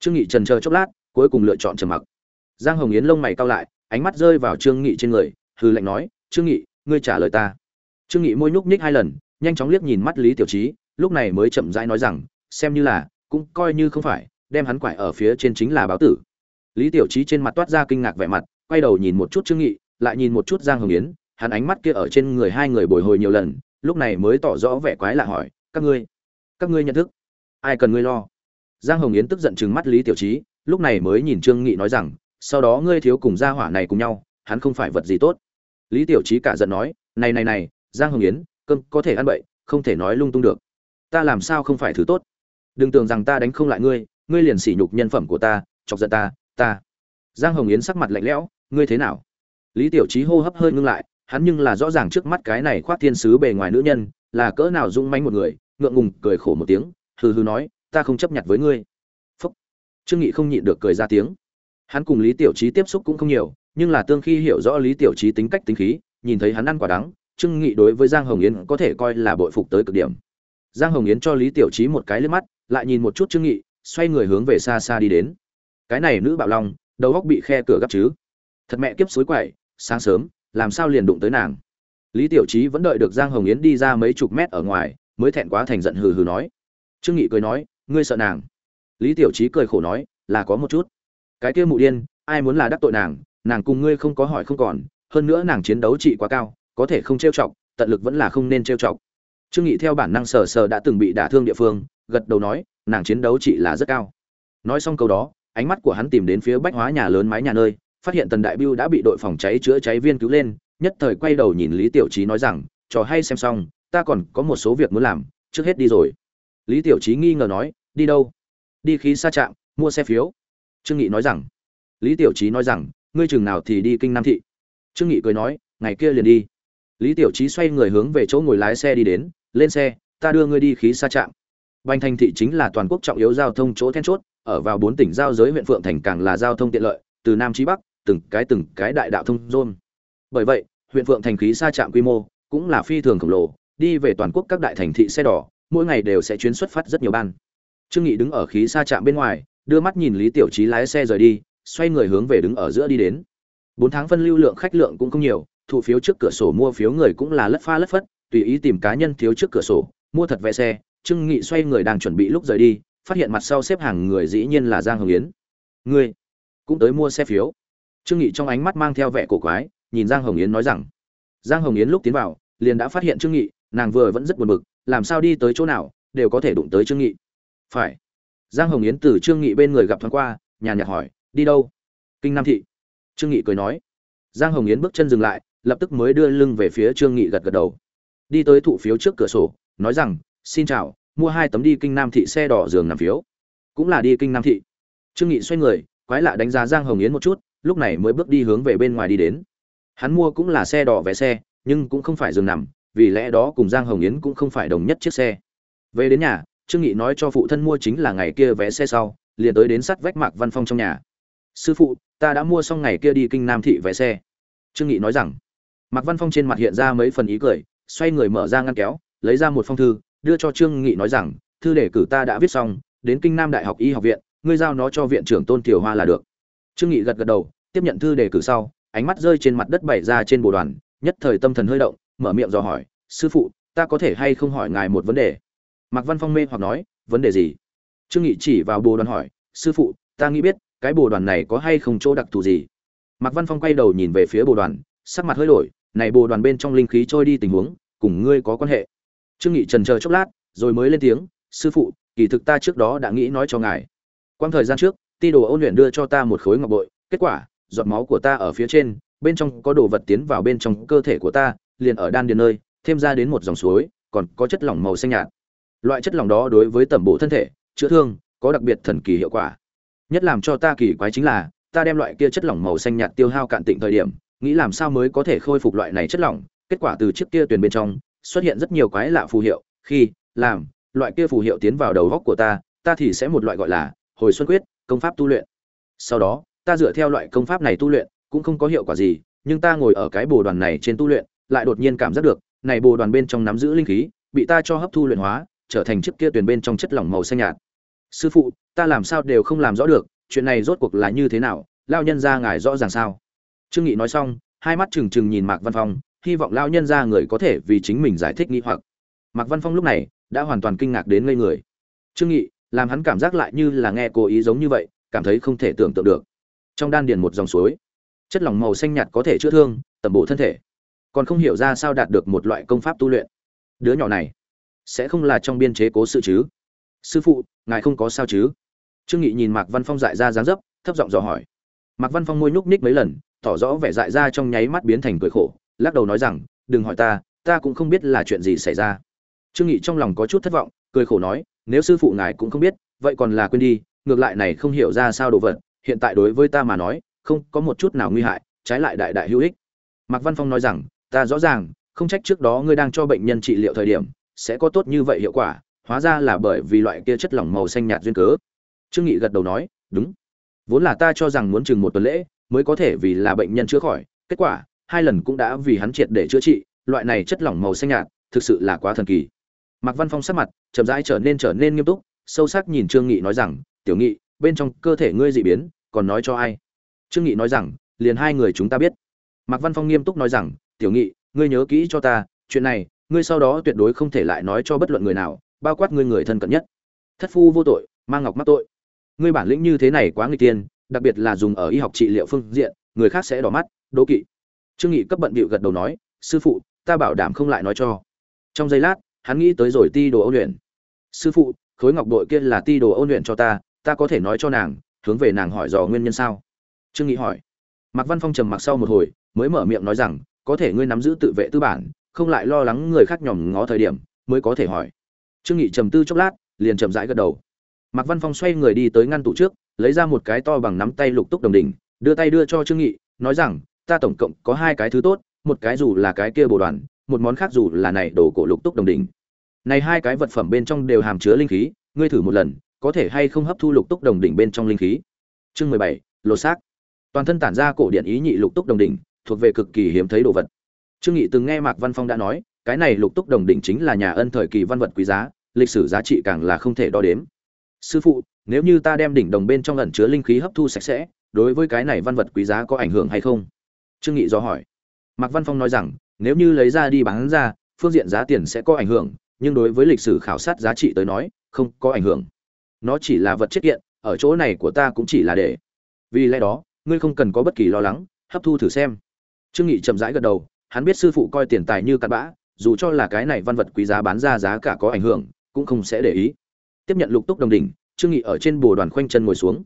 Trương nghị trần chờ chốc lát, cuối cùng lựa chọn trầm mặc. Giang hồng yến lông mày cau lại, ánh mắt rơi vào trương nghị trên người hư lệnh nói, trương nghị, ngươi trả lời ta. Trương nghị môi nhúc nhích hai lần, nhanh chóng liếc nhìn mắt lý tiểu trí lúc này mới chậm rãi nói rằng, xem như là, cũng coi như không phải, đem hắn quải ở phía trên chính là báo tử. Lý tiểu trí trên mặt toát ra kinh ngạc vẻ mặt, quay đầu nhìn một chút trương nghị, lại nhìn một chút giang hồng yến hắn ánh mắt kia ở trên người hai người bồi hồi nhiều lần, lúc này mới tỏ rõ vẻ quái lạ hỏi, các ngươi các ngươi nhận thức? Ai cần ngươi lo? Giang hồng yến tức giận chừng mắt lý tiểu trí lúc này mới nhìn trương nghị nói rằng, sau đó ngươi thiếu cùng gia hỏa này cùng nhau, hắn không phải vật gì tốt. Lý tiểu trí cả giận nói, này này này, giang hồng yến, cơm có thể ăn bậy, không thể nói lung tung được. Ta làm sao không phải thứ tốt? Đừng tưởng rằng ta đánh không lại ngươi ngươi liền sỉ nhục nhân phẩm của ta, chọc giận ta ta. Giang hồng yến sắc mặt lạnh lẽo, ngươi thế nào? Lý tiểu trí hô hấp hơi ngưng lại hắn nhưng là rõ ràng trước mắt cái này khoác thiên sứ bề ngoài nữ nhân, là cỡ nào dung manh một người, ngượng ngùng cười khổ một tiếng, hừ hừ nói, ta không chấp nhận với ngươi. Phúc. Trương nghị không nhịn được cười ra tiếng. Hắn cùng lý tiểu trí tiếp xúc cũng không nhiều, nhưng là tương khi hiểu rõ lý tiểu trí tính cách tính khí, nhìn thấy hắn ăn quả đắng, trương nghị đối với giang hồng yến có thể coi là bội phục tới cực điểm. Giang hồng yến cho lý tiểu trí một cái liếc mắt, lại nhìn một chút trương nghị, xoay người hướng về xa xa đi đến. Cái này nữ bạo long đầu góc bị khe cửa gấp chứ? Thật mẹ kiếp suối quậy, sáng sớm làm sao liền đụng tới nàng? Lý tiểu trí vẫn đợi được giang hồng yến đi ra mấy chục mét ở ngoài, mới thẹn quá thành giận hừ hừ nói. Trương nghị cười nói, ngươi sợ nàng? Lý tiểu trí cười khổ nói, là có một chút. Cái kia mụ điên, ai muốn là đắc tội nàng nàng cùng ngươi không có hỏi không còn, hơn nữa nàng chiến đấu trị quá cao, có thể không trêu chọc, tận lực vẫn là không nên trêu chọc. Trương nghị theo bản năng sờ sờ đã từng bị đả thương địa phương, gật đầu nói, nàng chiến đấu trị là rất cao. Nói xong câu đó, ánh mắt của hắn tìm đến phía bách hóa nhà lớn mái nhà nơi phát hiện tần đại biêu đã bị đội phòng cháy chữa cháy viên cứu lên, nhất thời quay đầu nhìn lý tiểu trí nói rằng, trò hay xem xong, ta còn có một số việc muốn làm, trước hết đi rồi. Lý tiểu trí nghi ngờ nói, đi đâu? Đi khí xa trạm, mua xe phiếu. Trương nghị nói rằng, lý tiểu trí nói rằng, ngươi chừng nào thì đi kinh nam thị. Trương nghị cười nói, ngày kia liền đi. Lý tiểu trí xoay người hướng về chỗ ngồi lái xe đi đến, lên xe, ta đưa ngươi đi khí xa trạm. Bành thành thị chính là toàn quốc trọng yếu giao thông chỗ then chốt, ở vào bốn tỉnh giao giới huyện phượng thành càng là giao thông tiện lợi từ nam chí bắc, từng cái từng cái đại đạo thông zone bởi vậy, huyện phượng thành khí xa trạm quy mô, cũng là phi thường khổng lồ, đi về toàn quốc các đại thành thị xe đỏ, mỗi ngày đều sẽ chuyến xuất phát rất nhiều ban. Trương nghị đứng ở khí xa trạm bên ngoài, đưa mắt nhìn lý tiểu trí lái xe rời đi, xoay người hướng về đứng ở giữa đi đến. Bốn tháng phân lưu lượng khách lượng cũng không nhiều thụ phiếu trước cửa sổ mua phiếu người cũng là lất pha lất phất, tùy ý tìm cá nhân thiếu trước cửa sổ, mua thật vé xe. Trương nghị xoay người đang chuẩn bị lúc rời đi, phát hiện mặt sau xếp hàng người dĩ nhiên là giang hồng yến. Ngươi cũng tới mua xe phiếu. Trương nghị trong ánh mắt mang theo vẻ cổ quái, nhìn giang hồng yến nói rằng, giang hồng yến lúc tiến vào, liền đã phát hiện trương nghị, nàng vừa vẫn rất buồn bực, làm sao đi tới chỗ nào, đều có thể đụng tới trương nghị. Phải. Giang hồng yến từ trương nghị bên người gặp thoáng qua, nhàn nhạt hỏi, đi đâu? Kinh nam thị. Trương nghị cười nói. Giang hồng yến bước chân dừng lại, lập tức mới đưa lưng về phía trương nghị gật gật đầu. Đi tới thụ phiếu trước cửa sổ, nói rằng, xin chào, mua hai tấm đi kinh nam thị xe đỏ giường nằm phiếu. Cũng là đi kinh nam thị. Trương nghị xoay người quái lạ đánh giá giang hồng yến một chút, lúc này mới bước đi hướng về bên ngoài đi đến. Hắn mua cũng là xe đỏ vé xe, nhưng cũng không phải giường nằm, vì lẽ đó cùng giang hồng yến cũng không phải đồng nhất chiếc xe. Về đến nhà, trương nghị nói cho phụ thân mua chính là ngày kia vé xe sau, liền tới đến sắt vách mạc văn phong trong nhà. Sư phụ, ta đã mua xong ngày kia đi kinh nam thị vé xe. Trương nghị nói rằng. Mạc văn phong trên mặt hiện ra mấy phần ý cười, xoay người mở ra ngăn kéo, lấy ra một phong thư, đưa cho trương nghị nói rằng, thư đề cử ta đã viết xong, đến kinh nam đại học y học viện ngươi giao nó cho viện trưởng tôn tiểu hoa là được. Trương nghị gật gật đầu, tiếp nhận thư đề cử sau, ánh mắt rơi trên mặt đất bày ra trên bồ đoàn, nhất thời tâm thần hơi động, mở miệng dò hỏi, sư phụ, ta có thể hay không hỏi ngài một vấn đề? Mạc văn phong mê hoặc nói, vấn đề gì? Trương nghị chỉ vào bồ đoàn hỏi, sư phụ, ta nghĩ biết, cái bồ đoàn này có hay không chỗ đặc thù gì? Mạc văn phong quay đầu nhìn về phía bồ đoàn, sắc mặt hơi đổi, này bồ đoàn bên trong linh khí trôi đi tình huống, cùng ngươi có quan hệ. Trương nghị trần chờ chốc lát, rồi mới lên tiếng, sư phụ, kỳ thực ta trước đó đã nghĩ nói cho ngài quang thời gian trước, ti đồ ôn luyện đưa cho ta một khối ngọc bội, kết quả, giọt máu của ta ở phía trên, bên trong có đồ vật tiến vào bên trong cơ thể của ta, liền ở đan điền nơi, thêm ra đến một dòng suối, còn có chất lỏng màu xanh nhạt. Loại chất lỏng đó đối với tẩm bổ thân thể, chữa thương, có đặc biệt thần kỳ hiệu quả. Nhất làm cho ta kỳ quái chính là, ta đem loại kia chất lỏng màu xanh nhạt tiêu hao cạn tịnh thời điểm, nghĩ làm sao mới có thể khôi phục loại này chất lỏng, kết quả từ chiếc kia tuyền bên trong, xuất hiện rất nhiều quái lạ phù hiệu, khi, làm, loại kia phù hiệu tiến vào đầu góc của ta ta thì sẽ một loại gọi là hồi xuân quyết, công pháp tu luyện. Sau đó, ta dựa theo loại công pháp này tu luyện, cũng không có hiệu quả gì, nhưng ta ngồi ở cái bồ đoàn này trên tu luyện, lại đột nhiên cảm giác được, này bồ đoàn bên trong nắm giữ linh khí, bị ta cho hấp thu luyện hóa, trở thành chiếc kia tuyền bên trong chất lỏng màu xanh nhạt. Sư phụ, ta làm sao đều không làm rõ được, chuyện này rốt cuộc là như thế nào lao nhân ra ngài rõ ràng sao? Trương nghị nói xong, hai mắt trừng trừng nhìn mạc văn phong, hy vọng lao nhân ra người có thể vì chính mình giải thích nghi hoặc. Mạc văn phong lúc này, đã hoàn toàn kinh ngạc đến ngây người. Trương nghị làm hắn cảm giác lại như là nghe cố ý giống như vậy, cảm thấy không thể tưởng tượng được. Trong đan điền một dòng suối, chất lỏng màu xanh nhạt có thể chữa thương, tẩm bổ thân thể. Còn không hiểu ra sao đạt được một loại công pháp tu luyện. Đứa nhỏ này, sẽ không là trong biên chế cố sự chứ? Sư phụ, ngài không có sao chứ? Trương nghị nhìn mạc văn phong dại ra dáng dấp, thấp giọng dò hỏi. Mạc văn phong môi nhúc nhích mấy lần, tỏ rõ vẻ dại ra trong nháy mắt biến thành cười khổ, lắc đầu nói rằng, đừng hỏi ta ta cũng không biết là chuyện gì xảy ra. Trương nghị trong lòng có chút thất vọng, cười khổ nói nếu sư phụ ngài cũng không biết, vậy còn là quên đi, ngược lại này không hiểu ra sao đồ vật, hiện tại đối với ta mà nói, không có một chút nào nguy hại, trái lại đại đại hữu ích. Mạc văn phong nói rằng, ta rõ ràng, không trách trước đó ngươi đang cho bệnh nhân trị liệu thời điểm, sẽ có tốt như vậy hiệu quả, hóa ra là bởi vì loại kia chất lỏng màu xanh nhạt duyên cớ. Trương nghị gật đầu nói, đúng. Vốn là ta cho rằng muốn chừng một tuần lễ, mới có thể vì là bệnh nhân chữa khỏi, kết quả, hai lần cũng đã vì hắn triệt để chữa trị, loại này chất lỏng màu xanh nhạt, thực sự là quá thần kỳ mạc văn phong sắc mặt chậm rãi trở nên trở nên nghiêm túc, sâu sắc nhìn trương nghị nói rằng, tiểu nghị, bên trong cơ thể ngươi dị biến, còn nói cho ai? Trương nghị nói rằng, liền hai người chúng ta biết. Mạc văn phong nghiêm túc nói rằng, tiểu nghị, ngươi nhớ kỹ cho ta, chuyện này, ngươi sau đó tuyệt đối không thể lại nói cho bất luận người nào, bao quát ngươi người thân cận nhất. Thất phu vô tội mang ngọc mắc tội. Ngươi bản lĩnh như thế này quá nguy tiên, đặc biệt là dùng ở y học trị liệu phương diện, người khác sẽ đỏ mắt, đố kỵ. Trương nghị cấp bận bịu gật đầu nói, sư phụ, ta bảo đảm không lại nói cho. Trong giây lát hắn nghĩ tới rồi ti đồ ôn luyện. Sư phụ, khối ngọc bội kia là ti đồ ôn luyện cho ta ta có thể nói cho nàng, hướng về nàng hỏi dò nguyên nhân sao? Trương nghị hỏi. Mạc văn phong trầm mặc sau một hồi, mới mở miệng nói rằng, có thể ngươi nắm giữ tự vệ tư bản, không lại lo lắng người khác nhòm ngó thời điểm, mới có thể hỏi. Trương nghị trầm tư chốc lát, liền chậm rãi gật đầu. Mạc văn phong xoay người đi tới ngăn tủ trước, lấy ra một cái to bằng nắm tay lục túc đồng đỉnh, đưa tay đưa cho trương nghị, nói rằng, ta tổng cộng có hai cái thứ tốt, một cái dù là cái kia bồ đoàn, một món khác dù là này đồ cổ lục túc đồng đỉnh này hai cái vật phẩm bên trong đều hàm chứa linh khí, ngươi thử một lần, có thể hay không hấp thu lục túc đồng đỉnh bên trong linh khí? Chương mười bảy, lột xác. Toàn thân tản ra cổ điện ý nhị lục túc đồng đỉnh, thuộc về cực kỳ hiếm thấy đồ vật. Trương nghị từng nghe mạc văn phong đã nói, cái này lục túc đồng đỉnh chính là nhà ân thời kỳ văn vật quý giá, lịch sử giá trị càng là không thể đo đếm. Sư phụ, nếu như ta đem đỉnh đồng bên trong ẩn chứa linh khí hấp thu sạch sẽ, đối với cái này văn vật quý giá có ảnh hưởng hay không? Trương nghị do hỏi. Mạc văn phong nói rằng, nếu như lấy ra đi bán ra, phương diện giá tiền sẽ có ảnh hưởng nhưng đối với lịch sử khảo sát giá trị tới nói, không có ảnh hưởng. Nó chỉ là vật chất kiện, ở chỗ này của ta cũng chỉ là để. Vì lẽ đó, ngươi không cần có bất kỳ lo lắng, hấp thu thử xem. Trương nghị chậm rãi gật đầu, hắn biết sư phụ coi tiền tài như cặn bã, dù cho là cái này văn vật quý giá bán ra giá cả có ảnh hưởng, cũng không sẽ để ý. Tiếp nhận lục túc đồng đỉnh, trương nghị ở trên bồ đoàn khoanh chân ngồi xuống.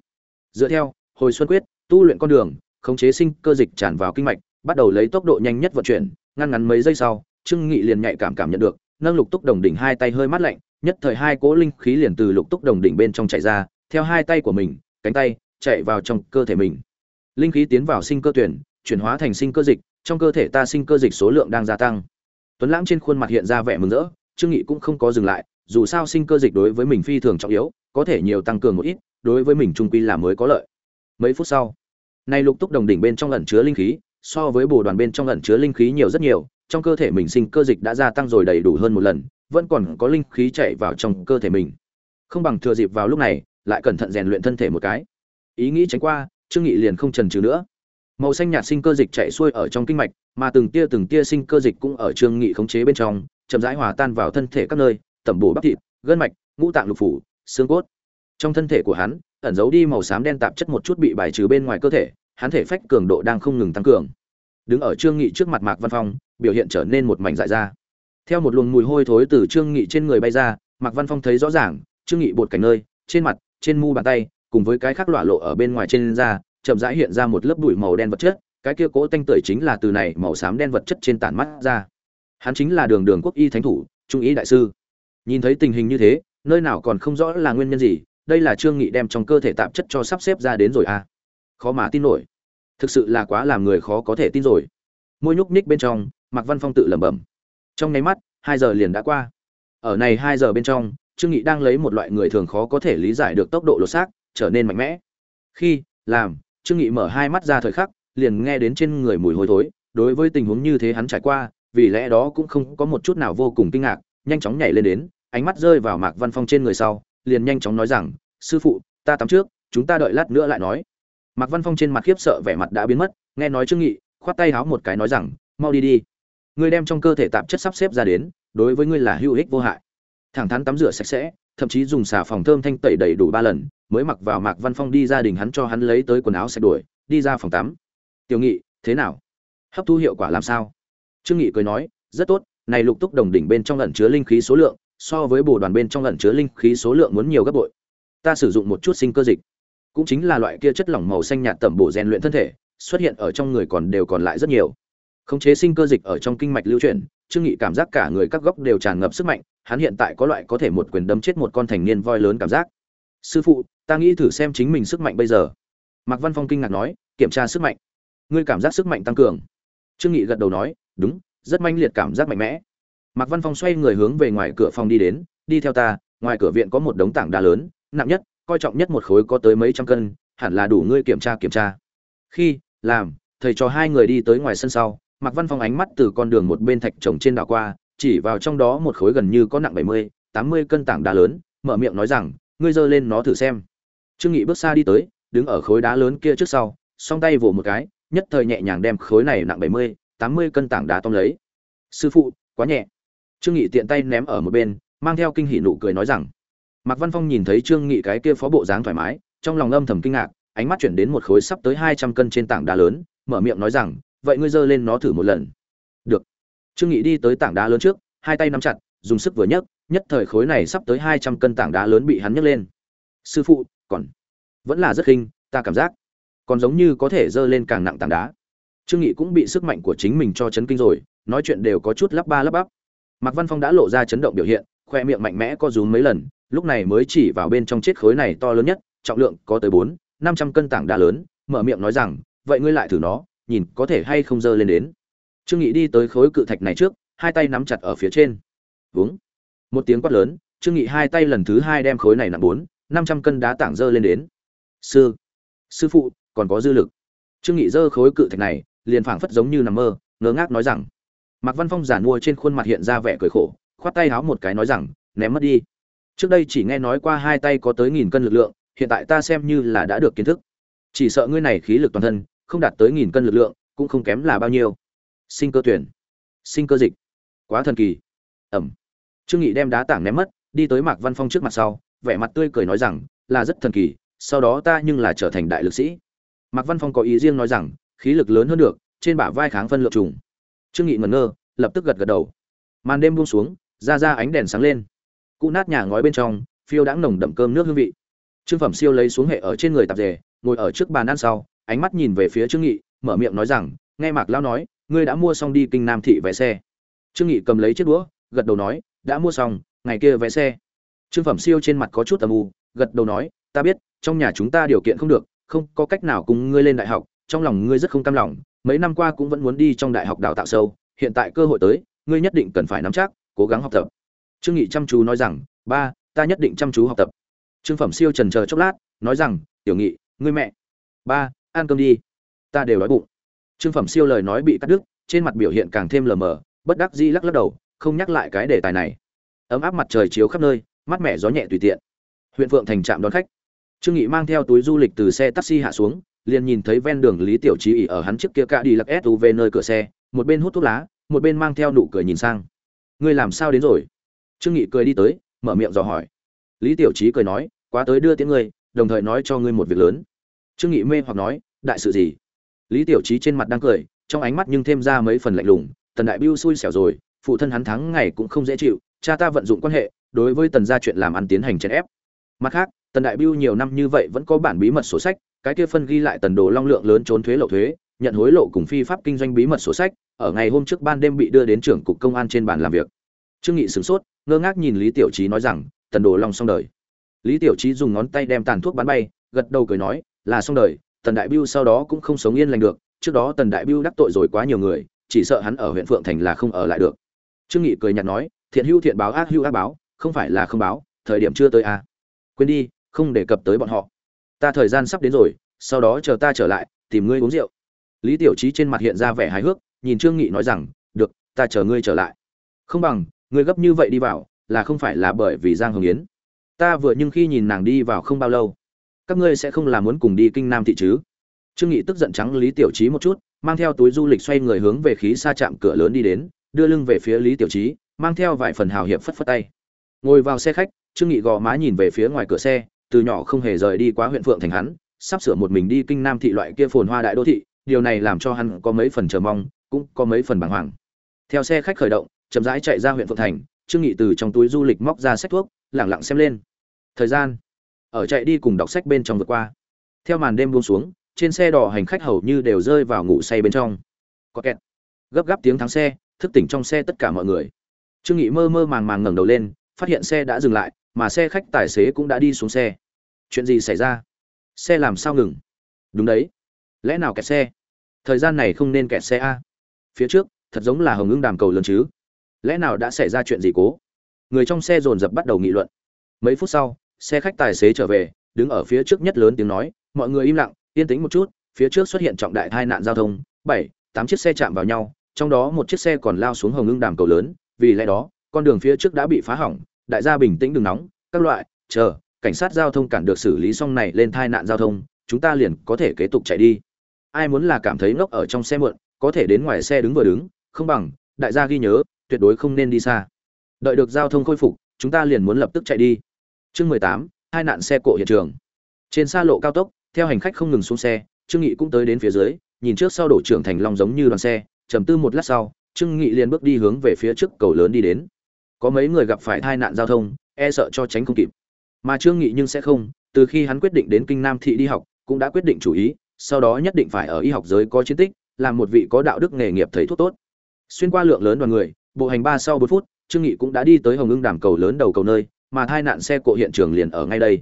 Dựa theo, hồi xuân quyết, tu luyện con đường, khống chế sinh cơ dịch tràn vào kinh mạch, bắt đầu lấy tốc độ nhanh nhất vận chuyển, ngăn ngắn mấy giây sau, trương nghị liền nhạy cảm cảm nhận được nâng lục túc đồng đỉnh hai tay hơi mát lạnh, nhất thời hai cỗ linh khí liền từ lục túc đồng đỉnh bên trong chạy ra, theo hai tay của mình, cánh tay, chạy vào trong cơ thể mình. Linh khí tiến vào sinh cơ tuyển, chuyển hóa thành sinh cơ dịch, trong cơ thể ta sinh cơ dịch số lượng đang gia tăng. Tuấn lãng trên khuôn mặt hiện ra vẻ mừng rỡ, trương nghị cũng không có dừng lại, dù sao sinh cơ dịch đối với mình phi thường trọng yếu, có thể nhiều tăng cường một ít, đối với mình trung quy là mới có lợi. Mấy phút sau, nay lục túc đồng đỉnh bên trong ẩn chứa linh khí, so với bồ đoàn bên trong ẩn chứa linh khí nhiều rất nhiều trong cơ thể mình sinh cơ dịch đã gia tăng rồi đầy đủ hơn một lần, vẫn còn có linh khí chạy vào trong cơ thể mình. Không bằng thừa dịp vào lúc này, lại cẩn thận rèn luyện thân thể một cái. Ý nghĩ tránh qua, trương nghị liền không chần chừ nữa. Màu xanh nhạt sinh cơ dịch chạy xuôi ở trong kinh mạch, mà từng tia từng tia sinh cơ dịch cũng ở trương nghị khống chế bên trong, chậm rãi hòa tan vào thân thể các nơi, tẩm bổ bắp thịt, gân mạch, ngũ tạng lục phủ, xương cốt. Trong thân thể của hắn, ẩn giấu đi màu xám đen tạp chất một chút bị bài trừ bên ngoài cơ thể, hắn thể phách cường độ đang không ngừng tăng cường. Đứng ở trương nghị trước mặt mạc văn phong biểu hiện trở nên một mảnh dại ra. Theo một luồng mùi hôi thối từ trương nghị trên người bay ra, mạc văn phong thấy rõ ràng, trương nghị bột cảnh nơi, trên mặt, trên mu bàn tay, cùng với cái khác lỏa lộ ở bên ngoài trên da, chậm rãi hiện ra một lớp bụi màu đen vật chất, cái kia cố tanh tưởi chính là từ này màu xám đen vật chất trên tản mắt ra. Hắn chính là đường đường quốc y thánh thủ, trung ý đại sư. Nhìn thấy tình hình như thế, nơi nào còn không rõ là nguyên nhân gì, đây là trương nghị đem trong cơ thể tạp chất cho sắp xếp ra đến rồi à? Khó mà tin nổi. Thực sự là quá làm người khó có thể tin rồi. Môi nhúc nhích bên trong mạc văn phong tự lẩm bẩm. Trong nháy mắt, hai giờ liền đã qua. Ở này hai giờ bên trong, trương nghị đang lấy một loại người thường khó có thể lý giải được tốc độ lột xác, trở nên mạnh mẽ. Khi, làm, trương nghị mở hai mắt ra thời khắc, liền nghe đến trên người mùi hôi thối. Đối với tình huống như thế hắn trải qua, vì lẽ đó cũng không có một chút nào vô cùng kinh ngạc, nhanh chóng nhảy lên đến, ánh mắt rơi vào mạc văn phong trên người sau, liền nhanh chóng nói rằng, sư phụ, ta tắm trước, chúng ta đợi lát nữa lại nói. Mạc văn phong trên mặt khiếp sợ vẻ mặt đã biến mất, nghe nói trương nghị, khoát tay háo một cái nói rằng, mau đi đi ngươi đem trong cơ thể tạp chất sắp xếp ra đến, đối với ngươi là hữu ích vô hại. Thẳng thắn tắm rửa sạch sẽ, thậm chí dùng xà phòng thơm thanh tẩy đầy đủ ba lần, mới mặc vào mạc văn phong đi gia đình hắn cho hắn lấy tới quần áo sạch đuổi, đi ra phòng tắm. Tiểu nghị, thế nào? Hấp thu hiệu quả làm sao? Trương nghị cười nói, rất tốt, này lục túc đồng đỉnh bên trong ẩn chứa linh khí số lượng, so với bồ đoàn bên trong ẩn chứa linh khí số lượng muốn nhiều gấp bội. Ta sử dụng một chút sinh cơ dịch. Cũng chính là loại kia chất lỏng màu xanh nhạt tẩm bổ rèn luyện thân thể, xuất hiện ở trong người còn đều còn lại rất nhiều khống chế sinh cơ dịch ở trong kinh mạch lưu chuyển, trương nghị cảm giác cả người các góc đều tràn ngập sức mạnh, hắn hiện tại có loại có thể một quyền đấm chết một con thành niên voi lớn cảm giác. Sư phụ, ta nghĩ thử xem chính mình sức mạnh bây giờ. Mạc văn phong kinh ngạc nói, kiểm tra sức mạnh. Ngươi cảm giác sức mạnh tăng cường. Trương nghị gật đầu nói, đúng, rất manh liệt cảm giác mạnh mẽ. Mạc văn phong xoay người hướng về ngoài cửa phòng đi đến, đi theo ta, ngoài cửa viện có một đống tảng đá lớn, nặng nhất, coi trọng nhất một khối có tới mấy trăm cân, hẳn là đủ ngươi kiểm tra kiểm tra. Khi, làm, thầy cho hai người đi tới ngoài sân sau mạc văn phong ánh mắt từ con đường một bên thạch trồng trên đảo qua, chỉ vào trong đó một khối gần như có nặng bảy mươi, tám mươi cân tảng đá lớn, mở miệng nói rằng, ngươi giơ lên nó thử xem. Trương nghị bước xa đi tới, đứng ở khối đá lớn kia trước sau, song tay vỗ một cái, nhất thời nhẹ nhàng đem khối này nặng bảy mươi, tám mươi cân tảng đá tông lấy. Sư phụ, quá nhẹ. Trương nghị tiện tay ném ở một bên, mang theo kinh hỉ nụ cười nói rằng, mạc văn phong nhìn thấy trương nghị cái kia phó bộ dáng thoải mái, trong lòng âm thầm kinh ngạc, ánh mắt chuyển đến một khối sắp tới hai trăm cân trên tảng đá lớn, mở miệng nói rằng vậy ngươi giơ lên nó thử một lần. Được. Trương nghị đi tới tảng đá lớn trước, hai tay nắm chặt, dùng sức vừa nhấc, nhất thời khối này sắp tới hai trăm cân tảng đá lớn bị hắn nhấc lên. Sư phụ, còn vẫn là rất khinh, ta cảm giác còn giống như có thể dơ lên càng nặng tảng đá. Trương nghị cũng bị sức mạnh của chính mình cho chấn kinh rồi, nói chuyện đều có chút lắp ba lắp bắp. Mạc văn phong đã lộ ra chấn động biểu hiện, khoe miệng mạnh mẽ co rúm mấy lần, lúc này mới chỉ vào bên trong chiếc khối này to lớn nhất, trọng lượng có tới bốn, năm trăm cân tảng đá lớn, mở miệng nói rằng, vậy ngươi lại thử nó nhìn có thể hay không dơ lên đến. Trương nghị đi tới khối cự thạch này trước, hai tay nắm chặt ở phía trên. Vướng một tiếng quát lớn, trương nghị hai tay lần thứ hai đem khối này nặng bốn, năm trăm cân đá tảng dơ lên đến. Sư. Sư phụ, còn có dư lực. Trương nghị dơ khối cự thạch này, liền phảng phất giống như nằm mơ ngớ ngác nói rằng. Mạc văn phong giản mua trên khuôn mặt hiện ra vẻ cười khổ, khoát tay háo một cái nói rằng, ném mất đi. Trước đây chỉ nghe nói qua hai tay có tới nghìn cân lực lượng, hiện tại ta xem như là đã được kiến thức. Chỉ sợ ngươi này khí lực toàn thân không đạt tới nghìn cân lực lượng, cũng không kém là bao nhiêu. Sinh cơ tuyển. Sinh cơ dịch. Quá thần kỳ. Ẩm. Trương nghị đem đá tảng ném mất, đi tới mạc văn phong trước mặt sau, vẻ mặt tươi cười nói rằng, là rất thần kỳ, sau đó ta nhưng là trở thành đại lực sĩ. Mạc văn phong có ý riêng nói rằng, khí lực lớn hơn được, trên bả vai kháng phân lượng trùng. Trương nghị ngẩn ngơ, lập tức gật gật đầu. Màn đêm buông xuống, ra ra ánh đèn sáng lên. Cụ nát nhà ngói bên trong, phiêu đãng nồng đậm cơm nước hương vị. Trương phẩm siêu lấy xuống hệ ở trên người tạp dề, ngồi ở trước bàn ăn sau ánh mắt nhìn về phía trương nghị, mở miệng nói rằng, nghe mạc lão nói, ngươi đã mua xong đi kinh nam thị vé xe. Trương nghị cầm lấy chiếc đũa, gật đầu nói, đã mua xong, ngày kia vé xe. Trương phẩm siêu trên mặt có chút âm u, gật đầu nói, ta biết, trong nhà chúng ta điều kiện không được, không có cách nào cùng ngươi lên đại học, trong lòng ngươi rất không cam lòng, mấy năm qua cũng vẫn muốn đi trong đại học đào tạo sâu, hiện tại cơ hội tới, ngươi nhất định cần phải nắm chắc, cố gắng học tập. Trương nghị chăm chú nói rằng, ba, ta nhất định chăm chú học tập. Trương phẩm siêu trần chờ chốc lát, nói rằng, tiểu nghị, ngươi mẹ. Ba ăn cơm đi. Ta đều đói bụng. Trương phẩm siêu lời nói bị cắt đứt, trên mặt biểu hiện càng thêm lờ mờ, bất đắc dĩ lắc lắc đầu, không nhắc lại cái đề tài này. Ấm áp mặt trời chiếu khắp nơi, mát mẻ gió nhẹ tùy tiện. Huyện phượng thành trạm đón khách. Trương nghị mang theo túi du lịch từ xe taxi hạ xuống, liền nhìn thấy ven đường lý tiểu trí ỉ ở hắn trước kia cạ đi lặc suv nơi cửa xe, một bên hút thuốc lá, một bên mang theo nụ cười nhìn sang. Ngươi làm sao đến rồi? Trương nghị cười đi tới, mở miệng dò hỏi. Lý tiểu trí cười nói, quá tới đưa tiếng ngươi, đồng thời nói cho ngươi một việc lớn trương nghị mê hoặc nói, đại sự gì? Lý tiểu trí trên mặt đang cười, trong ánh mắt nhưng thêm ra mấy phần lạnh lùng, tần đại biêu xui xẻo rồi, phụ thân hắn thắng ngày cũng không dễ chịu, cha ta vận dụng quan hệ, đối với tần gia chuyện làm ăn tiến hành chèn ép. Mặt khác, tần đại biêu nhiều năm như vậy vẫn có bản bí mật sổ sách, cái kia phân ghi lại tần đồ long lượng lớn trốn thuế lậu thuế, nhận hối lộ cùng phi pháp kinh doanh bí mật sổ sách, ở ngày hôm trước ban đêm bị đưa đến trưởng cục công an trên bàn làm việc. Trương nghị sửng sốt, ngơ ngác nhìn lý tiểu trí nói rằng, tần đồ long xong đời. Lý tiểu trí dùng ngón tay đem tàn thuốc bắn bay, gật đầu cười nói là xong đời, tần đại biêu sau đó cũng không sống yên lành được, trước đó tần đại biêu đắc tội rồi quá nhiều người, chỉ sợ hắn ở huyện phượng thành là không ở lại được. Trương nghị cười nhạt nói, thiện hữu thiện báo ác hữu ác báo, không phải là không báo, thời điểm chưa tới à. quên đi, không đề cập tới bọn họ. Ta thời gian sắp đến rồi, sau đó chờ ta trở lại, tìm ngươi uống rượu. Lý tiểu trí trên mặt hiện ra vẻ hài hước, nhìn trương nghị nói rằng, được, ta chờ ngươi trở lại. Không bằng, ngươi gấp như vậy đi vào, là không phải là bởi vì giang hồng yến. Ta vừa nhưng khi nhìn nàng đi vào không bao lâu các ngươi sẽ không là muốn cùng đi kinh nam thị chứ? Trương nghị tức giận trắng lý tiểu trí một chút, mang theo túi du lịch xoay người hướng về khí xa chạm cửa lớn đi đến, đưa lưng về phía lý tiểu trí mang theo vài phần hào hiệp phất phất tay. Ngồi vào xe khách, trương nghị gò má nhìn về phía ngoài cửa xe, từ nhỏ không hề rời đi quá huyện phượng thành hắn, sắp sửa một mình đi kinh nam thị loại kia phồn hoa đại đô thị, điều này làm cho hắn có mấy phần chờ mong, cũng có mấy phần bàng hoàng. Theo xe khách khởi động, chậm rãi chạy ra huyện phượng thành, trương nghị từ trong túi du lịch móc ra sách thuốc lẳng lặng xem lên. Thời gian ở chạy đi cùng đọc sách bên trong vượt qua. Theo màn đêm buông xuống, trên xe đò hành khách hầu như đều rơi vào ngủ say bên trong. Có kẹt. Gấp gáp tiếng thắng xe, thức tỉnh trong xe tất cả mọi người. Trương nghị mơ mơ màng màng ngẩng đầu lên, phát hiện xe đã dừng lại, mà xe khách tài xế cũng đã đi xuống xe. Chuyện gì xảy ra? Xe làm sao ngừng? Đúng đấy. Lẽ nào kẹt xe? Thời gian này không nên kẹt xe a. Phía trước, thật giống là hồng ưng đàm cầu lớn chứ. Lẽ nào đã xảy ra chuyện gì cố? Người trong xe dồn dập bắt đầu nghị luận. Mấy phút sau xe khách tài xế trở về, đứng ở phía trước nhất lớn tiếng nói, mọi người im lặng, yên tĩnh một chút, phía trước xuất hiện trọng đại tai nạn giao thông, bảy, tám chiếc xe chạm vào nhau, trong đó một chiếc xe còn lao xuống hồng ngưng đàm cầu lớn, vì lẽ đó, con đường phía trước đã bị phá hỏng, đại gia bình tĩnh đừng nóng, các loại, chờ, cảnh sát giao thông cản được xử lý xong này lên tai nạn giao thông, chúng ta liền có thể kế tục chạy đi. Ai muốn là cảm thấy ngốc ở trong xe muộn, có thể đến ngoài xe đứng vừa đứng, không bằng, đại gia ghi nhớ, tuyệt đối không nên đi xa. Đợi được giao thông khôi phục, chúng ta liền muốn lập tức chạy đi chương mười tám, hai nạn xe cộ hiện trường. Trên xa lộ cao tốc, theo hành khách không ngừng xuống xe, trương nghị cũng tới đến phía dưới, nhìn trước sau đổ trưởng thành long giống như đoàn xe, trầm tư một lát sau, trương nghị liền bước đi hướng về phía trước cầu lớn đi đến. Có mấy người gặp phải tai nạn giao thông e sợ cho tránh không kịp. Mà trương nghị nhưng sẽ không, từ khi hắn quyết định đến kinh nam thị đi học, cũng đã quyết định chủ ý, sau đó nhất định phải ở y học giới có chiến tích, làm một vị có đạo đức nghề nghiệp thầy thuốc tốt. Xuyên qua lượng lớn đoàn người, bộ hành ba sau bốn phút, trương nghị cũng đã đi tới hồng ưng đàm cầu lớn đầu cầu nơi mà tai nạn xe cộ hiện trường liền ở ngay đây.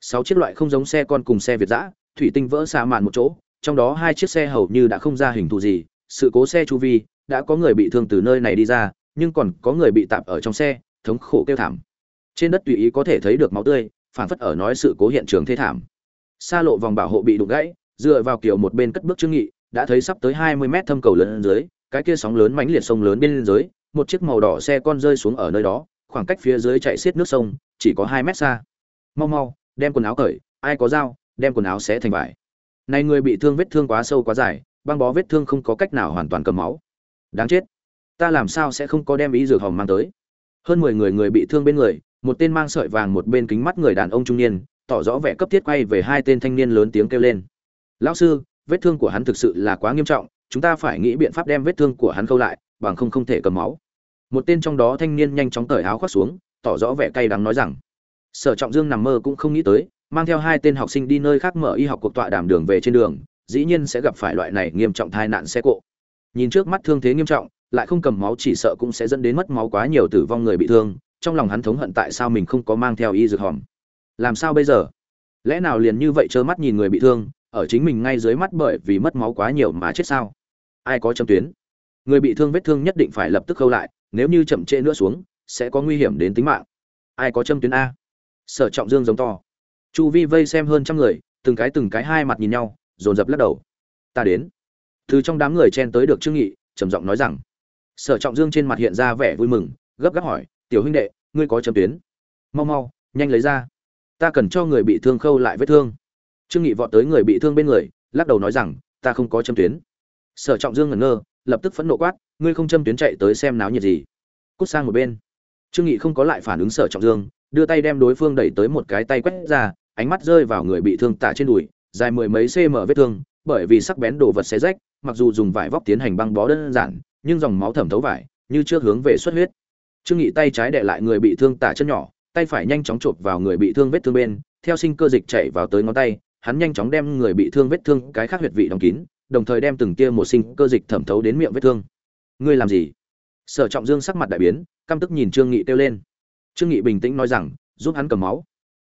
Sáu chiếc loại không giống xe con cùng xe việt dã, thủy tinh vỡ xa màn một chỗ trong đó hai chiếc xe hầu như đã không ra hình thù gì sự cố xe chu vi đã có người bị thương từ nơi này đi ra nhưng còn có người bị tạm ở trong xe thống khổ kêu thảm. Trên đất tùy ý có thể thấy được máu tươi phản phất ở nói sự cố hiện trường thế thảm. Xa lộ vòng bảo hộ bị đụng gãy dựa vào kiểu một bên cất bước trương nghị đã thấy sắp tới 20 mét thâm cầu lớn dưới cái kia sóng lớn mãnh liệt sông lớn bên dưới một chiếc màu đỏ xe con rơi xuống ở nơi đó khoảng cách phía dưới chạy xiết nước sông, chỉ có hai mét xa. Mau mau, đem quần áo cởi, ai có dao, đem quần áo sẽ thành vải. Này người bị thương vết thương quá sâu quá dài, băng bó vết thương không có cách nào hoàn toàn cầm máu. Đáng chết. Ta làm sao sẽ không có đem ý dược hồng mang tới? Hơn mười người người bị thương bên người, một tên mang sợi vàng một bên kính mắt người đàn ông trung niên, tỏ rõ vẻ cấp thiết quay về hai tên thanh niên lớn tiếng kêu lên. Lão sư, vết thương của hắn thực sự là quá nghiêm trọng, chúng ta phải nghĩ biện pháp đem vết thương của hắn khâu lại, bằng không không thể cầm máu một tên trong đó thanh niên nhanh chóng cởi áo khoác xuống, tỏ rõ vẻ cay đắng nói rằng, sở trọng dương nằm mơ cũng không nghĩ tới, mang theo hai tên học sinh đi nơi khác mở y học cuộc tọa đàm đường về trên đường, dĩ nhiên sẽ gặp phải loại này nghiêm trọng tai nạn xe cộ. Nhìn trước mắt thương thế nghiêm trọng, lại không cầm máu chỉ sợ cũng sẽ dẫn đến mất máu quá nhiều tử vong người bị thương, trong lòng hắn thống hận tại sao mình không có mang theo y dược hòm. Làm sao bây giờ? Lẽ nào liền như vậy trơ mắt nhìn người bị thương, ở chính mình ngay dưới mắt bởi vì mất máu quá nhiều mà chết sao? Ai có châm tuyến? Người bị thương vết thương nhất định phải lập tức khâu lại nếu như chậm trễ nữa xuống, sẽ có nguy hiểm đến tính mạng. Ai có châm tuyến a? Sở trọng dương giống to. Chu vi vây xem hơn trăm người, từng cái từng cái hai mặt nhìn nhau, dồn dập lắc đầu. Ta đến. Từ trong đám người chen tới được trương nghị, trầm giọng nói rằng. Sở trọng dương trên mặt hiện ra vẻ vui mừng, gấp gáp hỏi, tiểu huynh đệ, ngươi có châm tuyến? Mau mau, nhanh lấy ra. Ta cần cho người bị thương khâu lại vết thương. Trương nghị vọt tới người bị thương bên người, lắc đầu nói rằng, ta không có châm tuyến. Sở trọng dương ngẩn ngơ lập tức phẫn nộ quát, ngươi không châm tuyến chạy tới xem náo nhiệt gì? Cút sang một bên. Trương nghị không có lại phản ứng sở trọng dương, đưa tay đem đối phương đẩy tới một cái tay quét ra, ánh mắt rơi vào người bị thương tả trên đùi, dài mười mấy cm vết thương, bởi vì sắc bén đồ vật xé rách, mặc dù dùng vải vóc tiến hành băng bó đơn giản, nhưng dòng máu thẩm thấu vải, như trước hướng về xuất huyết. Trương nghị tay trái đè lại người bị thương tả chân nhỏ, tay phải nhanh chóng chộp vào người bị thương vết thương bên, theo sinh cơ dịch chảy vào tới ngón tay, hắn nhanh chóng đem người bị thương vết thương cái khác huyệt vị đóng kín đồng thời đem từng tia một sinh cơ dịch thẩm thấu đến miệng vết thương. Ngươi làm gì? Sở trọng dương sắc mặt đại biến, căm tức nhìn trương nghị kêu lên. Trương nghị bình tĩnh nói rằng, giúp hắn cầm máu.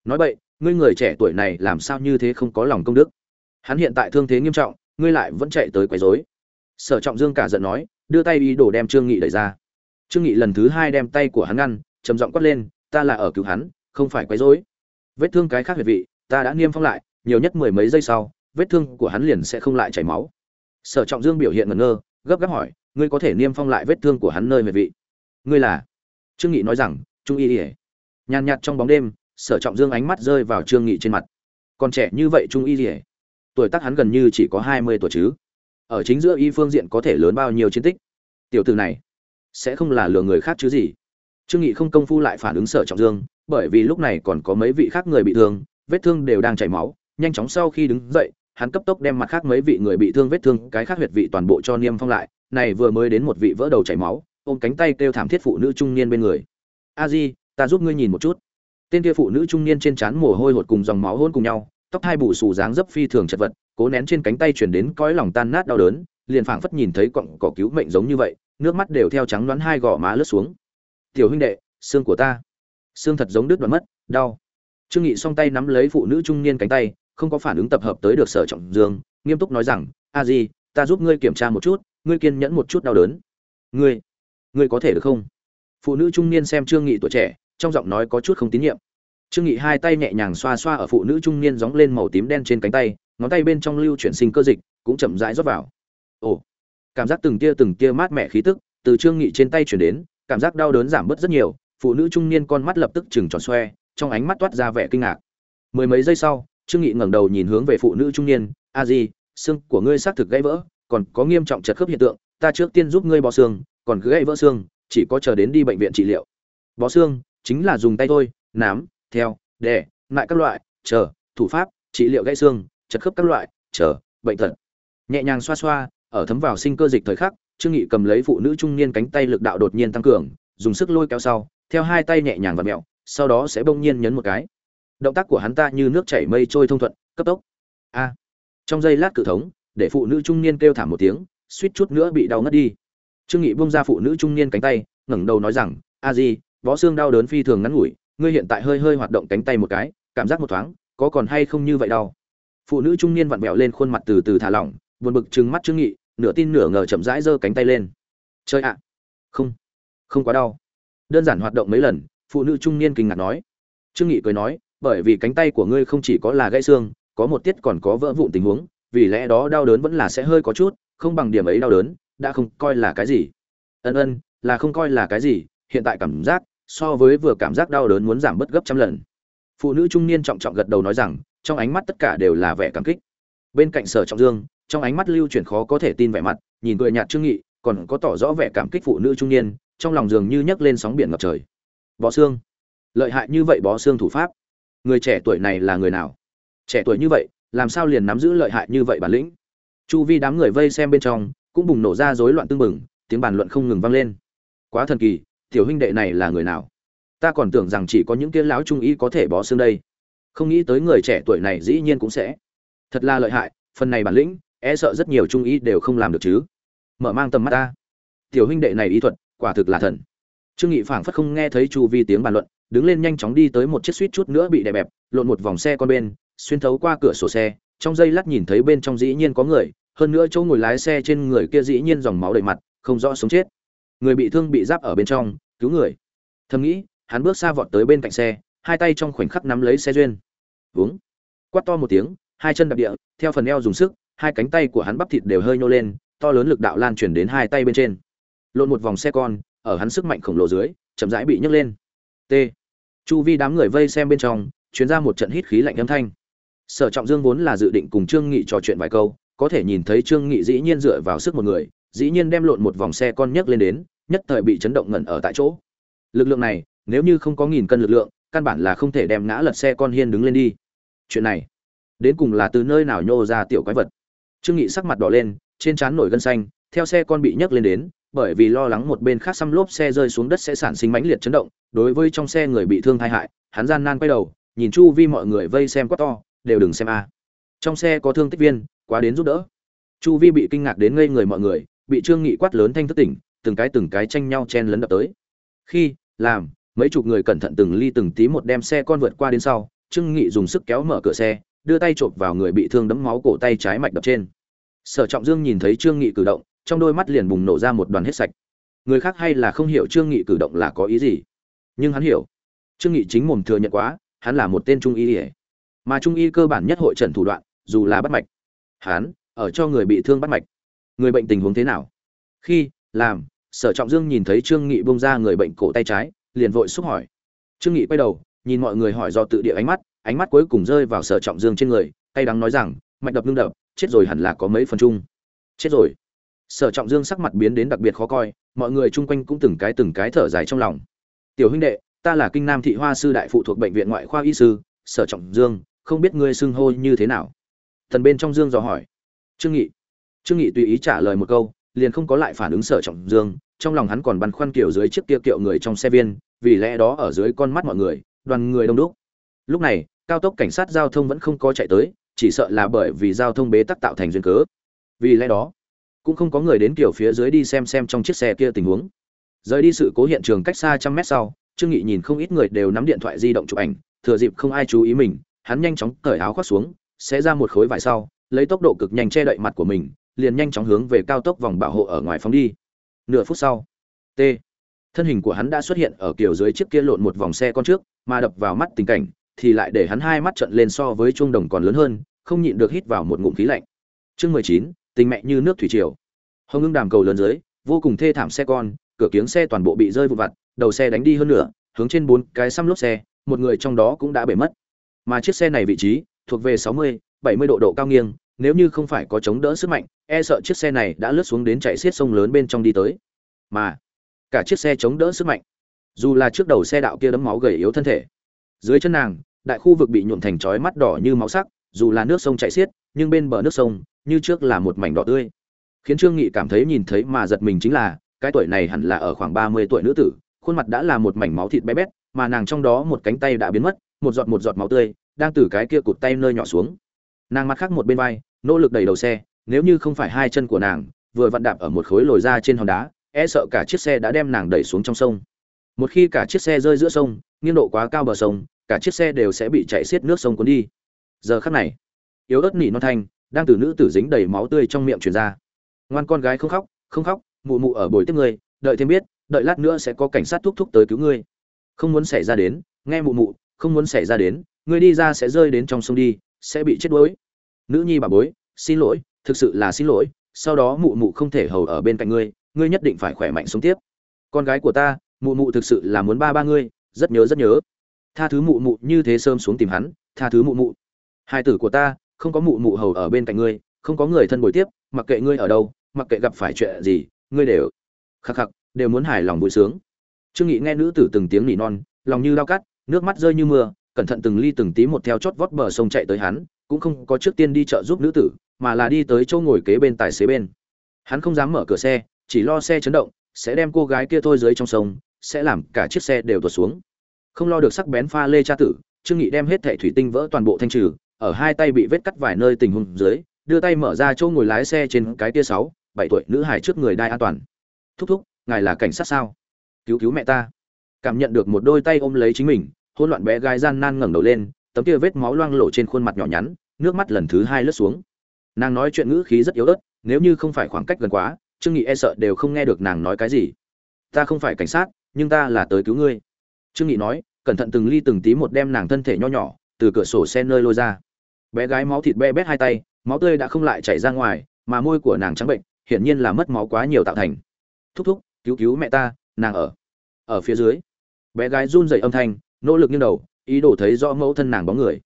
Nói vậy ngươi người trẻ tuổi này làm sao như thế không có lòng công đức? Hắn hiện tại thương thế nghiêm trọng, ngươi lại vẫn chạy tới quấy rối. Sở trọng dương cả giận nói, đưa tay ý đồ đem trương nghị đẩy ra. Trương nghị lần thứ hai đem tay của hắn ngăn, trầm giọng quát lên, ta là ở cứu hắn, không phải quấy rối. Vết thương cái khác huyệt vị, ta đã niêm phong lại, nhiều nhất mười mấy giây sau vết thương của hắn liền sẽ không lại chảy máu. Sở trọng dương biểu hiện ngẩn ngơ, gấp gáp hỏi, ngươi có thể niêm phong lại vết thương của hắn nơi huyệt vị? Ngươi là? Trương nghị nói rằng, trung y ỉa nhàn nhạt trong bóng đêm, sở trọng dương ánh mắt rơi vào trương nghị trên mặt. Còn trẻ như vậy trung y ỉa tuổi tác hắn gần như chỉ có hai mươi tuổi chứ. Ở chính giữa y phương diện có thể lớn bao nhiêu chiến tích? Tiểu tử này sẽ không là lừa người khác chứ gì. Trương nghị không công phu lại phản ứng sở trọng dương, bởi vì lúc này còn có mấy vị khác người bị thương, vết thương đều đang chảy máu, nhanh chóng sau khi đứng dậy hắn cấp tốc đem mặt khác mấy vị người bị thương vết thương, cái khác huyệt vị toàn bộ cho niêm phong lại, này vừa mới đến một vị vỡ đầu chảy máu, ôm cánh tay kêu thảm thiết phụ nữ trung niên bên người. A di, ta giúp ngươi nhìn một chút. Tên kia phụ nữ trung niên trên trán mồ hôi hột cùng dòng máu hôn cùng nhau, tóc hai bù xù dáng dấp phi thường chật vật, cố nén trên cánh tay chuyển đến cõi lòng tan nát đau đớn, liền phảng phất nhìn thấy cọng cỏ cứu mệnh giống như vậy, nước mắt đều theo trắng đoán hai gò má lướt xuống. Tiểu huynh đệ, xương của ta. Xương thật giống đứt đoạn mất, đau. Trương nghị song tay nắm lấy phụ nữ trung niên cánh tay không có phản ứng tập hợp tới được sở trọng dương, nghiêm túc nói rằng, a di, ta giúp ngươi kiểm tra một chút, ngươi kiên nhẫn một chút đau đớn. Ngươi ngươi có thể được không? Phụ nữ trung niên xem trương nghị tuổi trẻ, trong giọng nói có chút không tín nhiệm. Trương nghị hai tay nhẹ nhàng xoa xoa ở phụ nữ trung niên gióng lên màu tím đen trên cánh tay, ngón tay bên trong lưu chuyển sinh cơ dịch, cũng chậm rãi rót vào. Ồ, cảm giác từng tia từng tia mát mẻ khí tức từ trương nghị trên tay chuyển đến, cảm giác đau đớn giảm bớt rất nhiều, phụ nữ trung niên con mắt lập tức chừng tròn xoe, trong ánh mắt toát ra vẻ kinh ngạc. Mười mấy giây sau trương nghị ngẩng đầu nhìn hướng về phụ nữ trung niên, a di, xương của ngươi xác thực gãy vỡ, còn có nghiêm trọng chật khớp hiện tượng, ta trước tiên giúp ngươi bó xương, còn cứ gãy vỡ xương, chỉ có chờ đến đi bệnh viện trị liệu. Bó xương chính là dùng tay thôi, nám, theo, đè, lại các loại, chờ, thủ pháp, trị liệu gãy xương chật khớp các loại, chờ, bệnh thật nhẹ nhàng xoa xoa, ở thấm vào sinh cơ dịch thời khắc, trương nghị cầm lấy phụ nữ trung niên cánh tay lực đạo đột nhiên tăng cường, dùng sức lôi kéo sau, theo hai tay nhẹ nhàng và mẹo, sau đó sẽ bỗng nhiên nhấn một cái động tác của hắn ta như nước chảy mây trôi thông thuận, cấp tốc. A. Trong giây lát cự thống, để phụ nữ trung niên kêu thảm một tiếng, suýt chút nữa bị đau ngất đi. Trương nghị buông ra phụ nữ trung niên cánh tay, ngẩng đầu nói rằng, a di, võ xương đau đớn phi thường ngắn ngủi, ngươi hiện tại hơi hơi hoạt động cánh tay một cái, cảm giác một thoáng, có còn hay không như vậy đau? Phụ nữ trung niên vặn vẹo lên khuôn mặt từ từ thả lỏng, buồn bực trừng mắt trương nghị, nửa tin nửa ngờ chậm rãi giơ cánh tay lên. Chơi ạ, không không quá đau. Đơn giản hoạt động mấy lần, phụ nữ trung niên kinh ngạc nói. Trương nghị cười nói bởi vì cánh tay của ngươi không chỉ có là gãy xương, có một tiết còn có vỡ vụn tình huống, vì lẽ đó đau đớn vẫn là sẽ hơi có chút, không bằng điểm ấy đau đớn, đã không coi là cái gì. Ân ân, là không coi là cái gì, hiện tại cảm giác, so với vừa cảm giác đau đớn muốn giảm bớt gấp trăm lần. Phụ nữ trung niên trọng trọng gật đầu nói rằng, trong ánh mắt tất cả đều là vẻ cảm kích. Bên cạnh sở trọng dương, trong ánh mắt lưu chuyển khó có thể tin vẻ mặt, nhìn cười nhạt trương nghị, còn có tỏ rõ vẻ cảm kích phụ nữ trung niên, trong lòng dường như nhấc lên sóng biển ngập trời. Bó xương. Lợi hại như vậy bó xương thủ pháp người trẻ tuổi này là người nào? Trẻ tuổi như vậy làm sao liền nắm giữ lợi hại như vậy bản lĩnh? Chu vi đám người vây xem bên trong cũng bùng nổ ra rối loạn tương bừng, tiếng bàn luận không ngừng vang lên. Quá thần kỳ tiểu huynh đệ này là người nào? Ta còn tưởng rằng chỉ có những kia lão trung y có thể bó xương đây. Không nghĩ tới người trẻ tuổi này dĩ nhiên cũng sẽ. Thật là lợi hại phần này bản lĩnh e sợ rất nhiều trung y đều không làm được chứ. Mở mang tầm mắt ta. Tiểu huynh đệ này y thuật quả thực là thần. Trương nghị phảng phất không nghe thấy chu vi tiếng bàn luận đứng lên nhanh chóng đi tới một chiếc suýt chút nữa bị đè bẹp lộn một vòng xe con bên xuyên thấu qua cửa sổ xe trong giây lát nhìn thấy bên trong dĩ nhiên có người hơn nữa chỗ ngồi lái xe trên người kia dĩ nhiên dòng máu đầy mặt không rõ sống chết. Người bị thương bị giáp ở bên trong cứu người. Thầm nghĩ hắn bước xa vọt tới bên cạnh xe hai tay trong khoảnh khắc nắm lấy xe duyên. Vướng, quát to một tiếng hai chân đạp địa theo phần eo dùng sức hai cánh tay của hắn bắp thịt đều hơi nhô lên to lớn lực đạo lan truyền đến hai tay bên trên. Lộn một vòng xe con ở hắn sức mạnh khổng lồ dưới chậm rãi bị nhấc lên. T chu vi đám người vây xem bên trong chuyến ra một trận hít khí lạnh âm thanh. Sở trọng dương vốn là dự định cùng trương nghị trò chuyện vài câu, có thể nhìn thấy trương nghị dĩ nhiên dựa vào sức một người, dĩ nhiên đem lộn một vòng xe con nhấc lên đến, nhất thời bị chấn động ngẩn ở tại chỗ. Lực lượng này, nếu như không có nghìn cân lực lượng, căn bản là không thể đem ngã lật xe con hiên đứng lên đi. Chuyện này, đến cùng là từ nơi nào nhô ra tiểu quái vật? Trương nghị sắc mặt đỏ lên, trên trán nổi gân xanh, theo xe con bị nhấc lên đến bởi vì lo lắng một bên khác xăm lốp xe rơi xuống đất sẽ sản sinh mãnh liệt chấn động, đối với trong xe người bị thương tai hại, hắn gian nan quay đầu, nhìn chu vi mọi người vây xem quá to, đều đừng xem a. Trong xe có thương tích viên, quá đến giúp đỡ. Chu vi bị kinh ngạc đến ngây người mọi người, bị trương nghị quát lớn thanh thức tỉnh, từng cái từng cái tranh nhau chen lấn đập tới. Khi, làm, mấy chục người cẩn thận từng ly từng tí một đem xe con vượt qua đến sau, trương nghị dùng sức kéo mở cửa xe, đưa tay chộp vào người bị thương đấm máu cổ tay trái mạch đập trên. Sở trọng dương nhìn thấy trương nghị cử động trong đôi mắt liền bùng nổ ra một đoàn hết sạch. Người khác hay là không hiểu trương nghị cử động là có ý gì. Nhưng hắn hiểu. Trương nghị chính mồm thừa nhận quá, hắn là một tên trung y ỉa mà trung y cơ bản nhất hội trần thủ đoạn, dù là bắt mạch, hắn, ở cho người bị thương bắt mạch. Người bệnh tình huống thế nào? Khi, làm, sở trọng dương nhìn thấy trương nghị bông ra người bệnh cổ tay trái, liền vội xúc hỏi. Trương nghị quay đầu, nhìn mọi người hỏi do tự địa ánh mắt ánh mắt cuối cùng rơi vào sở trọng dương trên người tay đắng nói rằng, mạch đập ngưng đập, chết rồi hẳn là có mấy phần chung. Chết rồi? Sở trọng dương sắc mặt biến đến đặc biệt khó coi, mọi người chung quanh cũng từng cái từng cái thở dài trong lòng. Tiểu huynh đệ, ta là kinh nam thị hoa sư đại phụ thuộc bệnh viện ngoại khoa y sư, sở trọng dương, không biết ngươi xưng hô như thế nào? Thần bên trong dương dò hỏi. Trương nghị. Trương nghị tùy ý trả lời một câu, liền không có lại phản ứng sở trọng dương, trong lòng hắn còn băn khoăn kiểu dưới chiếc kia kiệu người trong xe viên, vì lẽ đó ở dưới con mắt mọi người, đoàn người đông đúc. Lúc này, cao tốc cảnh sát giao thông vẫn không có chạy tới, chỉ sợ là bởi vì giao thông bế tắc tạo thành duyên cớ. Vì lẽ đó cũng không có người đến kiểu phía dưới đi xem xem trong chiếc xe kia tình huống. Rời đi sự cố hiện trường cách xa trăm mét sau, trương nghị nhìn không ít người đều nắm điện thoại di động chụp ảnh, thừa dịp không ai chú ý mình, hắn nhanh chóng cởi áo khoác xuống sẽ ra một khối vải sau, lấy tốc độ cực nhanh che đậy mặt của mình, liền nhanh chóng hướng về cao tốc vòng bảo hộ ở ngoài phóng đi. Nửa phút sau, t. Thân hình của hắn đã xuất hiện ở kiểu dưới chiếc kia lộn một vòng xe con trước, mà đập vào mắt tình cảnh, thì lại để hắn hai mắt trợn lên so với chuông đồng còn lớn hơn, không nhịn được hít vào một ngụm khí lạnh. Chương mười chín tình mẹ như nước thủy triều. Hồng ngưng đàm cầu lớn dưới, vô cùng thê thảm xe con, cửa kiếng xe toàn bộ bị rơi vụn vặt, đầu xe đánh đi hơn nửa, hướng trên bốn cái xăm lốp xe, một người trong đó cũng đã bể mất. Mà chiếc xe này vị trí, thuộc về sáu mươi, bảy mươi độ độ cao nghiêng, nếu như không phải có chống đỡ sức mạnh e sợ chiếc xe này đã lướt xuống đến chạy xiết sông lớn bên trong đi tới. Mà, cả chiếc xe chống đỡ sức mạnh, dù là trước đầu xe đạo kia đấm máu gầy yếu thân thể, dưới chân nàng, đại khu vực bị nhuộm thành chói mắt đỏ như máu sắc, dù là nước sông chảy xiết, nhưng bên bờ nước sông như trước là một mảnh đỏ tươi. Khiến trương nghị cảm thấy nhìn thấy mà giật mình chính là, cái tuổi này hẳn là ở khoảng 30 tuổi nữ tử, khuôn mặt đã là một mảnh máu thịt bé bét, mà nàng trong đó một cánh tay đã biến mất, một giọt một giọt máu tươi, đang từ cái kia cụt tay nơi nhỏ xuống. Nàng mặt khác một bên vai, nỗ lực đẩy đầu xe, nếu như không phải hai chân của nàng, vừa vặn đạp ở một khối lồi ra trên hòn đá e sợ cả chiếc xe đã đem nàng đẩy xuống trong sông. Một khi cả chiếc xe rơi giữa sông, nghiêng độ quá cao bờ sông, cả chiếc xe đều sẽ bị chạy xiết nước sông cuốn đi. Giờ khắc này, yếu ớt nỉ non thanh đang từ nữ tử dính đầy máu tươi trong miệng truyền ra. Ngoan con gái không khóc không khóc, mụ mụ ở bồi tiếp ngươi, đợi thêm biết, đợi lát nữa sẽ có cảnh sát thúc thúc tới cứu ngươi. Không muốn xảy ra đến, nghe mụ mụ, không muốn xảy ra đến, ngươi đi ra sẽ rơi đến trong sông đi, sẽ bị chết đuối. Nữ nhi bà bối, xin lỗi, thực sự là xin lỗi, sau đó mụ mụ không thể hầu ở bên cạnh ngươi ngươi nhất định phải khỏe mạnh sống tiếp. Con gái của ta, mụ mụ thực sự là muốn ba ba ngươi, rất nhớ rất nhớ. Tha thứ mụ mụ như thế sớm xuống tìm hắn, tha thứ mụ mụ. Hai tử của ta không có mụ mụ hầu ở bên cạnh ngươi, không có người thân bồi tiếp, mặc kệ ngươi ở đâu, mặc kệ gặp phải chuyện gì, ngươi đều, khắc khắc, đều muốn hài lòng vui sướng. Trương nghị nghe nữ tử từng tiếng nỉ non, lòng như lao cắt nước mắt rơi như mưa, cẩn thận từng ly từng tí một theo chót vót bờ sông chạy tới hắn, cũng không có trước tiên đi chợ giúp nữ tử, mà là đi tới chỗ ngồi kế bên tài xế bên. Hắn không dám mở cửa xe, chỉ lo xe chấn động, sẽ đem cô gái kia thôi dưới trong sông, sẽ làm cả chiếc xe đều tuột xuống. Không lo được sắc bén pha lê cha tử, trương nghị đem hết thẻ thủy tinh vỡ toàn bộ thanh trừ ở hai tay bị vết cắt vài nơi tình huống dưới, đưa tay mở ra chỗ ngồi lái xe trên cái kia sáu, bảy tuổi nữ hài trước người đai an toàn. Thúc thúc, ngài là cảnh sát sao? Cứu cứu mẹ ta. Cảm nhận được một đôi tay ôm lấy chính mình, hỗn loạn bé gái gian nan ngẩng đầu lên, tấm kia vết máu loang lổ trên khuôn mặt nhỏ nhắn, nước mắt lần thứ hai lướt xuống. Nàng nói chuyện ngữ khí rất yếu ớt, nếu như không phải khoảng cách gần quá, trương nghị e sợ đều không nghe được nàng nói cái gì. Ta không phải cảnh sát, nhưng ta là tới cứu ngươi. Trương nghị nói, cẩn thận từng ly từng tí một đem nàng thân thể nho nhỏ từ cửa sổ xe nơi lôi ra. Bé gái máu thịt be bét hai tay, máu tươi đã không lại chảy ra ngoài, mà môi của nàng trắng bệnh, hiển nhiên là mất máu quá nhiều tạo thành. Thúc thúc, cứu cứu mẹ ta, nàng ở. Ở phía dưới, bé gái run rẩy âm thanh, nỗ lực nghiêng đầu, ý đồ thấy rõ mẫu thân nàng bóng người.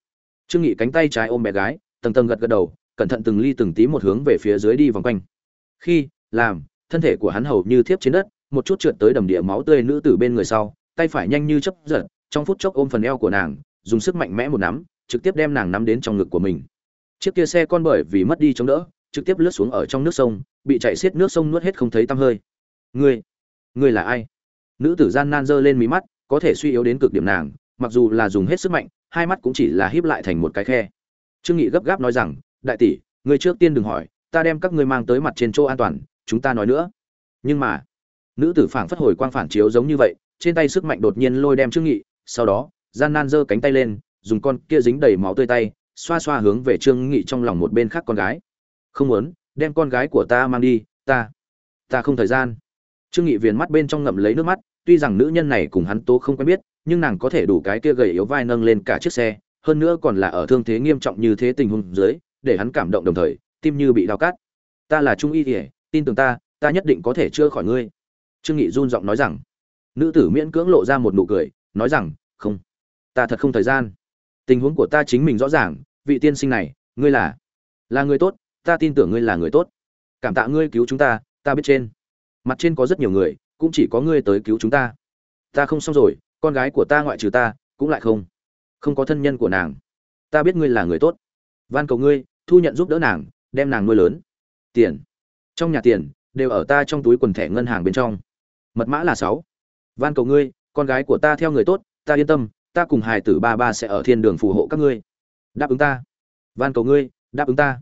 Trương nghị cánh tay trái ôm bé gái, tầng tầng gật gật đầu, cẩn thận từng ly từng tí một hướng về phía dưới đi vòng quanh. Khi, làm, thân thể của hắn hầu như thiếp trên đất, một chút trượt tới đầm địa máu tươi nữ tử bên người sau, tay phải nhanh như chớp giật, trong phút chốc ôm phần eo của nàng dùng sức mạnh mẽ một nắm, trực tiếp đem nàng nắm đến trong ngực của mình. Chiếc kia xe con bởi vì mất đi chống đỡ, trực tiếp lướt xuống ở trong nước sông, bị chạy xiết nước sông nuốt hết không thấy tăm hơi. Ngươi ngươi là ai? Nữ tử gian nan giơ lên mí mắt, có thể suy yếu đến cực điểm nàng, mặc dù là dùng hết sức mạnh, hai mắt cũng chỉ là híp lại thành một cái khe. Trương nghị gấp gáp nói rằng, đại tỷ, ngươi trước tiên đừng hỏi, ta đem các ngươi mang tới mặt trên chỗ an toàn, chúng ta nói nữa. Nhưng mà, nữ tử phảng phất hồi quang phản chiếu giống như vậy, trên tay sức mạnh đột nhiên lôi đem trương nghị, sau đó gian nan giơ cánh tay lên, dùng con kia dính đầy máu tươi tay, xoa xoa hướng về trương nghị trong lòng một bên khác con gái. Không muốn, đem con gái của ta mang đi, ta ta không thời gian. Trương nghị viền mắt bên trong ngậm lấy nước mắt, tuy rằng nữ nhân này cùng hắn tố không quen biết, nhưng nàng có thể đủ cái kia gầy yếu vai nâng lên cả chiếc xe, hơn nữa còn là ở thương thế nghiêm trọng như thế tình huống dưới, để hắn cảm động đồng thời, tim như bị đau cắt. Ta là trung y thể tin tưởng ta ta nhất định có thể chữa khỏi ngươi. Trương nghị run giọng nói rằng. Nữ tử miễn cưỡng lộ ra một nụ cười, nói rằng ta thật không thời gian. Tình huống của ta chính mình rõ ràng, vị tiên sinh này, ngươi là là người tốt, ta tin tưởng ngươi là người tốt. Cảm tạ ngươi cứu chúng ta ta biết trên. Mặt trên có rất nhiều người, cũng chỉ có ngươi tới cứu chúng ta. Ta không xong rồi, con gái của ta ngoại trừ ta, cũng lại không. Không có thân nhân của nàng. Ta biết ngươi là người tốt. Van cầu ngươi, thu nhận giúp đỡ nàng, đem nàng nuôi lớn. Tiền. Trong nhà tiền, đều ở ta trong túi quần thẻ ngân hàng bên trong. Mật mã là sáu. Van cầu ngươi, con gái của ta theo người tốt, ta yên tâm ta cùng hài tử ba ba sẽ ở thiên đường phù hộ các ngươi. Đáp ứng ta. Van cầu ngươi, đáp ứng ta.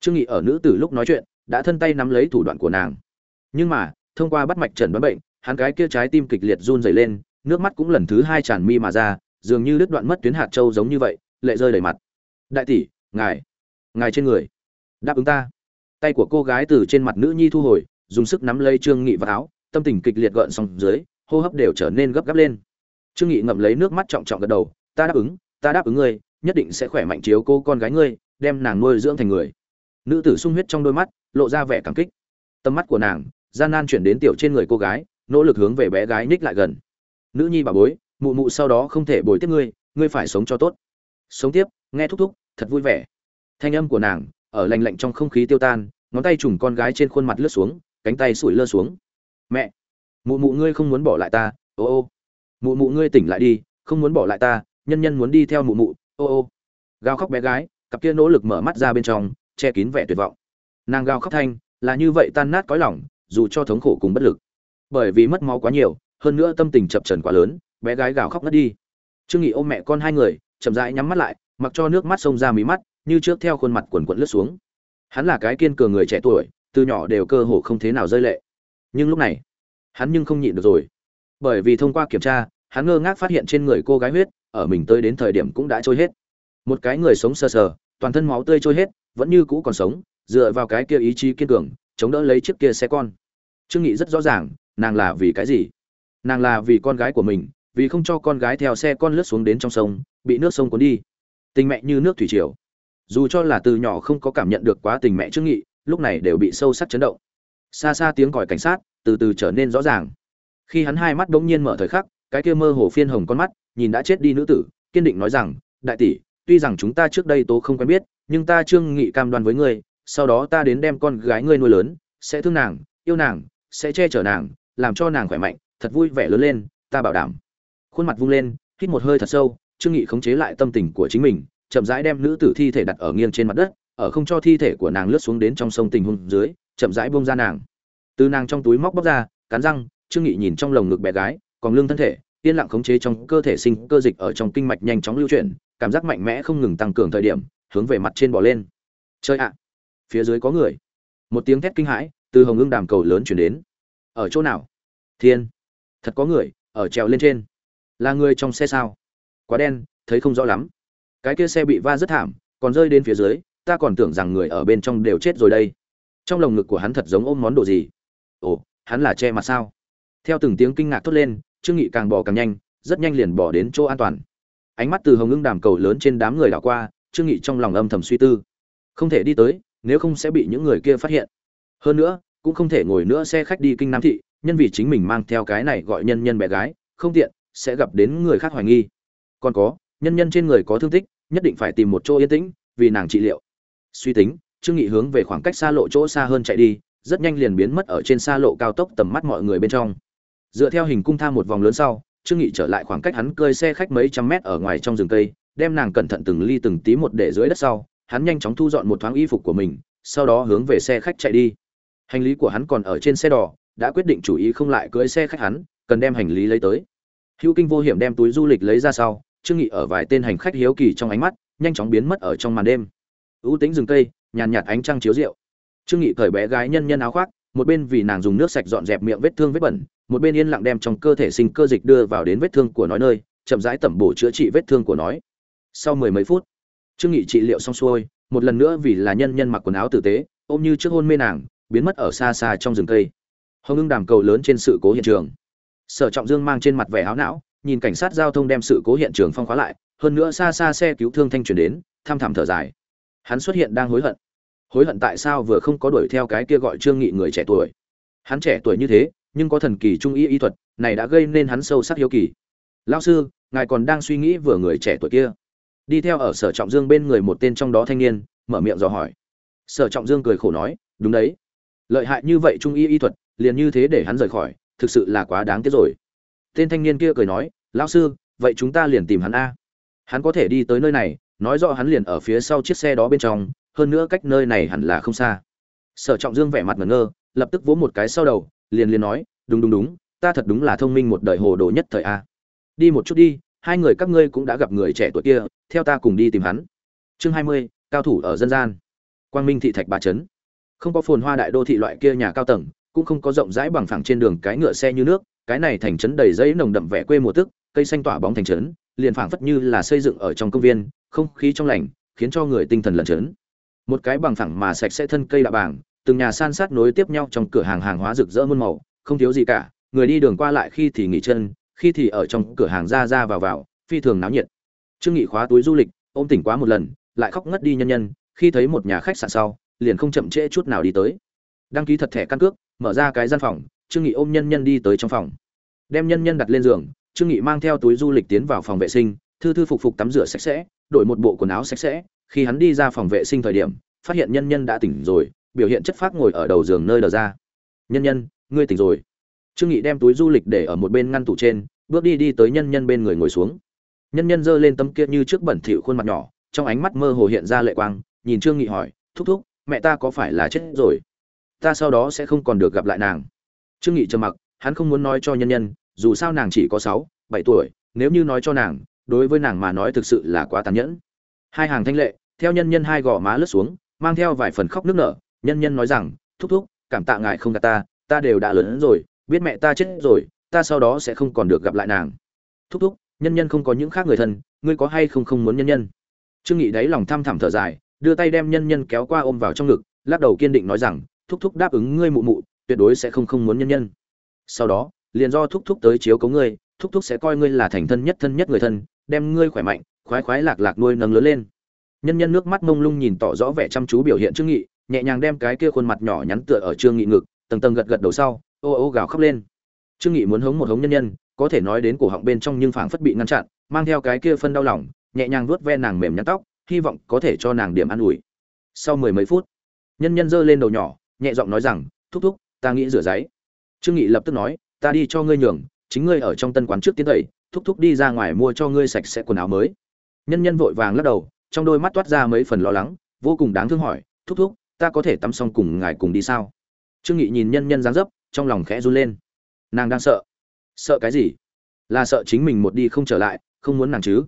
Trương nghị ở nữ tử lúc nói chuyện, đã thân tay nắm lấy thủ đoạn của nàng. Nhưng mà, thông qua bắt mạch trần đoán bệnh, hắn cái kia trái tim kịch liệt run rẩy lên, nước mắt cũng lần thứ hai tràn mi mà ra, dường như đứt đoạn mất tuyến hạt châu giống như vậy, lệ rơi đầy mặt. Đại tỷ, ngài ngài trên người. Đáp ứng ta. Tay của cô gái từ trên mặt nữ nhi thu hồi, dùng sức nắm lấy trương nghị vào áo, tâm tình kịch liệt gợn xong dưới, hô hấp đều trở nên gấp gáp lên trương nghị ngậm lấy nước mắt trọng trọng gật đầu, ta đáp ứng, ta đáp ứng ngươi, nhất định sẽ khỏe mạnh chiếu cô con gái ngươi, đem nàng nuôi dưỡng thành người. Nữ tử sung huyết trong đôi mắt, lộ ra vẻ cảm kích. Tầm mắt của nàng, gian nan chuyển đến tiểu trên người cô gái, nỗ lực hướng về bé gái ních lại gần. Nữ nhi bà bối, mụ mụ sau đó không thể bồi tiếp ngươi ngươi phải sống cho tốt. Sống tiếp, nghe thúc thúc, thật vui vẻ. Thanh âm của nàng, ở lành lạnh trong không khí tiêu tan, ngón tay trùng con gái trên khuôn mặt lướt xuống, cánh tay sủi lơ xuống. Mẹ, mụ mụ ngươi không muốn bỏ lại ta, ô ô mụ mụ ngươi tỉnh lại đi, không muốn bỏ lại ta, nhân nhân muốn đi theo mụ mụ, ô ô. Gào khóc bé gái, cặp kia nỗ lực mở mắt ra bên trong, che kín vẻ tuyệt vọng. Nàng gào khóc thanh, là như vậy tan nát cõi lòng, dù cho thống khổ cùng bất lực. Bởi vì mất máu quá nhiều, hơn nữa tâm tình chập trần quá lớn, bé gái gào khóc ngất đi. Trương nghị ôm mẹ con hai người, chậm rãi nhắm mắt lại, mặc cho nước mắt xông ra mí mắt, như trước theo khuôn mặt quần quận lướt xuống. Hắn là cái kiên cường người trẻ tuổi, từ nhỏ đều cơ hồ không thế nào rơi lệ. Nhưng lúc này, hắn nhưng không nhịn được rồi bởi vì thông qua kiểm tra, hắn ngơ ngác phát hiện trên người cô gái huyết, ở mình tới đến thời điểm cũng đã trôi hết. Một cái người sống sờ sờ, toàn thân máu tươi trôi hết, vẫn như cũ còn sống, dựa vào cái kia ý chí kiên cường, chống đỡ lấy chiếc kia xe con. Trương nghị rất rõ ràng, nàng là vì cái gì? Nàng là vì con gái của mình, vì không cho con gái theo xe con lướt xuống đến trong sông, bị nước sông cuốn đi. Tình mẹ như nước thủy triều. Dù cho là từ nhỏ không có cảm nhận được quá tình mẹ trương nghị, lúc này đều bị sâu sắc chấn động. Xa xa tiếng còi cảnh sát, từ từ trở nên rõ ràng khi hắn hai mắt đống nhiên mở thời khắc, cái kia mơ hồ phiên hồng con mắt, nhìn đã chết đi nữ tử, kiên định nói rằng, đại tỷ, tuy rằng chúng ta trước đây tố không quen biết, nhưng ta trương nghị cam đoan với ngươi, sau đó ta đến đem con gái ngươi nuôi lớn, sẽ thương nàng, yêu nàng, sẽ che chở nàng, làm cho nàng khỏe mạnh, thật vui vẻ lớn lên, ta bảo đảm. Khuôn mặt vung lên, hít một hơi thật sâu, trương nghị khống chế lại tâm tình của chính mình, chậm rãi đem nữ tử thi thể đặt ở nghiêng trên mặt đất, ở không cho thi thể của nàng lướt xuống đến trong sông tình hung dưới, chậm rãi buông ra nàng. Từ nàng trong túi móc bóc ra, cắn răng trương nghị nhìn trong lồng ngực bé gái, còn lưng thân thể, yên lặng khống chế trong cơ thể sinh cơ dịch ở trong kinh mạch nhanh chóng lưu chuyển, cảm giác mạnh mẽ không ngừng tăng cường thời điểm, hướng về mặt trên bỏ lên. Chơi ạ. Phía dưới có người. Một tiếng thét kinh hãi từ hồng ương đàm cầu lớn chuyển đến. Ở chỗ nào? Thiên. Thật có người, ở trèo lên trên. Là người trong xe sao? Quá đen, thấy không rõ lắm. Cái kia xe bị va rất thảm, còn rơi đến phía dưới, ta còn tưởng rằng người ở bên trong đều chết rồi đây. Trong lồng ngực của hắn thật giống ôm món đồ gì? Ồ, hắn là che mặt sao? Theo từng tiếng kinh ngạc thốt lên, trương nghị càng bỏ càng nhanh, rất nhanh liền bỏ đến chỗ an toàn. Ánh mắt từ hồng ngưng đàm cầu lớn trên đám người đảo qua, trương nghị trong lòng âm thầm suy tư. Không thể đi tới, nếu không sẽ bị những người kia phát hiện. Hơn nữa, cũng không thể ngồi nữa xe khách đi kinh nam thị, nhân vì chính mình mang theo cái này gọi nhân nhân bé gái, không tiện, sẽ gặp đến người khác hoài nghi. Còn có, nhân nhân trên người có thương tích, nhất định phải tìm một chỗ yên tĩnh, vì nàng trị liệu. Suy tính, trương nghị hướng về khoảng cách xa lộ chỗ xa hơn chạy đi, rất nhanh liền biến mất ở trên xa lộ cao tốc tầm mắt mọi người bên trong dựa theo hình cung tham một vòng lớn sau, trương nghị trở lại khoảng cách hắn cơi xe khách mấy trăm mét ở ngoài trong rừng cây, đem nàng cẩn thận từng ly từng tí một để dưới đất sau, hắn nhanh chóng thu dọn một thoáng y phục của mình, sau đó hướng về xe khách chạy đi. Hành lý của hắn còn ở trên xe đỏ, đã quyết định chủ ý không lại cưỡi xe khách hắn, cần đem hành lý lấy tới. Hữu kinh vô hiểm đem túi du lịch lấy ra sau, trương nghị ở vài tên hành khách hiếu kỳ trong ánh mắt, nhanh chóng biến mất ở trong màn đêm. Ưu tính rừng cây, nhàn nhạt ánh trăng chiếu rượu trương nghị cởi bé gái nhân nhân áo khoác một bên vì nàng dùng nước sạch dọn dẹp miệng vết thương vết bẩn, một bên yên lặng đem trong cơ thể sinh cơ dịch đưa vào đến vết thương của nói nơi, chậm rãi tẩm bổ chữa trị vết thương của nói. Sau mười mấy phút, trương nghị trị liệu xong xuôi, một lần nữa vì là nhân nhân mặc quần áo tử tế, ôm như trước hôn mê nàng, biến mất ở xa xa trong rừng cây. Hồng ưng đàm cầu lớn trên sự cố hiện trường. Sở trọng dương mang trên mặt vẻ áo não, nhìn cảnh sát giao thông đem sự cố hiện trường phong khóa lại, hơn nữa xa xa xe cứu thương thanh truyền đến tham thầm thở dài. Hắn xuất hiện đang hối hận hối hận tại sao vừa không có đuổi theo cái kia gọi trương nghị người trẻ tuổi. Hắn trẻ tuổi như thế, nhưng có thần kỳ trung y y thuật, này đã gây nên hắn sâu sắc hiếu kỳ. Lão sư, ngài còn đang suy nghĩ vừa người trẻ tuổi kia. Đi theo ở sở trọng dương bên người một tên trong đó thanh niên, mở miệng dò hỏi. Sở trọng dương cười khổ nói, đúng đấy. Lợi hại như vậy trung y y thuật, liền như thế để hắn rời khỏi, thực sự là quá đáng tiếc rồi. Tên thanh niên kia cười nói, lão sư, vậy chúng ta liền tìm hắn a. Hắn có thể đi tới nơi này, nói rõ hắn liền ở phía sau chiếc xe đó bên trong hơn nữa cách nơi này hẳn là không xa. Sở trọng dương vẻ mặt ngẩn ngơ, lập tức vỗ một cái sau đầu, liền liền nói, đúng đúng đúng, ta thật đúng là thông minh một đời hồ đồ nhất thời a. Đi một chút đi, hai người các ngươi cũng đã gặp người trẻ tuổi kia, theo ta cùng đi tìm hắn. Chương hai mươi, cao thủ ở dân gian. Quang minh thị thạch ba trấn. Không có phồn hoa đại đô thị loại kia nhà cao tầng, cũng không có rộng rãi bằng phẳng trên đường cái ngựa xe như nước, cái này thành trấn đầy giấy nồng đậm vẻ quê mùa tức, cây xanh tỏa bóng thành trấn, liền phảng phất như là xây dựng ở trong công viên, không khí trong lành, khiến cho người tinh thần lẩn trấn một cái bằng phẳng mà sạch sẽ thân cây đạ bảng từng nhà san sát nối tiếp nhau trong cửa hàng hàng hóa rực rỡ muôn màu, không thiếu gì cả, người đi đường qua lại khi thì nghỉ chân, khi thì ở trong cửa hàng ra ra vào vào, phi thường náo nhiệt. Trương nghị khóa túi du lịch, ôm tỉnh quá một lần, lại khóc ngất đi nhân nhân, khi thấy một nhà khách sạn sau, liền không chậm trễ chút nào đi tới. Đăng ký thật thẻ căn cước, mở ra cái gian phòng, trương nghị ôm nhân nhân đi tới trong phòng. Đem nhân nhân đặt lên giường, trương nghị mang theo túi du lịch tiến vào phòng vệ sinh, thư thư phục phục tắm rửa sạch sẽ, đổi một bộ quần áo sạch sẽ khi hắn đi ra phòng vệ sinh thời điểm, phát hiện nhân nhân đã tỉnh rồi, biểu hiện chất phác ngồi ở đầu giường nơi đờ ra. Nhân nhân, ngươi tỉnh rồi. Trương nghị đem túi du lịch để ở một bên ngăn tủ trên, bước đi đi tới nhân nhân bên người ngồi xuống. Nhân nhân giơ lên tấm kia như trước bẩn thỉu khuôn mặt nhỏ, trong ánh mắt mơ hồ hiện ra lệ quang, nhìn trương nghị hỏi, thúc thúc, mẹ ta có phải là chết rồi? Ta sau đó sẽ không còn được gặp lại nàng. Trương nghị trầm mặc, hắn không muốn nói cho nhân nhân, dù sao nàng chỉ có sáu, bảy tuổi, nếu như nói cho nàng, đối với nàng mà nói thực sự là quá tàn nhẫn hai hàng thanh lệ, theo nhân nhân hai gò má lướt xuống, mang theo vài phần khóc nước nở. Nhân nhân nói rằng, thúc thúc, cảm tạ ngài không gạt ta ta đều đã lớn rồi, biết mẹ ta chết rồi, ta sau đó sẽ không còn được gặp lại nàng. Thúc thúc, nhân nhân không có những khác người thân, ngươi có hay không không muốn nhân nhân? Trương nghị đáy lòng thăm thẳm thở dài, đưa tay đem nhân nhân kéo qua ôm vào trong ngực, lắc đầu kiên định nói rằng, thúc thúc đáp ứng ngươi mụ mụ, tuyệt đối sẽ không không muốn nhân nhân. Sau đó, liền do thúc thúc tới chiếu cố ngươi, thúc thúc sẽ coi ngươi là thành thân nhất thân nhất người thân, đem ngươi khỏe mạnh khoái khoái lạc lạc nuôi nấng lớn lên. Nhân nhân nước mắt mông lung nhìn tỏ rõ vẻ chăm chú biểu hiện trương nghị, nhẹ nhàng đem cái kia khuôn mặt nhỏ nhắn tựa ở trương nghị ngực, tầng tầng gật gật đầu sau, ô ô gào khóc lên. Trương nghị muốn hống một hống nhân nhân, có thể nói đến cổ họng bên trong nhưng phảng phất bị ngăn chặn, mang theo cái kia phân đau lòng, nhẹ nhàng vuốt ve nàng mềm nhăn tóc, hy vọng có thể cho nàng điểm an ủi. Sau mười mấy phút, nhân nhân giơ lên đầu nhỏ, nhẹ giọng nói rằng, thúc thúc, ta nghĩ rửa giấy. Trương nghị lập tức nói, ta đi cho ngươi nhường, chính ngươi ở trong tân quán trước tiến tẩy, thúc thúc đi ra ngoài mua cho ngươi sạch sẽ quần áo mới nhân nhân vội vàng lắc đầu, trong đôi mắt toát ra mấy phần lo lắng, vô cùng đáng thương hỏi, thúc thúc, ta có thể tắm xong cùng ngài cùng đi sao? Trương nghị nhìn nhân nhân dáng dấp, trong lòng khẽ run lên. Nàng đang sợ. Sợ cái gì? Là sợ chính mình một đi không trở lại, không muốn nàng chứ?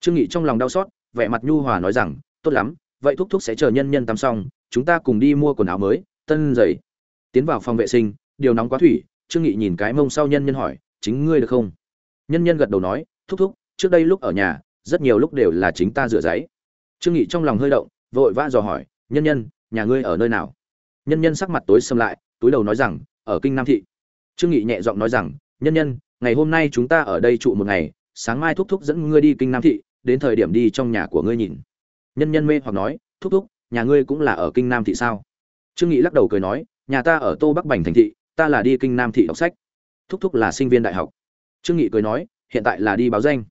Trương nghị trong lòng đau xót, vẻ mặt nhu hòa nói rằng, tốt lắm, vậy thúc thúc sẽ chờ nhân nhân tắm xong, chúng ta cùng đi mua quần áo mới, tân giày. Tiến vào phòng vệ sinh, điều nóng quá thủy, trương nghị nhìn cái mông sau nhân nhân hỏi, chính ngươi được không? Nhân nhân gật đầu nói, thúc thúc, trước đây lúc ở nhà rất nhiều lúc đều là chính ta rửa giấy. Trương nghị trong lòng hơi động, vội vã dò hỏi, nhân nhân, nhà ngươi ở nơi nào? Nhân nhân sắc mặt tối sầm lại, túi đầu nói rằng, ở kinh nam thị. Trương nghị nhẹ giọng nói rằng, nhân nhân, ngày hôm nay chúng ta ở đây trụ một ngày, sáng mai thúc thúc dẫn ngươi đi kinh nam thị, đến thời điểm đi trong nhà của ngươi nhìn. Nhân nhân mê hoặc nói, thúc thúc, nhà ngươi cũng là ở kinh nam thị sao? Trương nghị lắc đầu cười nói, nhà ta ở tô bắc bành thành thị, ta là đi kinh nam thị đọc sách. Thúc thúc là sinh viên đại học. Trương nghị cười nói, hiện tại là đi báo danh.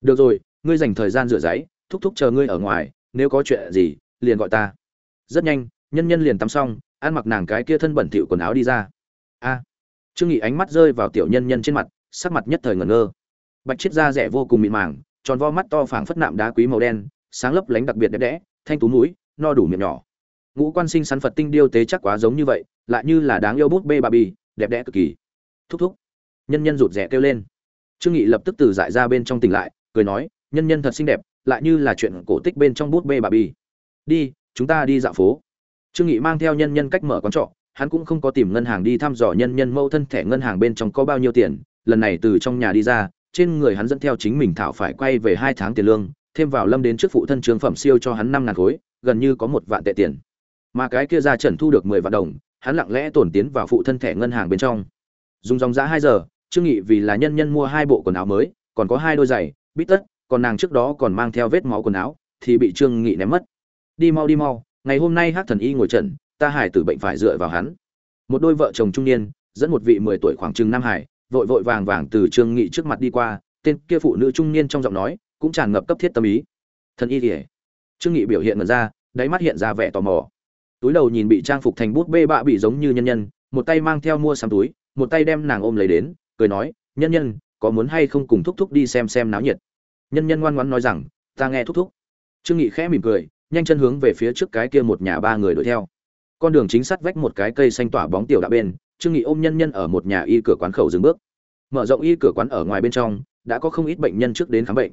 Được rồi ngươi dành thời gian rửa giấy, thúc thúc chờ ngươi ở ngoài, nếu có chuyện gì, liền gọi ta. Rất nhanh, nhân nhân liền tắm xong, ăn mặc nàng cái kia thân bẩn thịu quần áo đi ra. A. Trương nghị ánh mắt rơi vào tiểu nhân nhân trên mặt, sắc mặt nhất thời ngẩn ngơ. Bạch chiết da rẻ vô cùng mịn màng, tròn vo mắt to phảng phất nạm đá quý màu đen, sáng lấp lánh đặc biệt đẹp đẽ, thanh tú mũi, no đủ miệng nhỏ. Ngũ quan sinh sắn phật tinh điêu tế chắc quá giống như vậy, lại như là đáng yêu bút bê bà bì đẹp đẽ cực kỳ. Thúc thúc. Nhân nhân rụt rẻ kêu lên. Trương nghị lập tức từ dại ra bên trong tỉnh lại, cười nói nhân nhân thật xinh đẹp, lại như là chuyện cổ tích bên trong bút bê bà bì đi, chúng ta đi dạo phố. Trương nghị mang theo nhân nhân cách mở quán trọ, hắn cũng không có tìm ngân hàng đi thăm dò nhân nhân mẫu thân thẻ ngân hàng bên trong có bao nhiêu tiền. Lần này từ trong nhà đi ra, trên người hắn dẫn theo chính mình thảo phải quay về hai tháng tiền lương, thêm vào lâm đến trước phụ thân trường phẩm siêu cho hắn năm ngàn khối, gần như có một vạn tệ tiền. Mà cái kia ra trần thu được mười vạn đồng, hắn lặng lẽ tổn tiến vào phụ thân thẻ ngân hàng bên trong. Dùng dòng giá hai giờ, trương nghị vì là nhân nhân mua hai bộ quần áo mới, còn có hai đôi giày, bít tất còn nàng trước đó còn mang theo vết máu quần áo, thì bị trương nghị ném mất. Đi mau đi mau, ngày hôm nay hát thần y ngồi trần, ta hải tử bệnh phải dựa vào hắn. Một đôi vợ chồng trung niên, dẫn một vị mười tuổi khoảng chừng nam hải, vội vội vàng vàng từ trương nghị trước mặt đi qua, tên kia phụ nữ trung niên trong giọng nói cũng tràn ngập cấp thiết tâm ý. Thần y kể trương nghị biểu hiện ngẩn ra, đáy mắt hiện ra vẻ tò mò. Túi đầu nhìn bị trang phục thành bút bê bạ bị giống như nhân nhân, một tay mang theo mua sắm túi, một tay đem nàng ôm lấy đến, cười nói, nhân nhân, có muốn hay không cùng thúc thúc đi xem xem náo nhiệt? Nhân nhân ngoan ngoãn nói rằng, ta nghe thúc thúc. Trương nghị khẽ mỉm cười, nhanh chân hướng về phía trước cái kia một nhà ba người đuổi theo. Con đường chính sát vách một cái cây xanh tỏa bóng tiểu đạo bên, trương nghị ôm nhân nhân ở một nhà y cửa quán khẩu dừng bước. Mở rộng y cửa quán ở ngoài bên trong, đã có không ít bệnh nhân trước đến khám bệnh.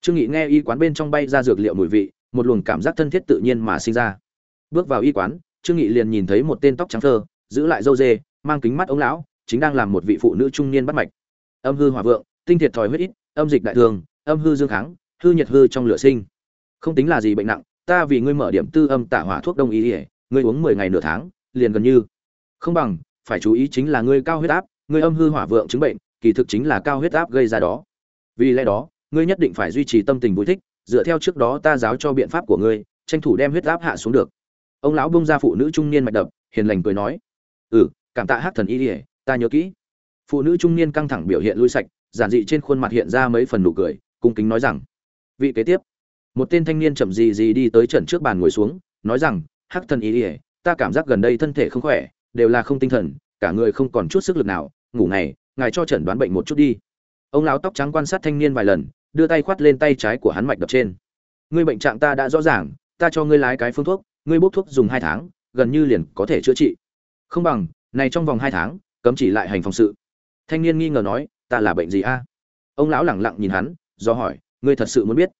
Trương nghị nghe y quán bên trong bay ra dược liệu mùi vị, một luồng cảm giác thân thiết tự nhiên mà sinh ra. Bước vào y quán, trương nghị liền nhìn thấy một tên tóc trắng thơ, giữ lại râu dê, mang kính mắt ống lão, chính đang làm một vị phụ nữ trung niên bắt mạch. Âm hư hỏa vượng, tinh thiệt thòi huyết ít, âm dịch đại thường âm hư dương kháng, hư nhật hư trong lửa sinh. Không tính là gì bệnh nặng, ta vì ngươi mở điểm tư âm tả hỏa thuốc đông y ỉa ngươi uống mười ngày nửa tháng, liền gần như. Không bằng, phải chú ý chính là ngươi cao huyết áp, ngươi âm hư hỏa vượng chứng bệnh, kỳ thực chính là cao huyết áp gây ra đó. Vì lẽ đó, ngươi nhất định phải duy trì tâm tình vui thích, dựa theo trước đó ta giáo cho biện pháp của ngươi, tranh thủ đem huyết áp hạ xuống được. Ông lão bông ra phụ nữ trung niên mạch đập, hiền lành cười nói ừ cảm tạ hát thần y ỉa ta nhớ kỹ. Phụ nữ trung niên căng thẳng biểu hiện lui sạch, giản dị trên khuôn mặt hiện ra mấy phần nụ cười cung kính nói rằng, vị kế tiếp. Một tên thanh niên chậm gì gì đi tới trần trước bàn ngồi xuống, nói rằng, hắc thần ý ỉa ta cảm giác gần đây thân thể không khỏe, đều là không tinh thần, cả người không còn chút sức lực nào, ngủ ngày, ngài cho chẩn đoán bệnh một chút đi. Ông lão tóc trắng quan sát thanh niên vài lần, đưa tay khoát lên tay trái của hắn mạch đập trên. Ngươi bệnh trạng ta đã rõ ràng, ta cho ngươi lái cái phương thuốc, ngươi bốc thuốc dùng hai tháng, gần như liền có thể chữa trị. Không bằng, này trong vòng hai tháng, cấm chỉ lại hành phòng sự. Thanh niên nghi ngờ nói, ta là bệnh gì a? Ông lão lẳng lặng nhìn hắn do hỏi, ngươi thật sự muốn biết?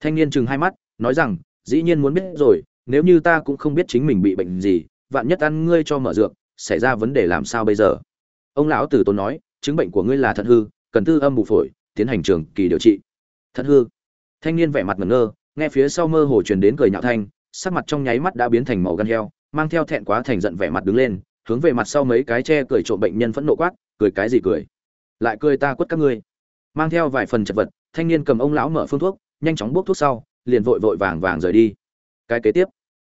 Thanh niên chừng hai mắt, nói rằng, dĩ nhiên muốn biết rồi, nếu như ta cũng không biết chính mình bị bệnh gì, vạn nhất ăn ngươi cho mở dược, xảy ra vấn đề làm sao bây giờ? Ông lão tử tốn nói, chứng bệnh của ngươi là thận hư, cần tư âm bù phổi, tiến hành trường kỳ điều trị. Thận hư? Thanh niên vẻ mặt ngẩn ngơ, nghe phía sau mơ hồ truyền đến cười nhạo thanh, sắc mặt trong nháy mắt đã biến thành màu gan heo, mang theo thẹn quá thành giận vẻ mặt đứng lên, hướng về mặt sau mấy cái che cười trộm bệnh nhân phẫn nộ quát, cười cái gì cười? Lại cười ta quất các ngươi. Mang theo vài phần chật vật thanh niên cầm ông lão mở phương thuốc, nhanh chóng bốc thuốc sau, liền vội vội vàng vàng rời đi. Cái kế tiếp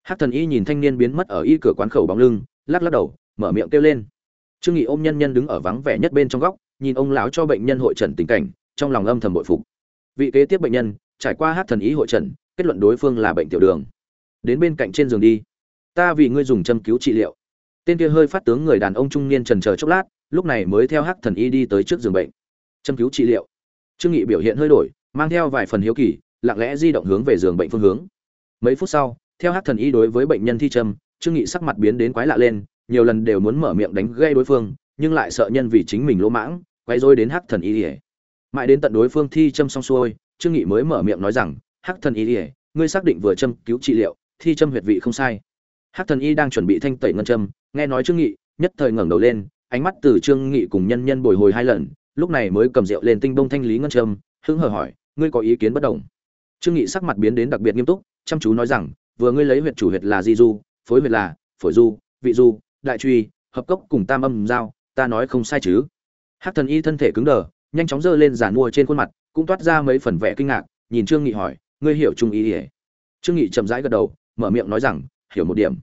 Hát thần y nhìn thanh niên biến mất ở y cửa quán khẩu bóng lưng, lắc lắc đầu, mở miệng kêu lên. Trương nghị ôm nhân nhân đứng ở vắng vẻ nhất bên trong góc, nhìn ông lão cho bệnh nhân hội trần tình cảnh, trong lòng âm thầm bội phục. Vị kế tiếp bệnh nhân, trải qua Hát thần y hội trần kết luận đối phương là bệnh tiểu đường. Đến bên cạnh trên giường đi. Ta vì ngươi dùng châm cứu trị liệu. Tên kia hơi phát tướng người đàn ông trung niên trần chờ chốc lát, lúc này mới theo Hát thần y đi tới trước giường bệnh. Châm cứu trị liệu trương nghị biểu hiện hơi đổi, mang theo vài phần hiếu kỳ, lặng lẽ di động hướng về giường bệnh phương hướng. Mấy phút sau, theo hắc thần y đối với bệnh nhân thi trâm trương nghị sắc mặt biến đến quái lạ lên, nhiều lần đều muốn mở miệng đánh gây đối phương, nhưng lại sợ nhân vì chính mình lỗ mãng quay rối đến hắc thần y ỉa mãi đến tận đối phương thi châm xong xuôi, trương nghị mới mở miệng nói rằng hắc thần y ỉa ngươi xác định vừa châm cứu trị liệu, thi châm huyệt vị không sai. Hắc thần y đang chuẩn bị thanh tẩy ngân châm, nghe nói trương nghị, nhất thời ngẩng đầu lên, ánh mắt từ trương nghị cùng nhân nhân bồi hồi hai lần lúc này mới cầm rượu lên tinh bông thanh lý ngân trâm hứng hờ hỏi, ngươi có ý kiến bất đồng? Trương nghị sắc mặt biến đến đặc biệt nghiêm túc, chăm chú nói rằng, vừa ngươi lấy huyệt chủ huyệt là di du, phối huyệt là phổi du, vị du, đại truy, hợp cốc cùng tam âm giao, ta nói không sai chứ? Hắc thần y thân thể cứng đờ, nhanh chóng giơ lên giàn mua trên khuôn mặt, cũng toát ra mấy phần vẻ kinh ngạc, nhìn trương nghị hỏi, ngươi hiểu trung ý ỉa trương nghị chậm rãi gật đầu, mở miệng nói rằng, hiểu một điểm.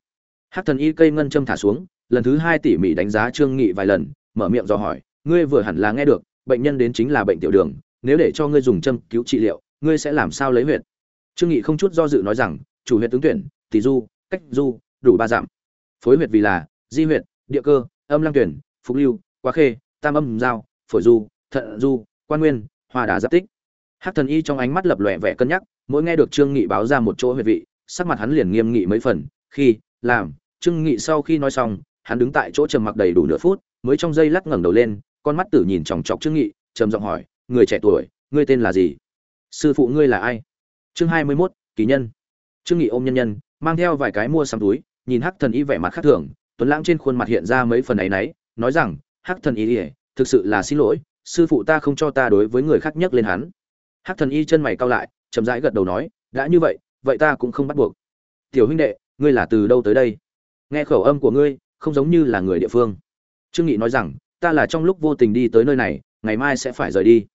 Hắc thần y cây ngân châm thả xuống, lần thứ hai tỉ mỉ đánh giá trương nghị vài lần, mở miệng do hỏi ngươi vừa hẳn là nghe được, bệnh nhân đến chính là bệnh tiểu đường, nếu để cho ngươi dùng châm cứu trị liệu, ngươi sẽ làm sao lấy huyệt? Trương nghị không chút do dự nói rằng, chủ huyệt tướng tuyển, tỷ du, cách du, đủ ba giảm phối huyệt vì là, di huyệt, địa cơ, âm lăng tuyển, phục lưu, quá khê, tam âm giao, phổi du, thận du, quan nguyên hoa đà giáp tích. Hắc thần y trong ánh mắt lập lòe vẻ cân nhắc, mỗi nghe được trương nghị báo ra một chỗ huyệt vị, sắc mặt hắn liền nghiêm nghị mấy phần, khi, làm, trương nghị sau khi nói xong, hắn đứng tại chỗ trầm mặc đầy đủ nửa phút, mới trong giây lắc ngẩng đầu lên con mắt tử nhìn chòng chọc trương nghị trầm giọng hỏi người trẻ tuổi ngươi tên là gì? Sư phụ ngươi là ai? Chương hai mươi 21, kỳ nhân. Trương nghị ôm nhân nhân mang theo vài cái mua sắm túi nhìn hắc thần y vẻ mặt khác thường tuấn lãng trên khuôn mặt hiện ra mấy phần ấy nấy nói rằng hắc thần y ỉa thực sự là xin lỗi sư phụ ta không cho ta đối với người khác nhắc lên hắn. Hắc thần y chân mày cau lại chậm rãi gật đầu nói đã như vậy vậy ta cũng không bắt buộc. Tiểu huynh đệ ngươi là từ đâu tới đây? Nghe khẩu âm của ngươi không giống như là người địa phương. Trương nghị nói rằng ta là trong lúc vô tình đi tới nơi này, ngày mai sẽ phải rời đi.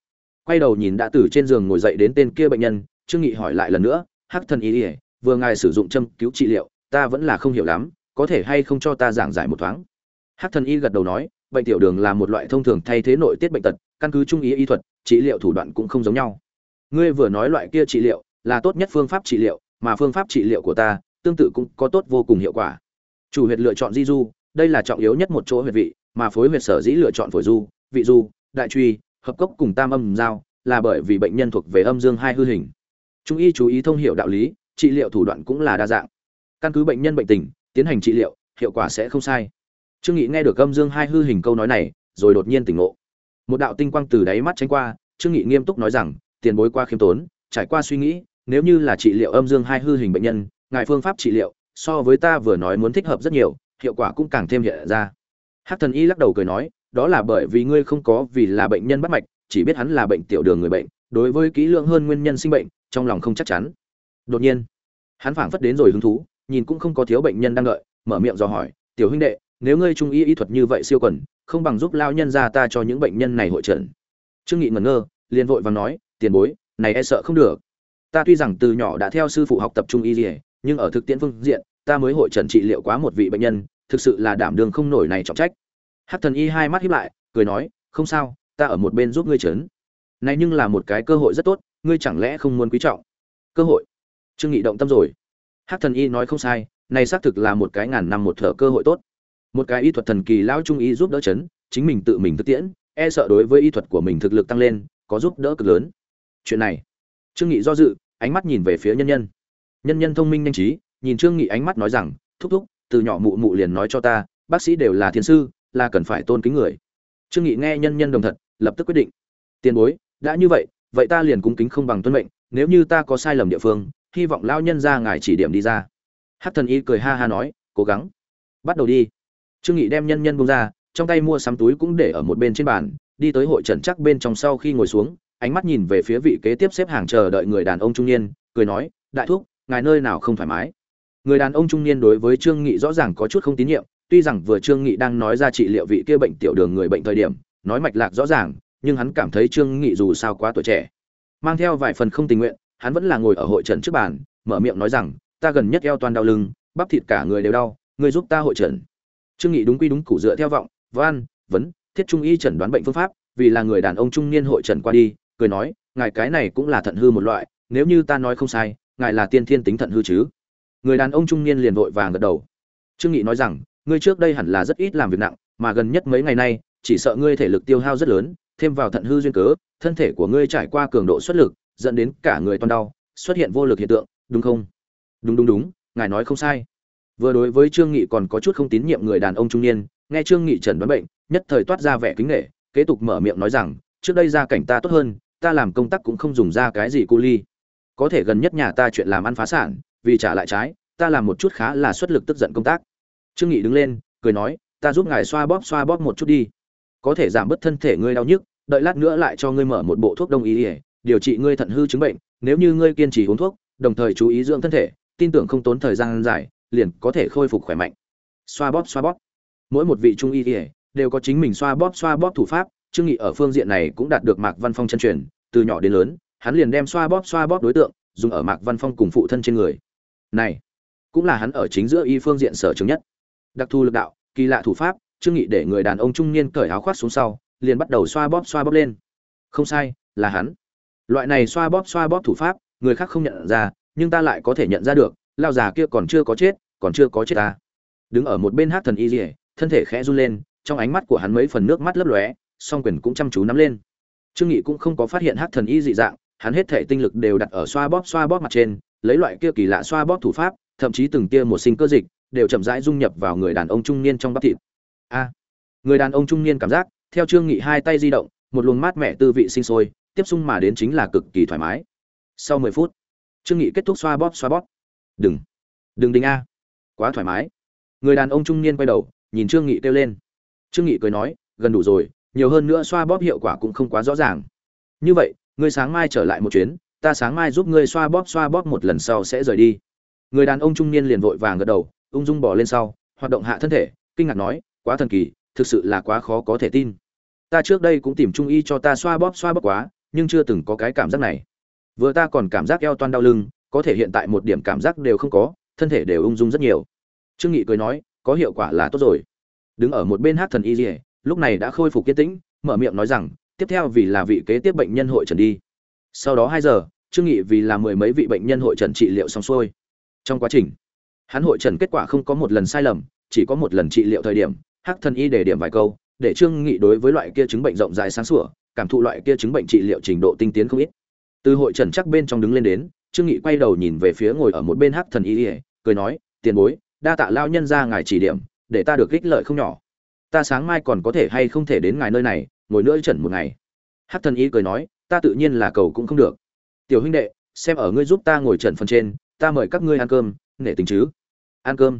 Quay đầu nhìn đã từ trên giường ngồi dậy đến tên kia bệnh nhân, trương nghị hỏi lại lần nữa, hắc thần y ỉa vừa ngài sử dụng châm cứu trị liệu, ta vẫn là không hiểu lắm, có thể hay không cho ta giảng giải một thoáng? Hắc thần y gật đầu nói, bệnh tiểu đường là một loại thông thường thay thế nội tiết bệnh tật, căn cứ trung ý y thuật, trị liệu thủ đoạn cũng không giống nhau. Ngươi vừa nói loại kia trị liệu, là tốt nhất phương pháp trị liệu, mà phương pháp trị liệu của ta, tương tự cũng có tốt vô cùng hiệu quả. Chủ huyệt lựa chọn di du, đây là trọng yếu nhất một chỗ huyệt vị mà phối huyệt sở dĩ lựa chọn phổi du, vị du, đại truy, hợp cốc cùng tam âm giao, là bởi vì bệnh nhân thuộc về âm dương hai hư hình. Trung y chú ý thông hiểu đạo lý, trị liệu thủ đoạn cũng là đa dạng. Căn cứ bệnh nhân bệnh tình, tiến hành trị liệu, hiệu quả sẽ không sai. Trương nghị nghe được âm dương hai hư hình câu nói này, rồi đột nhiên tỉnh ngộ. Một đạo tinh quang từ đáy mắt tránh qua, trương nghị nghiêm túc nói rằng, tiền bối qua khiêm tốn, trải qua suy nghĩ, nếu như là trị liệu âm dương hai hư hình bệnh nhân, ngài phương pháp trị liệu, so với ta vừa nói muốn thích hợp rất nhiều, hiệu quả cũng càng thêm hiện ra hắc thần y lắc đầu cười nói, đó là bởi vì ngươi không có vì là bệnh nhân bắt mạch, chỉ biết hắn là bệnh tiểu đường người bệnh, đối với kỹ lượng hơn nguyên nhân sinh bệnh, trong lòng không chắc chắn. Đột nhiên, hắn phảng phất đến rồi hứng thú, nhìn cũng không có thiếu bệnh nhân đang đợi, mở miệng dò hỏi, tiểu huynh đệ, nếu ngươi trung y y thuật như vậy siêu quần, không bằng giúp lao nhân ra ta cho những bệnh nhân này hội trần. Trương nghị ngẩn ngơ, liền vội vàng nói, tiền bối, này e sợ không được. Ta tuy rằng từ nhỏ đã theo sư phụ học tập trung y gì nhưng ở thực tiễn phương diện, ta mới hội trần trị liệu quá một vị bệnh nhân thực sự là đảm đường không nổi này trọng trách. Hát thần y hai mắt hiếp lại, cười nói, không sao, ta ở một bên giúp ngươi trấn này nhưng là một cái cơ hội rất tốt, ngươi chẳng lẽ không muốn quý trọng? Cơ hội? Trương nghị động tâm rồi. Hát thần y nói không sai, này xác thực là một cái ngàn năm một thở cơ hội tốt. Một cái y thuật thần kỳ lão trung y giúp đỡ chấn, chính mình tự mình thực tiễn e sợ đối với y thuật của mình thực lực tăng lên, có giúp đỡ cực lớn. Chuyện này, trương nghị do dự, ánh mắt nhìn về phía nhân nhân. Nhân nhân thông minh nhanh trí, nhìn trương nghị ánh mắt nói rằng, thúc thúc từ nhỏ mụ mụ liền nói cho ta, bác sĩ đều là thiên sư, là cần phải tôn kính người. Trương nghị nghe nhân nhân đồng thật, lập tức quyết định. Tiền bối, đã như vậy vậy ta liền cung kính không bằng tuân mệnh, nếu như ta có sai lầm địa phương, hy vọng lão nhân ra ngài chỉ điểm đi ra. Hát thần y cười ha ha nói, cố gắng. Bắt đầu đi. Trương nghị đem nhân nhân bông ra, trong tay mua sắm túi cũng để ở một bên trên bàn, đi tới hội trần chắc bên trong sau khi ngồi xuống, ánh mắt nhìn về phía vị kế tiếp xếp hàng chờ đợi người đàn ông trung niên, cười nói, đại thúc, ngài nơi nào không thoải mái? Người đàn ông trung niên đối với trương nghị rõ ràng có chút không tín nhiệm, tuy rằng vừa trương nghị đang nói ra trị liệu vị kia bệnh tiểu đường người bệnh thời điểm, nói mạch lạc rõ ràng, nhưng hắn cảm thấy trương nghị dù sao quá tuổi trẻ. Mang theo vài phần không tình nguyện, hắn vẫn là ngồi ở hội trần trước bàn, mở miệng nói rằng, ta gần nhất eo toàn đau lưng, bắp thịt cả người đều đau người giúp ta hội trần. Trương nghị đúng quy đúng củ dựa theo vọng, văn, vấn, thiết trung y chẩn đoán bệnh phương pháp, vì là người đàn ông trung niên hội trần qua đi, cười nói, ngài cái này cũng là thận hư một loại, nếu như ta nói không sai, ngài là tiên thiên tính thận hư chứ? Người đàn ông trung niên liền vội vàng gật đầu. Trương nghị nói rằng, ngươi trước đây hẳn là rất ít làm việc nặng, mà gần nhất mấy ngày nay, chỉ sợ ngươi thể lực tiêu hao rất lớn, thêm vào thận hư duyên cớ, thân thể của ngươi trải qua cường độ xuất lực, dẫn đến cả người toàn đau, xuất hiện vô lực hiện tượng, đúng không? Đúng đúng đúng, ngài nói không sai. Vừa đối với trương nghị còn có chút không tín nhiệm người đàn ông trung niên, nghe trương nghị chẩn đoán bệnh, nhất thời toát ra vẻ kính nể, kế tục mở miệng nói rằng, trước đây gia cảnh ta tốt hơn, ta làm công tác cũng không dùng ra cái gì cu ly có thể gần nhất nhà ta chuyện làm ăn phá sản vì trả lại trái, ta làm một chút khá là xuất lực tức giận công tác. Trương nghị đứng lên, cười nói, ta giúp ngài xoa bóp xoa bóp một chút đi. Có thể giảm bớt thân thể ngươi đau nhức, đợi lát nữa lại cho ngươi mở một bộ thuốc đông y điều trị ngươi thận hư chứng bệnh, nếu như ngươi kiên trì uống thuốc, đồng thời chú ý dưỡng thân thể, tin tưởng không tốn thời gian dài, liền có thể khôi phục khỏe mạnh. Xoa bóp xoa bóp. Mỗi một vị trung y đều có chính mình xoa bóp xoa bóp thủ pháp, trương nghị ở phương diện này cũng đạt được mạc văn phong chân truyền, từ nhỏ đến lớn, hắn liền đem xoa bóp xoa bóp đối tượng, dùng ở mạc văn phong cùng phụ thân trên người này cũng là hắn ở chính giữa y phương diện sở trường nhất. Đặc thù lực đạo kỳ lạ thủ pháp trương nghị để người đàn ông trung niên cởi áo khoác xuống sau liền bắt đầu xoa bóp xoa bóp lên. Không sai là hắn. Loại này xoa bóp xoa bóp thủ pháp người khác không nhận ra nhưng ta lại có thể nhận ra được lao già kia còn chưa có chết còn chưa có chết ta. Đứng ở một bên hát thần y rìa, thân thể khẽ run lên trong ánh mắt của hắn mấy phần nước mắt lấp lóe song quyền cũng chăm chú nắm lên. Trương nghị cũng không có phát hiện hát thần y dị dạng hắn hết thể tinh lực đều đặt ở xoa bóp xoa bóp mặt trên lấy loại kia kỳ lạ xoa bóp thủ pháp, thậm chí từng tia một sinh cơ dịch, đều chậm rãi dung nhập vào người đàn ông trung niên trong bắp thịt. A! Người đàn ông trung niên cảm giác, theo trương nghị hai tay di động, một luồng mát mẻ tư vị sinh sôi, tiếp xung mà đến chính là cực kỳ thoải mái. Sau mười phút, trương nghị kết thúc xoa bóp xoa bóp. Đừng! Đừng đinh a! Quá thoải mái. Người đàn ông trung niên quay đầu, nhìn trương nghị kêu lên. Trương nghị cười nói, gần đủ rồi, nhiều hơn nữa xoa bóp hiệu quả cũng không quá rõ ràng. Như vậy, ngươi sáng mai trở lại một chuyến ta sáng mai giúp ngươi xoa bóp xoa bóp một lần sau sẽ rời đi. Người đàn ông trung niên liền vội vàng gật đầu, ung dung bỏ lên sau, hoạt động hạ thân thể, kinh ngạc nói, quá thần kỳ, thực sự là quá khó có thể tin. Ta trước đây cũng tìm trung y cho ta xoa bóp xoa bóp quá, nhưng chưa từng có cái cảm giác này. Vừa ta còn cảm giác eo toan đau lưng, có thể hiện tại một điểm cảm giác đều không có, thân thể đều ung dung rất nhiều. Trương nghị cười nói, có hiệu quả là tốt rồi. Đứng ở một bên hát thần y dỉa lúc này đã khôi phục kiên tĩnh, mở miệng nói rằng, tiếp theo vì là vị kế tiếp bệnh nhân hội trần đi. Sau đó hai giờ trương nghị vì là mười mấy vị bệnh nhân hội trần trị liệu xong xuôi. Trong quá trình, hắn hội trần kết quả không có một lần sai lầm, chỉ có một lần trị liệu thời điểm, hắc thần y để điểm vài câu, để trương nghị đối với loại kia chứng bệnh rộng rãi sáng sủa, cảm thụ loại kia chứng bệnh trị liệu trình độ tinh tiến không ít. Từ hội trần chắc bên trong đứng lên đến, trương nghị quay đầu nhìn về phía ngồi ở một bên hắc thần y, cười nói, tiền bối, đa tạ lao nhân ra ngài chỉ điểm, để ta được ích lợi không nhỏ. Ta sáng mai còn có thể hay không thể đến ngài nơi này, ngồi nữa trần một ngày. Hắc thần y cười nói, ta tự nhiên là cầu cũng không được tiểu huynh đệ, xem ở ngươi giúp ta ngồi trần phần trên, ta mời các ngươi ăn cơm, nể tình chứ. Ăn cơm?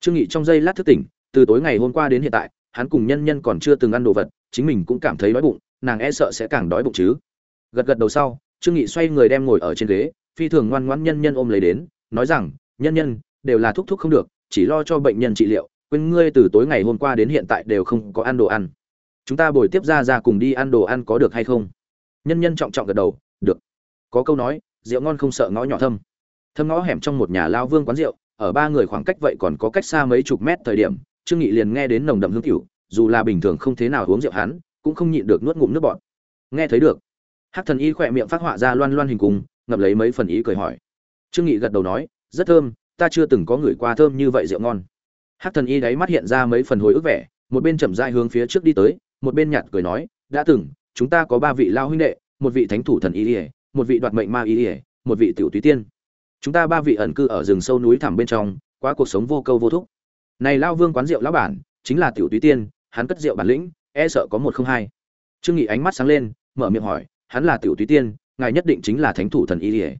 Trương nghị trong giây lát thức tỉnh, từ tối ngày hôm qua đến hiện tại, hắn cùng nhân nhân còn chưa từng ăn đồ vật, chính mình cũng cảm thấy đói bụng, nàng e sợ sẽ càng đói bụng chứ. Gật gật đầu sau, trương nghị xoay người đem ngồi ở trên ghế, phi thường ngoan ngoãn nhân nhân ôm lấy đến, nói rằng, nhân nhân, đều là thúc thúc không được, chỉ lo cho bệnh nhân trị liệu, quên ngươi từ tối ngày hôm qua đến hiện tại đều không có ăn đồ ăn. Chúng ta bồi tiếp ra ra cùng đi ăn đồ ăn có được hay không? Nhân nhân trọng trọng gật đầu có câu nói, rượu ngon không sợ ngõ nhỏ thâm. Thâm ngõ hẻm trong một nhà lao vương quán rượu, ở ba người khoảng cách vậy còn có cách xa mấy chục mét thời điểm, trương nghị liền nghe đến nồng đậm hương cửu dù là bình thường không thế nào uống rượu hắn, cũng không nhịn được nuốt ngụm nước bọt. Nghe thấy được, hắc thần y khỏe miệng phát họa ra loan loan hình cung ngập lấy mấy phần ý cười hỏi. Trương nghị gật đầu nói, rất thơm, ta chưa từng có người qua thơm như vậy rượu ngon. Hắc thần y đáy mắt hiện ra mấy phần hồi ức vẻ, một bên chậm rãi hướng phía trước đi tới, một bên nhạt cười nói, đã từng, chúng ta có ba vị lao huynh đệ, một vị thánh thủ thần y ỉa một vị đoạt mệnh ma y ỉa, một vị tiểu túy tiên. Chúng ta ba vị ẩn cư ở rừng sâu núi thẳm bên trong qua cuộc sống vô câu vô thúc. Này lao vương quán rượu lão bản, chính là tiểu túy tiên, hắn cất rượu bản lĩnh e sợ có một không hai. Trương nghị ánh mắt sáng lên, mở miệng hỏi, hắn là tiểu túy tiên, ngài nhất định chính là thánh thủ thần y ỉa.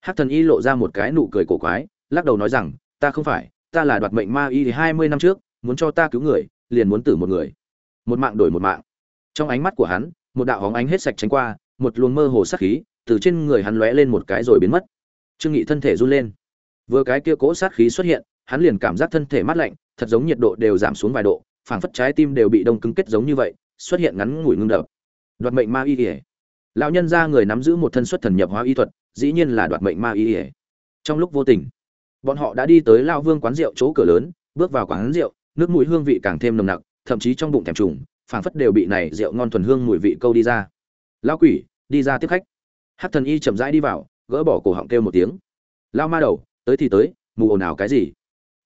Hắc thần y lộ ra một cái nụ cười cổ quái, lắc đầu nói rằng, ta không phải, ta là đoạt mệnh ma y hai mươi năm trước, muốn cho ta cứu người, liền muốn tử một người. Một mạng đổi một mạng. Trong ánh mắt của hắn, một đạo hóng ánh hết sạch tránh qua, một luồng mơ hồ sát khí từ trên người hắn lóe lên một cái rồi biến mất. Trương nghị thân thể run lên. Vừa cái kia cỗ sát khí xuất hiện, hắn liền cảm giác thân thể mát lạnh, thật giống nhiệt độ đều giảm xuống vài độ, phảng phất trái tim đều bị đông cứng kết giống như vậy, xuất hiện ngắn ngủi ngưng đập. Đoạt mệnh ma y ỉa lão nhân gia người nắm giữ một thân xuất thần nhập hóa y thuật, dĩ nhiên là đoạt mệnh ma y ỉa trong lúc vô tình, bọn họ đã đi tới lao vương quán rượu chỗ cửa lớn, bước vào quán rượu, nước mũi hương vị càng thêm nồng nặc, thậm chí trong bụng thèm trùng, phảng phất đều bị này rượu ngon thuần hương mùi vị câu đi ra. Lão quỷ, đi ra tiếp khách hát thần y chậm rãi đi vào, gỡ bỏ cổ họng kêu một tiếng. Lao ma đầu, tới thì tới, mù ồn ào cái gì?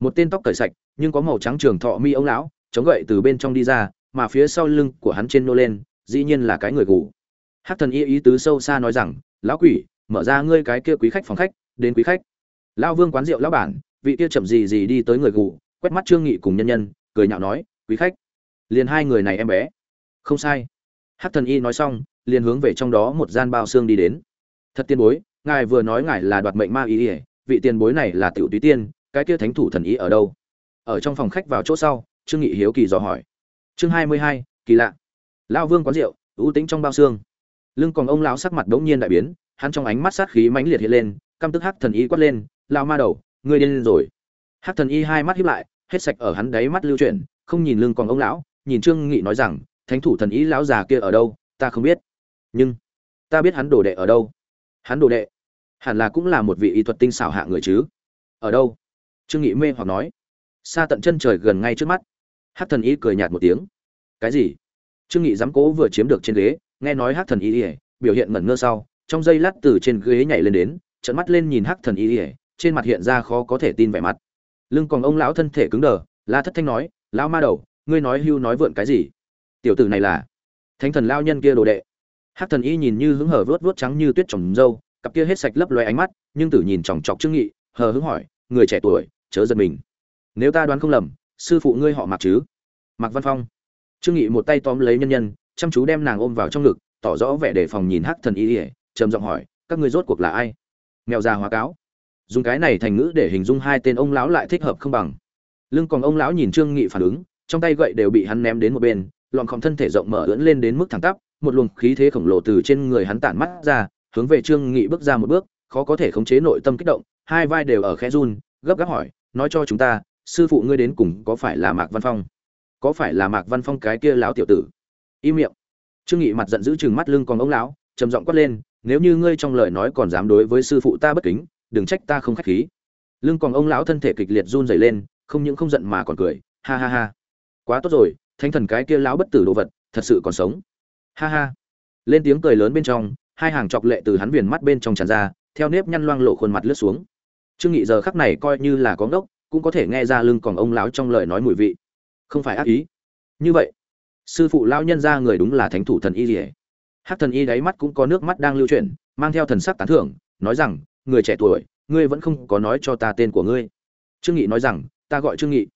Một tên tóc cởi sạch, nhưng có màu trắng trường thọ mi ông lão, chống gậy từ bên trong đi ra, mà phía sau lưng của hắn trên nô lên, dĩ nhiên là cái người gù. Hát thần y ý tứ sâu xa nói rằng, lão quỷ, mở ra ngươi cái kia quý khách phòng khách, đến quý khách. Lao vương quán rượu lão bản, vị kia chậm gì gì đi tới người gù, quét mắt trương nghị cùng nhân nhân, cười nhạo nói, quý khách, liền hai người này em bé. Không sai. Hát thần y nói xong liền hướng về trong đó một gian bao xương đi đến. Thật tiên bối, ngài vừa nói ngài là đoạt mệnh ma ý ỉa vị tiền bối này là tiểu túy tiên, cái kia thánh thủ thần ý ở đâu? Ở trong phòng khách vào chỗ sau, trương nghị hiếu kỳ dò hỏi. Chương hai mươi hai, kỳ lạ. Lão vương quán rượu, ưu tính trong bao xương. Lưng còn ông lão sắc mặt đống nhiên đại biến, hắn trong ánh mắt sát khí mãnh liệt hiện lên, căm tức hắc thần y quát lên lao ma đầu, ngươi điên rồi. Hắc thần y hai mắt híp lại, hết sạch ở hắn đáy mắt lưu chuyển, không nhìn lưng còn ông lão, nhìn trương nghị nói rằng, thánh thủ thần ý lão già kia ở đâu, ta không biết nhưng, ta biết hắn đồ đệ ở đâu. Hắn đồ đệ, hẳn là cũng là một vị y thuật tinh xảo hạ người chứ. Ở đâu? Trương nghị mê hoặc nói. Xa tận chân trời gần ngay trước mắt. Hắc thần y cười nhạt một tiếng. Cái gì? Trương nghị dám cố vừa chiếm được trên ghế, nghe nói hắc thần y ỉa biểu hiện ngẩn ngơ sau, trong giây lát từ trên ghế nhảy lên đến trận mắt lên nhìn hắc thần y ỉa trên mặt hiện ra khó có thể tin vẻ mặt. Lưng còn ông lão thân thể cứng đờ, la thất thanh nói, lão ma đầu, ngươi nói hưu nói vượn cái gì? Tiểu tử này là thánh thần lao nhân kia đồ đệ hắc thần y nhìn như hứng hở vớt vớt trắng như tuyết trồng dâu, cặp kia hết sạch lấp loé ánh mắt, nhưng tử nhìn chòng chọc trương nghị, hờ hứng hỏi, người trẻ tuổi, chớ giật mình. Nếu ta đoán không lầm, sư phụ ngươi họ Mạc chứ? Mặc văn phong. Trương nghị một tay tóm lấy nhân nhân, chăm chú đem nàng ôm vào trong ngực, tỏ rõ vẻ đề phòng nhìn hắc thần y trầm giọng hỏi, các ngươi rốt cuộc là ai? Mèo già hóa cáo. Dùng cái này thành ngữ để hình dung hai tên ông lão lại thích hợp không bằng. Lưng còn ông lão nhìn trương nghị phản ứng, trong tay gậy đều bị hắn ném đến một bên, lọn khom thân thể rộng mở ưỡn lên đến mức thẳng tắp một luồng khí thế khổng lồ từ trên người hắn tản mắt ra, hướng về trương nghị bước ra một bước, khó có thể khống chế nội tâm kích động, hai vai đều ở khẽ run, gấp gáp hỏi, nói cho chúng ta, sư phụ ngươi đến cùng có phải là mạc văn phong? Có phải là mạc văn phong cái kia lão tiểu tử? Im miệng. Trương nghị mặt giận dữ chừng mắt lưng còn ông lão, trầm giọng quát lên, nếu như ngươi trong lời nói còn dám đối với sư phụ ta bất kính, đừng trách ta không khách khí. Lưng còn ông lão thân thể kịch liệt run rẩy lên, không những không giận mà còn cười, ha ha ha, quá tốt rồi, thánh thần cái kia lão bất tử đồ vật, thật sự còn sống ha ha. Lên tiếng cười lớn bên trong, hai hàng chọc lệ từ hắn viền mắt bên trong tràn ra, theo nếp nhăn loang lộ khuôn mặt lướt xuống. Trương nghị giờ khắc này coi như là có ngốc, cũng có thể nghe ra lưng còn ông lão trong lời nói mùi vị. Không phải ác ý. Như vậy, sư phụ lão nhân ra người đúng là thánh thủ thần y rỉa hắc thần y đáy mắt cũng có nước mắt đang lưu chuyển, mang theo thần sắc tán thưởng, nói rằng, người trẻ tuổi, ngươi vẫn không có nói cho ta tên của ngươi. Trương nghị nói rằng, ta gọi trương nghị.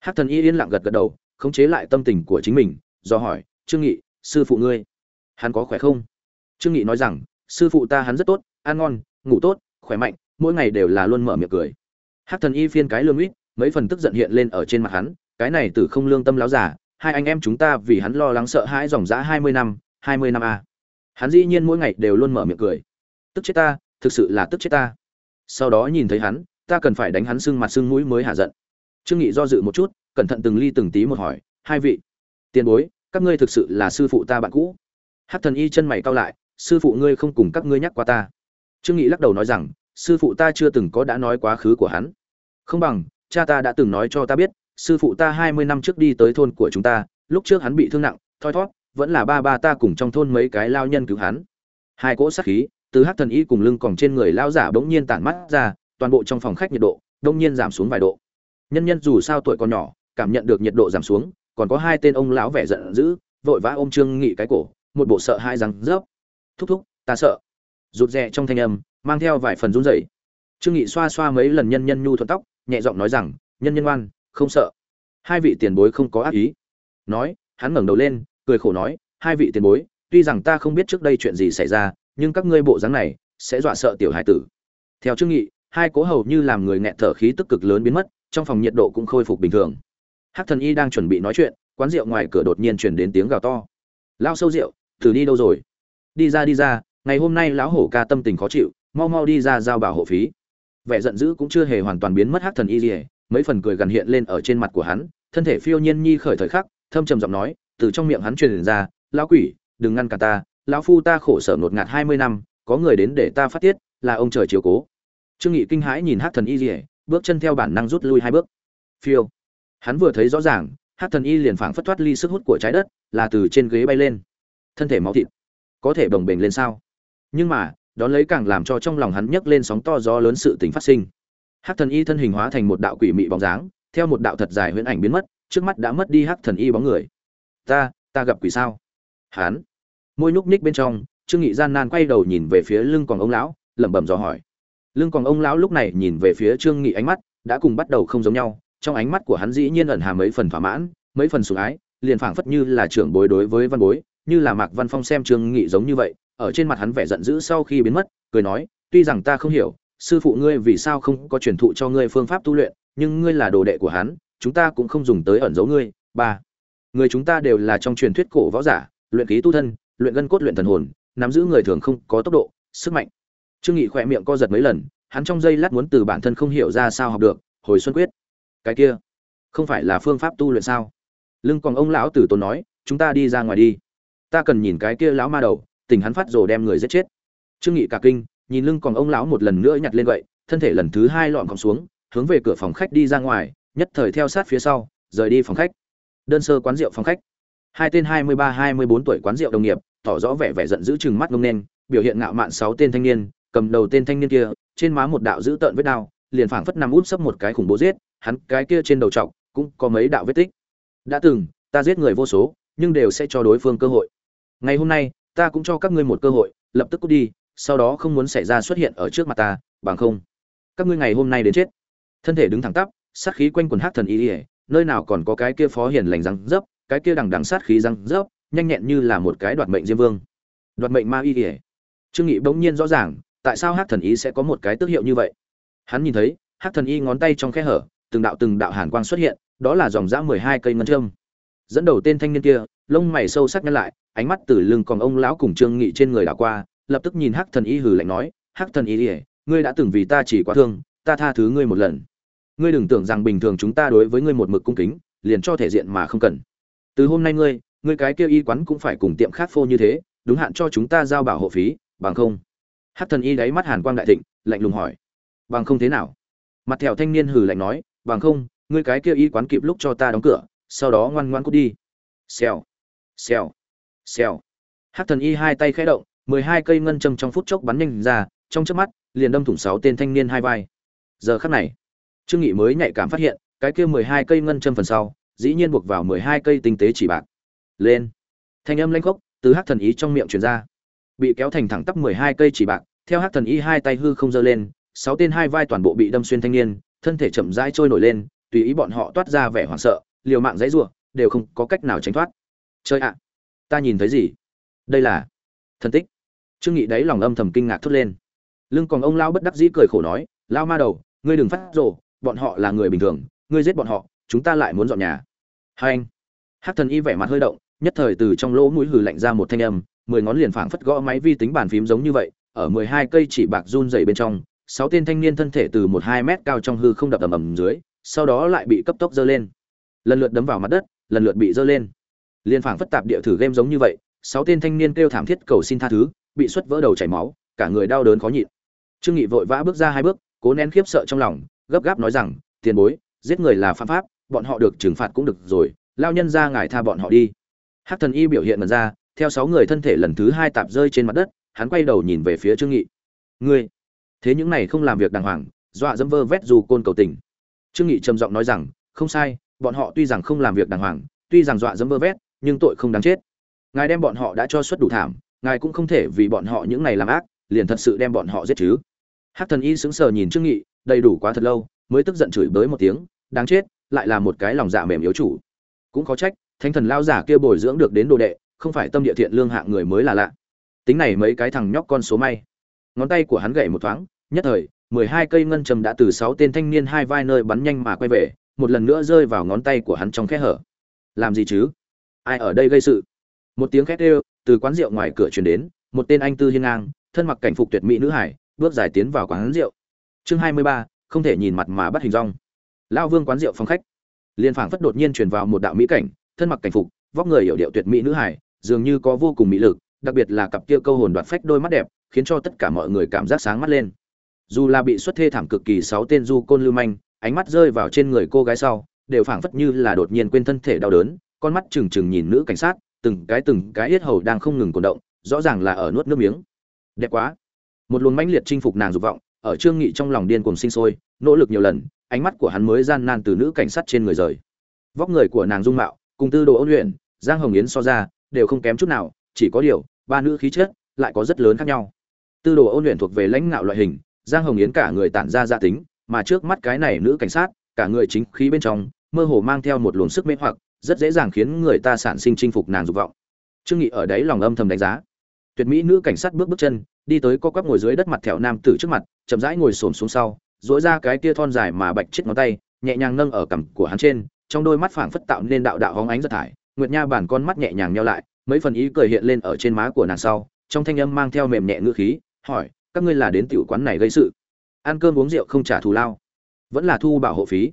Hắc thần y yên lặng gật gật đầu, khống chế lại tâm tình của chính mình, do hỏi, trương nghị sư phụ ngươi. Hắn có khỏe không? Trương nghị nói rằng, sư phụ ta hắn rất tốt, ăn ngon, ngủ tốt, khỏe mạnh, mỗi ngày đều là luôn mở miệng cười. Hắc thần y phiên cái lương uýt mấy phần tức giận hiện lên ở trên mặt hắn, cái này tử không lương tâm láo giả, hai anh em chúng ta vì hắn lo lắng sợ hãi dòng dã hai mươi năm, hai mươi năm a. Hắn dĩ nhiên mỗi ngày đều luôn mở miệng cười. Tức chết ta, thực sự là tức chết ta. Sau đó nhìn thấy hắn, ta cần phải đánh hắn sưng mặt sưng mũi mới hạ giận. Trương nghị do dự một chút, cẩn thận từng ly từng tí một hỏi, hai vị, tiền bối các ngươi thực sự là sư phụ ta bạn cũ. Hắc thần y chân mày cau lại, sư phụ ngươi không cùng các ngươi nhắc qua ta. Trương nghị lắc đầu nói rằng, sư phụ ta chưa từng có đã nói quá khứ của hắn. Không bằng, cha ta đã từng nói cho ta biết, sư phụ ta hai mươi năm trước đi tới thôn của chúng ta, lúc trước hắn bị thương nặng, thoi thót vẫn là ba ba ta cùng trong thôn mấy cái lao nhân cứu hắn. Hai cỗ sát khí, từ hắc thần y cùng lưng còn trên người lao giả bỗng nhiên tản mắt ra, toàn bộ trong phòng khách nhiệt độ đông nhiên giảm xuống vài độ. Nhân nhân dù sao tuổi còn nhỏ, cảm nhận được nhiệt độ giảm xuống còn có hai tên ông lão vẻ giận dữ, vội vã ôm trương nghị cái cổ, một bộ sợ hai răng rớp. Thúc thúc, ta sợ. Rụt rè trong thanh âm, mang theo vài phần run rẩy. Trương nghị xoa xoa mấy lần nhân nhân nhu thuận tóc, nhẹ giọng nói rằng, nhân nhân ngoan, không sợ. Hai vị tiền bối không có ác ý. Nói, hắn ngẩng đầu lên, cười khổ nói, hai vị tiền bối, tuy rằng ta không biết trước đây chuyện gì xảy ra, nhưng các ngươi bộ dáng này sẽ dọa sợ tiểu hải tử. Theo trương nghị, hai cố hầu như làm người nghẹn thở khí tức cực lớn biến mất, trong phòng nhiệt độ cũng khôi phục bình thường hắc thần y đang chuẩn bị nói chuyện quán rượu ngoài cửa đột nhiên truyền đến tiếng gào to. Lão sâu rượu từ đi đâu rồi? Đi ra đi ra ngày hôm nay lão hổ ca tâm tình khó chịu mau mau đi ra giao bảo hộ phí. Vẻ giận dữ cũng chưa hề hoàn toàn biến mất hắc thần y Liễu, mấy phần cười gần hiện lên ở trên mặt của hắn thân thể phiêu nhiên nhi khởi thời khắc thâm trầm giọng nói từ trong miệng hắn truyền ra lão quỷ đừng ngăn cả ta lão phu ta khổ sở nột ngạt hai mươi năm có người đến để ta phát tiết là ông trời chiếu cố. Trương nghị kinh hãi nhìn hắc thần y Liễu, bước chân theo bản năng rút lui hai bước. Phiêu hắn vừa thấy rõ ràng, hắc thần y liền phảng phất thoát ly sức hút của trái đất, là từ trên ghế bay lên. Thân thể máu thịt, có thể bồng bềnh lên sao? Nhưng mà, đón lấy càng làm cho trong lòng hắn nhấc lên sóng to gió lớn sự tình phát sinh. Hắc thần y thân hình hóa thành một đạo quỷ mị bóng dáng, theo một đạo thật dài huyễn ảnh biến mất, trước mắt đã mất đi hắc thần y bóng người. Ta ta gặp quỷ sao? Hắn, môi nhúc ních bên trong, trương nghị gian nan quay đầu nhìn về phía lưng còn ông lão, lẩm bẩm dò hỏi. Lưng còn ông lão lúc này nhìn về phía trương nghị ánh mắt đã cùng bắt đầu không giống nhau trong ánh mắt của hắn dĩ nhiên ẩn hàm mấy phần thỏa mãn, mấy phần sủng ái, liền phảng phất như là trưởng bối đối với văn bối, như là mạc văn phong xem trương nghị giống như vậy, ở trên mặt hắn vẻ giận dữ sau khi biến mất, cười nói, tuy rằng ta không hiểu, sư phụ ngươi vì sao không có truyền thụ cho ngươi phương pháp tu luyện, nhưng ngươi là đồ đệ của hắn, chúng ta cũng không dùng tới ẩn giấu ngươi. Ba, người chúng ta đều là trong truyền thuyết cổ võ giả, luyện khí tu thân, luyện gân cốt luyện thần hồn, nắm giữ người thường không có tốc độ, sức mạnh. Trương nghị khỏe miệng co giật mấy lần, hắn trong giây lát muốn từ bản thân không hiểu ra sao học được, hồi xuân quyết cái kia, không phải là phương pháp tu luyện sao? Lưng còn ông lão tử tốn nói, chúng ta đi ra ngoài đi. Ta cần nhìn cái kia lão ma đầu, tình hắn phát rồ đem người giết chết. Trương nghị cả kinh, nhìn lưng còn ông lão một lần nữa nhặt lên vậy thân thể lần thứ hai lọn còng xuống, hướng về cửa phòng khách đi ra ngoài, nhất thời theo sát phía sau, rời đi phòng khách. Đơn sơ quán rượu phòng khách. Hai tên hai mươi ba, hai mươi bốn tuổi quán rượu đồng nghiệp, tỏ rõ vẻ vẻ giận dữ chừng mắt ngông nên, biểu hiện ngạo mạn sáu tên thanh niên, cầm đầu tên thanh niên kia, trên má một đạo dữ tợn vết đao, liền phảng phất nằm út sấp một cái khủng bố giết hắn cái kia trên đầu trọc, cũng có mấy đạo vết tích. Đã từng, ta giết người vô số, nhưng đều sẽ cho đối phương cơ hội. Ngày hôm nay, ta cũng cho các ngươi một cơ hội, lập tức cút đi, sau đó không muốn xảy ra xuất hiện ở trước mặt ta, bằng không, các ngươi ngày hôm nay đến chết. Thân thể đứng thẳng tắp, sát khí quanh quần hắc thần ý ỉa nơi nào còn có cái kia phó hiền lành răng dấp, cái kia đằng đằng sát khí răng dấp, nhanh nhẹn như là một cái đoạt mệnh diêm vương. Đoạt mệnh ma y ỉa trương nghị bỗng nhiên rõ ràng, tại sao hắc thần ý sẽ có một cái tước hiệu như vậy? Hắn nhìn thấy, hắc thần y ngón tay trong khe hở từng đạo từng đạo hàn quang xuất hiện, đó là dòng dã mười hai cây ngân châm. Dẫn đầu tên thanh niên kia, lông mày sâu sắc nhăn lại, ánh mắt từ lưng còn ông lão cùng trương nghị trên người đảo qua, lập tức nhìn hắc thần y hừ lạnh nói, hắc thần y ỉa ngươi đã từng vì ta chỉ quá thương, ta tha thứ ngươi một lần. Ngươi đừng tưởng rằng bình thường chúng ta đối với ngươi một mực cung kính, liền cho thể diện mà không cần. Từ hôm nay ngươi ngươi cái kia y quán cũng phải cùng tiệm khác phô như thế, đúng hạn cho chúng ta giao bảo hộ phí, bằng không? Hắc thần y đáy mắt hàn quang đại thịnh, lạnh lùng hỏi. Bằng không thế nào? Mặt thẹo thanh niên hừ lạnh nói bằng không, ngươi cái kia y quán kịp lúc cho ta đóng cửa, sau đó ngoan ngoan cút đi. Xèo xèo xèo. Hắc thần y hai tay khẽ động, mười hai cây ngân châm trong phút chốc bắn nhanh ra, trong chớp mắt, liền đâm thủng sáu tên thanh niên hai vai. Giờ khắc này, trương nghị mới nhạy cảm phát hiện, cái kia mười hai cây ngân châm phần sau, dĩ nhiên buộc vào mười hai cây tinh tế chỉ bạc. Lên. Thanh âm lanh khốc từ hắc thần y trong miệng truyền ra. Bị kéo thành thẳng tắp mười hai cây chỉ bạc, theo hắc thần y hai tay hư không giơ lên, sáu tên hai vai toàn bộ bị đâm xuyên thanh niên thân thể chậm rãi trôi nổi lên, tùy ý bọn họ toát ra vẻ hoảng sợ, liều mạng dãy rủa, đều không có cách nào tránh thoát. Chơi ạ, ta nhìn thấy gì? Đây là thần tích. Trương nghị đáy lòng âm thầm kinh ngạc thốt lên. Lưng còn ông lao bất đắc dĩ cười khổ nói lao ma đầu, ngươi đừng phát rồ, bọn họ là người bình thường, ngươi giết bọn họ, chúng ta lại muốn dọn nhà. Hai anh, hắc thần y vẻ mặt hơi động, nhất thời từ trong lỗ mũi hừ lạnh ra một thanh âm, mười ngón liền phảng phất gõ máy vi tính bàn phím giống như vậy, ở mười hai cây chỉ bạc run dày bên trong sáu tên thanh niên thân thể từ một hai mét cao trong hư không đập ầm ầm dưới, sau đó lại bị cấp tốc dơ lên. Lần lượt đấm vào mặt đất, lần lượt bị dơ lên. Liên phảng phất tạp địa thử game giống như vậy, sáu tên thanh niên kêu thảm thiết cầu xin tha thứ, bị xuất vỡ đầu chảy máu, cả người đau đớn khó nhịn. Trương nghị vội vã bước ra hai bước, cố nén khiếp sợ trong lòng, gấp gáp nói rằng, tiền bối, giết người là phạm pháp, bọn họ được trừng phạt cũng được rồi, lao nhân ra ngài tha bọn họ đi. Hắc thần y biểu hiện mật ra, theo sáu người thân thể lần thứ hai tạp rơi trên mặt đất, hắn quay đầu nhìn về phía trương nghị. Ngươi thế những này không làm việc đàng hoàng, dọa dẫm vơ vét dù côn cầu tình. Trương nghị trầm giọng nói rằng, không sai, bọn họ tuy rằng không làm việc đàng hoàng, tuy rằng dọa dẫm vơ vét, nhưng tội không đáng chết. Ngài đem bọn họ đã cho xuất đủ thảm, ngài cũng không thể vì bọn họ những này làm ác, liền thật sự đem bọn họ giết chứ. Hắc thần y sững sờ nhìn trương nghị, đầy đủ quá thật lâu, mới tức giận chửi bới một tiếng, đáng chết, lại là một cái lòng dạ mềm yếu chủ. Cũng có trách, thánh thần lao giả kia bồi dưỡng được đến đồ đệ, không phải tâm địa thiện lương hạng người mới là lạ. Tính này mấy cái thằng nhóc con số may. Ngón tay của hắn gậy một thoáng nhất thời, mười hai cây ngân trầm đã từ sáu tên thanh niên hai vai nơi bắn nhanh mà quay về, một lần nữa rơi vào ngón tay của hắn trong khe hở. Làm gì chứ? Ai ở đây gây sự? Một tiếng khét ê từ quán rượu ngoài cửa truyền đến, một tên anh tư hiên ngang, thân mặc cảnh phục tuyệt mỹ nữ hải, bước dài tiến vào quán rượu. Chương hai mươi ba, không thể nhìn mặt mà bắt hình rong. Lao vương quán rượu phòng khách. Liên phảng phất đột nhiên truyền vào một đạo mỹ cảnh, thân mặc cảnh phục, vóc người hiểu điệu tuyệt mỹ nữ hải, dường như có vô cùng mỹ lực, đặc biệt là cặp kia câu hồn đoạt phách đôi mắt đẹp, khiến cho tất cả mọi người cảm giác sáng mắt lên dù là bị xuất thê thảm cực kỳ sáu tên du côn lưu manh, ánh mắt rơi vào trên người cô gái sau, đều phảng phất như là đột nhiên quên thân thể đau đớn, con mắt trừng trừng nhìn nữ cảnh sát, từng cái từng cái yết hầu đang không ngừng cổ động, rõ ràng là ở nuốt nước miếng. Đẹp quá. Một luồng mãnh liệt chinh phục nàng dục vọng, ở trương nghị trong lòng điên cuồng sinh sôi, nỗ lực nhiều lần, ánh mắt của hắn mới gian nan từ nữ cảnh sát trên người rời. Vóc người của nàng dung mạo, cùng tư đồ ôn luyện, giang hồng yến so ra, đều không kém chút nào, chỉ có điều, ba nữ khí chất lại có rất lớn khác nhau. Tư đồ ôn luyện thuộc về lãnh ngạo loại hình giang hồng yến cả người tản ra gia tính, mà trước mắt cái này nữ cảnh sát, cả người chính khí bên trong, mơ hồ mang theo một luồng sức mê hoặc, rất dễ dàng khiến người ta sản sinh chinh phục nàng dục vọng. Trương nghị ở đấy lòng âm thầm đánh giá. Tuyệt mỹ nữ cảnh sát bước bước chân, đi tới co quắp ngồi dưới đất mặt thẹo nam tử trước mặt, chậm rãi ngồi xổm xuống sau dỗi ra cái kia thon dài mà bạch chết ngón tay, nhẹ nhàng nâng ở cằm của hắn trên, trong đôi mắt phảng phất tạo nên đạo đạo hóng ánh rất thải, nguyệt nha bản con mắt nhẹ nhàng nheo lại, mấy phần ý cười hiện lên ở trên má của nàng sau, trong thanh âm mang theo mềm nhẹ ngữ khí, hỏi các ngươi là đến tiểu quán này gây sự. Ăn cơm uống rượu không trả thù lao. Vẫn là thu bảo hộ phí.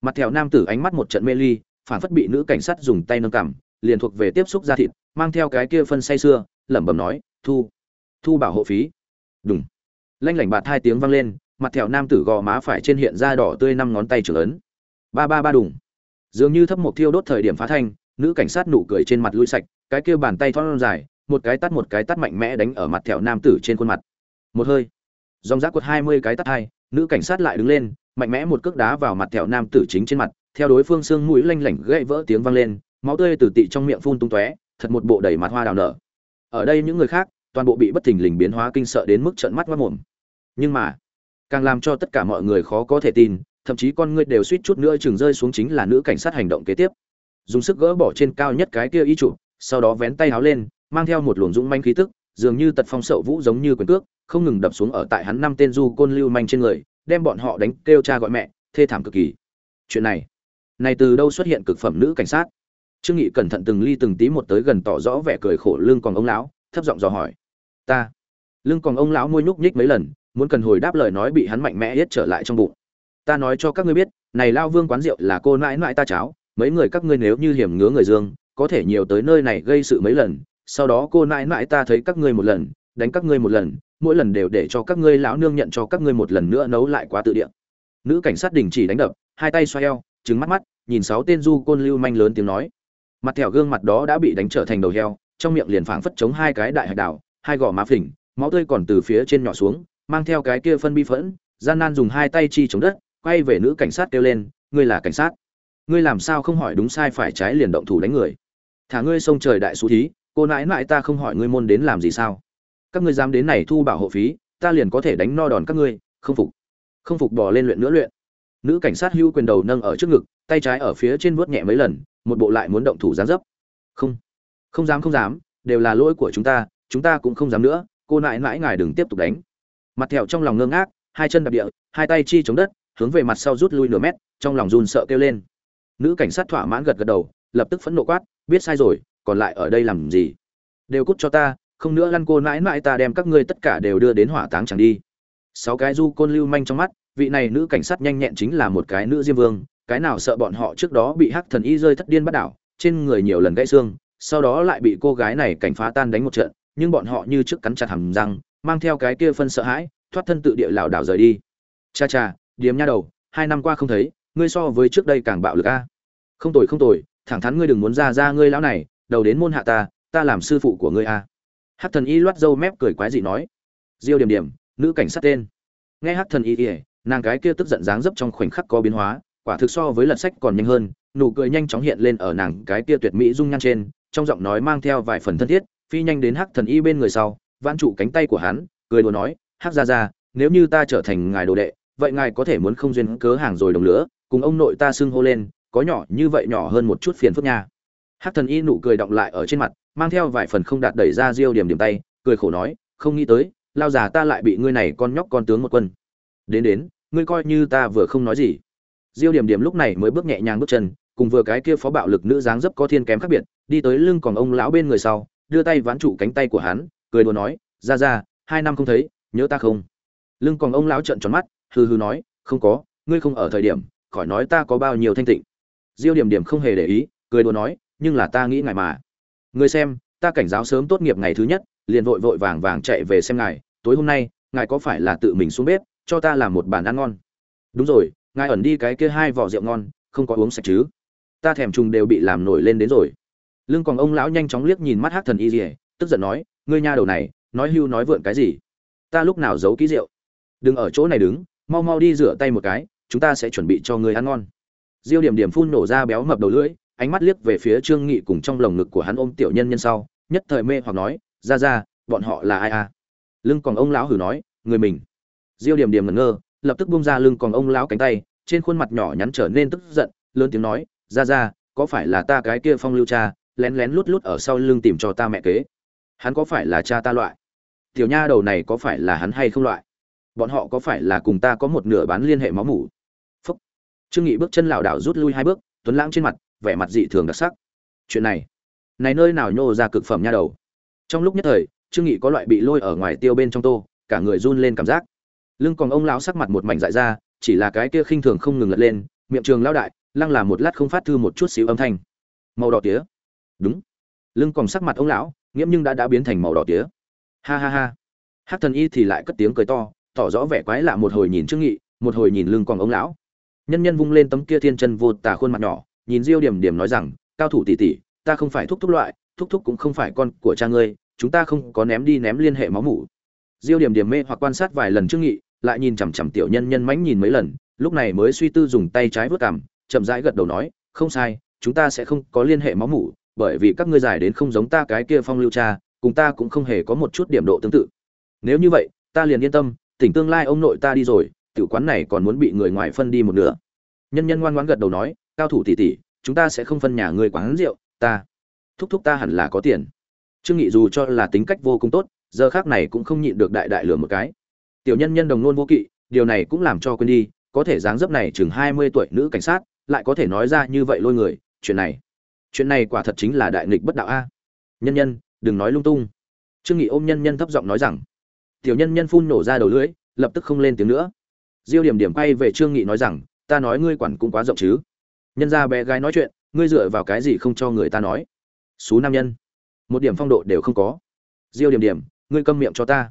Mặt thẹo nam tử ánh mắt một trận mê ly phản phất bị nữ cảnh sát dùng tay nâng cằm, liền thuộc về tiếp xúc da thịt, mang theo cái kia phân say xưa lẩm bẩm nói, thu thu bảo hộ phí. Đúng lanh lảnh bạt hai tiếng vang lên, mặt thẹo nam tử gò má phải trên hiện ra đỏ tươi năm ngón tay trưởng ấn. Ba ba ba đùng. Dường như thấp một thiêu đốt thời điểm phá thanh, nữ cảnh sát nụ cười trên mặt lui sạch, cái kia bàn tay thon dài, một cái tắt một cái tắt mạnh mẽ đánh ở mặt thẹo nam tử trên khuôn mặt một hơi. Dòng giáp quật hai mươi cái tắt hai, nữ cảnh sát lại đứng lên, mạnh mẽ một cước đá vào mặt thẹo nam tử chính trên mặt, theo đối phương xương mũi lanh lảnh gãy vỡ tiếng vang lên, máu tươi từ tị trong miệng phun tung tóe, thật một bộ đầy mặt hoa đào nở. Ở đây những người khác, toàn bộ bị bất thình lình biến hóa kinh sợ đến mức trợn mắt mất mồm. Nhưng mà, càng làm cho tất cả mọi người khó có thể tin, thậm chí con ngươi đều suýt chút nữa chừng rơi xuống chính là nữ cảnh sát hành động kế tiếp. Dùng sức gỡ bỏ trên cao nhất cái kia y trụ, sau đó vén tay háo lên, mang theo một luồng dũng manh khí tức dường như tật phong sậu vũ giống như quyền cước, không ngừng đập xuống ở tại hắn năm tên du côn lưu manh trên người, đem bọn họ đánh kêu cha gọi mẹ, thê thảm cực kỳ. Chuyện này này từ đâu xuất hiện cực phẩm nữ cảnh sát? Trương nghị cẩn thận từng ly từng tí một tới gần tỏ rõ vẻ cười khổ lưng còn ông lão, thấp giọng dò hỏi. Ta, lưng còn ông lão môi nhúc nhích mấy lần, muốn cần hồi đáp lời nói bị hắn mạnh mẽ yết trở lại trong bụng. Ta nói cho các ngươi biết, này lao vương quán rượu là cô nãi nãi ta cháo, mấy người các ngươi nếu như hiểm ngứa người dương, có thể nhiều tới nơi này gây sự mấy lần sau đó cô nãi nãi ta thấy các ngươi một lần, đánh các ngươi một lần, mỗi lần đều để cho các ngươi lão nương nhận cho các ngươi một lần nữa nấu lại quá tự địa. Nữ cảnh sát đình chỉ đánh đập, hai tay xoay eo trứng mắt mắt, nhìn sáu tên du côn lưu manh lớn tiếng nói. Mặt thẻo gương mặt đó đã bị đánh trở thành đầu heo, trong miệng liền phảng phất chống hai cái đại hạch đảo, hai gò má phình, máu tươi còn từ phía trên nhỏ xuống, mang theo cái kia phân bi phẫn, gian nan dùng hai tay chi chống đất, quay về nữ cảnh sát kêu lên, ngươi là cảnh sát? Ngươi làm sao không hỏi đúng sai phải trái liền động thủ đánh người? Thả ngươi sông trời đại xú thí cô nãi nãi ta không hỏi ngươi môn đến làm gì sao? Các ngươi dám đến này thu bảo hộ phí, ta liền có thể đánh no đòn các ngươi, không phục. Không phục bỏ lên luyện nữa luyện. Nữ cảnh sát hưu quyền đầu nâng ở trước ngực, tay trái ở phía trên vuốt nhẹ mấy lần, một bộ lại muốn động thủ gián dấp. Không. Không dám không dám, đều là lỗi của chúng ta chúng ta cũng không dám nữa, cô nãi nãi ngài đừng tiếp tục đánh. Mặt thẹo trong lòng ngơ ngác, hai chân đạp địa, hai tay chi chống đất, hướng về mặt sau rút lui nửa mét, trong lòng run sợ kêu lên. Nữ cảnh sát thỏa mãn gật gật đầu, lập tức phẫn nộ quát, biết sai rồi còn lại ở đây làm gì? Đều cút cho ta, không nữa lăn cô nãi nãi ta đem các ngươi tất cả đều đưa đến hỏa táng chẳng đi. Sáu cái du côn lưu manh trong mắt, vị này nữ cảnh sát nhanh nhẹn chính là một cái nữ diêm vương, cái nào sợ bọn họ trước đó bị hắc thần y rơi thất điên bắt đảo, trên người nhiều lần gãy xương, sau đó lại bị cô gái này cảnh phá tan đánh một trận, nhưng bọn họ như trước cắn chặt hầm răng, mang theo cái kia phân sợ hãi, thoát thân tự địa lảo đảo rời đi. Cha cha, điếm nha đầu, hai năm qua không thấy, ngươi so với trước đây càng bạo lực a. Không tồi không tồi, thẳng thắn ngươi đừng muốn ra ra ngươi lão này đầu đến môn hạ ta ta làm sư phụ của ngươi a. Hắc thần y loát dâu mép cười quái dị nói. Diêu điểm điểm, nữ cảnh sát tên. Nghe hắc thần y ỉa nàng cái kia tức giận dáng dấp trong khoảnh khắc có biến hóa, quả thực so với lật sách còn nhanh hơn, nụ cười nhanh chóng hiện lên ở nàng cái kia tuyệt mỹ dung nhan trên, trong giọng nói mang theo vài phần thân thiết, phi nhanh đến hắc thần y bên người sau, vãn trụ cánh tay của hắn, cười đùa nói, hắc ra ra nếu như ta trở thành ngài đồ đệ, vậy ngài có thể muốn không duyên cớ hàng rồi đồng lửa, cùng ông nội ta xưng hô lên, có nhỏ như vậy nhỏ hơn một chút phiền phức nha hắc thần y nụ cười động lại ở trên mặt, mang theo vài phần không đạt đẩy ra diêu điểm điểm tay, cười khổ nói, không nghĩ tới, lao già ta lại bị ngươi này con nhóc con tướng một quân. Đến đến, ngươi coi như ta vừa không nói gì. Diêu điểm điểm lúc này mới bước nhẹ nhàng bước chân, cùng vừa cái kia phó bạo lực nữ dáng dấp có thiên kém khác biệt, đi tới lưng còn ông lão bên người sau, đưa tay ván trụ cánh tay của hắn, cười đùa nói, ra ra, hai năm không thấy, nhớ ta không? Lưng còn ông lão trợn tròn mắt, hừ hừ nói, không có, ngươi không ở thời điểm, khỏi nói ta có bao nhiêu thanh tịnh. Diêu điểm điểm không hề để ý, cười đùa nói nhưng là ta nghĩ ngài mà. Người xem, ta cảnh giáo sớm tốt nghiệp ngày thứ nhất, liền vội vội vàng vàng chạy về xem ngài, tối hôm nay, ngài có phải là tự mình xuống bếp, cho ta làm một bàn ăn ngon? Đúng rồi, ngài ẩn đi cái kia hai vỏ rượu ngon, không có uống sạch chứ? Ta thèm trùng đều bị làm nổi lên đến rồi. Lương còn ông lão nhanh chóng liếc nhìn mắt hát thần y dỉa tức giận nói, ngươi nha đầu này, nói hưu nói vượn cái gì? Ta lúc nào giấu ký rượu? Đừng ở chỗ này đứng, mau mau đi rửa tay một cái, chúng ta sẽ chuẩn bị cho ngươi ăn ngon. Diêu điểm điểm phun nổ ra béo mập đầu lưỡi ánh mắt liếc về phía trương nghị cùng trong lồng ngực của hắn ôm tiểu nhân nhân sau, nhất thời mê hoặc nói, ra ra, bọn họ là ai à? Lưng còn ông lão hử nói, người mình. Diêu điểm điểm ngẩn ngơ, lập tức buông ra lưng còn ông lão cánh tay, trên khuôn mặt nhỏ nhắn trở nên tức giận, lớn tiếng nói, ra ra, có phải là ta cái kia phong lưu cha, lén lén lút lút ở sau lưng tìm cho ta mẹ kế? Hắn có phải là cha ta loại? Tiểu nha đầu này có phải là hắn hay không loại? Bọn họ có phải là cùng ta có một nửa bán liên hệ máu mủ? Phúc. Trương nghị bước chân lảo đảo rút lui hai bước, tuấn lãng trên mặt vẻ mặt dị thường đặc sắc. Chuyện này này nơi nào nhô ra cực phẩm nha đầu? Trong lúc nhất thời, trương nghị có loại bị lôi ở ngoài tiêu bên trong tô, cả người run lên cảm giác. Lưng còn ông lão sắc mặt một mảnh dại ra, chỉ là cái kia khinh thường không ngừng lật lên, miệng trường lão đại, lăng là một lát không phát thư một chút xíu âm thanh. Màu đỏ tía. Đúng. Lưng còn sắc mặt ông lão, nghiễm nhưng đã đã biến thành màu đỏ tía. Ha ha ha. Hát thần y thì lại cất tiếng cười to, tỏ rõ vẻ quái lạ một hồi nhìn trương nghị, một hồi nhìn lưng còn ông lão. Nhân nhân vung lên tấm kia thiên chân vô tà khuôn mặt nhỏ nhìn diêu điểm điểm nói rằng, cao thủ tỷ tỷ, ta không phải thúc thúc loại, thúc thúc cũng không phải con của cha ngươi, chúng ta không có ném đi ném liên hệ máu mủ. Diêu điểm điểm mê hoặc quan sát vài lần trước nghị, lại nhìn chằm chằm tiểu nhân nhân Mánh nhìn mấy lần, lúc này mới suy tư dùng tay trái vớt cằm, chậm rãi gật đầu nói, không sai, chúng ta sẽ không có liên hệ máu mủ, bởi vì các ngươi giải đến không giống ta cái kia phong lưu cha, cùng ta cũng không hề có một chút điểm độ tương tự. Nếu như vậy, ta liền yên tâm, tỉnh tương lai ông nội ta đi rồi, tiểu quán này còn muốn bị người ngoài phân đi một nửa. Nhân nhân ngoan ngoãn gật đầu nói cao thủ tỷ tỷ, chúng ta sẽ không phân nhà người quán rượu, ta, thúc thúc ta hẳn là có tiền. Trương nghị dù cho là tính cách vô cùng tốt, giờ khác này cũng không nhịn được đại đại lừa một cái. Tiểu nhân nhân đồng nôn vô kỵ, điều này cũng làm cho quên đi, có thể dáng dấp này chừng 20 tuổi nữ cảnh sát, lại có thể nói ra như vậy lôi người, chuyện này chuyện này quả thật chính là đại nghịch bất đạo a. Nhân nhân, đừng nói lung tung. Trương nghị ôm nhân nhân thấp giọng nói rằng. Tiểu nhân nhân phun nổ ra đầu lưỡi, lập tức không lên tiếng nữa. Diêu điểm điểm quay về trương nghị nói rằng, ta nói ngươi quản cũng quá rộng chứ nhân gia bé gái nói chuyện, ngươi dựa vào cái gì không cho người ta nói? Xú nam nhân. Một điểm phong độ đều không có. Diêu điểm điểm, ngươi câm miệng cho ta.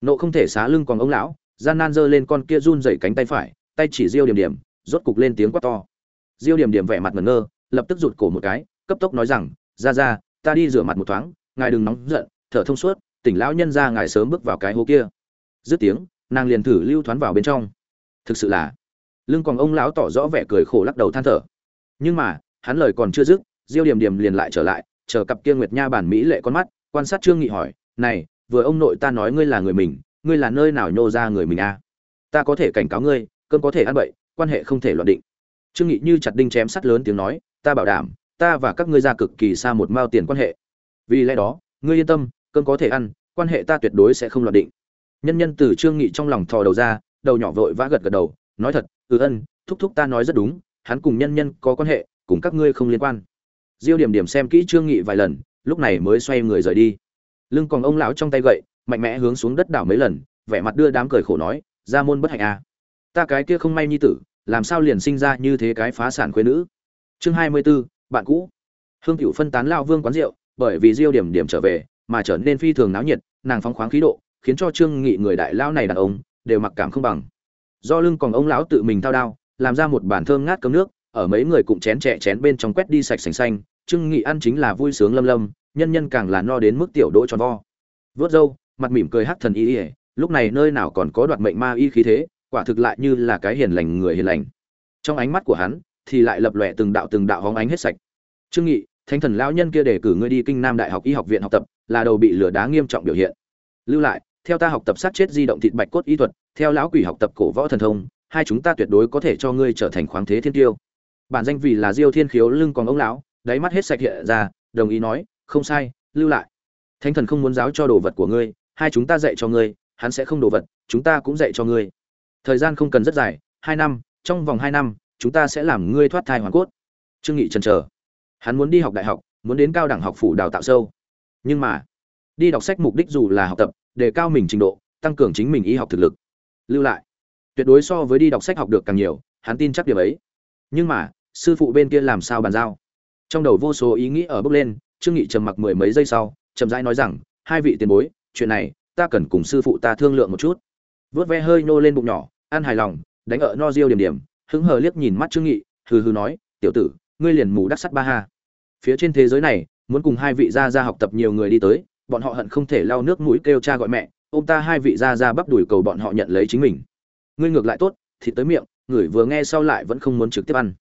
Nộ không thể xá lưng còn ông lão, gian nan giơ lên con kia run rẩy cánh tay phải, tay chỉ diêu điểm điểm, rốt cục lên tiếng quát to. Diêu điểm điểm vẻ mặt ngẩn ngơ, lập tức rụt cổ một cái, cấp tốc nói rằng, ra ra, ta đi rửa mặt một thoáng, ngài đừng nóng giận, thở thông suốt, tỉnh lão nhân ra ngài sớm bước vào cái hố kia. Dứt tiếng, nàng liền thử lưu thoáng vào bên trong. Thực sự là, lưng còn ông lão tỏ rõ vẻ cười khổ lắc đầu than thở nhưng mà, hắn lời còn chưa dứt, diêu điểm điểm liền lại trở lại, chờ cặp kia nguyệt nha bản mỹ lệ con mắt, quan sát trương nghị hỏi, này, vừa ông nội ta nói ngươi là người mình, ngươi là nơi nào nhô ra người mình a à? ta có thể cảnh cáo ngươi cơn có thể ăn bậy, quan hệ không thể loạn định. Trương nghị như chặt đinh chém sắt lớn tiếng nói, ta bảo đảm, ta và các ngươi ra cực kỳ xa một mao tiền quan hệ. Vì lẽ đó, ngươi yên tâm cơn có thể ăn, quan hệ ta tuyệt đối sẽ không loạn định. Nhân nhân từ trương nghị trong lòng thò đầu ra, đầu nhỏ vội vã gật gật đầu, nói thật ừ ân, thúc thúc ta nói rất đúng hắn cùng nhân nhân có quan hệ cùng các ngươi không liên quan. Diêu điểm điểm xem kỹ trương nghị vài lần lúc này mới xoay người rời đi. Lưng còn ông lão trong tay gậy mạnh mẽ hướng xuống đất đảo mấy lần vẻ mặt đưa đám cười khổ nói ra môn bất hạnh à. ta cái kia không may nhi tử làm sao liền sinh ra như thế cái phá sản quê nữ? Chương hai mươi 24, bạn cũ. Hương cửu phân tán lao vương quán rượu bởi vì diêu điểm điểm trở về mà trở nên phi thường náo nhiệt nàng phóng khoáng khí độ khiến cho trương nghị người đại lao này đàn ông đều mặc cảm không bằng. Do lưng còn ông lão tự mình thao đao làm ra một bàn thơm ngát cơm nước, ở mấy người cùng chén trẻ chén bên trong quét đi sạch sành xanh, trương nghị ăn chính là vui sướng lâm lâm, nhân nhân càng là no đến mức tiểu đỗ tròn vo. Vớt râu, mặt mỉm cười hắc thần y ỉa lúc này nơi nào còn có đoạt mệnh ma y khí thế, quả thực lại như là cái hiền lành người hiền lành. Trong ánh mắt của hắn, thì lại lập lòe từng đạo từng đạo hóng ánh hết sạch. Trương nghị, thánh thần lão nhân kia để cử ngươi đi kinh nam đại học y học viện học tập, là đầu bị lửa đá nghiêm trọng biểu hiện. Lưu lại, theo ta học tập sát chết di động thịt bạch cốt y thuật, theo lão quỷ học tập cổ võ thần thông hai chúng ta tuyệt đối có thể cho ngươi trở thành khoáng thế thiên tiêu. Bản danh vì là diêu thiên khiếu lưng còn ông lão, đáy mắt hết sạch hiện ra, đồng ý nói, không sai, lưu lại. Thánh thần không muốn giáo cho đồ vật của ngươi, hai chúng ta dạy cho ngươi, hắn sẽ không đồ vật, chúng ta cũng dạy cho ngươi. Thời gian không cần rất dài, hai năm, trong vòng hai năm, chúng ta sẽ làm ngươi thoát thai hoàn cốt. Trương nghị chần chờ. Hắn muốn đi học đại học, muốn đến cao đẳng học phủ đào tạo sâu. Nhưng mà, đi đọc sách mục đích dù là học tập, đề cao mình trình độ, tăng cường chính mình y học thực lực. Lưu lại tuyệt đối so với đi đọc sách học được càng nhiều, hắn tin chắc điều ấy. Nhưng mà, sư phụ bên kia làm sao bàn giao? Trong đầu vô số ý nghĩ ở bước lên, trương nghị trầm mặc mười mấy giây sau, chậm rãi nói rằng, hai vị tiền bối, chuyện này, ta cần cùng sư phụ ta thương lượng một chút. Vớt ve hơi nô lên bụng nhỏ ăn hài lòng, đánh ở no riêu điểm điểm, hứng hờ liếc nhìn mắt trương nghị, hừ hừ nói, tiểu tử, ngươi liền mù đắc sắt ba ha. Phía trên thế giới này, muốn cùng hai vị gia gia học tập nhiều người đi tới, bọn họ hận không thể lau nước mũi kêu cha gọi mẹ, ôm ta hai vị gia gia bắp đuổi cầu bọn họ nhận lấy chính mình ngươi ngược lại tốt thì tới miệng, người vừa nghe sau lại vẫn không muốn trực tiếp ăn.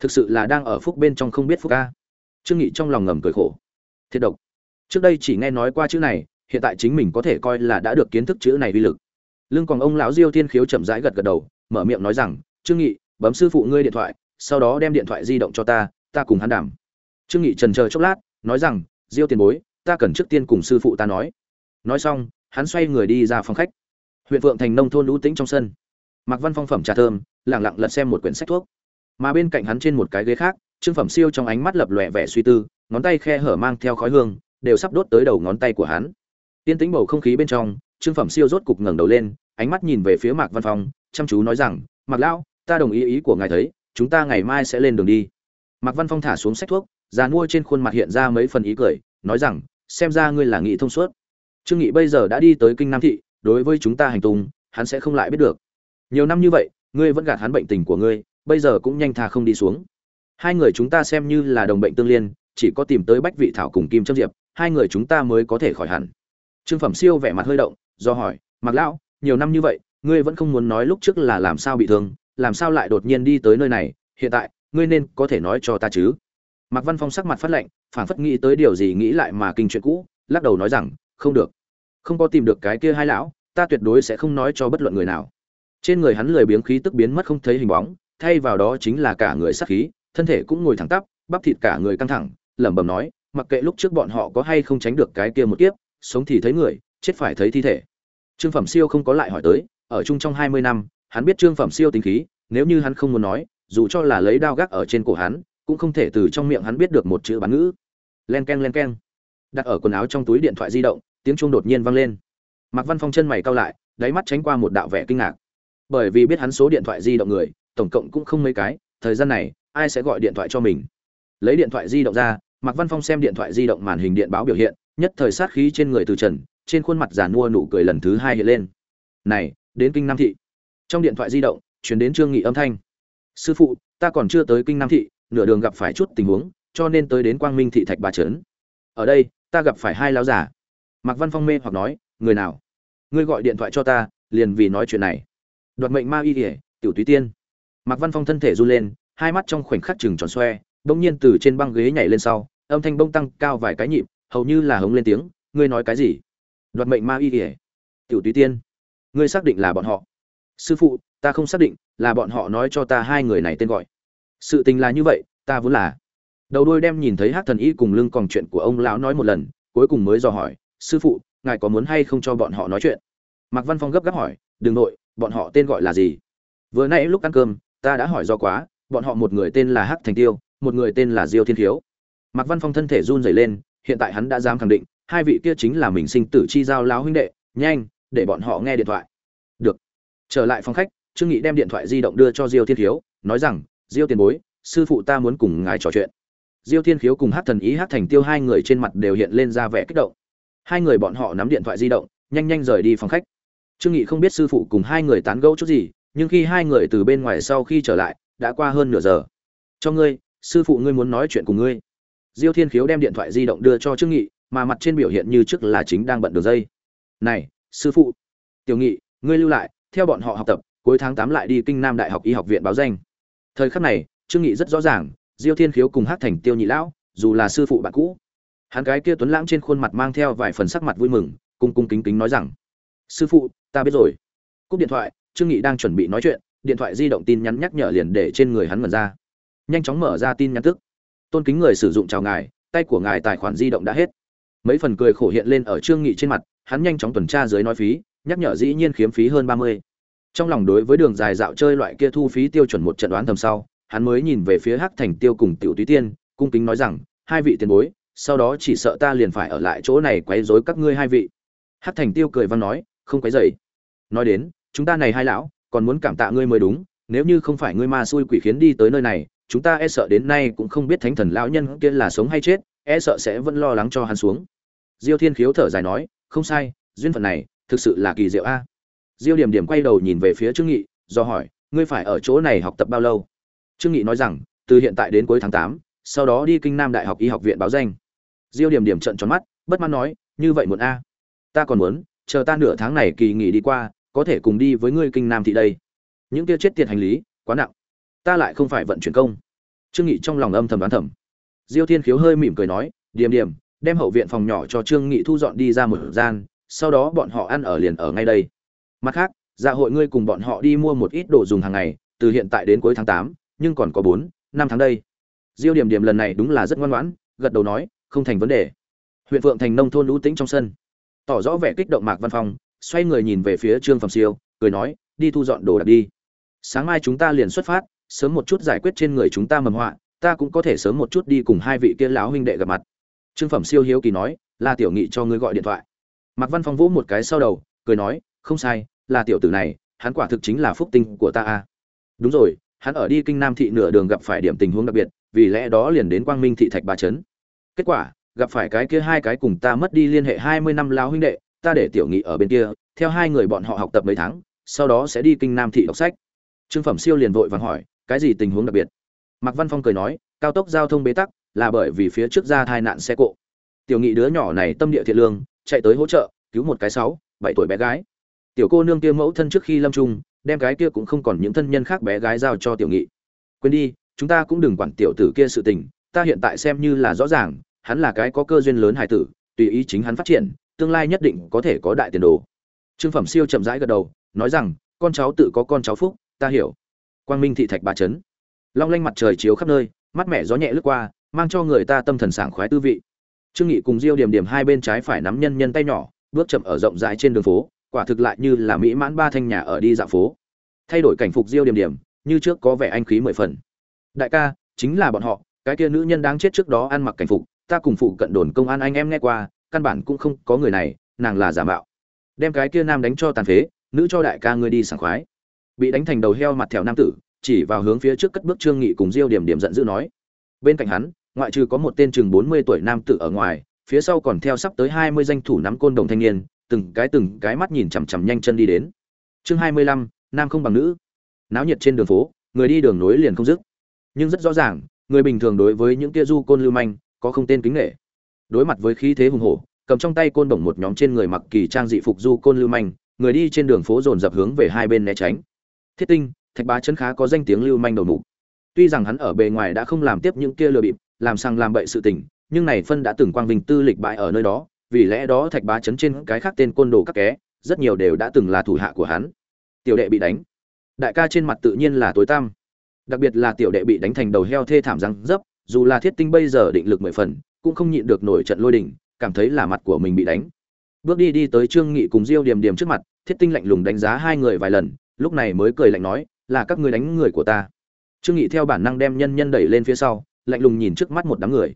Thực sự là đang ở phúc bên trong không biết phúc ca. Trương nghị trong lòng ngầm cười khổ. Thiệt độc. Trước đây chỉ nghe nói qua chữ này, hiện tại chính mình có thể coi là đã được kiến thức chữ này uy lực. Lưng còn ông lão diêu thiên khiếu chậm rãi gật gật đầu, mở miệng nói rằng, trương nghị, bấm sư phụ ngươi điện thoại, sau đó đem điện thoại di động cho ta ta cùng hắn đảm trương nghị trần chờ chốc lát, nói rằng, diêu tiền bối, ta cần trước tiên cùng sư phụ ta nói. Nói xong, hắn xoay người đi ra phòng khách. Huyện phượng thành nông thôn lũ tĩnh trong sân mặc văn phong phẩm trà thơm, lặng lặng lật xem một quyển sách thuốc. Mà bên cạnh hắn trên một cái ghế khác, trương phẩm siêu trong ánh mắt lập lòe vẻ suy tư, ngón tay khe hở mang theo khói hương, đều sắp đốt tới đầu ngón tay của hắn. Tiên tĩnh bầu không khí bên trong, trương phẩm siêu rốt cục ngẩng đầu lên, ánh mắt nhìn về phía mạc văn phong, chăm chú nói rằng, mạc lão, ta đồng ý ý của ngài thấy, chúng ta ngày mai sẽ lên đường đi. Mạc văn phong thả xuống sách thuốc, già nuôi trên khuôn mặt hiện ra mấy phần ý cười, nói rằng, xem ra ngươi là nghị thông suốt. Trương nghị bây giờ đã đi tới kinh nam thị, đối với chúng ta hành tung, hắn sẽ không lại biết được nhiều năm như vậy, ngươi vẫn gạt hắn bệnh tình của ngươi, bây giờ cũng nhanh tha không đi xuống. Hai người chúng ta xem như là đồng bệnh tương liên, chỉ có tìm tới bách vị thảo cùng kim trâm diệp, hai người chúng ta mới có thể khỏi hẳn. Trương phẩm siêu vẻ mặt hơi động, do hỏi mặc lão, nhiều năm như vậy, ngươi vẫn không muốn nói lúc trước là làm sao bị thương, làm sao lại đột nhiên đi tới nơi này, hiện tại, ngươi nên có thể nói cho ta chứ? Mạc văn phong sắc mặt phát lệnh phảng phất nghĩ tới điều gì nghĩ lại mà kinh chuyện cũ, lắc đầu nói rằng, không được. Không có tìm được cái kia hai lão, ta tuyệt đối sẽ không nói cho bất luận người nào trên người hắn lười biếng khí tức biến mất không thấy hình bóng, thay vào đó chính là cả người sắc khí, thân thể cũng ngồi thẳng tắp, bắp thịt cả người căng thẳng, lẩm bẩm nói, mặc kệ lúc trước bọn họ có hay không tránh được cái kia một kiếp, sống thì thấy người, chết phải thấy thi thể. Trương phẩm siêu không có lại hỏi tới, ở chung trong hai mươi năm, hắn biết trương phẩm siêu tính khí, nếu như hắn không muốn nói, dù cho là lấy đao gác ở trên cổ hắn, cũng không thể từ trong miệng hắn biết được một chữ bán ngữ. Len k e n len k e n đặt ở quần áo trong túi điện thoại di động, tiếng chuông đột nhiên vang lên. Mạc văn phong chân mày cau lại, đáy mắt tránh qua một đạo vẻ kinh ngạc bởi vì biết hắn số điện thoại di động người, tổng cộng cũng không mấy cái, thời gian này, ai sẽ gọi điện thoại cho mình? Lấy điện thoại di động ra, mạc văn phong xem điện thoại di động màn hình điện báo biểu hiện, nhất thời sát khí trên người từ trần, trên khuôn mặt giàn mua nụ cười lần thứ hai hiện lên. Này, đến kinh nam thị. Trong điện thoại di động chuyển đến trương nghị âm thanh. Sư phụ, ta còn chưa tới kinh nam thị, nửa đường gặp phải chút tình huống, cho nên tới đến quang minh thị thạch bà trấn. Ở đây, ta gặp phải hai lão giả mạc văn phong mê hoặc nói, người nào? Ngươi gọi điện thoại cho ta, liền vì nói chuyện này đoạt mệnh ma y ỉa, tiểu túy tiên. Mạc văn phong thân thể run lên, hai mắt trong khoảnh khắc chừng tròn xoe, bỗng nhiên từ trên băng ghế nhảy lên sau, âm thanh bông tăng cao vài cái nhịp, hầu như là hống lên tiếng, ngươi nói cái gì? Đoạt mệnh ma y ỉa, tiểu túy tiên. Ngươi xác định là bọn họ. Sư phụ, ta không xác định, là bọn họ nói cho ta hai người này tên gọi. Sự tình là như vậy, ta vốn là. Đầu đôi đem nhìn thấy hát thần y cùng lưng còn chuyện của ông lão nói một lần, cuối cùng mới dò hỏi, sư phụ, ngài có muốn hay không cho bọn họ nói chuyện? Mạc văn phong gấp gáp hỏi, đừng nội bọn họ tên gọi là gì? Vừa nãy lúc ăn cơm, ta đã hỏi do quá, bọn họ một người tên là hắc thành tiêu, một người tên là diêu thiên khiếu. Mạc văn phong thân thể run rẩy lên, hiện tại hắn đã dám khẳng định, hai vị kia chính là mình sinh tử chi giao láo huynh đệ, nhanh, để bọn họ nghe điện thoại. Được. Trở lại phòng khách, trương nghị đem điện thoại di động đưa cho diêu thiên khiếu, nói rằng, diêu tiền bối, sư phụ ta muốn cùng ngài trò chuyện. Diêu thiên khiếu cùng hát thần ý hát thành tiêu hai người trên mặt đều hiện lên ra vẻ kích động. Hai người bọn họ nắm điện thoại di động, nhanh nhanh rời đi phòng khách trương nghị không biết sư phụ cùng hai người tán gẫu chút gì, nhưng khi hai người từ bên ngoài sau khi trở lại, đã qua hơn nửa giờ. Cho ngươi, sư phụ ngươi muốn nói chuyện cùng ngươi. Diêu thiên khiếu đem điện thoại di động đưa cho trương nghị, mà mặt trên biểu hiện như trước là chính đang bận đường dây. Này, sư phụ. Tiểu nghị, ngươi lưu lại, theo bọn họ học tập, cuối tháng tám lại đi kinh nam đại học y học viện báo danh. Thời khắc này, trương nghị rất rõ ràng, diêu thiên khiếu cùng hát thành tiêu nhị lão, dù là sư phụ bạn cũ, hắn cái kia tuấn lãng trên khuôn mặt mang theo vài phần sắc mặt vui mừng, cung cung kính kính nói rằng sư phụ, ta biết rồi. Cúp điện thoại, trương nghị đang chuẩn bị nói chuyện, điện thoại di động tin nhắn nhắc nhở liền để trên người hắn mở ra. Nhanh chóng mở ra tin nhắn tức. Tôn kính người sử dụng, chào ngài, tay của ngài tài khoản di động đã hết. Mấy phần cười khổ hiện lên ở trương nghị trên mặt, hắn nhanh chóng tuần tra dưới nói phí, nhắc nhở dĩ nhiên khiếm phí hơn ba mươi. Trong lòng đối với đường dài dạo chơi loại kia thu phí tiêu chuẩn một trận đoán thầm sau, hắn mới nhìn về phía hắc thành tiêu cùng tiểu túy tiên, cung kính nói rằng, hai vị tiền bối, sau đó chỉ sợ ta liền phải ở lại chỗ này quấy rối các ngươi hai vị. Hắc thành tiêu cười văn nói không quấy dậy nói đến chúng ta này hai lão còn muốn cảm tạ ngươi mới đúng nếu như không phải ngươi ma xui quỷ khiến đi tới nơi này chúng ta e sợ đến nay cũng không biết thánh thần lão nhân kia là sống hay chết e sợ sẽ vẫn lo lắng cho hắn xuống. Diêu thiên khiếu thở dài nói không sai duyên phận này thực sự là kỳ diệu a. Diêu điểm điểm quay đầu nhìn về phía trương nghị do hỏi ngươi phải ở chỗ này học tập bao lâu? Trương nghị nói rằng từ hiện tại đến cuối tháng tám, sau đó đi kinh nam đại học y học viện báo danh. Diêu điểm điểm trợn tròn mắt bất mãn nói như vậy muộn a. Ta còn muốn chờ ta nửa tháng này kỳ nghỉ đi qua có thể cùng đi với ngươi kinh nam thị đây. Những kia chết tiệt hành lý quá nặng. Ta lại không phải vận chuyển công. Trương nghị trong lòng âm thầm đoán thầm. Diêu thiên khiếu hơi mỉm cười nói điểm điểm đem hậu viện phòng nhỏ cho trương nghị thu dọn đi ra một gian sau đó bọn họ ăn ở liền ở ngay đây. Mặt khác dạ hội ngươi cùng bọn họ đi mua một ít đồ dùng hàng ngày từ hiện tại đến cuối tháng tám, nhưng còn có bốn năm tháng đây. Diêu điểm điểm lần này đúng là rất ngoan ngoãn gật đầu nói không thành vấn đề. Huyện phượng thành nông thôn lũ tĩnh trong sân tỏ rõ vẻ kích động mạc văn phong, xoay người nhìn về phía trương phẩm siêu, cười nói, đi thu dọn đồ đạc đi. Sáng mai chúng ta liền xuất phát, sớm một chút giải quyết trên người chúng ta mầm họa, ta cũng có thể sớm một chút đi cùng hai vị kia lão huynh đệ gặp mặt. Trương phẩm siêu hiếu kỳ nói là tiểu nghị cho ngươi gọi điện thoại. Mạc văn phong vỗ một cái sau đầu, cười nói, không sai, là tiểu tử này, hắn quả thực chính là phúc tinh của ta a. Đúng rồi, hắn ở đi kinh nam thị nửa đường gặp phải điểm tình huống đặc biệt, vì lẽ đó liền đến quang minh thị thạch ba trấn. Kết quả gặp phải cái kia hai cái cùng ta mất đi liên hệ hai mươi năm lao huynh đệ, ta để tiểu nghị ở bên kia, theo hai người bọn họ học tập mấy tháng, sau đó sẽ đi kinh nam thị đọc sách. Trương phẩm siêu liền vội vàng hỏi, cái gì tình huống đặc biệt? Mạc văn phong cười nói, cao tốc giao thông bế tắc, là bởi vì phía trước ra tai nạn xe cộ. Tiểu nghị đứa nhỏ này tâm địa thiện lương, chạy tới hỗ trợ, cứu một cái sáu, bảy tuổi bé gái. Tiểu cô nương kia mẫu thân trước khi lâm trung đem cái kia cũng không còn những thân nhân khác bé gái giao cho tiểu nghị. Quên đi, chúng ta cũng đừng quản tiểu tử kia sự tình, ta hiện tại xem như là rõ ràng hắn là cái có cơ duyên lớn hài tử, tùy ý chính hắn phát triển, tương lai nhất định có thể có đại tiền đồ. Trương phẩm siêu chậm rãi gật đầu, nói rằng, con cháu tự có con cháu phúc, ta hiểu. Quang minh thị thạch bà trấn. Long lanh mặt trời chiếu khắp nơi, mắt mẻ gió nhẹ lướt qua, mang cho người ta tâm thần sảng khoái tư vị. Trương nghị cùng diêu điểm điểm hai bên trái phải nắm nhân nhân tay nhỏ, bước chậm ở rộng rãi trên đường phố, quả thực lại như là mỹ mãn ba thanh nhà ở đi dạo phố. Thay đổi cảnh phục diêu điểm điểm, như trước có vẻ anh khí mười phần. Đại ca, chính là bọn họ, cái kia nữ nhân đáng chết trước đó ăn mặc cảnh phục ta cùng phụ cận đồn công an anh em nghe qua căn bản cũng không có người này nàng là giả mạo. Đem cái kia nam đánh cho tàn phế nữ cho đại ca ngươi đi sảng khoái. Bị đánh thành đầu heo mặt thẹo nam tử chỉ vào hướng phía trước cất bước trương nghị cùng diêu điểm điểm giận dữ nói. Bên cạnh hắn ngoại trừ có một tên chừng 40 tuổi nam tử ở ngoài phía sau còn theo sắp tới 20 danh thủ nắm côn đồng thanh niên từng cái từng cái mắt nhìn chằm chằm nhanh chân đi đến. Chương 25, nam không bằng nữ. Náo nhiệt trên đường phố người đi đường nối liền không dứt. Nhưng rất rõ ràng người bình thường đối với những kia du côn lưu manh có không tên kính nghệ đối mặt với khí thế hùng hổ, cầm trong tay côn đồng một nhóm trên người mặc kỳ trang dị phục du côn lưu manh, người đi trên đường phố dồn dập hướng về hai bên né tránh. Thiết tinh, thạch bá chân khá có danh tiếng lưu manh đầu mục. Tuy rằng hắn ở bề ngoài đã không làm tiếp những kia lừa bịp, làm sang làm bậy sự tình, nhưng này phân đã từng quang vinh tư lịch bại ở nơi đó, vì lẽ đó thạch bá chấn trên cái khác tên côn đồ các ké, rất nhiều đều đã từng là thủ hạ của hắn. Tiểu đệ bị đánh. Đại ca trên mặt tự nhiên là tối tăm. Đặc biệt là tiểu đệ bị đánh thành đầu heo thê thảm răng dấp dù là thiết tinh bây giờ định lực mười phần, cũng không nhịn được nổi trận lôi đình, cảm thấy là mặt của mình bị đánh. Bước đi đi tới trương nghị cùng diêu điểm điểm trước mặt, thiết tinh lạnh lùng đánh giá hai người vài lần, lúc này mới cười lạnh nói, là các ngươi đánh người của ta. Trương nghị theo bản năng đem nhân nhân đẩy lên phía sau, lạnh lùng nhìn trước mắt một đám người.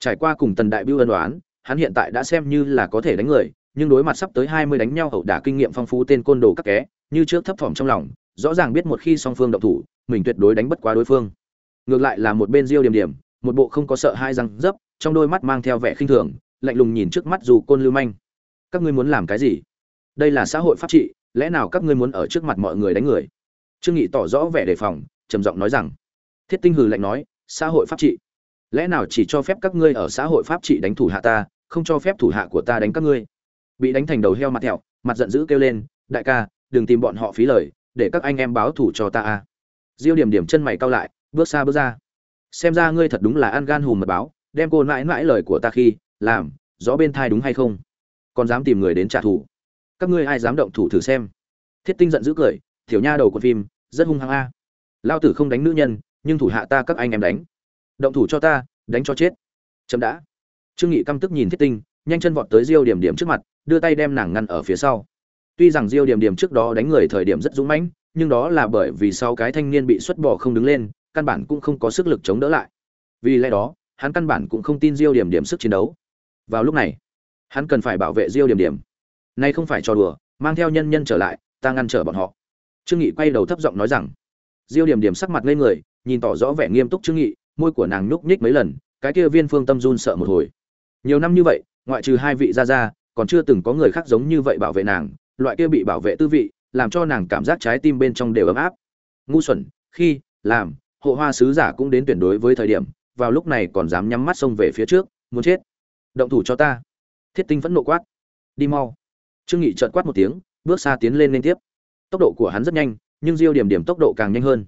Trải qua cùng tần đại biêu ân đoán hắn hiện tại đã xem như là có thể đánh người, nhưng đối mặt sắp tới hai mươi đánh nhau hậu đả kinh nghiệm phong phú tên côn đồ các ké như trước thấp thỏm trong lòng, rõ ràng biết một khi song phương động thủ, mình tuyệt đối đánh bất quá đối phương. Ngược lại là một bên diêu điểm điểm một bộ không có sợ hai răng dấp, trong đôi mắt mang theo vẻ khinh thường, lạnh lùng nhìn trước mắt dù côn lưu manh. Các ngươi muốn làm cái gì? Đây là xã hội pháp trị, lẽ nào các ngươi muốn ở trước mặt mọi người đánh người? Trương nghị tỏ rõ vẻ đề phòng, trầm giọng nói rằng, thiết tinh hừ lạnh nói, xã hội pháp trị. Lẽ nào chỉ cho phép các ngươi ở xã hội pháp trị đánh thủ hạ ta, không cho phép thủ hạ của ta đánh các ngươi? Bị đánh thành đầu heo mặt thẹo, mặt giận dữ kêu lên, đại ca, đừng tìm bọn họ phí lời, để các anh em báo thủ cho ta a. Diêu điểm điểm chân mày cau lại, bước xa bước ra xem ra ngươi thật đúng là ăn gan hùm mật báo, đem cô mãi mãi lời của ta khi, làm, rõ bên thai đúng hay không? Còn dám tìm người đến trả thù? Các ngươi ai dám động thủ thử xem? Thiết tinh giận dữ cười, tiểu nha đầu của phim, rất hung hăng a. Lao tử không đánh nữ nhân, nhưng thủ hạ ta các anh em đánh. Động thủ cho ta, đánh cho chết. Chậm đã. Trương nghị căm tức nhìn thiết tinh, nhanh chân vọt tới diêu điểm điểm trước mặt, đưa tay đem nàng ngăn ở phía sau. Tuy rằng diêu điểm điểm trước đó đánh người thời điểm rất dũng mãnh, nhưng đó là bởi vì sau cái thanh niên bị xuất bỏ không đứng lên căn bản cũng không có sức lực chống đỡ lại. Vì lẽ đó, hắn căn bản cũng không tin diêu điểm điểm sức chiến đấu. Vào lúc này, hắn cần phải bảo vệ diêu điểm điểm. Nay không phải trò đùa, mang theo nhân nhân trở lại, ta ngăn trở bọn họ. Trương nghị quay đầu thấp giọng nói rằng, diêu điểm điểm sắc mặt lên người, nhìn tỏ rõ vẻ nghiêm túc trương nghị, môi của nàng nhúc nhích mấy lần, cái kia viên phương tâm run sợ một hồi. Nhiều năm như vậy, ngoại trừ hai vị gia gia, còn chưa từng có người khác giống như vậy bảo vệ nàng, loại kia bị bảo vệ tư vị, làm cho nàng cảm giác trái tim bên trong đều ấm áp. Ngu xuẩn, khi, làm hộ hoa sứ giả cũng đến tuyển đối với thời điểm, vào lúc này còn dám nhắm mắt xông về phía trước, muốn chết động thủ cho ta thiết tinh vẫn nộ quát đi mau trương nghị trợn quát một tiếng, bước xa tiến lên liên tiếp tốc độ của hắn rất nhanh, nhưng diêu điểm điểm tốc độ càng nhanh hơn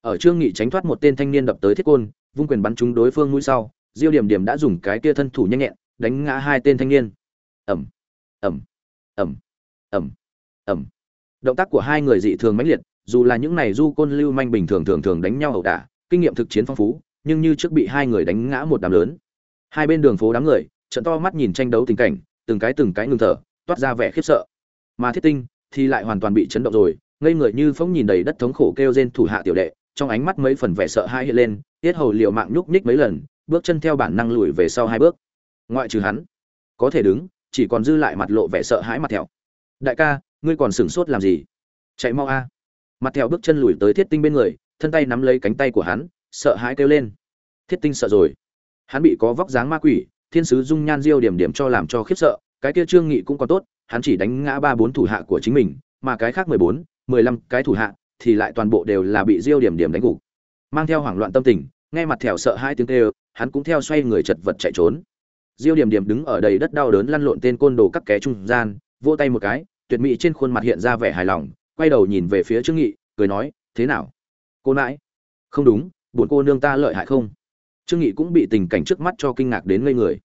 ở trương nghị tránh thoát một tên thanh niên đập tới thiết côn, vung quyền bắn trúng đối phương mũi sau, diêu điểm điểm đã dùng cái kia thân thủ nhanh nhẹn, đánh ngã hai tên thanh niên ầm. ầm. ầm. ầm. ầm. động tác của hai người dị thường mãnh liệt dù là những này du côn lưu manh bình thường thường thường đánh nhau ẩu đả, kinh nghiệm thực chiến phong phú, nhưng như trước bị hai người đánh ngã một đám lớn. Hai bên đường phố đám người, trận to mắt nhìn tranh đấu tình cảnh, từng cái từng cái ngừng thở, toát ra vẻ khiếp sợ. Mà thiết tinh thì lại hoàn toàn bị chấn động rồi, ngây người như phóng nhìn đầy đất thống khổ kêu rên thủ hạ tiểu đệ, trong ánh mắt mấy phần vẻ sợ hãi hiện lên, tiết hầu liều mạng nhúc nhích mấy lần, bước chân theo bản năng lùi về sau hai bước. Ngoại trừ hắn, có thể đứng, chỉ còn dư lại mặt lộ vẻ sợ hãi mặt thẹo. Đại ca, ngươi còn sửng sốt làm gì? Chạy mau a mặt theo bước chân lùi tới thiết tinh bên người, thân tay nắm lấy cánh tay của hắn, sợ hãi kêu lên. Thiết tinh sợ rồi. Hắn bị có vóc dáng ma quỷ, thiên sứ dung nhan diêu điểm điểm cho làm cho khiếp sợ, cái kia trương nghị cũng còn tốt, hắn chỉ đánh ngã ba bốn thủ hạ của chính mình, mà cái khác mười bốn, mười lăm cái thủ hạ thì lại toàn bộ đều là bị diêu điểm điểm đánh gục. Mang theo hoảng loạn tâm tình, nghe mặt thèo sợ hai tiếng kêu, hắn cũng theo xoay người chật vật chạy trốn. Diêu điểm điểm đứng ở đầy đất đau đớn lăn lộn tên côn đồ cắp ké trung gian, vỗ tay một cái, tuyệt mỹ trên khuôn mặt hiện ra vẻ hài lòng quay đầu nhìn về phía trương nghị, cười nói, thế nào? Cô nãi? Không đúng, buồn cô nương ta lợi hại không? Trương nghị cũng bị tình cảnh trước mắt cho kinh ngạc đến ngây người.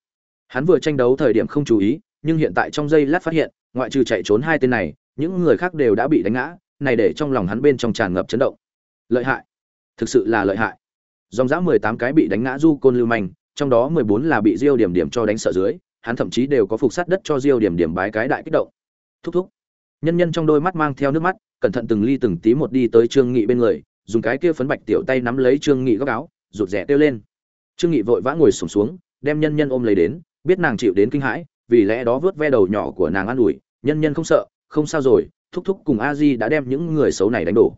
Hắn vừa tranh đấu thời điểm không chú ý, nhưng hiện tại trong giây lát phát hiện, ngoại trừ chạy trốn hai tên này, những người khác đều đã bị đánh ngã, này để trong lòng hắn bên trong tràn ngập chấn động. Lợi hại. Thực sự là lợi hại. Dòng dã mười tám cái bị đánh ngã du côn lưu manh, trong đó mười bốn là bị diêu điểm điểm cho đánh sợ dưới, hắn thậm chí đều có phục sát đất cho diêu điểm điểm bái cái đại kích động. Thúc thúc nhân nhân trong đôi mắt mang theo nước mắt cẩn thận từng ly từng tí một đi tới trương nghị bên người dùng cái kia phấn bạch tiểu tay nắm lấy trương nghị góc áo rụt rè kêu lên. Trương nghị vội vã ngồi sụp xuống, xuống đem nhân nhân ôm lấy đến biết nàng chịu đến kinh hãi vì lẽ đó vớt ve đầu nhỏ của nàng an ủi nhân nhân không sợ không sao rồi thúc thúc cùng a di đã đem những người xấu này đánh đổ.